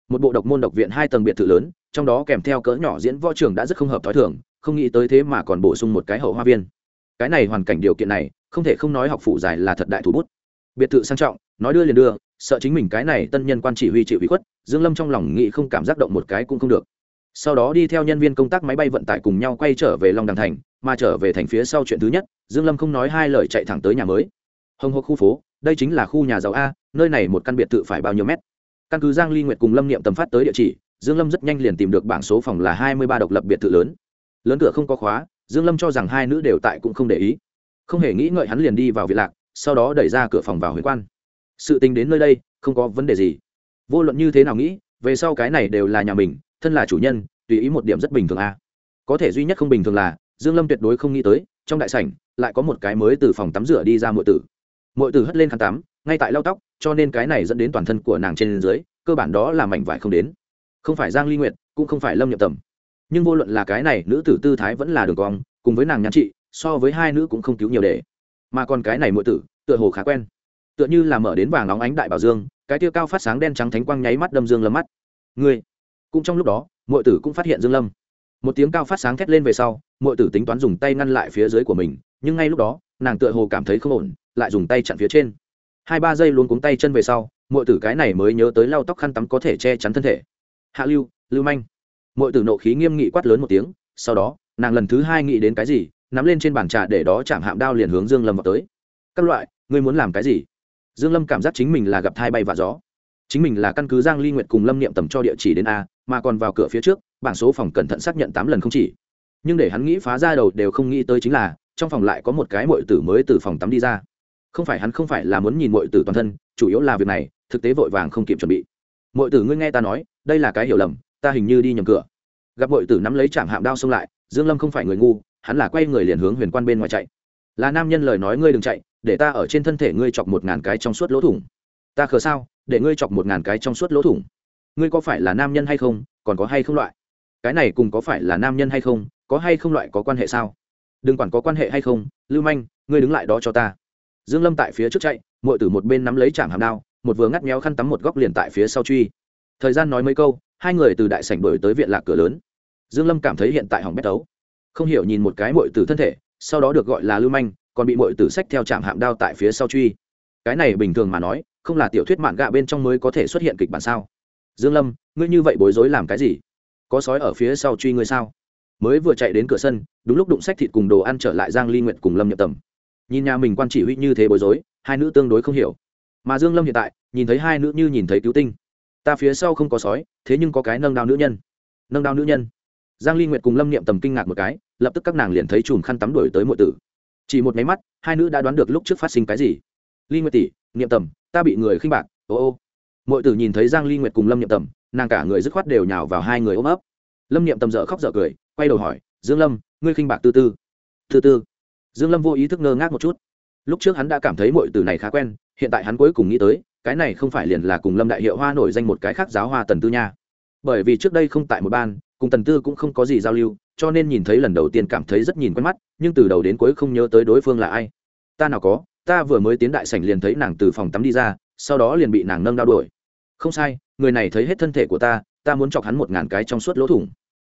Một bộ độc môn độc viện hai tầng biệt thự lớn, trong đó kèm theo cỡ nhỏ diễn võ trường đã rất không hợp thói thường, không nghĩ tới thế mà còn bổ sung một cái hậu hoa viên. Cái này hoàn cảnh điều kiện này, không thể không nói học phụ dài là thật đại thủ bút. Biệt thự sang trọng, nói đưa liền đưa, sợ chính mình cái này tân nhân quan chỉ huy chịu ủy khuất dương lâm trong lòng nghĩ không cảm giác động một cái cũng không được. Sau đó đi theo nhân viên công tác máy bay vận tải cùng nhau quay trở về long đằng thành, mà trở về thành phía sau chuyện thứ nhất, dương lâm không nói hai lời chạy thẳng tới nhà mới. Hồng hộc khu phố, đây chính là khu nhà giàu a, nơi này một căn biệt thự phải bao nhiêu mét? Căn cứ giang ly nguyệt cùng lâm niệm tầm phát tới địa chỉ, dương lâm rất nhanh liền tìm được bảng số phòng là 23 độc lập biệt thự lớn. Lớn cửa không có khóa, dương lâm cho rằng hai nữ đều tại cũng không để ý. Không hề nghĩ ngợi hắn liền đi vào viện lạc, sau đó đẩy ra cửa phòng vào huyền quan. Sự tình đến nơi đây, không có vấn đề gì vô luận như thế nào nghĩ, về sau cái này đều là nhà mình, thân là chủ nhân, tùy ý một điểm rất bình thường a. Có thể duy nhất không bình thường là, dương lâm tuyệt đối không nghĩ tới, trong đại sảnh, lại có một cái mới từ phòng tắm rửa đi ra muội tử. Muội tử hất lên khăn tắm, ngay tại lau tóc, cho nên cái này dẫn đến toàn thân của nàng trên dưới, cơ bản đó là mảnh vải không đến. Không phải giang ly nguyệt, cũng không phải lâm nhập tầm. Nhưng vô luận là cái này, nữ tử tư thái vẫn là đường cong, cùng với nàng nhan trị, so với hai nữ cũng không cứu nhiều để. Mà còn cái này muội tử, tựa hồ khá quen. Tựa như là mở đến vàng nóng ánh đại bảo dương cái tia cao phát sáng đen trắng thánh quang nháy mắt đâm dương lâm mắt. Ngươi, cũng trong lúc đó, muội tử cũng phát hiện dương lâm. Một tiếng cao phát sáng thét lên về sau, muội tử tính toán dùng tay ngăn lại phía dưới của mình, nhưng ngay lúc đó, nàng tựa hồ cảm thấy không ổn, lại dùng tay chặn phía trên. Hai ba giây luôn cuống tay chân về sau, muội tử cái này mới nhớ tới lau tóc khăn tắm có thể che chắn thân thể. Hạ lưu lưu manh. Muội tử nộ khí nghiêm nghị quát lớn một tiếng, sau đó, nàng lần thứ hai nghĩ đến cái gì, nắm lên trên bàn trà để đó chạm hạm đao liền hướng dương lâm vào tới. Các loại, ngươi muốn làm cái gì? Dương lâm cảm giác chính mình là gặp thai bay và gió. Chính mình là căn cứ giang ly nguyệt cùng lâm niệm tầm cho địa chỉ đến a, mà còn vào cửa phía trước, bảng số phòng cẩn thận xác nhận tám lần không chỉ. Nhưng để hắn nghĩ phá ra đầu đều không nghĩ tới chính là, trong phòng lại có một cái muội tử mới từ phòng tắm đi ra. Không phải hắn không phải là muốn nhìn muội tử toàn thân, chủ yếu là việc này, thực tế vội vàng không kịp chuẩn bị. Muội tử ngươi nghe ta nói, đây là cái hiểu lầm, ta hình như đi nhầm cửa. Gặp muội tử nắm lấy chạm hạm đao xông lại, dương lâm không phải người ngu, hắn là quay người liền hướng huyền quan bên ngoài chạy. Là nam nhân lời nói ngươi đừng chạy để ta ở trên thân thể ngươi chọc một ngàn cái trong suốt lỗ thủng. Ta khờ sao, để ngươi chọc một ngàn cái trong suốt lỗ thủng. Ngươi có phải là nam nhân hay không, còn có hay không loại? Cái này cùng có phải là nam nhân hay không, có hay không loại có quan hệ sao? Đừng quản có quan hệ hay không, lưu manh, ngươi đứng lại đó cho ta. Dương lâm tại phía trước chạy, muội tử một bên nắm lấy chạm hàm đao, một vừa ngắt méo khăn tắm một góc liền tại phía sau truy. Thời gian nói mấy câu, hai người từ đại sảnh đổi tới viện lạc cửa lớn. Dương lâm cảm thấy hiện tại hỏng bét tấu. Không hiểu nhìn một cái muội tử thân thể, sau đó được gọi là lưu manh còn bị mọi tử sách theo chạm hạm đao tại phía sau truy. Cái này bình thường mà nói, không là tiểu thuyết mạn gạ bên trong mới có thể xuất hiện kịch bản sao? Dương lâm, ngươi như vậy bối rối làm cái gì? Có sói ở phía sau truy ngươi sao? Mới vừa chạy đến cửa sân, đúng lúc đụng sách thịt cùng đồ ăn trở lại giang ly nguyện cùng lâm nhập tầm. Nhìn nhà mình quan chỉ huy như thế bối rối, hai nữ tương đối không hiểu. Mà dương lâm hiện tại, nhìn thấy hai nữ như nhìn thấy cứu tinh. Ta phía sau không có sói, thế nhưng có cái nâng đao nữ nhân. Nâng đao nữ nhân. Giang ly nguyệt cùng lâm niệm tầm kinh ngạc một cái, lập tức các nàng liền thấy chùm khăn tắm đuổi tới muội tử chỉ một máy mắt, hai nữ đã đoán được lúc trước phát sinh cái gì. Ly nguyệt tỷ, niệm tầm, ta bị người khinh bạc, ô ô. Muội tử nhìn thấy giang ly nguyệt cùng lâm niệm tầm, nàng cả người dứt khoát đều nhào vào hai người ôm ấp. Lâm niệm tầm dở khóc dở cười, quay đầu hỏi, dương lâm, ngươi khinh bạc tư tư? Tư tư. Dương lâm vô ý thức ngơ ngác một chút. Lúc trước hắn đã cảm thấy muội tử này khá quen, hiện tại hắn cuối cùng nghĩ tới, cái này không phải liền là cùng lâm đại hiệu hoa nổi danh một cái khác giáo hoa tần tư nha. Bởi vì trước đây không tại một ban, cùng tần tư cũng không có gì giao lưu cho nên nhìn thấy lần đầu tiên cảm thấy rất nhìn quen mắt, nhưng từ đầu đến cuối không nhớ tới đối phương là ai. Ta nào có, ta vừa mới tiến đại sảnh liền thấy nàng từ phòng tắm đi ra, sau đó liền bị nàng nâng đau đuổi. Không sai, người này thấy hết thân thể của ta ta muốn chọc hắn một ngàn cái trong suốt lỗ thủng.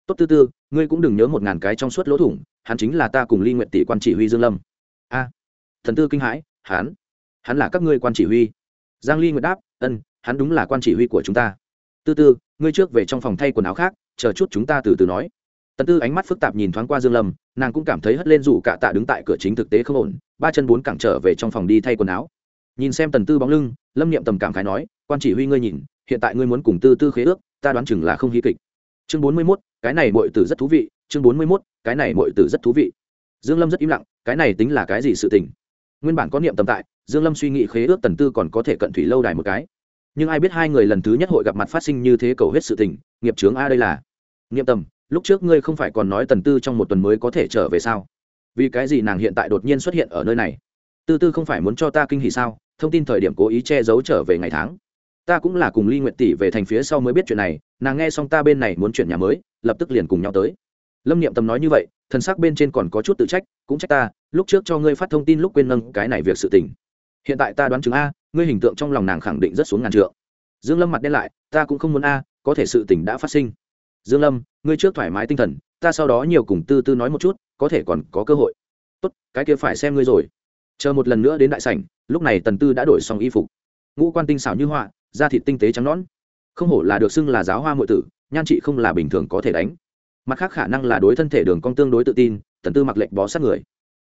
Tốt tư tư, ngươi cũng đừng nhớ một ngàn cái trong suốt lỗ thủng, hắn chính là ta cùng ly nguyện tỷ quan chỉ huy dương lâm. A, thần tư kinh hãi, hắn hắn là các ngươi quan chỉ huy. Giang ly nguyện đáp, ân, hắn đúng là quan chỉ huy của chúng ta. Tư tư, ngươi trước về trong phòng thay quần áo khác, chờ chút chúng ta từ từ nói tần tư ánh mắt phức tạp nhìn thoáng qua dương lâm nàng cũng cảm thấy hất lên rủ cạ tạ đứng tại cửa chính thực tế không ổn ba chân bốn cẳng trở về trong phòng đi thay quần áo. Nhìn xem tần tư bóng lưng lâm niệm tầm cảm khái nói quan chỉ huy ngươi nhìn hiện tại ngươi muốn cùng tư tư khế ước ta đoán chừng là không hí kịch. Chương bốn mươi 41, cái này muội tử rất thú vị chương bốn mươi 41, cái này muội tử rất thú vị. Dương lâm rất im lặng cái này tính là cái gì sự tình? Nguyên bản có niệm tầm tại dương lâm suy nghĩ khế ước tần tư còn có thể cận thủy lâu đài một cái. Nhưng ai biết hai người lần thứ nhất hội gặp mặt phát sinh như thế cầu hết sự tình nghiệp chướng a đây là. Niệm tầm lúc trước ngươi không phải còn nói tần tư trong một tuần mới có thể trở về sao? Vì cái gì nàng hiện tại đột nhiên xuất hiện ở nơi này? Tư tư không phải muốn cho ta kinh hỉ sao? Thông tin thời điểm cố ý che giấu trở về ngày tháng. Ta cũng là cùng ly nguyện tỷ về thành phía sau mới biết chuyện này, nàng nghe xong ta bên này muốn chuyển nhà mới, lập tức liền cùng nhau tới. Lâm niệm tâm nói như vậy thần sắc bên trên còn có chút tự trách, cũng trách ta, lúc trước cho ngươi phát thông tin lúc quên nâng cái này việc sự tình. Hiện tại ta đoán chứng a, ngươi hình tượng trong lòng nàng khẳng định rất xuống ngàn trượng. Dương lâm mặt đen lại, ta cũng không muốn a, có thể sự tình đã phát sinh dương lâm, ngươi trước thoải mái tinh thần, ta sau đó nhiều cùng tư tư nói một chút, có thể còn có cơ hội. Tốt, cái kia phải xem ngươi rồi. Chờ một lần nữa đến đại sảnh, lúc này tần tư đã đổi xong y phục. Ngũ quan tinh xảo như họa da thịt tinh tế trắng nõn. Không hổ là được xưng là giáo hoa muội tử, nhan trị không là bình thường có thể đánh. Mặt khác khả năng là đối thân thể đường cong tương đối tự tin, tần tư mặc lệnh bó sát người.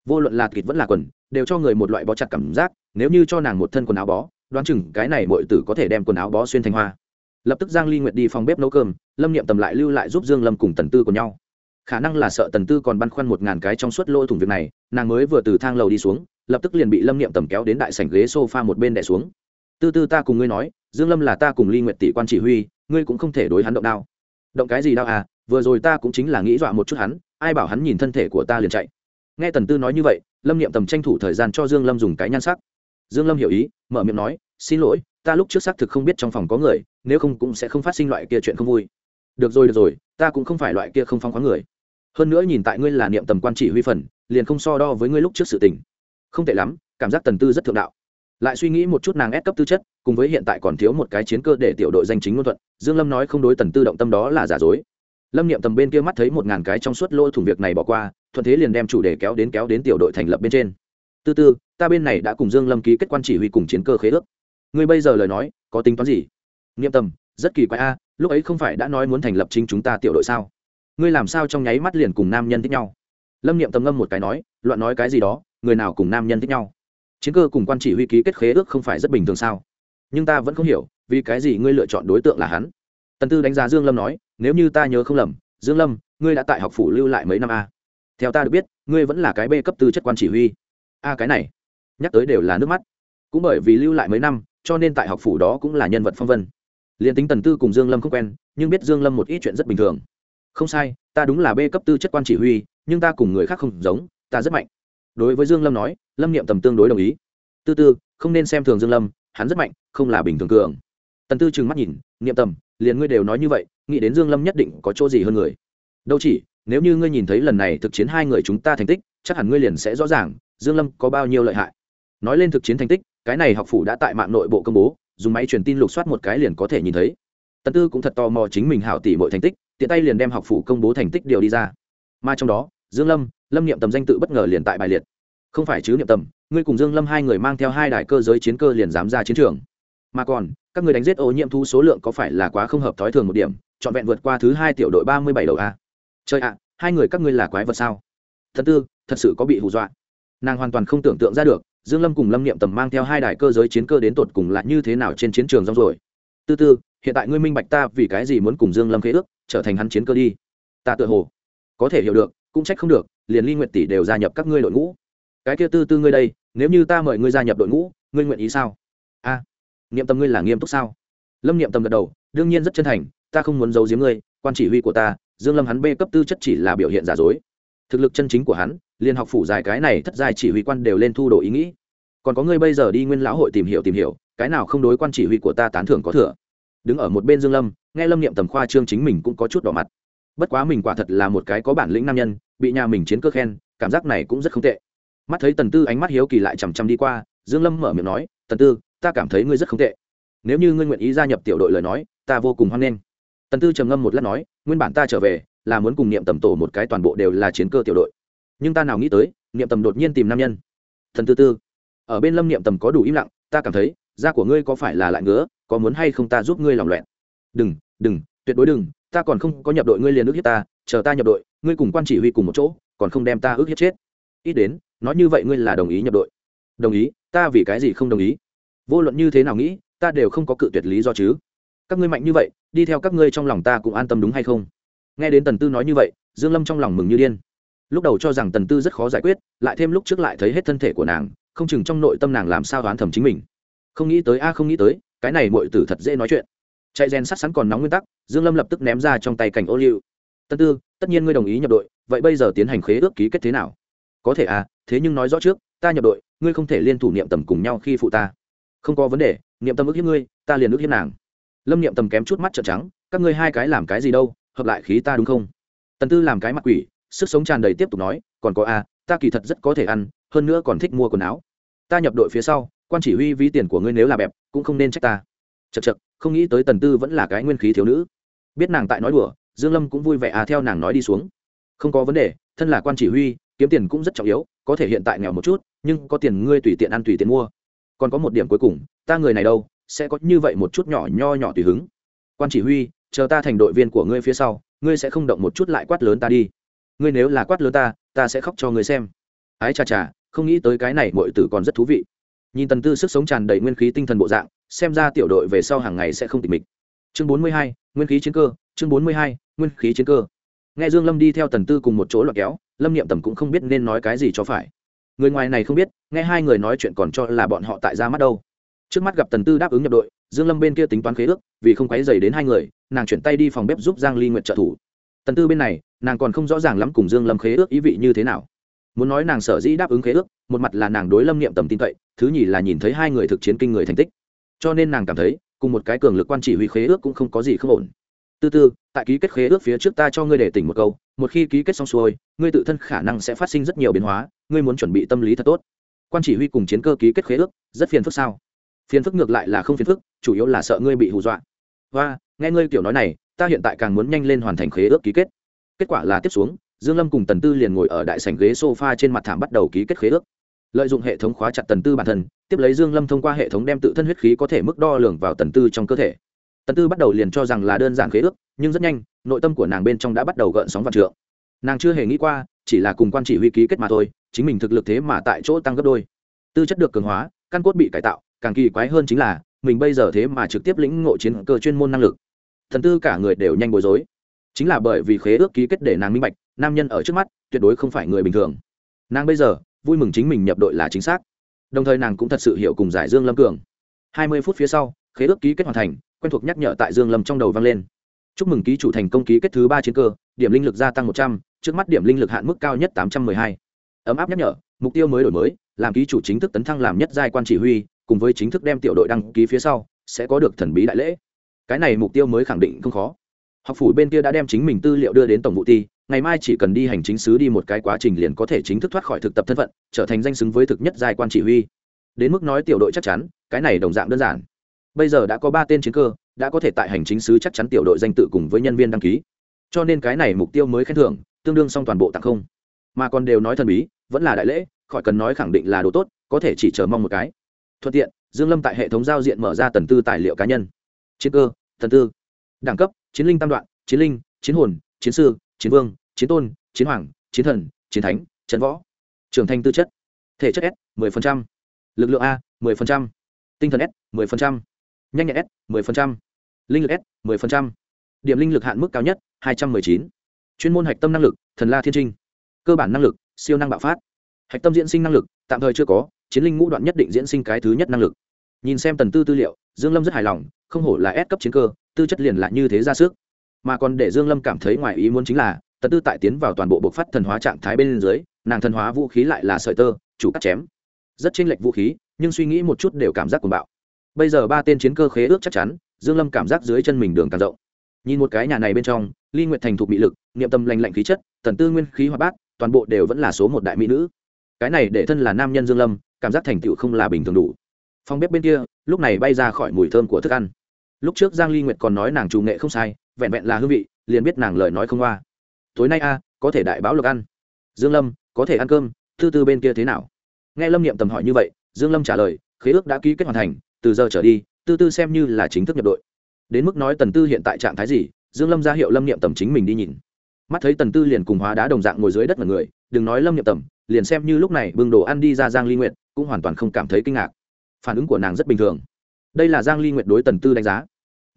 Vô luận là kịt vẫn là quần, đều cho người một loại bó chặt cảm giác, nếu như cho nàng một thân quần áo bó, đoán chừng cái này muội tử có thể đem quần áo bó xuyên thành hoa lập tức giang ly nguyệt đi phòng bếp nấu cơm, lâm niệm tầm lại lưu lại giúp dương lâm cùng tần tư của nhau. Khả năng là sợ tần tư còn băn khoăn một ngàn cái trong suốt lỗ thủng việc này, nàng mới vừa từ thang lầu đi xuống, lập tức liền bị lâm niệm tầm kéo đến đại sảnh ghế sofa một bên đè xuống. Tư tư ta cùng ngươi nói, dương lâm là ta cùng ly nguyệt tỷ quan chỉ huy, ngươi cũng không thể đối hắn động đao. Động cái gì đau à? Vừa rồi ta cũng chính là nghĩ dọa một chút hắn, ai bảo hắn nhìn thân thể của ta liền chạy. Nghe tần tư nói như vậy, lâm niệm tầm tranh thủ thời gian cho dương lâm dùng cái nhan sắc. Dương lâm hiểu ý, mở miệng nói, xin lỗi ta lúc trước xác thực không biết trong phòng có người, nếu không cũng sẽ không phát sinh loại kia chuyện không vui. Được rồi được rồi, ta cũng không phải loại kia không phong khoáng người. Hơn nữa nhìn tại ngươi là niệm tầm quan chỉ huy phần, liền không so đo với ngươi lúc trước sự tình. Không tệ lắm, cảm giác tần tư rất thượng đạo. Lại suy nghĩ một chút nàng ép cấp tư chất, cùng với hiện tại còn thiếu một cái chiến cơ để tiểu đội danh chính ngôn thuận, dương lâm nói không đối tần tư động tâm đó là giả dối. Lâm niệm tầm bên kia mắt thấy một ngàn cái trong suốt lỗ thủng việc này bỏ qua, thuận thế liền đem chủ đề kéo đến kéo đến tiểu đội thành lập bên trên. Tư tư, ta bên này đã cùng dương lâm ký kết quan chỉ huy cùng chiến cơ khế ước ngươi bây giờ lời nói, có tính toán gì? Niệm tầm, rất kỳ quái a, lúc ấy không phải đã nói muốn thành lập chính chúng ta tiểu đội sao? Ngươi làm sao trong nháy mắt liền cùng nam nhân thích nhau? Lâm niệm tầm ngâm một cái nói, loạn nói cái gì đó, người nào cùng nam nhân thích nhau? Chiến cơ cùng quan chỉ huy ký kết khế ước không phải rất bình thường sao? Nhưng ta vẫn không hiểu, vì cái gì ngươi lựa chọn đối tượng là hắn? Tần tư đánh giá dương lâm nói, nếu như ta nhớ không lầm, dương lâm, ngươi đã tại học phủ lưu lại mấy năm a? Theo ta được biết, ngươi vẫn là cái b cấp tư chất quan chỉ huy. A, cái này, nhắc tới đều là nước mắt. Cũng bởi vì lưu lại mấy năm cho nên tại học phủ đó cũng là nhân vật phong vân. Liền tính tần tư cùng dương lâm không quen, nhưng biết dương lâm một ít chuyện rất bình thường. Không sai, ta đúng là b cấp tư chất quan chỉ huy, nhưng ta cùng người khác không giống, ta rất mạnh. Đối với dương lâm nói, lâm niệm tầm tương đối đồng ý. Tư tư, không nên xem thường dương lâm, hắn rất mạnh, không là bình thường cường. Tần tư trừng mắt nhìn, niệm tầm, liền ngươi đều nói như vậy, nghĩ đến dương lâm nhất định có chỗ gì hơn người. Đâu chỉ, nếu như ngươi nhìn thấy lần này thực chiến hai người chúng ta thành tích, chắc hẳn ngươi liền sẽ rõ ràng, dương lâm có bao nhiêu lợi hại. Nói lên thực chiến thành tích cái này học phủ đã tại mạng nội bộ công bố, dùng máy truyền tin lục soát một cái liền có thể nhìn thấy. Tần tư cũng thật tò mò chính mình hảo tỷ mọi thành tích, tiện tay liền đem học phủ công bố thành tích điều đi ra. Mà trong đó, dương lâm lâm niệm tầm danh tự bất ngờ liền tại bài liệt. Không phải chứ niệm tầm, ngươi cùng dương lâm hai người mang theo hai đài cơ giới chiến cơ liền dám ra chiến trường. Mà còn, các người đánh giết ô nhiễm thu số lượng có phải là quá không hợp thói thường một điểm, trọn vẹn vượt qua thứ hai tiểu đội ba mươi bảy đầu a. Trời ạ, hai người các ngươi là quái vật sao? Thật tư, thật sự có bị hù dọa. Nàng hoàn toàn không tưởng tượng ra được dương lâm cùng lâm niệm tầm mang theo hai đài cơ giới chiến cơ đến tột cùng là như thế nào trên chiến trường rong rồi tư tư, hiện tại ngươi minh bạch ta vì cái gì muốn cùng dương lâm khế ước, trở thành hắn chiến cơ đi. Ta tự hồ có thể hiểu được, cũng trách không được, liền ly nguyện tỷ đều gia nhập các ngươi đội ngũ. Cái kia tư tư ngươi đây, nếu như ta mời ngươi gia nhập đội ngũ, ngươi nguyện ý sao? A, niệm tâm ngươi là nghiêm túc sao? Lâm niệm tâm gật đầu, đương nhiên rất chân thành, ta không muốn giấu giếm ngươi, quan chỉ huy của ta, dương lâm hắn b cấp tư chất chỉ là biểu hiện giả dối. Thực lực chân chính của hắn liên học phủ dài cái này thất giai chỉ huy quan đều lên thu đồ ý nghĩ. Còn có ngươi bây giờ đi nguyên lão hội tìm hiểu tìm hiểu, cái nào không đối quan chỉ huy của ta tán thưởng có thừa? Đứng ở một bên dương lâm, nghe lâm niệm tầm khoa trương chính mình cũng có chút đỏ mặt. Bất quá mình quả thật là một cái có bản lĩnh nam nhân, bị nhà mình chiến cơ khen, cảm giác này cũng rất không tệ. Mắt thấy tần tư ánh mắt hiếu kỳ lại chằm chằm đi qua, dương lâm mở miệng nói, tần tư, ta cảm thấy ngươi rất không tệ. Nếu như ngươi nguyện ý gia nhập tiểu đội lời nói, ta vô cùng hoan nghênh. Tần tư trầm ngâm một lát nói, nguyên bản ta trở về là muốn cùng niệm tầm tổ một cái toàn bộ đều là chiến cơ tiểu đội nhưng ta nào nghĩ tới, niệm tầm đột nhiên tìm nam nhân. Thần tư tư, ở bên lâm niệm tầm có đủ im lặng, ta cảm thấy, da của ngươi có phải là lại ngứa, có muốn hay không ta giúp ngươi lòng loẹn đừng đừng, tuyệt đối đừng, ta còn không có nhập đội ngươi liền ước hiếp ta, chờ ta nhập đội, ngươi cùng quan chỉ huy cùng một chỗ, còn không đem ta ước hiếp chết. Ít đến, nói như vậy ngươi là đồng ý nhập đội. Đồng ý, ta vì cái gì không đồng ý? Vô luận như thế nào nghĩ, ta đều không có cự tuyệt lý do chứ. Các ngươi mạnh như vậy, đi theo các ngươi trong lòng ta cũng an tâm đúng hay không? Nghe đến tần tư nói như vậy, dương lâm trong lòng mừng như điên lúc đầu cho rằng tần tư rất khó giải quyết, lại thêm lúc trước lại thấy hết thân thể của nàng, không chừng trong nội tâm nàng làm sao đoán thầm chính mình. Không nghĩ tới a, không nghĩ tới, cái này muội tử thật dễ nói chuyện. Chạy rèn sắt sắn còn nóng nguyên tắc, dương lâm lập tức ném ra trong tay cảnh ô liu. Tân tư, tất nhiên ngươi đồng ý nhập đội, vậy bây giờ tiến hành khế ước ký kết thế nào? Có thể à thế nhưng nói rõ trước, ta nhập đội, ngươi không thể liên thủ niệm tầm cùng nhau khi phụ ta. Không có vấn đề, niệm tâm ước hiếp ngươi, ta liền ước hiếp nàng. Lâm niệm tầm kém chút mắt trợn trắng, các ngươi hai cái làm cái gì đâu, hợp lại khí ta đúng không? Tần tư làm cái mặt quỷ sức sống tràn đầy tiếp tục nói còn có a à, ta kỳ thật rất có thể ăn hơn nữa còn thích mua quần áo. Ta nhập đội phía sau quan chỉ huy ví tiền của ngươi nếu là bẹp cũng không nên trách ta. Chật chật không nghĩ tới tần tư vẫn là cái nguyên khí thiếu nữ. Biết nàng tại nói đùa dương lâm cũng vui vẻ à theo nàng nói đi xuống. Không có vấn đề thân là quan chỉ huy kiếm tiền cũng rất trọng yếu có thể hiện tại nghèo một chút nhưng có tiền ngươi tùy tiện ăn tùy tiện mua. Còn có một điểm cuối cùng ta người này đâu sẽ có như vậy một chút nhỏ nho nhỏ tùy hứng. Quan chỉ huy chờ ta thành đội viên của ngươi phía sau ngươi sẽ không động một chút lại quát lớn ta đi ngươi nếu là quát lớn ta ta sẽ khóc cho ngươi xem. Ái chà chà, không nghĩ tới cái này mọi tử còn rất thú vị. Nhìn tần tư sức sống tràn đầy nguyên khí tinh thần bộ dạng, xem ra tiểu đội về sau hàng ngày sẽ không tịch mịch. Chương bốn mươi hai, nguyên khí chiến cơ, chương bốn mươi hai, nguyên khí chiến cơ. Nghe dương lâm đi theo tần tư cùng một chỗ loạt kéo, lâm niệm tầm cũng không biết nên nói cái gì cho phải. Người ngoài này không biết, nghe hai người nói chuyện còn cho là bọn họ tại ra mắt đâu. Trước mắt gặp tần tư đáp ứng nhập đội, dương lâm bên kia tính toán khế ước, vì không quấy dày đến hai người, nàng chuyển tay đi phòng bếp giúp giang ly nguyện trợ thủ tần tư bên này, nàng còn không rõ ràng lắm cùng dương lâm khế ước ý vị như thế nào. Muốn nói nàng sở dĩ đáp ứng khế ước, một mặt là nàng đối lâm niệm tầm tin cậy, thứ nhì là nhìn thấy hai người thực chiến kinh người thành tích. Cho nên nàng cảm thấy, cùng một cái cường lực quan chỉ huy khế ước cũng không có gì không ổn. Tư tư, tại ký kết khế ước phía trước ta cho ngươi để tỉnh một câu, một khi ký kết xong xuôi, ngươi tự thân khả năng sẽ phát sinh rất nhiều biến hóa, ngươi muốn chuẩn bị tâm lý thật tốt. Quan chỉ huy cùng chiến cơ ký kết khế ước, rất phiền phức sao? Phiền phức ngược lại là không phiền phức, chủ yếu là sợ ngươi bị hù dọa. Và nghe ngươi kiểu nói này ta hiện tại càng muốn nhanh lên hoàn thành khế ước ký kết. Kết quả là tiếp xuống, dương lâm cùng tần tư liền ngồi ở đại sảnh ghế sofa trên mặt thảm bắt đầu ký kết khế ước. Lợi dụng hệ thống khóa chặt tần tư bản thân, tiếp lấy dương lâm thông qua hệ thống đem tự thân huyết khí có thể mức đo lường vào tần tư trong cơ thể. Tần tư bắt đầu liền cho rằng là đơn giản khế ước, nhưng rất nhanh, nội tâm của nàng bên trong đã bắt đầu gợn sóng vạn trượng. Nàng chưa hề nghĩ qua, chỉ là cùng quan chỉ huy ký kết mà thôi, chính mình thực lực thế mà tại chỗ tăng gấp đôi. Tư chất được cường hóa, căn cốt bị cải tạo, càng kỳ quái hơn chính là, mình bây giờ thế mà trực tiếp lĩnh ngộ chiến cơ chuyên môn năng lực thần tư cả người đều nhanh bối rối. Chính là bởi vì khế ước ký kết để nàng minh bạch, nam nhân ở trước mắt, tuyệt đối không phải người bình thường. Nàng bây giờ, vui mừng chính mình nhập đội là chính xác. Đồng thời nàng cũng thật sự hiểu cùng giải dương lâm cường. Hai mươi phút phía sau, khế ước ký kết hoàn thành, quen thuộc nhắc nhở tại dương lâm trong đầu vang lên. Chúc mừng ký chủ thành công ký kết thứ ba chiến cơ, điểm linh lực gia tăng một trăm, trước mắt điểm linh lực hạn mức cao nhất tám trăm mười hai. Ấm áp nhắc nhở, mục tiêu mới đổi mới, làm ký chủ chính thức tấn thăng làm nhất giai quan chỉ huy, cùng với chính thức đem tiểu đội đăng ký phía sau, sẽ có được thần bí đại lễ cái này mục tiêu mới khẳng định không khó. Học phủ bên kia đã đem chính mình tư liệu đưa đến tổng vụ ti, ngày mai chỉ cần đi hành chính sứ đi một cái quá trình liền có thể chính thức thoát khỏi thực tập thân phận trở thành danh xứng với thực nhất giai quan chỉ huy. Đến mức nói tiểu đội chắc chắn cái này đồng dạng đơn giản. Bây giờ đã có ba tên chiến cơ đã có thể tại hành chính sứ chắc chắn tiểu đội danh tự cùng với nhân viên đăng ký. Cho nên cái này mục tiêu mới khen thưởng tương đương xong toàn bộ tặng không. Mà còn đều nói thần bí vẫn là đại lễ khỏi cần nói khẳng định là đồ tốt có thể chỉ chờ mong một cái. Thuận tiện dương lâm tại hệ thống giao diện mở ra tần tư tài liệu cá nhân chiến cơ, thần tư đẳng cấp, chiến linh tam đoạn, chiến linh, chiến hồn, chiến sư, chiến vương, chiến tôn, chiến hoàng, chiến thần, chiến thánh trần võ trưởng thành tư chất thể chất s 10%. lực lượng a 10%. tinh thần s 10%. nhanh nhẹn s 10%. linh lực s 10%. điểm linh lực hạn mức cao nhất 219. chuyên môn hạch tâm năng lực, thần la thiên trinh cơ bản năng lực, siêu năng bạo phát hạch tâm diễn sinh năng lực, tạm thời chưa có, chiến linh ngũ đoạn nhất định diễn sinh cái thứ nhất năng lực nhìn xem tần tư tư liệu dương lâm rất hài lòng, không hổ là S cấp chiến cơ, tư chất liền lại như thế ra sức. Mà còn để dương lâm cảm thấy ngoài ý muốn chính là, tần tư tại tiến vào toàn bộ bộ phát thần hóa trạng thái bên dưới, nàng thần hóa vũ khí lại là sợi tơ, chủ cắt chém. Rất chênh lệch vũ khí, nhưng suy nghĩ một chút đều cảm giác cuồng bạo. Bây giờ ba tên chiến cơ khế ước chắc chắn, dương lâm cảm giác dưới chân mình đường càng rộng. Nhìn một cái nhà này bên trong, ly nguyệt thành thuộc bị lực, niệm tâm lành lạnh khí chất, tần tư nguyên khí hoạt bát, toàn bộ đều vẫn là số một đại mỹ nữ. Cái này để thân là nam nhân dương lâm, cảm giác thành tựu không là bình thường đủ phòng bếp bên kia, lúc này bay ra khỏi mùi thơm của thức ăn. Lúc trước giang ly nguyệt còn nói nàng chủ nghệ không sai, vẹn vẹn là hương vị, liền biết nàng lời nói không qua. Tối nay a, có thể đại báo lộc ăn. Dương lâm, có thể ăn cơm tư tư bên kia thế nào? Nghe lâm niệm tầm hỏi như vậy, dương lâm trả lời, khế ước đã ký kết hoàn thành, từ giờ trở đi, tư tư xem như là chính thức nhập đội. Đến mức nói tần tư hiện tại trạng thái gì, dương lâm ra hiệu lâm niệm tầm chính mình đi nhìn. Mắt thấy tần tư liền cùng hóa đá đồng dạng ngồi dưới đất mọi người, đừng nói lâm niệm tầm, liền xem như lúc này bưng đồ ăn đi ra giang ly nguyệt, cũng hoàn toàn không cảm thấy kinh ngạc phản ứng của nàng rất bình thường. Đây là giang ly nguyệt đối tần tư đánh giá.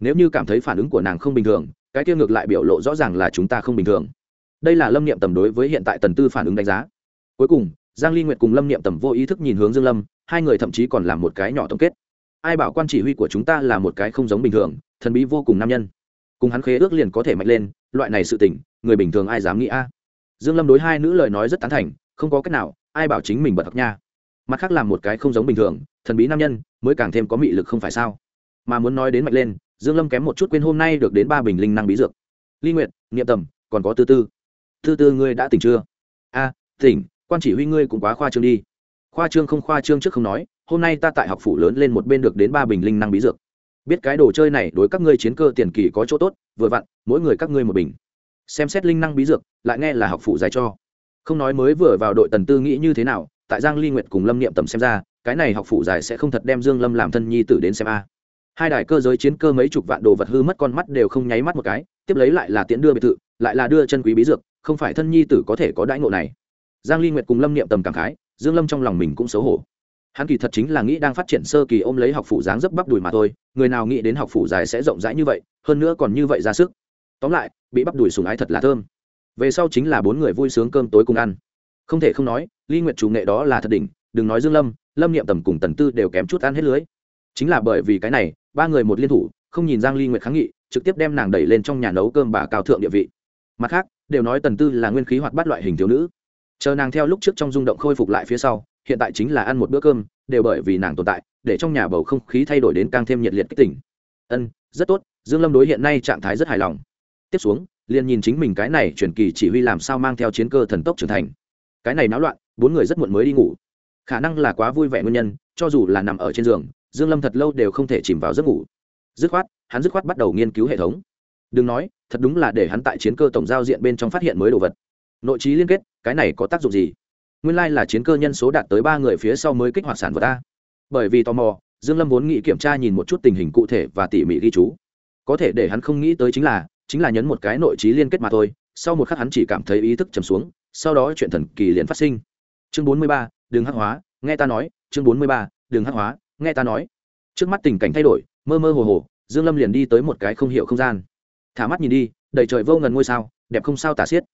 Nếu như cảm thấy phản ứng của nàng không bình thường, cái kia ngược lại biểu lộ rõ ràng là chúng ta không bình thường. Đây là lâm niệm tầm đối với hiện tại tần tư phản ứng đánh giá. Cuối cùng, giang ly nguyệt cùng lâm niệm tầm vô ý thức nhìn hướng dương lâm, hai người thậm chí còn làm một cái nhỏ tổng kết. Ai bảo quan chỉ huy của chúng ta là một cái không giống bình thường, thần bí vô cùng nam nhân. Cùng hắn khế ước liền có thể mạnh lên, loại này sự tình, người bình thường ai dám nghĩ a? Dương lâm đối hai nữ lời nói rất tán thành, không có cách nào, ai bảo chính mình bật thật nha. Mặt khác làm một cái không giống bình thường thần bí nam nhân mới càng thêm có mị lực không phải sao? Mà muốn nói đến mạnh lên, dương lâm kém một chút quên hôm nay được đến ba bình linh năng bí dược. Ly nguyện niệm tầm, còn có tư tư. Tư tư ngươi đã tỉnh chưa? A, tỉnh, quan chỉ huy ngươi cũng quá khoa trương đi. Khoa trương không khoa trương trước không nói, hôm nay ta tại học phủ lớn lên một bên được đến ba bình linh năng bí dược. Biết cái đồ chơi này đối các ngươi chiến cơ tiền kỳ có chỗ tốt, vừa vặn, mỗi người các ngươi một bình. Xem xét linh năng bí dược, lại nghe là học phủ dạy cho. Không nói mới vừa vào đội tần tư nghĩ như thế nào, tại giang ly nguyệt cùng lâm niệm tầm xem ra cái này học phụ giải sẽ không thật đem dương lâm làm thân nhi tử đến xem a. Hai đài cơ giới chiến cơ mấy chục vạn đồ vật hư mất con mắt đều không nháy mắt một cái, tiếp lấy lại là tiễn đưa biệt thự, lại là đưa chân quý bí dược, không phải thân nhi tử có thể có đãi ngộ này. Giang ly nguyệt cùng lâm niệm tầm cảm khái, dương lâm trong lòng mình cũng xấu hổ. Hắn kỳ thật chính là nghĩ đang phát triển sơ kỳ ôm lấy học phụ dáng dấp bắp đùi mà thôi, người nào nghĩ đến học phụ dài sẽ rộng rãi như vậy, hơn nữa còn như vậy ra sức. Tóm lại, bị bắp đùi sùng ái thật là thơm. Về sau chính là bốn người vui sướng cơm tối cùng ăn. Không thể không nói, ly nguyệt chủ nghệ đó là thật đỉnh đừng nói dương lâm lâm niệm tầm cùng tần tư đều kém chút ăn hết lưới. Chính là bởi vì cái này, ba người một liên thủ, không nhìn giang ly nguyệt kháng nghị, trực tiếp đem nàng đẩy lên trong nhà nấu cơm bà cao thượng địa vị. Mặt khác, đều nói tần tư là nguyên khí hoạt bát loại hình thiếu nữ. Chờ nàng theo lúc trước trong rung động khôi phục lại phía sau, hiện tại chính là ăn một bữa cơm, đều bởi vì nàng tồn tại, để trong nhà bầu không khí thay đổi đến càng thêm nhiệt liệt kích tỉnh ân, rất tốt, dương lâm đối hiện nay trạng thái rất hài lòng. Tiếp xuống, liền nhìn chính mình cái này chuyển kỳ chỉ huy làm sao mang theo chiến cơ thần tốc trưởng thành. Cái này náo loạn, bốn người rất muộn mới đi ngủ khả năng là quá vui vẻ nguyên nhân, cho dù là nằm ở trên giường, dương lâm thật lâu đều không thể chìm vào giấc ngủ. Dứt khoát, hắn dứt khoát bắt đầu nghiên cứu hệ thống. Đừng nói, thật đúng là để hắn tại chiến cơ tổng giao diện bên trong phát hiện mới đồ vật. Nội trí liên kết, cái này có tác dụng gì? Nguyên lai là chiến cơ nhân số đạt tới ba người phía sau mới kích hoạt sản vật ta bởi vì tò mò, dương lâm vốn nghĩ kiểm tra nhìn một chút tình hình cụ thể và tỉ mỉ ghi chú. Có thể để hắn không nghĩ tới chính là chính là nhấn một cái nội trí liên kết mà thôi, sau một khắc hắn chỉ cảm thấy ý thức trầm xuống, sau đó chuyện thần kỳ liền phát sinh. Chương bốn mươi ba đường hắc hóa, nghe ta nói, chương bốn mươi ba đường hắc hóa, nghe ta nói. Trước mắt tình cảnh thay đổi, mơ mơ hồ hồ, dương lâm liền đi tới một cái không hiểu không gian. Thả mắt nhìn đi, đầy trời vô ngần ngôi sao, đẹp không sao tả xiết.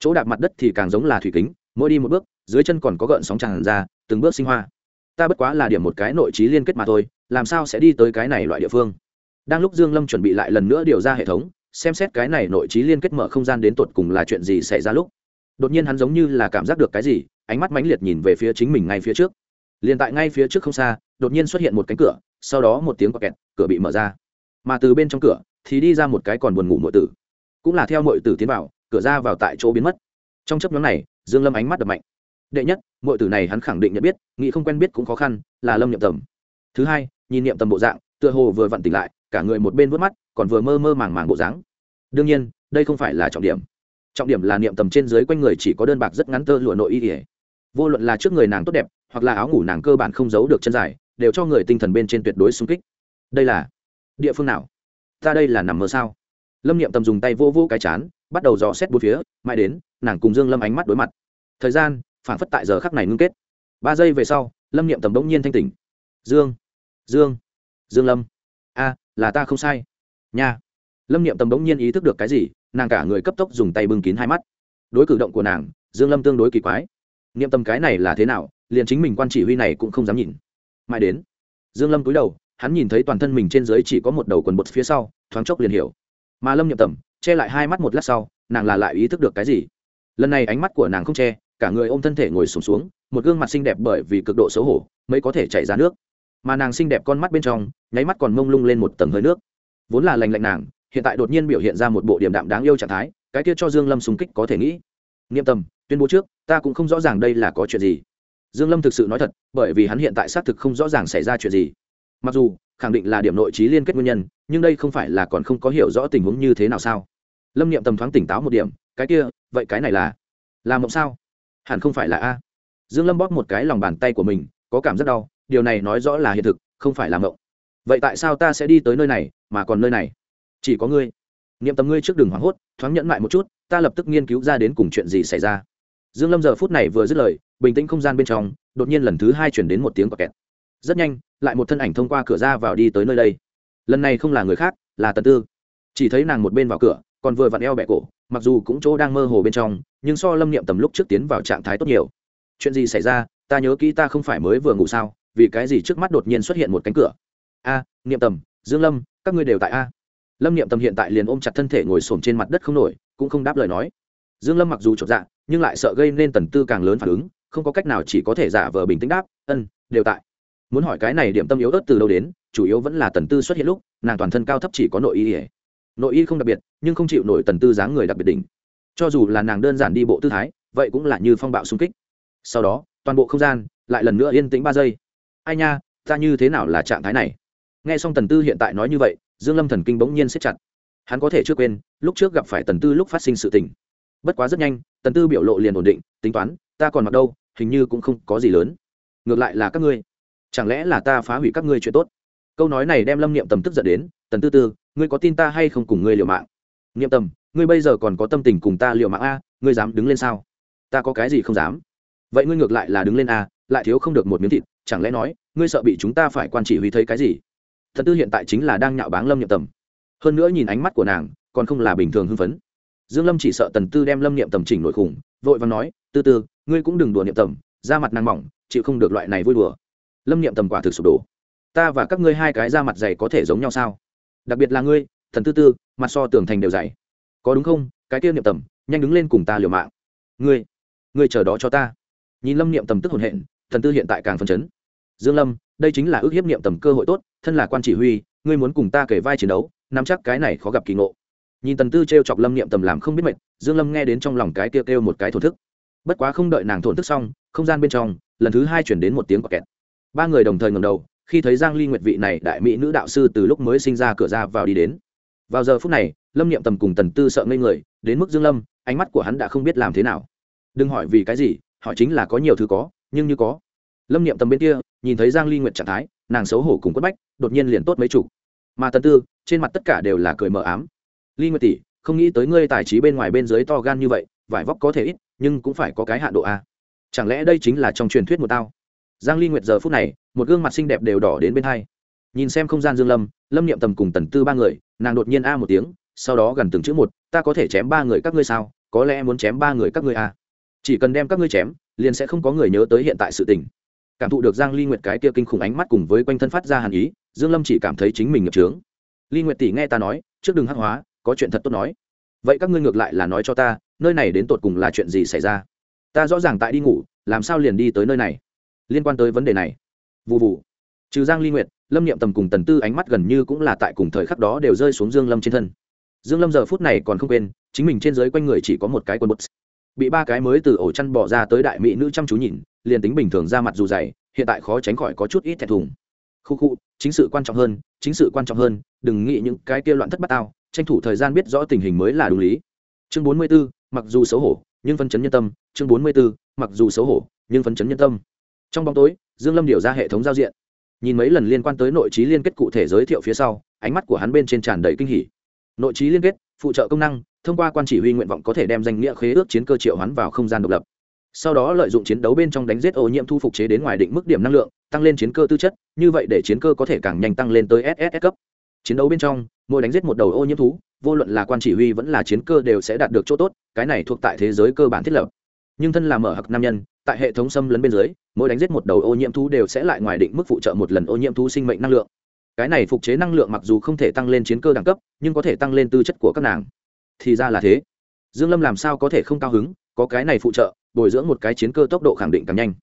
Chỗ đạp mặt đất thì càng giống là thủy kính, mỗi đi một bước, dưới chân còn có gợn sóng tràn ra, từng bước sinh hoa. Ta bất quá là điểm một cái nội trí liên kết mà thôi, làm sao sẽ đi tới cái này loại địa phương? Đang lúc dương lâm chuẩn bị lại lần nữa điều ra hệ thống, xem xét cái này nội trí liên kết mở không gian đến tột cùng là chuyện gì xảy ra lúc, đột nhiên hắn giống như là cảm giác được cái gì ánh mắt mãnh liệt nhìn về phía chính mình ngay phía trước. Liền tại ngay phía trước không xa, đột nhiên xuất hiện một cánh cửa, sau đó một tiếng quạt kẹt, cửa bị mở ra. Mà từ bên trong cửa thì đi ra một cái còn buồn ngủ mọi tử. Cũng là theo mọi tử tiến vào, cửa ra vào tại chỗ biến mất. Trong chấp nhóm này, dương lâm ánh mắt đập mạnh. Đệ nhất mọi tử này hắn khẳng định nhận biết, nghĩ không quen biết cũng khó khăn, là lâm nhậm tầm. Thứ hai, nhìn niệm tầm bộ dạng, tựa hồ vừa vặn tỉnh lại, cả người một bên vớt mắt, còn vừa mơ mơ màng màng bộ dáng. Đương nhiên, đây không phải là trọng điểm. Trọng điểm là niệm tầm trên dưới quanh người chỉ có đơn bạc rất ngắn tơ lụa nội y ỉa vô luận là trước người nàng tốt đẹp, hoặc là áo ngủ nàng cơ bản không giấu được chân dài, đều cho người tinh thần bên trên tuyệt đối sung kích. Đây là địa phương nào? Ta đây là nằm mơ sao? Lâm niệm tầm dùng tay vô vô cái chán, bắt đầu dò xét bốn phía, mãi đến, nàng cùng dương lâm ánh mắt đối mặt. Thời gian, phản phất tại giờ khắc này ngưng kết. Ba giây về sau, lâm niệm tầm bỗng nhiên thanh tỉnh. Dương dương dương lâm. A, là ta không sai. Nha. Lâm niệm tầm bỗng nhiên ý thức được cái gì, nàng cả người cấp tốc dùng tay bưng kín hai mắt. Đối cử động của nàng, dương lâm tương đối kỳ quái niệm tâm cái này là thế nào liền chính mình quan chỉ huy này cũng không dám nhìn. Mãi đến dương lâm cúi đầu hắn nhìn thấy toàn thân mình trên dưới chỉ có một đầu quần bột phía sau thoáng chốc liền hiểu. Mà lâm niệm tầm che lại hai mắt một lát sau nàng là lại ý thức được cái gì? Lần này ánh mắt của nàng không che cả người ôm thân thể ngồi sùng xuống, xuống một gương mặt xinh đẹp bởi vì cực độ xấu hổ mới có thể chảy ra nước. Mà nàng xinh đẹp con mắt bên trong nháy mắt còn mông lung lên một tầng hơi nước. Vốn là lành lạnh nàng hiện tại đột nhiên biểu hiện ra một bộ điểm đạm đáng yêu trạng thái cái kia cho dương lâm xung kích có thể nghĩ. Niệm tâm tuyên bố trước, ta cũng không rõ ràng đây là có chuyện gì. Dương lâm thực sự nói thật, bởi vì hắn hiện tại xác thực không rõ ràng xảy ra chuyện gì. Mặc dù, khẳng định là điểm nội trí liên kết nguyên nhân, nhưng đây không phải là còn không có hiểu rõ tình huống như thế nào sao? Lâm niệm tầm thoáng tỉnh táo một điểm, cái kia, vậy cái này là là mộng sao? Hẳn không phải là a. Dương lâm bóp một cái lòng bàn tay của mình, có cảm giác đau, điều này nói rõ là hiện thực, không phải là mộng. Vậy tại sao ta sẽ đi tới nơi này, mà còn nơi này? Chỉ có ngươi. Niệm tầm ngươi trước đường hoảng hốt, thoáng nhẫn lại một chút, ta lập tức nghiên cứu ra đến cùng chuyện gì xảy ra dương lâm giờ phút này vừa dứt lời, bình tĩnh không gian bên trong, đột nhiên lần thứ hai chuyển đến một tiếng quả kẹt. Rất nhanh, lại một thân ảnh thông qua cửa ra vào đi tới nơi đây. Lần này không là người khác, là tần tư. Chỉ thấy nàng một bên vào cửa, còn vừa vặn eo bẹ cổ, mặc dù cũng chỗ đang mơ hồ bên trong, nhưng so lâm niệm tầm lúc trước tiến vào trạng thái tốt nhiều. Chuyện gì xảy ra, ta nhớ kỹ ta không phải mới vừa ngủ sao, vì cái gì trước mắt đột nhiên xuất hiện một cánh cửa? A, niệm tầm, dương lâm, các ngươi đều tại a. Lâm niệm tầm hiện tại liền ôm chặt thân thể ngồi xổm trên mặt đất không nổi, cũng không đáp lời nói dương lâm mặc dù chột dạ nhưng lại sợ gây nên tần tư càng lớn phản ứng, không có cách nào chỉ có thể giả vờ bình tĩnh đáp, ân, đều tại. Muốn hỏi cái này điểm tâm yếu ớt từ đâu đến, chủ yếu vẫn là tần tư xuất hiện lúc, nàng toàn thân cao thấp chỉ có nội y ỉa nội y không đặc biệt, nhưng không chịu nổi tần tư dáng người đặc biệt đỉnh. Cho dù là nàng đơn giản đi bộ tư thái, vậy cũng là như phong bạo xung kích. Sau đó, toàn bộ không gian lại lần nữa yên tĩnh ba giây. Ai nha, ta như thế nào là trạng thái này? Nghe xong tần tư hiện tại nói như vậy, dương lâm thần kinh bỗng nhiên siết chặt. Hắn có thể chưa quên, lúc trước gặp phải tần tư lúc phát sinh sự tình bất quá rất nhanh, tần tư biểu lộ liền ổn định, tính toán, ta còn mặc đâu, hình như cũng không có gì lớn. Ngược lại là các ngươi. Chẳng lẽ là ta phá hủy các ngươi chuyện tốt? Câu nói này đem lâm niệm tầm tức giận đến, tần tư tư, ngươi có tin ta hay không cùng ngươi liều mạng? Niệm tầm, ngươi bây giờ còn có tâm tình cùng ta liều mạng a, ngươi dám đứng lên sao? Ta có cái gì không dám? Vậy ngươi ngược lại là đứng lên a, lại thiếu không được một miếng thịt, chẳng lẽ nói, ngươi sợ bị chúng ta phải quan chỉ huy thấy cái gì? Thần tư hiện tại chính là đang nhạo báng lâm nhậm tầm. Hơn nữa nhìn ánh mắt của nàng, còn không là bình thường hưng phấn dương lâm chỉ sợ tần tư đem lâm niệm tầm chỉnh nội khủng, vội vàng nói, tư tư, ngươi cũng đừng đùa niệm tầm, da mặt nàng mỏng, chịu không được loại này vui đùa. Lâm niệm tầm quả thực sụp đổ. Ta và các ngươi hai cái da mặt dày có thể giống nhau sao? Đặc biệt là ngươi thần tư tư, mặt so tưởng thành đều dày. Có đúng không? Cái kia niệm tầm, nhanh đứng lên cùng ta liều mạng. Ngươi ngươi chờ đó cho ta. Nhìn lâm niệm tầm tức hồn hện thần tư hiện tại càng phấn chấn. Dương lâm, đây chính là ước hiếp niệm tầm cơ hội tốt, thân là quan chỉ huy, ngươi muốn cùng ta kể vai chiến đấu, nắm chắc cái này khó gặp kỳ ngộ nhìn tần tư t r e o chọc lâm niệm tầm làm không biết mệt, dương lâm nghe đến trong lòng cái kêu kêu một cái thổn thức. Bất quá không đợi nàng thổn thức xong, không gian bên trong, lần thứ hai chuyển đến một tiếng quả kẹt. Ba người đồng thời ngầm đầu, khi thấy giang ly nguyệt vị này đại mỹ nữ đạo sư từ lúc mới sinh ra cửa ra vào đi đến. Vào giờ phút này, lâm niệm tầm cùng tần tư sợ ngây người, đến mức dương lâm, ánh mắt của hắn đã không biết làm thế nào. Đừng hỏi vì cái gì, hỏi chính là có nhiều thứ có, nhưng như có. Lâm niệm tầm bên kia, nhìn thấy giang ly nguyệt trạng thái, nàng xấu hổ cùng quất bách, đột nhiên liền tốt mấy chủ mà tần tư, trên mặt tất cả đều là cười mờ ám ly nguyệt tỷ, không nghĩ tới ngươi tài trí bên ngoài bên dưới to gan như vậy, vải vóc có thể ít, nhưng cũng phải có cái hạn độ a. Chẳng lẽ đây chính là trong truyền thuyết một tao? Giang ly nguyệt giờ phút này, một gương mặt xinh đẹp đều đỏ đến bên hai. Nhìn xem không gian dương lâm lâm niệm tầm cùng tần tư ba người, nàng đột nhiên a một tiếng, sau đó gần từng chữ một, ta có thể chém ba người các ngươi sao? Có lẽ muốn chém ba người các ngươi a. Chỉ cần đem các ngươi chém, liền sẽ không có người nhớ tới hiện tại sự tình. Cảm thụ được giang ly nguyệt cái kia kinh khủng ánh mắt cùng với quanh thân phát ra hàn ý, dương lâm chỉ cảm thấy chính mình nghiệp trướng ly nguyệt tỷ nghe ta nói, trước đừng hắc hóa có chuyện thật tốt nói. Vậy các ngươi ngược lại là nói cho ta, nơi này đến tột cùng là chuyện gì xảy ra? Ta rõ ràng tại đi ngủ, làm sao liền đi tới nơi này? Liên quan tới vấn đề này. Vụ vụ trừ giang ly nguyệt, lâm niệm tầm cùng tần tư ánh mắt gần như cũng là tại cùng thời khắc đó đều rơi xuống dương lâm trên thân. Dương lâm giờ phút này còn không quên, chính mình trên dưới quanh người chỉ có một cái quần bút. Bị ba cái mới từ ổ chăn bỏ ra tới đại mỹ nữ chăm chú nhìn, liền tính bình thường ra mặt dù dày, hiện tại khó tránh khỏi có chút ít thẹn thùng. Khu khu, chính sự quan trọng hơn, chính sự quan trọng hơn, đừng nghĩ những cái kia loạn thất bát tao tranh thủ thời gian biết rõ tình hình mới là đúng lý. Chương bốn mươi 44, mặc dù xấu hổ nhưng phân chấn nhân tâm. Chương bốn mươi 44, mặc dù xấu hổ nhưng phân chấn nhân tâm. Trong bóng tối dương lâm điều ra hệ thống giao diện. Nhìn mấy lần liên quan tới nội trí liên kết cụ thể giới thiệu phía sau ánh mắt của hắn bên trên tràn đầy kinh hỉ. Nội trí liên kết phụ trợ công năng thông qua quan chỉ huy nguyện vọng có thể đem danh nghĩa khế ước chiến cơ triệu hoán vào không gian độc lập. Sau đó lợi dụng chiến đấu bên trong đánh giết ô nhiễm thu phục chế đến ngoài định mức điểm năng lượng tăng lên chiến cơ tư chất như vậy để chiến cơ có thể càng nhanh tăng lên tới ss cấp. Chiến đấu bên trong mỗi đánh giết một đầu ô nhiễm thú, vô luận là quan chỉ huy vẫn là chiến cơ đều sẽ đạt được chỗ tốt, cái này thuộc tại thế giới cơ bản thiết lập. Nhưng thân là mở hặc nam nhân, tại hệ thống xâm lấn bên dưới, mỗi đánh giết một đầu ô nhiễm thú đều sẽ lại ngoài định mức phụ trợ một lần ô nhiễm thú sinh mệnh năng lượng. Cái này phục chế năng lượng mặc dù không thể tăng lên chiến cơ đẳng cấp, nhưng có thể tăng lên tư chất của các nàng. Thì ra là thế. Dương lâm làm sao có thể không cao hứng, có cái này phụ trợ, bồi dưỡng một cái chiến cơ tốc độ khẳng định càng nhanh.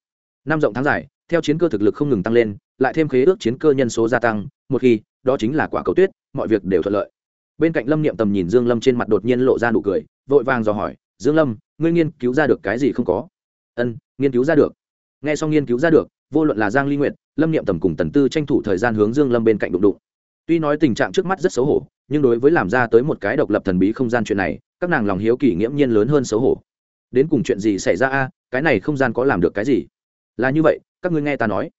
Năm rộng tháng dài, theo chiến cơ thực lực không ngừng tăng lên, lại thêm khế ước chiến cơ nhân số gia tăng, một khi đó chính là quả cầu tuyết, mọi việc đều thuận lợi. Bên cạnh lâm niệm tầm nhìn dương lâm trên mặt đột nhiên lộ ra nụ cười, vội vàng dò hỏi, dương lâm, ngươi nghiên cứu ra được cái gì không có? Ân nghiên cứu ra được. Nghe xong nghiên cứu ra được, vô luận là giang ly nguyện lâm niệm tầm cùng tần tư tranh thủ thời gian hướng dương lâm bên cạnh đụng đụng. Tuy nói tình trạng trước mắt rất xấu hổ, nhưng đối với làm ra tới một cái độc lập thần bí không gian chuyện này, các nàng lòng hiếu kỳ nghiễm nhiên lớn hơn xấu hổ. Đến cùng chuyện gì xảy ra a? Cái này không gian có làm được cái gì? Là như vậy, các ngươi nghe ta nói.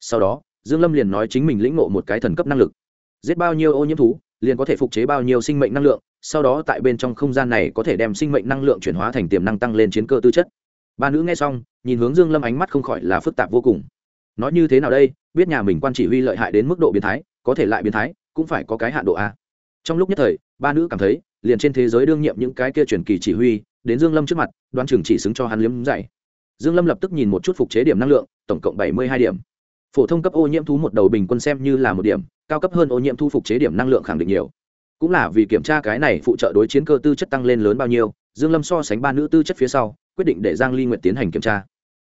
Sau đó, dương lâm liền nói chính mình lĩnh ngộ một cái thần cấp năng lực giết bao nhiêu ô nhiễm thú, liền có thể phục chế bao nhiêu sinh mệnh năng lượng, sau đó tại bên trong không gian này có thể đem sinh mệnh năng lượng chuyển hóa thành tiềm năng tăng lên chiến cơ tư chất. Ba nữ nghe xong, nhìn hướng dương lâm ánh mắt không khỏi là phức tạp vô cùng. Nói như thế nào đây, biết nhà mình quan chỉ huy lợi hại đến mức độ biến thái, có thể lại biến thái, cũng phải có cái hạn độ a. Trong lúc nhất thời, ba nữ cảm thấy, liền trên thế giới đương nhiệm những cái kia truyền kỳ chỉ huy, đến dương lâm trước mặt đoán chừng chỉ xứng cho hắn liếm dạy. dương lâm lập tức nhìn một chút phục chế điểm năng lượng, tổng cộng bảy mươi hai điểm phổ thông cấp ô nhiễm thú một đầu bình quân xem như là một điểm, cao cấp hơn ô nhiễm thu phục chế điểm năng lượng khẳng định nhiều. Cũng là vì kiểm tra cái này phụ trợ đối chiến cơ tư chất tăng lên lớn bao nhiêu, dương lâm so sánh ba nữ tư chất phía sau, quyết định để giang ly nguyệt tiến hành kiểm tra.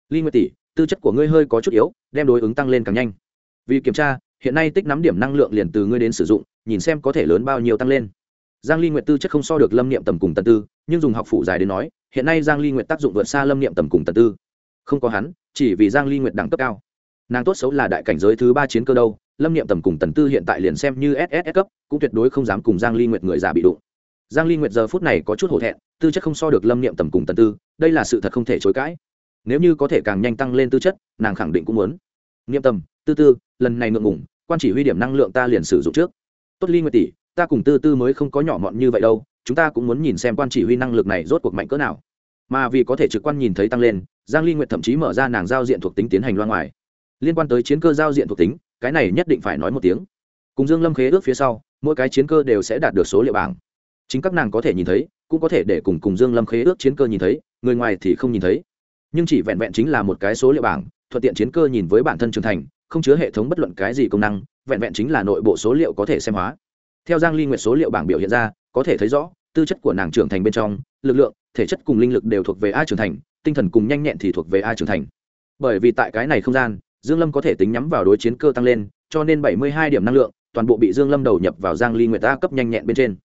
Ly nguyệt tỷ, tư chất của ngươi hơi có chút yếu, đem đối ứng tăng lên càng nhanh. Vì kiểm tra, hiện nay tích nắm điểm năng lượng liền từ ngươi đến sử dụng, nhìn xem có thể lớn bao nhiêu tăng lên. Giang ly nguyệt tư chất không so được lâm niệm tầm cùng tần tư, nhưng dùng học phụ dài đến nói, hiện nay giang ly nguyệt tác dụng vượt xa lâm niệm tầm cùng tần tư. Không có hắn, chỉ vì giang ly nguyệt đẳng cấp cao nàng tốt xấu là đại cảnh giới thứ ba chiến cơ đâu, lâm niệm tầm cùng tần tư hiện tại liền xem như ss cấp, cũng tuyệt đối không dám cùng giang ly nguyệt người già bị đụng. Giang ly nguyệt giờ phút này có chút hổ thẹn, tư chất không so được lâm niệm tầm cùng tần tư, đây là sự thật không thể chối cãi. Nếu như có thể càng nhanh tăng lên tư chất, nàng khẳng định cũng muốn. Niệm tầm, tư tư, lần này ngượng ngủng quan chỉ huy điểm năng lượng ta liền sử dụng trước. Tốt ly nguyệt tỷ, ta cùng tư tư mới không có nhỏ mọn như vậy đâu, chúng ta cũng muốn nhìn xem quan chỉ huy năng lực này rốt cuộc mạnh cỡ nào. Mà vì có thể trực quan nhìn thấy tăng lên, giang ly nguyệt thậm chí mở ra nàng giao diện thuộc tính tiến hành loa ngoài liên quan tới chiến cơ giao diện thuộc tính, cái này nhất định phải nói một tiếng. Cùng dương lâm khế ước phía sau, mỗi cái chiến cơ đều sẽ đạt được số liệu bảng. Chính các nàng có thể nhìn thấy, cũng có thể để cùng cùng dương lâm khế ước chiến cơ nhìn thấy, người ngoài thì không nhìn thấy. Nhưng chỉ vẹn vẹn chính là một cái số liệu bảng, thuận tiện chiến cơ nhìn với bản thân trưởng thành, không chứa hệ thống bất luận cái gì công năng, vẹn vẹn chính là nội bộ số liệu có thể xem hóa. Theo giang ly nguyệt số liệu bảng biểu hiện ra, có thể thấy rõ, tư chất của nàng trưởng thành bên trong, lực lượng, thể chất cùng linh lực đều thuộc về a trưởng thành, tinh thần cùng nhanh nhẹn thì thuộc về a trưởng thành. Bởi vì tại cái này không gian dương lâm có thể tính nhắm vào đối chiến cơ tăng lên cho nên 72 điểm năng lượng toàn bộ bị dương lâm đầu nhập vào giang ly nguyệt a cấp nhanh nhẹn bên trên.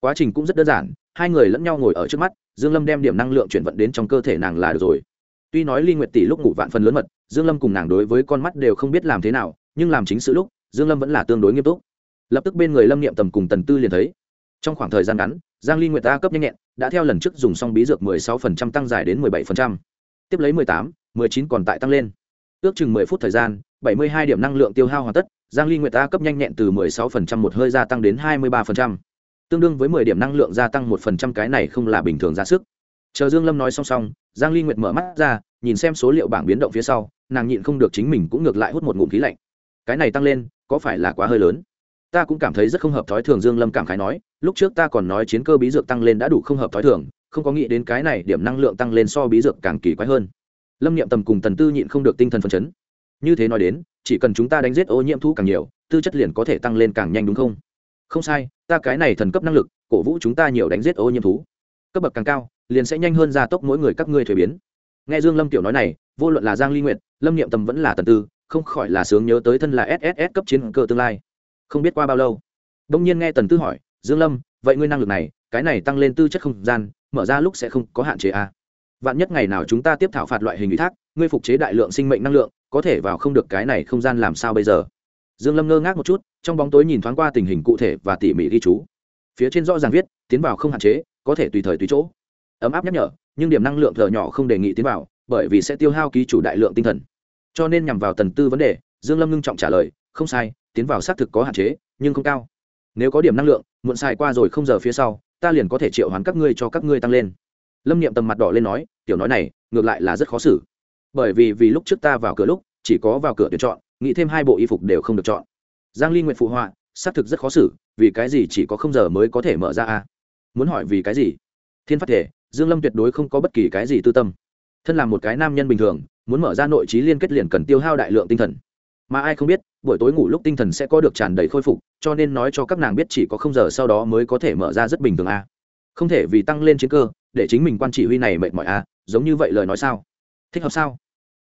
Quá trình cũng rất đơn giản hai người lẫn nhau ngồi ở trước mắt dương lâm đem điểm năng lượng chuyển vận đến trong cơ thể nàng là được rồi. Tuy nói ly nguyệt tỷ lúc ngủ vạn phần lớn mật dương lâm cùng nàng đối với con mắt đều không biết làm thế nào nhưng làm chính sự lúc dương lâm vẫn là tương đối nghiêm túc. Lập tức bên người lâm niệm tầm cùng tần tư liền thấy. Trong khoảng thời gian ngắn giang ly nguyệt ta cấp nhanh nhẹn đã theo lần trước dùng xong bí dược 16% tăng dài đến 17%. tiếp lấy 18, 19 còn tại tăng lên ước chừng 10 phút thời gian 72 điểm năng lượng tiêu hao hoàn tất, giang ly nguyệt ta cấp nhanh nhẹn từ 16% một hơi gia tăng đến 23%. tương đương với 10 điểm năng lượng gia tăng 1% cái này không là bình thường ra sức. Chờ dương lâm nói xong xong, giang ly nguyệt mở mắt ra, nhìn xem số liệu bảng biến động phía sau, nàng nhịn không được chính mình cũng ngược lại hút một ngụm khí lạnh. Cái này tăng lên, có phải là quá hơi lớn? Ta cũng cảm thấy rất không hợp thói thường, dương lâm cảm khái nói, lúc trước ta còn nói chiến cơ bí dược tăng lên đã đủ không hợp thói thường, không có nghĩ đến cái này điểm năng lượng tăng lên so bí dược càng kỳ quái hơn lâm niệm tầm cùng tần tư nhịn không được tinh thần phấn chấn. Như thế nói đến, chỉ cần chúng ta đánh giết ô nhiễm thu càng nhiều, tư chất liền có thể tăng lên càng nhanh đúng không? Không sai, ta cái này thần cấp năng lực, cổ vũ chúng ta nhiều đánh giết ô nhiễm thú. Cấp bậc càng cao, liền sẽ nhanh hơn gia tốc mỗi người các ngươi thuế biến. Nghe dương lâm tiểu nói này, vô luận là giang ly nguyện lâm niệm tầm vẫn là tần tư, không khỏi là sướng nhớ tới thân là sss cấp chiến cơ tương lai. Không biết qua bao lâu đông nhiên nghe tần tư hỏi, dương lâm, vậy ngươi năng lực này, cái này tăng lên tư chất không gian, mở ra lúc sẽ không có hạn chế à? Vạn nhất ngày nào chúng ta tiếp thảo phạt loại hình ủy thác, ngươi phục chế đại lượng sinh mệnh năng lượng, có thể vào không được cái này không gian làm sao bây giờ? Dương lâm ngơ ngác một chút, trong bóng tối nhìn thoáng qua tình hình cụ thể và tỉ mỉ ghi chú. Phía trên rõ ràng viết, tiến vào không hạn chế, có thể tùy thời tùy chỗ. Ấm áp nhắc nhở, nhưng điểm năng lượng thợ nhỏ không đề nghị tiến vào, bởi vì sẽ tiêu hao ký chủ đại lượng tinh thần. Cho nên nhằm vào tần tư vấn đề, dương lâm ngưng trọng trả lời, không sai, tiến vào xác thực có hạn chế, nhưng không cao. Nếu có điểm năng lượng, muộn xài qua rồi không giờ phía sau, ta liền có thể triệu hoán các ngươi cho các ngươi tăng lên lâm niệm tầm mặt đỏ lên nói, tiểu nói này, ngược lại là rất khó xử. Bởi vì vì lúc trước ta vào cửa lúc, chỉ có vào cửa tuyển chọn, nghĩ thêm hai bộ y phục đều không được chọn. Giang ly nguyện phụ họa, xác thực rất khó xử, vì cái gì chỉ có không giờ mới có thể mở ra a? Muốn hỏi vì cái gì? Thiên phát thể, dương lâm tuyệt đối không có bất kỳ cái gì tư tâm. Thân là một cái nam nhân bình thường, muốn mở ra nội trí liên kết liền cần tiêu hao đại lượng tinh thần. Mà ai không biết, buổi tối ngủ lúc tinh thần sẽ có được tràn đầy khôi phục, cho nên nói cho các nàng biết chỉ có không giờ sau đó mới có thể mở ra rất bình thường a. Không thể vì tăng lên chiến cơ để chính mình quan chỉ huy này mệt mỏi à, giống như vậy lời nói sao? Thích hợp sao?